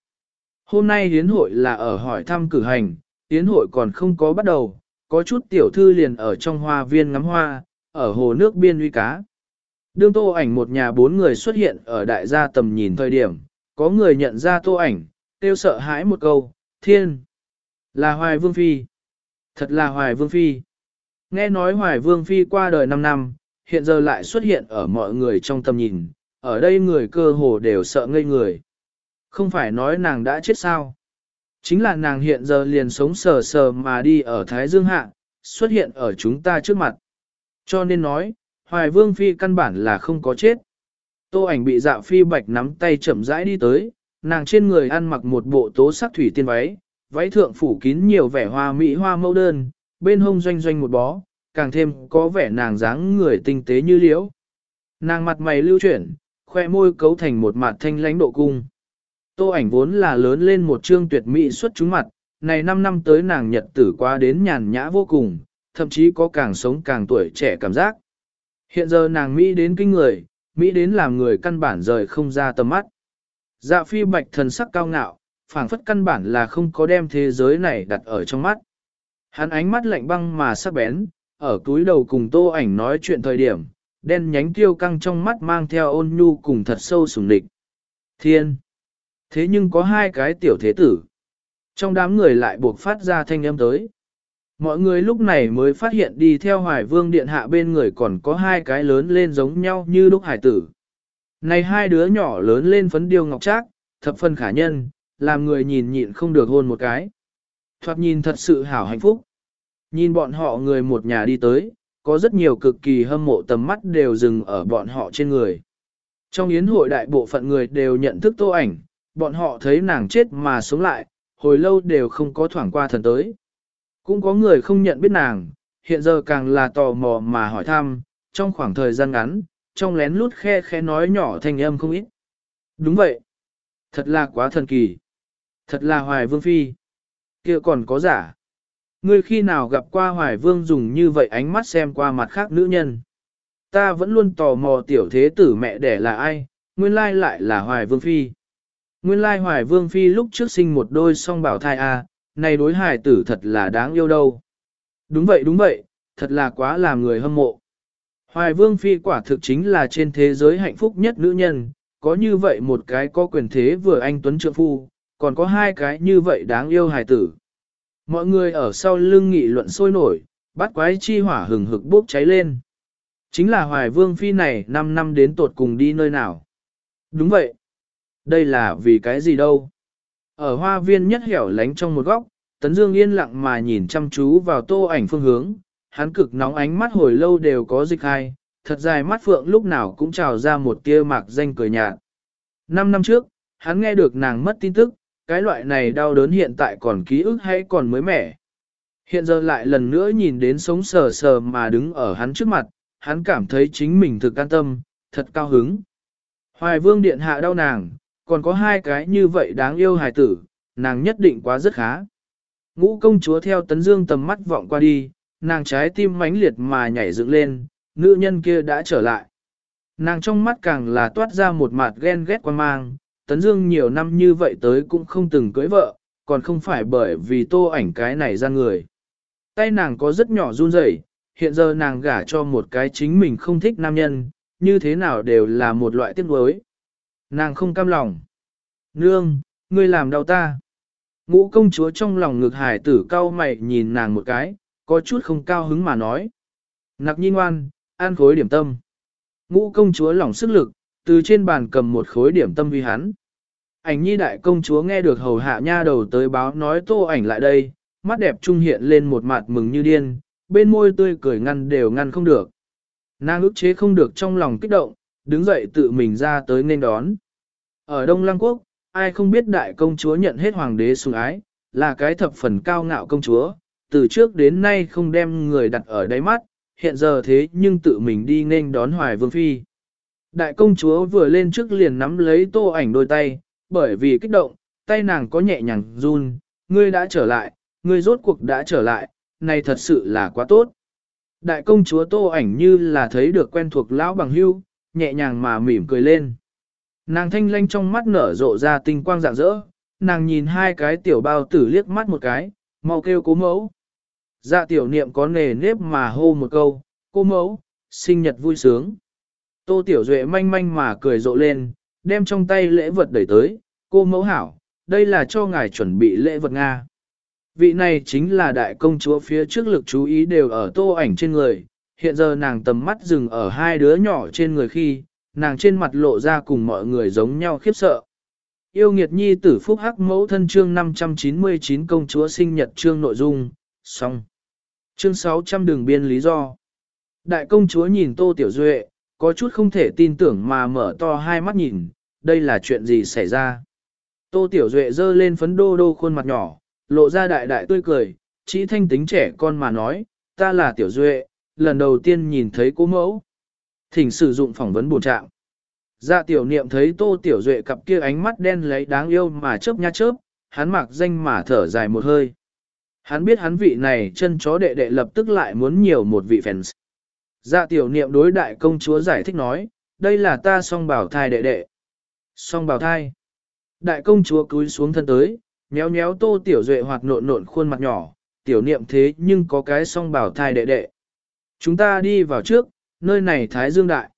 Speaker 1: Hôm nay hiến hội là ở hỏi thăm cử hành, hiến hội còn không có bắt đầu, có chút tiểu thư liền ở trong hoa viên ngắm hoa, ở hồ nước biên uy cá. Đương tô ảnh một nhà bốn người xuất hiện ở đại gia tầm nhìn thời điểm, có người nhận ra tô ảnh, tiêu sợ hãi một câu, thiên, là Hoài Vương Phi. Thật là Hoài Vương Phi. Nghe nói Hoài Vương Phi qua đời 5 năm, hiện giờ lại xuất hiện ở mọi người trong tầm nhìn, ở đây người cơ hồ đều sợ ngây người. Không phải nói nàng đã chết sao. Chính là nàng hiện giờ liền sống sờ sờ mà đi ở Thái Dương Hạ, xuất hiện ở chúng ta trước mặt. Cho nên nói, Hoài Vương Phi căn bản là không có chết. Tô ảnh bị dạo phi bạch nắm tay chậm rãi đi tới, nàng trên người ăn mặc một bộ tố sắc thủy tiên váy, váy thượng phủ kín nhiều vẻ hoa mỹ hoa mẫu đơn, bên hông doanh doanh một bó, càng thêm có vẻ nàng dáng người tinh tế như liễu. Nàng mặt mày lưu chuyển, khoe môi cấu thành một mặt thanh lãnh độ cung. Tô ảnh vốn là lớn lên một trương tuyệt mỹ xuất chúng mặt, này 5 năm tới nàng nhật tử qua đến nhàn nhã vô cùng, thậm chí có càng sống càng tuổi trẻ cảm giác. Hiện giờ nàng Mỹ đến kinh người, Mỹ đến làm người căn bản rời không ra tầm mắt. Dạ phi bạch thần sắc cao ngạo, phảng phất căn bản là không có đem thế giới này đặt ở trong mắt. Hắn ánh mắt lạnh băng mà sắc bén, ở túi đầu cùng tô ảnh nói chuyện thời điểm, đen nhánh tiêu căng trong mắt mang theo ôn nhu cùng thật sâu sùng địch. Thiên! Thế nhưng có hai cái tiểu thế tử. Trong đám người lại buộc phát ra thanh âm tới. Mọi người lúc này mới phát hiện đi theo hoài vương điện hạ bên người còn có hai cái lớn lên giống nhau như đúc hải tử. Này hai đứa nhỏ lớn lên phấn điêu ngọc trác, thập phân khả nhân, làm người nhìn nhịn không được hôn một cái. Thoạt nhìn thật sự hảo hạnh phúc. Nhìn bọn họ người một nhà đi tới, có rất nhiều cực kỳ hâm mộ tầm mắt đều dừng ở bọn họ trên người. Trong yến hội đại bộ phận người đều nhận thức tô ảnh, bọn họ thấy nàng chết mà sống lại, hồi lâu đều không có thoảng qua thần tới. Cũng có người không nhận biết nàng, hiện giờ càng là tò mò mà hỏi thăm, trong khoảng thời gian ngắn, trong lén lút khe khe nói nhỏ thanh âm không ít. Đúng vậy. Thật là quá thần kỳ. Thật là hoài vương phi. kia còn có giả. Ngươi khi nào gặp qua hoài vương dùng như vậy ánh mắt xem qua mặt khác nữ nhân. Ta vẫn luôn tò mò tiểu thế tử mẹ đẻ là ai, nguyên lai lại là hoài vương phi. Nguyên lai hoài vương phi lúc trước sinh một đôi song bảo thai a, à, này đối hài tử thật là đáng yêu đâu. Đúng vậy đúng vậy, thật là quá làm người hâm mộ. Hoài vương phi quả thực chính là trên thế giới hạnh phúc nhất nữ nhân, có như vậy một cái có quyền thế vừa anh tuấn trượng phu, còn có hai cái như vậy đáng yêu hài tử. Mọi người ở sau lưng nghị luận sôi nổi, bắt quái chi hỏa hừng hực bốc cháy lên. Chính là hoài vương phi này 5 năm đến tột cùng đi nơi nào. Đúng vậy. Đây là vì cái gì đâu. Ở hoa viên nhất hẻo lánh trong một góc, Tấn Dương yên lặng mà nhìn chăm chú vào tô ảnh phương hướng, hắn cực nóng ánh mắt hồi lâu đều có dịch hai, thật dài mắt phượng lúc nào cũng trào ra một tia mạc danh cười nhạt. Năm năm trước, hắn nghe được nàng mất tin tức, cái loại này đau đớn hiện tại còn ký ức hay còn mới mẻ. Hiện giờ lại lần nữa nhìn đến sống sờ sờ mà đứng ở hắn trước mặt, hắn cảm thấy chính mình thực an tâm, thật cao hứng. Hoài vương điện hạ đau nàng, còn có hai cái như vậy đáng yêu hài tử, nàng nhất định quá rất khá. Ngũ công chúa theo tấn dương tầm mắt vọng qua đi, nàng trái tim mãnh liệt mà nhảy dựng lên, nữ nhân kia đã trở lại. Nàng trong mắt càng là toát ra một mặt ghen ghét quan mang, tấn dương nhiều năm như vậy tới cũng không từng cưới vợ, còn không phải bởi vì tô ảnh cái này ra người. Tay nàng có rất nhỏ run rẩy, hiện giờ nàng gả cho một cái chính mình không thích nam nhân, như thế nào đều là một loại tiếc nuối. Nàng không cam lòng. Nương, ngươi làm đau ta. Ngũ công chúa trong lòng ngực hải tử cao mày nhìn nàng một cái, có chút không cao hứng mà nói. Nặc nhi ngoan, an khối điểm tâm. Ngũ công chúa lòng sức lực, từ trên bàn cầm một khối điểm tâm vì hắn. Ảnh nhi đại công chúa nghe được hầu hạ nha đầu tới báo nói tô ảnh lại đây, mắt đẹp trung hiện lên một mặt mừng như điên, bên môi tươi cười ngăn đều ngăn không được. Nàng ức chế không được trong lòng kích động, đứng dậy tự mình ra tới nên đón. Ở Đông Lăng Quốc, ai không biết đại công chúa nhận hết hoàng đế sủng ái, là cái thập phần cao ngạo công chúa, từ trước đến nay không đem người đặt ở đáy mắt, hiện giờ thế nhưng tự mình đi nên đón hoài vương phi. Đại công chúa vừa lên trước liền nắm lấy tô ảnh đôi tay, bởi vì kích động, tay nàng có nhẹ nhàng run, ngươi đã trở lại, ngươi rốt cuộc đã trở lại, này thật sự là quá tốt. Đại công chúa tô ảnh như là thấy được quen thuộc lão bằng hưu, nhẹ nhàng mà mỉm cười lên. Nàng thanh lanh trong mắt nở rộ ra tinh quang rạng rỡ, nàng nhìn hai cái tiểu bao tử liếc mắt một cái, mau kêu cố mẫu. Dạ tiểu niệm có nề nếp mà hô một câu, cô mẫu, sinh nhật vui sướng. Tô tiểu duệ manh manh mà cười rộ lên, đem trong tay lễ vật đẩy tới, cô mẫu hảo, đây là cho ngài chuẩn bị lễ vật Nga. Vị này chính là đại công chúa phía trước lực chú ý đều ở tô ảnh trên người, hiện giờ nàng tầm mắt dừng ở hai đứa nhỏ trên người khi, nàng trên mặt lộ ra cùng mọi người giống nhau khiếp sợ. Yêu nghiệt nhi tử phúc hắc mẫu thân chương 599 công chúa sinh nhật chương nội dung, xong. Chương 600 đường biên lý do. Đại công chúa nhìn Tô Tiểu Duệ, có chút không thể tin tưởng mà mở to hai mắt nhìn, đây là chuyện gì xảy ra. Tô Tiểu Duệ dơ lên phấn đô đô khuôn mặt nhỏ, lộ ra đại đại tươi cười, chỉ thanh tính trẻ con mà nói, ta là Tiểu Duệ, lần đầu tiên nhìn thấy cô mẫu. Thỉnh sử dụng phỏng vấn bổ trạng. Dạ tiểu niệm thấy tô tiểu duệ cặp kia ánh mắt đen lấy đáng yêu mà chớp nha chớp, hắn mặc danh mà thở dài một hơi. Hắn biết hắn vị này chân chó đệ đệ lập tức lại muốn nhiều một vị fans. Dạ tiểu niệm đối đại công chúa giải thích nói, đây là ta song bảo thai đệ đệ. Song bảo thai. Đại công chúa cúi xuống thân tới, nhéo nhéo tô tiểu duệ hoặc nộn nộn khuôn mặt nhỏ, tiểu niệm thế nhưng có cái song bảo thai đệ đệ. Chúng ta đi vào trước, nơi này thái dương đại.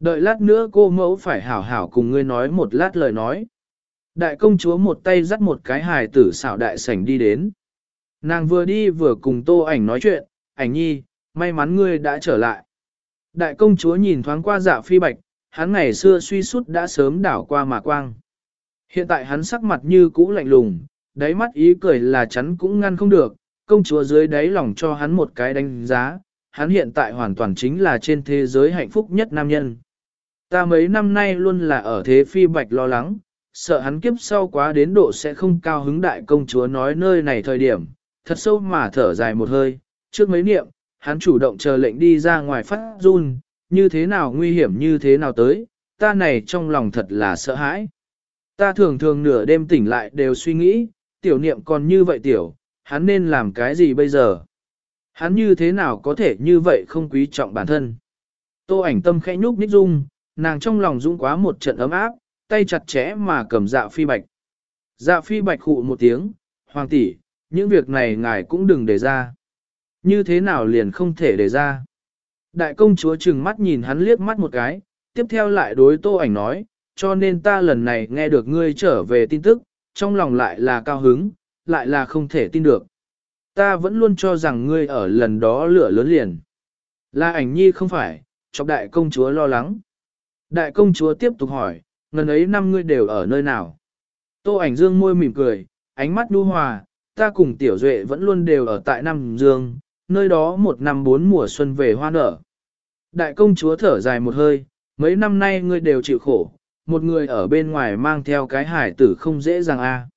Speaker 1: Đợi lát nữa cô mẫu phải hảo hảo cùng ngươi nói một lát lời nói. Đại công chúa một tay dắt một cái hài tử xảo đại sảnh đi đến. Nàng vừa đi vừa cùng tô ảnh nói chuyện, ảnh nhi, may mắn ngươi đã trở lại. Đại công chúa nhìn thoáng qua dạ phi bạch, hắn ngày xưa suy sút đã sớm đảo qua mà quang. Hiện tại hắn sắc mặt như cũ lạnh lùng, đáy mắt ý cười là chắn cũng ngăn không được, công chúa dưới đáy lòng cho hắn một cái đánh giá, hắn hiện tại hoàn toàn chính là trên thế giới hạnh phúc nhất nam nhân. Ta mấy năm nay luôn là ở thế phi bạch lo lắng, sợ hắn kiếp sau quá đến độ sẽ không cao hứng đại công chúa nói nơi này thời điểm, thật sâu mà thở dài một hơi, trước mấy niệm, hắn chủ động chờ lệnh đi ra ngoài phát run, như thế nào nguy hiểm như thế nào tới, ta này trong lòng thật là sợ hãi. Ta thường thường nửa đêm tỉnh lại đều suy nghĩ, tiểu niệm còn như vậy tiểu, hắn nên làm cái gì bây giờ? Hắn như thế nào có thể như vậy không quý trọng bản thân? Tô ảnh tâm khẽ nhúc nhích rung, nàng trong lòng dũng quá một trận ấm áp, tay chặt chẽ mà cầm dạ phi bạch. Dạ phi bạch khụ một tiếng, hoàng tỷ, những việc này ngài cũng đừng để ra. Như thế nào liền không thể để ra. Đại công chúa trừng mắt nhìn hắn liếc mắt một cái, tiếp theo lại đối tô ảnh nói, cho nên ta lần này nghe được ngươi trở về tin tức, trong lòng lại là cao hứng, lại là không thể tin được. Ta vẫn luôn cho rằng ngươi ở lần đó lửa lớn liền. Là ảnh nhi không phải, chọc đại công chúa lo lắng. Đại công chúa tiếp tục hỏi, ngần ấy năm ngươi đều ở nơi nào? Tô ảnh dương môi mỉm cười, ánh mắt nhu hòa, ta cùng tiểu duệ vẫn luôn đều ở tại Nam Dương, nơi đó một năm bốn mùa xuân về hoa nở. Đại công chúa thở dài một hơi, mấy năm nay ngươi đều chịu khổ, một người ở bên ngoài mang theo cái hải tử không dễ dàng a.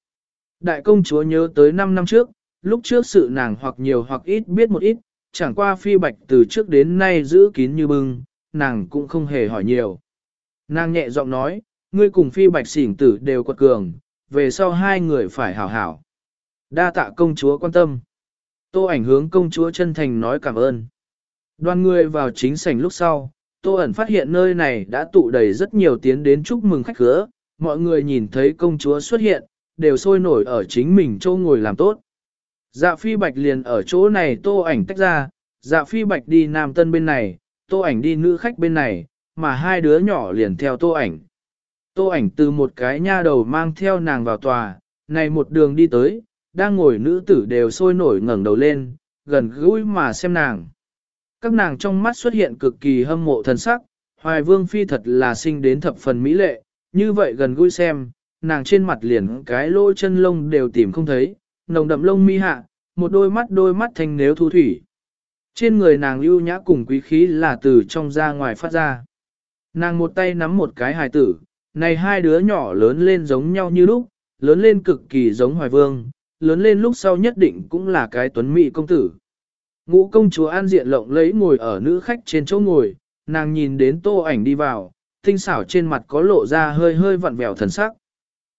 Speaker 1: Đại công chúa nhớ tới 5 năm trước, lúc trước sự nàng hoặc nhiều hoặc ít biết một ít, chẳng qua phi bạch từ trước đến nay giữ kín như bưng, nàng cũng không hề hỏi nhiều. Nàng nhẹ giọng nói, ngươi cùng phi bạch xỉn tử đều quật cường, về sau hai người phải hảo hảo. Đa tạ công chúa quan tâm. Tô ảnh hướng công chúa chân thành nói cảm ơn. Đoàn người vào chính sảnh lúc sau, Tô ẩn phát hiện nơi này đã tụ đầy rất nhiều tiến đến chúc mừng khách khứa, mọi người nhìn thấy công chúa xuất hiện, đều sôi nổi ở chính mình châu ngồi làm tốt. Dạ phi bạch liền ở chỗ này tô ảnh tách ra, dạ phi bạch đi nam tân bên này, tô ảnh đi nữ khách bên này, mà hai đứa nhỏ liền theo tô ảnh. Tô ảnh từ một cái nha đầu mang theo nàng vào tòa, này một đường đi tới, đang ngồi nữ tử đều sôi nổi ngẩng đầu lên, gần gũi mà xem nàng. Các nàng trong mắt xuất hiện cực kỳ hâm mộ thần sắc, hoài vương phi thật là sinh đến thập phần mỹ lệ, như vậy gần gũi xem, nàng trên mặt liền cái lỗ chân lông đều tìm không thấy, nồng đậm lông mi hạ, một đôi mắt đôi mắt thanh nếu thu thủy. Trên người nàng lưu nhã cùng quý khí là từ trong ra ngoài phát ra. Nàng một tay nắm một cái hài tử, này hai đứa nhỏ lớn lên giống nhau như lúc, lớn lên cực kỳ giống hoài vương, lớn lên lúc sau nhất định cũng là cái tuấn mỹ công tử. Ngũ công chúa an diện lộng lấy ngồi ở nữ khách trên chỗ ngồi, nàng nhìn đến tô ảnh đi vào, tinh xảo trên mặt có lộ ra hơi hơi vặn vẹo thần sắc.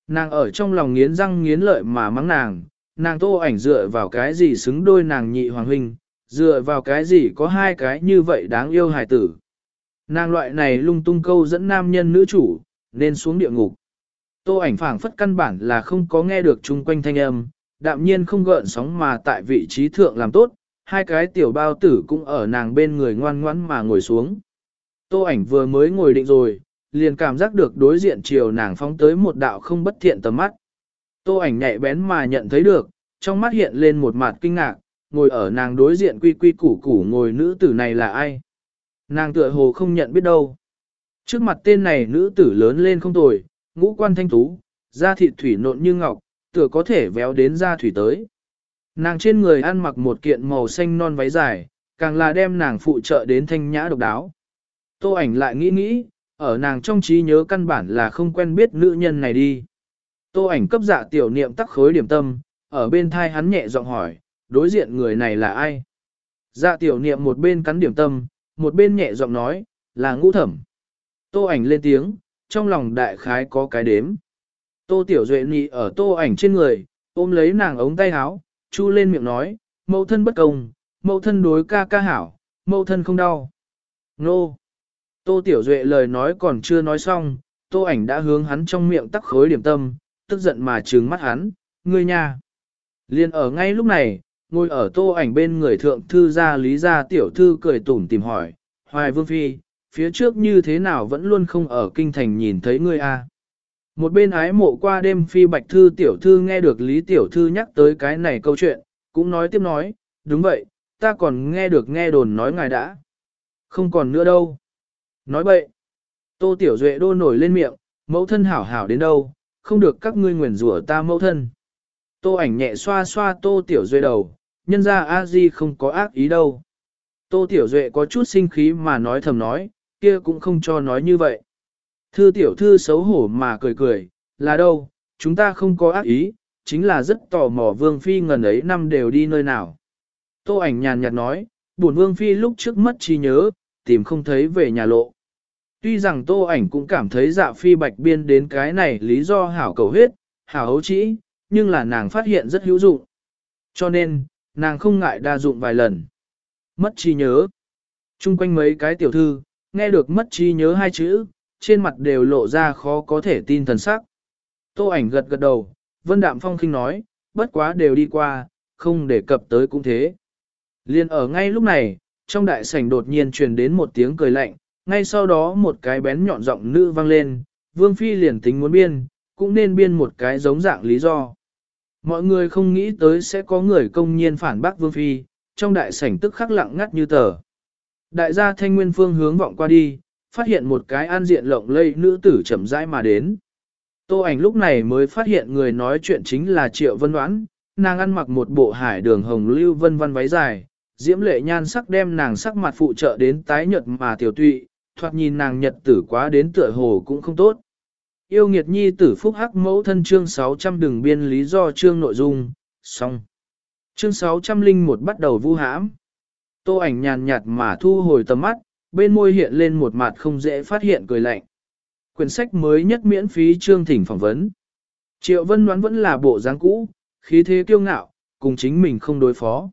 Speaker 1: Nàng ở trong lòng nghiến răng nghiến lợi mà mắng nàng, nàng tô ảnh dựa vào cái gì xứng đôi nàng nhị hoàng huynh, dựa vào cái gì có hai cái như vậy đáng yêu hài tử. Nàng loại này lung tung câu dẫn nam nhân nữ chủ, nên xuống địa ngục. Tô ảnh phảng phất căn bản là không có nghe được chung quanh thanh âm, đạm nhiên không gợn sóng mà tại vị trí thượng làm tốt, hai cái tiểu bao tử cũng ở nàng bên người ngoan ngoãn mà ngồi xuống. Tô ảnh vừa mới ngồi định rồi, liền cảm giác được đối diện chiều nàng phóng tới một đạo không bất thiện tầm mắt. Tô ảnh nhạy bén mà nhận thấy được, trong mắt hiện lên một mặt kinh ngạc, ngồi ở nàng đối diện quy quy củ củ ngồi nữ tử này là ai. Nàng tựa hồ không nhận biết đâu. Trước mặt tên này nữ tử lớn lên không tồi, ngũ quan thanh tú, da thịt thủy nộn như ngọc, tựa có thể véo đến da thủy tới. Nàng trên người ăn mặc một kiện màu xanh non váy dài, càng là đem nàng phụ trợ đến thanh nhã độc đáo. Tô ảnh lại nghĩ nghĩ, ở nàng trong trí nhớ căn bản là không quen biết nữ nhân này đi. Tô ảnh cấp dạ tiểu niệm tắc khối điểm tâm, ở bên thai hắn nhẹ giọng hỏi, đối diện người này là ai? Dạ tiểu niệm một bên cắn điểm tâm, một bên nhẹ giọng nói, là ngũ thẩm. Tô ảnh lên tiếng, trong lòng đại khái có cái đếm. Tô tiểu duệ nị ở tô ảnh trên người, ôm lấy nàng ống tay áo, chu lên miệng nói, mẫu thân bất công, mẫu thân đối ca ca hảo, mẫu thân không đau. Nô! Tô Tiểu Duệ lời nói còn chưa nói xong, tô ảnh đã hướng hắn trong miệng tắc khối điểm tâm, tức giận mà trừng mắt hắn, ngươi nha. Liên ở ngay lúc này, ngồi ở tô ảnh bên người thượng thư gia lý gia tiểu thư cười tủm tìm hỏi, hoài vương phi, phía trước như thế nào vẫn luôn không ở kinh thành nhìn thấy ngươi a? Một bên ái mộ qua đêm phi bạch thư tiểu thư nghe được lý tiểu thư nhắc tới cái này câu chuyện, cũng nói tiếp nói, đúng vậy, ta còn nghe được nghe đồn nói ngài đã. Không còn nữa đâu. Nói bậy. Tô tiểu duệ đô nổi lên miệng, mẫu thân hảo hảo đến đâu, không được các ngươi nguyền rủa ta mẫu thân. Tô ảnh nhẹ xoa xoa tô tiểu duệ đầu, nhân ra a di không có ác ý đâu. Tô tiểu duệ có chút sinh khí mà nói thầm nói, kia cũng không cho nói như vậy. Thư tiểu thư xấu hổ mà cười cười, là đâu, chúng ta không có ác ý, chính là rất tò mò vương phi ngần ấy năm đều đi nơi nào. Tô ảnh nhàn nhạt nói, buồn vương phi lúc trước mất trí nhớ, tìm không thấy về nhà lộ. Tuy rằng tô ảnh cũng cảm thấy dạ phi bạch biên đến cái này lý do hảo cầu huyết, hảo hấu trĩ, nhưng là nàng phát hiện rất hữu dụng. Cho nên, nàng không ngại đa dụng vài lần. Mất trí nhớ. Trung quanh mấy cái tiểu thư, nghe được mất trí nhớ hai chữ, trên mặt đều lộ ra khó có thể tin thần sắc. Tô ảnh gật gật đầu, Vân Đạm Phong khinh nói, bất quá đều đi qua, không để cập tới cũng thế. Liên ở ngay lúc này, trong đại sảnh đột nhiên truyền đến một tiếng cười lạnh, ngay sau đó một cái bén nhọn giọng nữ vang lên, Vương Phi liền tính muốn biên, cũng nên biên một cái giống dạng lý do. Mọi người không nghĩ tới sẽ có người công nhiên phản bác Vương Phi, trong đại sảnh tức khắc lặng ngắt như tờ. Đại gia thanh nguyên phương hướng vọng qua đi, phát hiện một cái an diện lộng lây nữ tử chậm rãi mà đến. Tô ảnh lúc này mới phát hiện người nói chuyện chính là Triệu Vân Đoán, nàng ăn mặc một bộ hải đường hồng lưu vân vân váy dài, diễm lệ nhan sắc đem nàng sắc mặt phụ trợ đến tái nhợt mà tiểu tụy, thoạt nhìn nàng nhật tử quá đến tựa hồ cũng không tốt. Yêu nghiệt nhi tử phúc hắc mẫu thân chương 600 đường biên lý do chương nội dung, xong. Chương 601 bắt đầu vu hãm. Tô ảnh nhàn nhạt mà thu hồi tầm mắt, bên môi hiện lên một mặt không dễ phát hiện cười lạnh. Quyển sách mới nhất miễn phí chương thỉnh phỏng vấn. Triệu Vân đoán vẫn là bộ dáng cũ, khí thế kiêu ngạo, cùng chính mình không đối phó.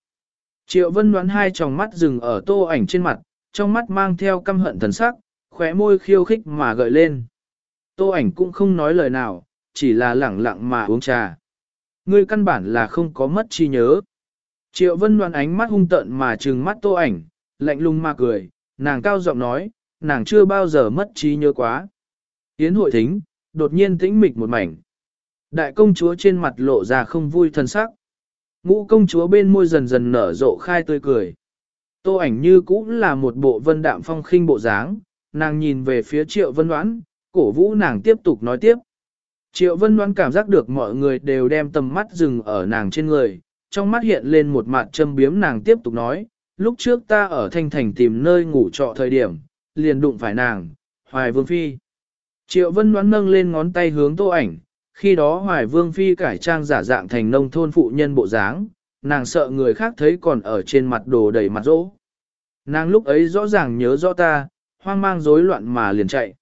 Speaker 1: Triệu Vân đoán hai tròng mắt dừng ở tô ảnh trên mặt, trong mắt mang theo căm hận thần sắc, khóe môi khiêu khích mà gợi lên. Tô ảnh cũng không nói lời nào, chỉ là lẳng lặng mà uống trà. Ngươi căn bản là không có mất trí nhớ. Triệu Vân Loan ánh mắt hung tợn mà trừng mắt tô ảnh, lạnh lùng mà cười, nàng cao giọng nói, nàng chưa bao giờ mất trí nhớ quá. Yến hội thính, đột nhiên tĩnh mịch một mảnh. Đại công chúa trên mặt lộ ra không vui thân sắc. Ngũ công chúa bên môi dần dần nở rộ khai tươi cười. Tô ảnh như cũng là một bộ vân đạm phong khinh bộ dáng, nàng nhìn về phía triệu vân đoán, cổ vũ nàng tiếp tục nói tiếp. Triệu vân đoán cảm giác được mọi người đều đem tầm mắt dừng ở nàng trên người, trong mắt hiện lên một mặt châm biếm nàng tiếp tục nói, lúc trước ta ở thanh thành tìm nơi ngủ trọ thời điểm, liền đụng phải nàng, hoài vương phi. Triệu vân đoán nâng lên ngón tay hướng tô ảnh, khi đó hoài vương phi cải trang giả dạng thành nông thôn phụ nhân bộ dáng, nàng sợ người khác thấy còn ở trên mặt đồ đầy mặt rỗ. Nàng lúc ấy rõ ràng nhớ rõ ta, hoang mang rối loạn mà liền chạy.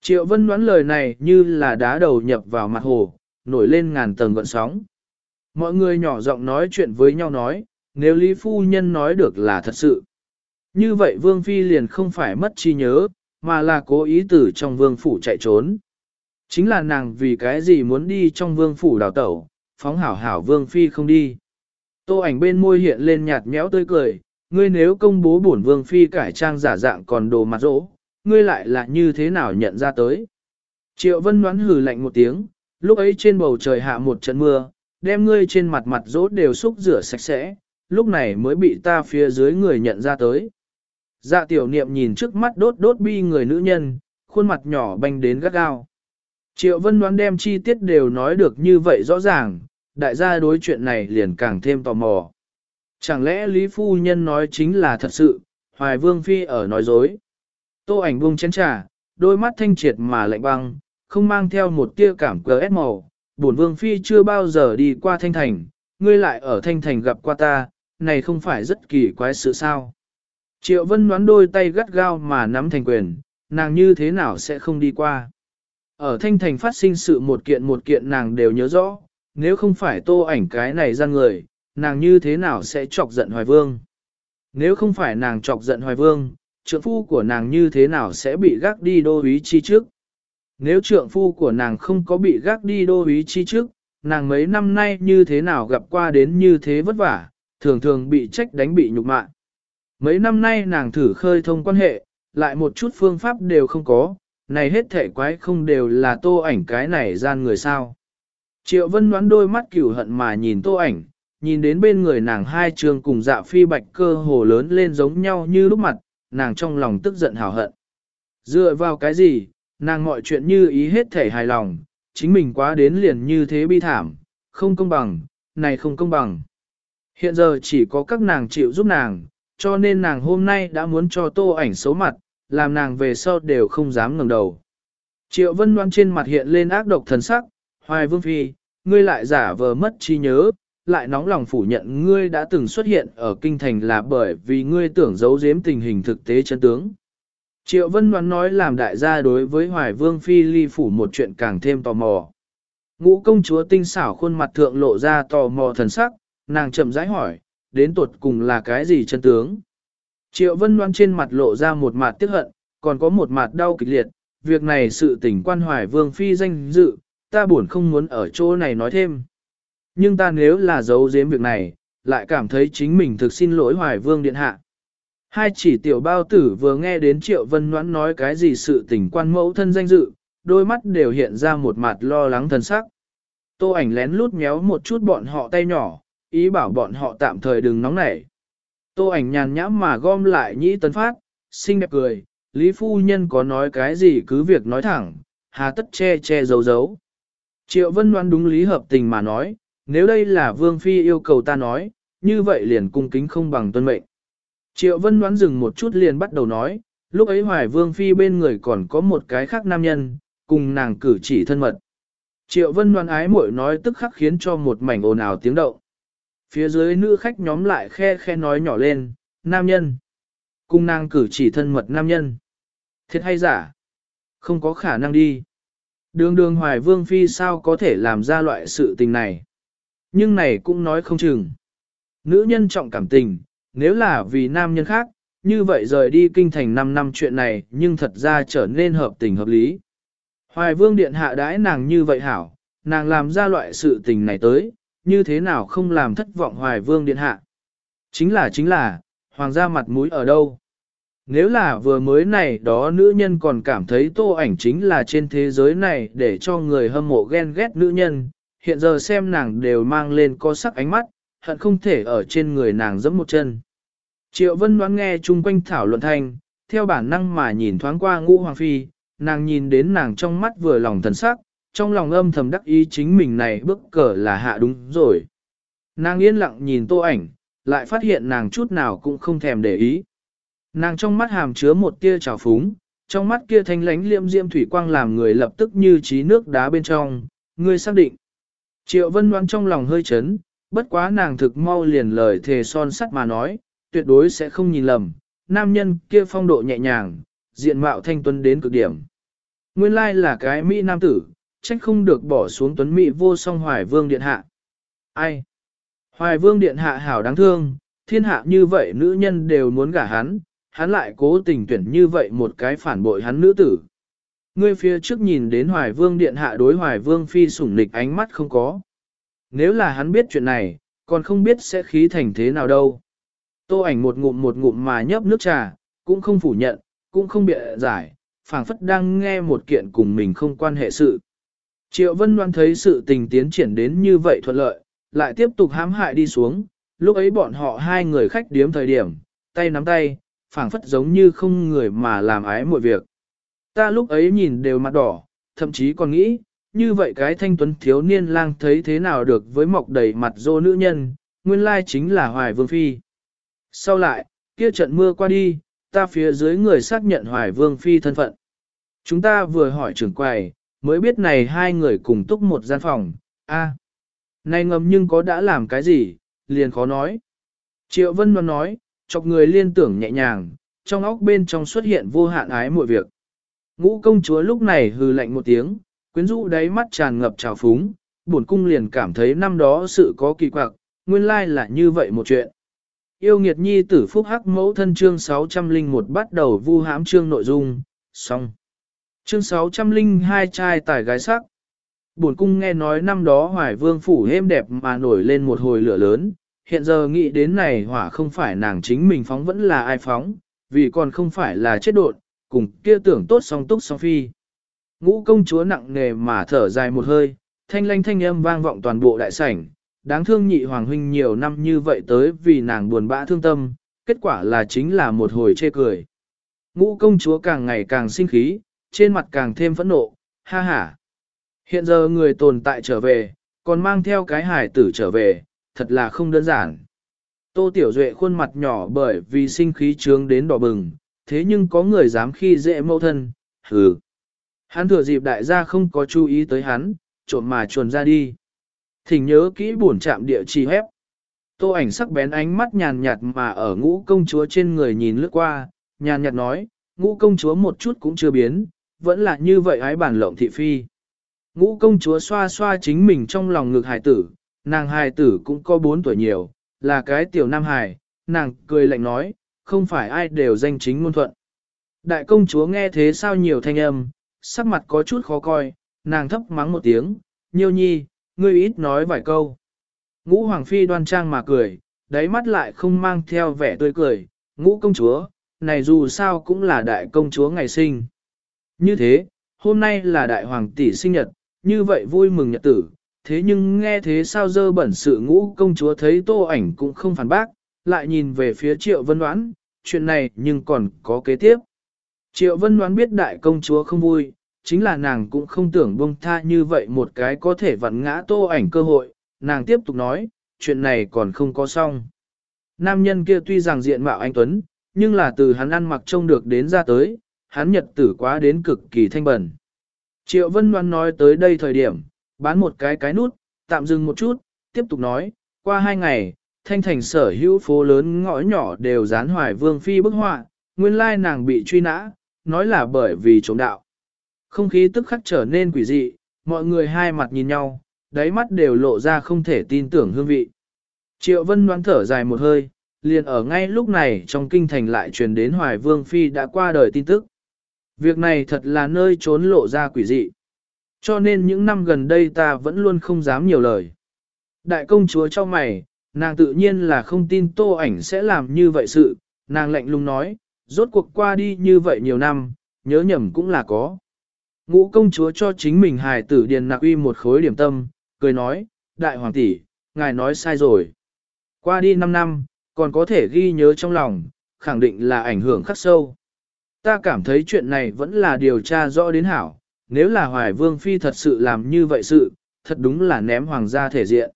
Speaker 1: Triệu vân đoán lời này như là đá đầu nhập vào mặt hồ, nổi lên ngàn tầng gợn sóng. Mọi người nhỏ giọng nói chuyện với nhau nói, nếu Lý Phu Nhân nói được là thật sự. Như vậy Vương Phi liền không phải mất trí nhớ, mà là cố ý từ trong Vương Phủ chạy trốn. Chính là nàng vì cái gì muốn đi trong Vương Phủ đào tẩu, phóng hảo hảo Vương Phi không đi. Tô ảnh bên môi hiện lên nhạt nhẽo tươi cười, ngươi nếu công bố bổn Vương Phi cải trang giả dạng còn đồ mặt rỗ, ngươi lại là như thế nào nhận ra tới. Triệu Vân đoán hừ lạnh một tiếng, lúc ấy trên bầu trời hạ một trận mưa, đem ngươi trên mặt mặt rỗ đều xúc rửa sạch sẽ, lúc này mới bị ta phía dưới người nhận ra tới. Dạ tiểu niệm nhìn trước mắt đốt đốt bi người nữ nhân, khuôn mặt nhỏ banh đến gắt gao. Triệu vân đoán đem chi tiết đều nói được như vậy rõ ràng, đại gia đối chuyện này liền càng thêm tò mò. Chẳng lẽ Lý Phu Nhân nói chính là thật sự, Hoài Vương Phi ở nói dối. Tô ảnh buông chén trà, đôi mắt thanh triệt mà lạnh băng, không mang theo một tia cảm cờ ép màu. Bổn Vương Phi chưa bao giờ đi qua Thanh Thành, ngươi lại ở Thanh Thành gặp qua ta, này không phải rất kỳ quái sự sao. Triệu Vân đoán đôi tay gắt gao mà nắm thành quyền, nàng như thế nào sẽ không đi qua. Ở Thanh Thành phát sinh sự một kiện một kiện nàng đều nhớ rõ, nếu không phải tô ảnh cái này gian người, nàng như thế nào sẽ chọc giận Hoài Vương. Nếu không phải nàng chọc giận Hoài Vương, trượng phu của nàng như thế nào sẽ bị gác đi đô úy chi trước. Nếu trượng phu của nàng không có bị gác đi đô úy chi trước, nàng mấy năm nay như thế nào gặp qua đến như thế vất vả, thường thường bị trách đánh bị nhục mạ. Mấy năm nay nàng thử khơi thông quan hệ, lại một chút phương pháp đều không có, này hết thể quái không đều là tô ảnh cái này gian người sao. Triệu vân đoán đôi mắt cửu hận mà nhìn tô ảnh, nhìn đến bên người nàng hai trường cùng dạ phi bạch cơ hồ lớn lên giống nhau như lúc mặt, nàng trong lòng tức giận hào hận. Dựa vào cái gì, nàng mọi chuyện như ý hết thể hài lòng, chính mình quá đến liền như thế bi thảm, không công bằng, này không công bằng. Hiện giờ chỉ có các nàng chịu giúp nàng, cho nên nàng hôm nay đã muốn cho tô ảnh xấu mặt, làm nàng về sau đều không dám ngẩng đầu. Triệu Vân Loan trên mặt hiện lên ác độc thần sắc, Hoài Vương Phi, ngươi lại giả vờ mất trí nhớ, lại nóng lòng phủ nhận ngươi đã từng xuất hiện ở kinh thành là bởi vì ngươi tưởng giấu giếm tình hình thực tế chân tướng. Triệu Vân Loan nói làm đại gia đối với Hoài Vương Phi ly phủ một chuyện càng thêm tò mò. Ngũ công chúa tinh xảo khuôn mặt thượng lộ ra tò mò thần sắc, nàng chậm rãi hỏi, đến tuột cùng là cái gì chân tướng? Triệu Vân Loan trên mặt lộ ra một mặt tiếc hận, còn có một mặt đau kịch liệt, việc này sự tình quan hoài vương phi danh dự, ta buồn không muốn ở chỗ này nói thêm. Nhưng ta nếu là giấu giếm việc này, lại cảm thấy chính mình thực xin lỗi hoài vương điện hạ. Hai chỉ tiểu bao tử vừa nghe đến Triệu Vân Noãn nói cái gì sự tình quan mẫu thân danh dự, đôi mắt đều hiện ra một mặt lo lắng thần sắc. Tô ảnh lén lút méo một chút bọn họ tay nhỏ, ý bảo bọn họ tạm thời đừng nóng nảy. Tô ảnh nhàn nhã mà gom lại nhĩ tấn phát, xinh đẹp cười, Lý Phu Nhân có nói cái gì cứ việc nói thẳng, hà tất che che giấu giấu. Triệu Vân đoán đúng lý hợp tình mà nói, nếu đây là Vương Phi yêu cầu ta nói, như vậy liền cung kính không bằng tuân mệnh. Triệu Vân đoán dừng một chút liền bắt đầu nói, lúc ấy Hoài Vương Phi bên người còn có một cái khác nam nhân, cùng nàng cử chỉ thân mật. Triệu Vân đoán ái muội nói tức khắc khiến cho một mảnh ồn ào tiếng động. Phía dưới nữ khách nhóm lại khe khe nói nhỏ lên, nam nhân. Cùng nàng cử chỉ thân mật nam nhân. Thiệt hay giả? Không có khả năng đi. Đường đường hoài vương phi sao có thể làm ra loại sự tình này. Nhưng này cũng nói không chừng. Nữ nhân trọng cảm tình, nếu là vì nam nhân khác, như vậy rời đi kinh thành 5 năm chuyện này nhưng thật ra trở nên hợp tình hợp lý. Hoài vương điện hạ đãi nàng như vậy hảo, nàng làm ra loại sự tình này tới, như thế nào không làm thất vọng hoài vương điện hạ. Chính là chính là, hoàng gia mặt mũi ở đâu? Nếu là vừa mới này đó nữ nhân còn cảm thấy tô ảnh chính là trên thế giới này để cho người hâm mộ ghen ghét nữ nhân, hiện giờ xem nàng đều mang lên có sắc ánh mắt, hận không thể ở trên người nàng giẫm một chân. Triệu Vân đoán nghe chung quanh thảo luận thanh, theo bản năng mà nhìn thoáng qua ngũ hoàng phi, nàng nhìn đến nàng trong mắt vừa lòng thần sắc, trong lòng âm thầm đắc ý chính mình này bước cờ là hạ đúng rồi. Nàng yên lặng nhìn tô ảnh, lại phát hiện nàng chút nào cũng không thèm để ý. Nàng trong mắt hàm chứa một tia trào phúng, trong mắt kia thanh lánh liêm diêm thủy quang làm người lập tức như trí nước đá bên trong, ngươi xác định. Triệu vân đoán trong lòng hơi chấn, bất quá nàng thực mau liền lời thề son sắt mà nói, tuyệt đối sẽ không nhìn lầm, nam nhân kia phong độ nhẹ nhàng, diện mạo thanh tuấn đến cực điểm. Nguyên lai là cái Mỹ nam tử, trách không được bỏ xuống tuấn Mỹ vô song hoài vương điện hạ. Ai? Hoài vương điện hạ hảo đáng thương, thiên hạ như vậy nữ nhân đều muốn gả hắn, hắn lại cố tình tuyển như vậy một cái phản bội hắn nữ tử. Ngươi phía trước nhìn đến Hoài Vương Điện Hạ đối Hoài Vương Phi sủng nịch ánh mắt không có. Nếu là hắn biết chuyện này, còn không biết sẽ khí thành thế nào đâu. Tô ảnh một ngụm một ngụm mà nhấp nước trà, cũng không phủ nhận, cũng không bịa giải, phảng phất đang nghe một kiện cùng mình không quan hệ sự. Triệu Vân Loan thấy sự tình tiến triển đến như vậy thuận lợi, lại tiếp tục hãm hại đi xuống, lúc ấy bọn họ hai người khách điếm thời điểm, tay nắm tay, phảng phất giống như không người mà làm ái mọi việc. Ta lúc ấy nhìn đều mặt đỏ, thậm chí còn nghĩ, như vậy cái thanh tuấn thiếu niên lang thấy thế nào được với mọc đầy mặt dô nữ nhân, nguyên lai chính là Hoài Vương Phi. Sau lại, kia trận mưa qua đi, ta phía dưới người xác nhận Hoài Vương Phi thân phận. Chúng ta vừa hỏi trưởng quầy, mới biết này hai người cùng túc một gian phòng, a Này ngầm nhưng có đã làm cái gì, liền khó nói. Triệu Vân Loan nói, chọc người liên tưởng nhẹ nhàng, trong óc bên trong xuất hiện vô hạn ái mọi việc. Ngũ công chúa lúc này hừ lạnh một tiếng, quyến rũ đáy mắt tràn ngập trào phúng, buồn cung liền cảm thấy năm đó sự có kỳ quặc, nguyên lai là như vậy một chuyện. Yêu nghiệt nhi tử phúc hắc mẫu thân chương 601 bắt đầu vu hãm chương nội dung, xong. Chương 602 trai tài gái sắc. Buồn cung nghe nói năm đó hoài vương phủ êm đẹp mà nổi lên một hồi lửa lớn, hiện giờ nghĩ đến này hỏa không phải nàng chính mình phóng vẫn là ai phóng, vì còn không phải là chết đột, cùng kia tưởng tốt song túc song phi. Ngũ công chúa nặng nề mà thở dài một hơi, thanh lanh thanh âm vang vọng toàn bộ đại sảnh, đáng thương nhị hoàng huynh nhiều năm như vậy tới vì nàng buồn bã thương tâm, kết quả là chính là một hồi chê cười. Ngũ công chúa càng ngày càng sinh khí, trên mặt càng thêm phẫn nộ, ha ha. Hiện giờ người tồn tại trở về, còn mang theo cái hải tử trở về, thật là không đơn giản. Tô Tiểu Duệ khuôn mặt nhỏ bởi vì sinh khí trướng đến đỏ bừng, thế nhưng có người dám khi dễ mẫu thân, hừ. Hắn thừa dịp đại gia không có chú ý tới hắn, trộm mà chuồn ra đi. Thỉnh nhớ kỹ buồn chạm địa chỉ hép. Tô ảnh sắc bén ánh mắt nhàn nhạt mà ở ngũ công chúa trên người nhìn lướt qua, nhàn nhạt nói, ngũ công chúa một chút cũng chưa biến, vẫn là như vậy ái bản lộng thị phi. Ngũ công chúa xoa xoa chính mình trong lòng ngực hài tử, nàng hài tử cũng có 4 tuổi nhiều, là cái tiểu nam hài, nàng cười lạnh nói, không phải ai đều danh chính ngôn thuận. Đại công chúa nghe thế sao nhiều thanh âm, sắc mặt có chút khó coi, nàng thấp mắng một tiếng, nhiêu nhi, ngươi ít nói vài câu. Ngũ hoàng phi đoan trang mà cười, đáy mắt lại không mang theo vẻ tươi cười, ngũ công chúa, này dù sao cũng là đại công chúa ngày sinh. Như thế, hôm nay là đại hoàng tỷ sinh nhật, như vậy vui mừng nhật tử, thế nhưng nghe thế sao dơ bẩn sự ngũ công chúa thấy tô ảnh cũng không phản bác, lại nhìn về phía triệu vân đoán, chuyện này nhưng còn có kế tiếp. Triệu vân đoán biết đại công chúa không vui, chính là nàng cũng không tưởng buông tha như vậy một cái có thể vặn ngã tô ảnh cơ hội, nàng tiếp tục nói, chuyện này còn không có xong. Nam nhân kia tuy rằng diện mạo anh Tuấn, nhưng là từ hắn ăn mặc trông được đến ra tới, hắn nhật tử quá đến cực kỳ thanh bẩn. Triệu Vân Loan nói tới đây thời điểm, bán một cái cái nút, tạm dừng một chút, tiếp tục nói, qua hai ngày, thanh thành sở hữu phố lớn ngõ nhỏ đều dán hoài vương phi bức họa, nguyên lai nàng bị truy nã, nói là bởi vì chống đạo. Không khí tức khắc trở nên quỷ dị, mọi người hai mặt nhìn nhau, đáy mắt đều lộ ra không thể tin tưởng hương vị. Triệu Vân đoán thở dài một hơi, liền ở ngay lúc này trong kinh thành lại truyền đến Hoài Vương Phi đã qua đời tin tức. Việc này thật là nơi trốn lộ ra quỷ dị. Cho nên những năm gần đây ta vẫn luôn không dám nhiều lời. Đại công chúa cho mày, nàng tự nhiên là không tin tô ảnh sẽ làm như vậy sự, nàng lạnh lùng nói, rốt cuộc qua đi như vậy nhiều năm, nhớ nhầm cũng là có. Ngũ công chúa cho chính mình hài tử điền nạc uy một khối điểm tâm, cười nói, đại hoàng tỷ, ngài nói sai rồi. Qua đi 5 năm, còn có thể ghi nhớ trong lòng, khẳng định là ảnh hưởng khắc sâu. Ta cảm thấy chuyện này vẫn là điều tra rõ đến hảo, nếu là Hoài Vương Phi thật sự làm như vậy sự, thật đúng là ném hoàng gia thể diện.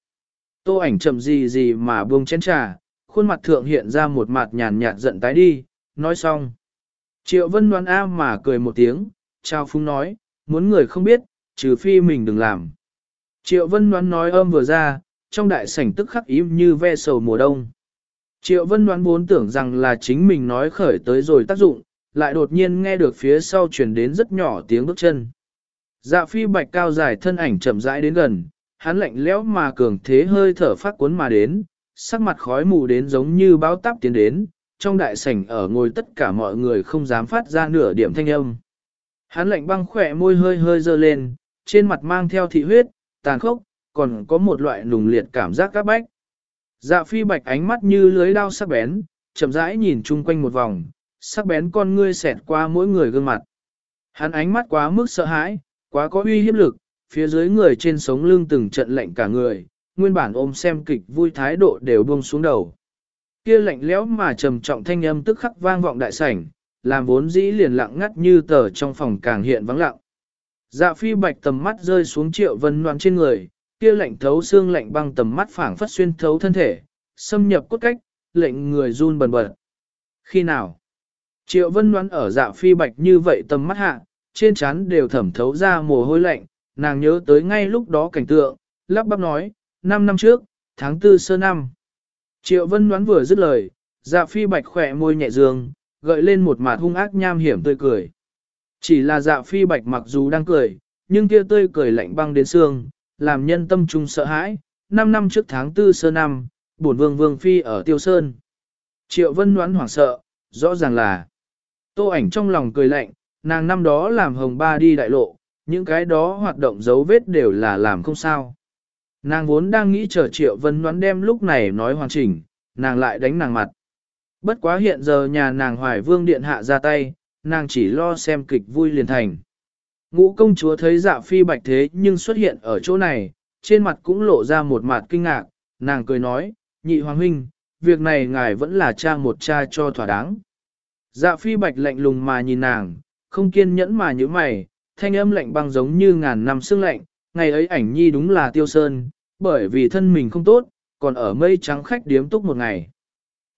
Speaker 1: Tô ảnh chậm gì gì mà buông chén trà, khuôn mặt thượng hiện ra một mặt nhàn nhạt giận tái đi, nói xong. Triệu Vân đoán A mà cười một tiếng, trao phúng nói, muốn người không biết, trừ phi mình đừng làm. Triệu Vân đoán nói âm vừa ra, trong đại sảnh tức khắc im như ve sầu mùa đông. Triệu Vân đoán vốn tưởng rằng là chính mình nói khởi tới rồi tác dụng, lại đột nhiên nghe được phía sau truyền đến rất nhỏ tiếng bước chân. Dạ phi bạch cao dài thân ảnh chậm rãi đến gần, hắn lạnh lẽo mà cường thế hơi thở phát cuốn mà đến, sắc mặt khói mù đến giống như báo táp tiến đến, trong đại sảnh ở ngồi tất cả mọi người không dám phát ra nửa điểm thanh âm. Hắn lạnh băng khỏe môi hơi hơi dơ lên, trên mặt mang theo thị huyết, tàn khốc, còn có một loại nùng liệt cảm giác các bách. Dạ phi bạch ánh mắt như lưới đao sắc bén, chậm rãi nhìn chung quanh một vòng, sắc bén con ngươi xẹt qua mỗi người gương mặt. Hắn ánh mắt quá mức sợ hãi, quá có uy hiếp lực, phía dưới người trên sống lưng từng trận lạnh cả người, nguyên bản ôm xem kịch vui thái độ đều buông xuống đầu. Kia lạnh lẽo mà trầm trọng thanh âm tức khắc vang vọng đại sảnh, làm vốn dĩ liền lặng ngắt như tờ trong phòng càng hiện vắng lặng. Dạ phi bạch tầm mắt rơi xuống triệu vân loạn trên người, kia lạnh thấu xương lạnh băng tầm mắt phảng phất xuyên thấu thân thể, xâm nhập cốt cách, lệnh người run bần bật. Khi nào? Triệu vân đoán ở dạ phi bạch như vậy tầm mắt hạ, trên trán đều thẩm thấu ra mồ hôi lạnh, nàng nhớ tới ngay lúc đó cảnh tượng, lắp bắp nói, 5 năm trước, tháng 4 sơ năm. Triệu vân đoán vừa dứt lời, dạ phi bạch khỏe môi nhẹ dương, gợi lên một mặt hung ác nham hiểm tươi cười. Chỉ là dạ phi bạch mặc dù đang cười, nhưng kia tươi cười lạnh băng đến xương, làm nhân tâm trung sợ hãi. Năm năm trước tháng tư sơ năm, bổn vương vương phi ở tiêu sơn. Triệu vân đoán hoảng sợ, rõ ràng là tô ảnh trong lòng cười lạnh, nàng năm đó làm hồng ba đi đại lộ, những cái đó hoạt động dấu vết đều là làm không sao. Nàng vốn đang nghĩ chờ triệu vân đoán đem lúc này nói hoàn chỉnh, nàng lại đánh nàng mặt. Bất quá hiện giờ nhà nàng hoài vương điện hạ ra tay, nàng chỉ lo xem kịch vui liền thành. Ngũ công chúa thấy dạ phi bạch thế nhưng xuất hiện ở chỗ này, trên mặt cũng lộ ra một mặt kinh ngạc, nàng cười nói, nhị hoàng huynh, việc này ngài vẫn là cha một cha cho thỏa đáng. Dạ phi bạch lạnh lùng mà nhìn nàng, không kiên nhẫn mà như mày, thanh âm lạnh băng giống như ngàn năm sương lạnh, ngày ấy ảnh nhi đúng là tiêu sơn, bởi vì thân mình không tốt, còn ở mây trắng khách điếm túc một ngày.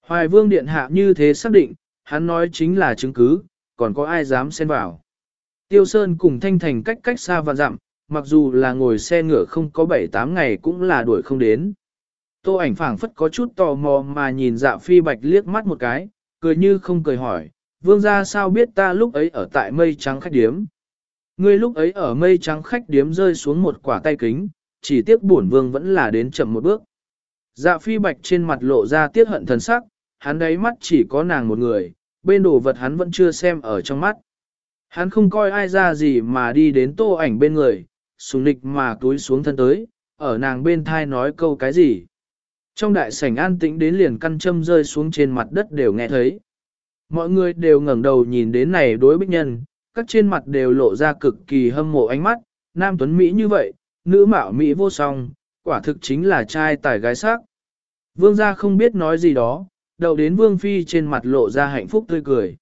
Speaker 1: Hoài vương điện hạ như thế xác định, hắn nói chính là chứng cứ, còn có ai dám xen vào. Tiêu Sơn cùng Thanh Thành cách cách xa và dặm, mặc dù là ngồi xe ngựa không có 7-8 ngày cũng là đuổi không đến. Tô ảnh phảng phất có chút tò mò mà nhìn dạ phi bạch liếc mắt một cái, cười như không cười hỏi, vương gia sao biết ta lúc ấy ở tại mây trắng khách điếm. Ngươi lúc ấy ở mây trắng khách điếm rơi xuống một quả tay kính, chỉ tiếc bổn vương vẫn là đến chậm một bước. Dạ phi bạch trên mặt lộ ra tiếc hận thần sắc, hắn đáy mắt chỉ có nàng một người, bên đồ vật hắn vẫn chưa xem ở trong mắt. Hắn không coi ai ra gì mà đi đến tô ảnh bên người, sùng lịch mà túi xuống thân tới, ở nàng bên thai nói câu cái gì. Trong đại sảnh an tĩnh đến liền căn châm rơi xuống trên mặt đất đều nghe thấy. Mọi người đều ngẩng đầu nhìn đến này đối bích nhân, các trên mặt đều lộ ra cực kỳ hâm mộ ánh mắt, nam tuấn Mỹ như vậy, nữ mạo Mỹ vô song, quả thực chính là trai tài gái sắc. Vương gia không biết nói gì đó, đầu đến Vương Phi trên mặt lộ ra hạnh phúc tươi cười.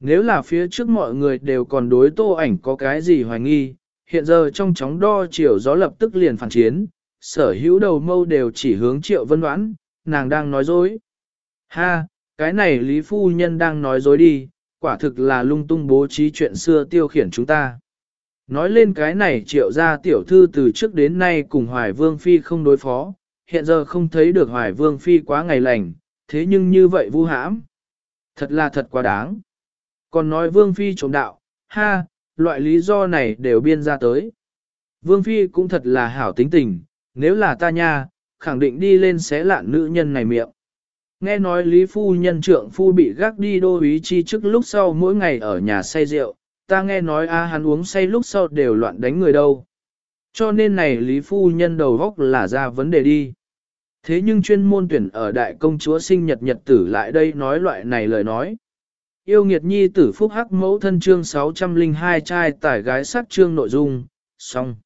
Speaker 1: Nếu là phía trước mọi người đều còn đối tô ảnh có cái gì hoài nghi, hiện giờ trong chóng đo chiều gió lập tức liền phản chiến, sở hữu đầu mâu đều chỉ hướng triệu vân đoán, nàng đang nói dối. Ha, cái này Lý Phu Nhân đang nói dối đi, quả thực là lung tung bố trí chuyện xưa tiêu khiển chúng ta. Nói lên cái này triệu ra tiểu thư từ trước đến nay cùng Hoài Vương Phi không đối phó, hiện giờ không thấy được Hoài Vương Phi quá ngày lành, thế nhưng như vậy vu hãm. Thật là thật quá đáng. Còn nói Vương Phi trộm đạo, ha, loại lý do này đều biên ra tới. Vương Phi cũng thật là hảo tính tình, nếu là ta nha, khẳng định đi lên xé lạn nữ nhân này miệng. Nghe nói Lý Phu nhân trưởng phu bị gác đi đô ý chi trước lúc sau mỗi ngày ở nhà say rượu, ta nghe nói a hắn uống say lúc sau đều loạn đánh người đâu. Cho nên này Lý Phu nhân đầu góc là ra vấn đề đi. Thế nhưng chuyên môn tuyển ở đại công chúa sinh nhật nhật tử lại đây nói loại này lời nói. Yêu nghiệt nhi tử phúc hắc mẫu thân chương 602 trai tải gái sắc chương nội dung, xong.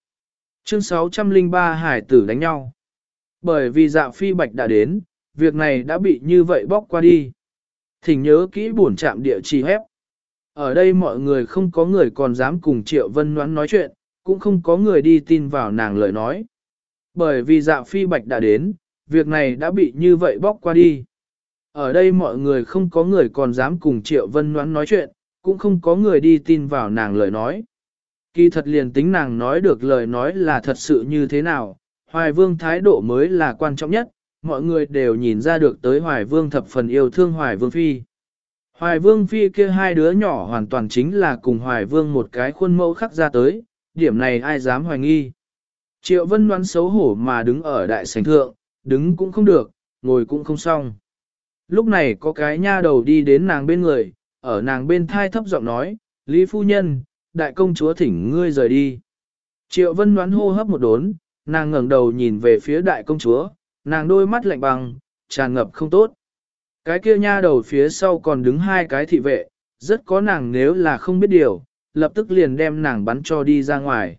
Speaker 1: Chương 603 hải tử đánh nhau. Bởi vì dạ phi bạch đã đến, việc này đã bị như vậy bóc qua đi. Thỉnh nhớ kỹ buồn chạm địa chỉ hép. Ở đây mọi người không có người còn dám cùng Triệu Vân Ngoãn nói chuyện, cũng không có người đi tin vào nàng lời nói. Bởi vì dạ phi bạch đã đến, việc này đã bị như vậy bóc qua đi. Ở đây mọi người không có người còn dám cùng Triệu Vân Ngoãn nói chuyện, cũng không có người đi tin vào nàng lời nói. Kỳ thật liền tính nàng nói được lời nói là thật sự như thế nào, Hoài Vương thái độ mới là quan trọng nhất, mọi người đều nhìn ra được tới Hoài Vương thập phần yêu thương Hoài Vương Phi. Hoài Vương Phi kia hai đứa nhỏ hoàn toàn chính là cùng Hoài Vương một cái khuôn mẫu khắc ra tới, điểm này ai dám hoài nghi. Triệu Vân đoán xấu hổ mà đứng ở đại sảnh thượng, đứng cũng không được, ngồi cũng không xong. Lúc này có cái nha đầu đi đến nàng bên người, ở nàng bên thai thấp giọng nói, Lý Phu Nhân, đại công chúa thỉnh ngươi rời đi. Triệu Vân đoán hô hấp một đốn, nàng ngẩng đầu nhìn về phía đại công chúa, nàng đôi mắt lạnh băng, tràn ngập không tốt. Cái kia nha đầu phía sau còn đứng hai cái thị vệ, rất có nàng nếu là không biết điều, lập tức liền đem nàng bắn cho đi ra ngoài.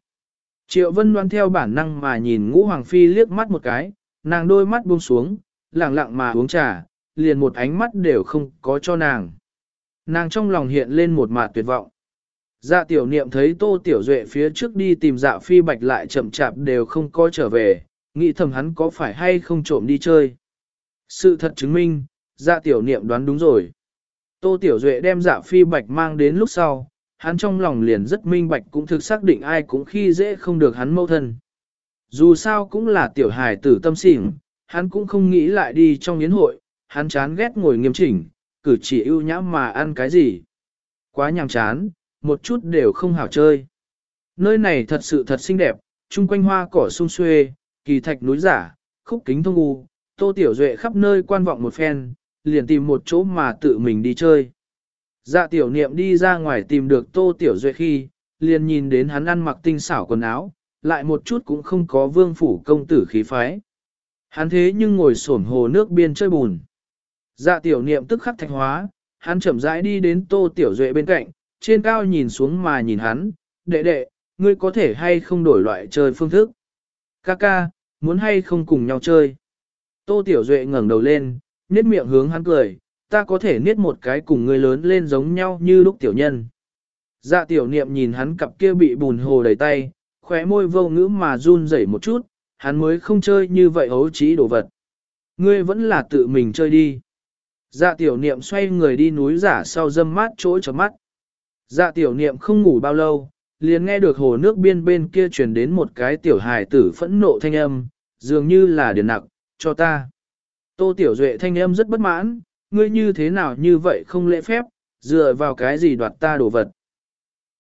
Speaker 1: Triệu Vân đoan theo bản năng mà nhìn ngũ hoàng phi liếc mắt một cái, nàng đôi mắt buông xuống, lặng lặng mà uống trà, liền một ánh mắt đều không có cho nàng. Nàng trong lòng hiện lên một mạt tuyệt vọng. Dạ tiểu niệm thấy tô tiểu duệ phía trước đi tìm dạ phi bạch lại chậm chạp đều không có trở về, nghĩ thầm hắn có phải hay không trộm đi chơi. Sự thật chứng minh, dạ tiểu niệm đoán đúng rồi. Tô tiểu duệ đem dạ phi bạch mang đến lúc sau, hắn trong lòng liền rất minh bạch cũng thực xác định ai cũng khi dễ không được hắn mâu thân. Dù sao cũng là tiểu hài tử tâm xỉn, hắn cũng không nghĩ lại đi trong yến hội, hắn chán ghét ngồi nghiêm chỉnh, cử chỉ ưu nhã mà ăn cái gì. Quá nhàm chán, một chút đều không hảo chơi. Nơi này thật sự thật xinh đẹp, chung quanh hoa cỏ sung xuê, kỳ thạch núi giả, khúc kính thông u, tô tiểu duệ khắp nơi quan vọng một phen, liền tìm một chỗ mà tự mình đi chơi. Dạ tiểu niệm đi ra ngoài tìm được tô tiểu duệ khi, liền nhìn đến hắn ăn mặc tinh xảo quần áo, lại một chút cũng không có vương phủ công tử khí phái. Hắn thế nhưng ngồi xổm hồ nước biên chơi bùn. Dạ tiểu niệm tức khắc thạch hóa, hắn chậm rãi đi đến tô tiểu duệ bên cạnh, trên cao nhìn xuống mà nhìn hắn, đệ đệ, ngươi có thể hay không đổi loại chơi phương thức. Ca ca, muốn hay không cùng nhau chơi. Tô tiểu duệ ngẩng đầu lên, nết miệng hướng hắn cười, ta có thể niết một cái cùng ngươi lớn lên giống nhau như lúc tiểu nhân. Dạ tiểu niệm nhìn hắn cặp kia bị bùn hồ đầy tay, khóe môi vô ngữ mà run rẩy một chút, hắn mới không chơi như vậy hấu trí đồ vật. Ngươi vẫn là tự mình chơi đi. Dạ tiểu niệm xoay người đi núi giả sau dâm mát chỗ cho mắt. Dạ tiểu niệm không ngủ bao lâu, liền nghe được hồ nước biên bên kia truyền đến một cái tiểu hài tử phẫn nộ thanh âm, dường như là điền nặc, cho ta. Tô tiểu duệ thanh âm rất bất mãn, ngươi như thế nào như vậy không lễ phép, dựa vào cái gì đoạt ta đồ vật.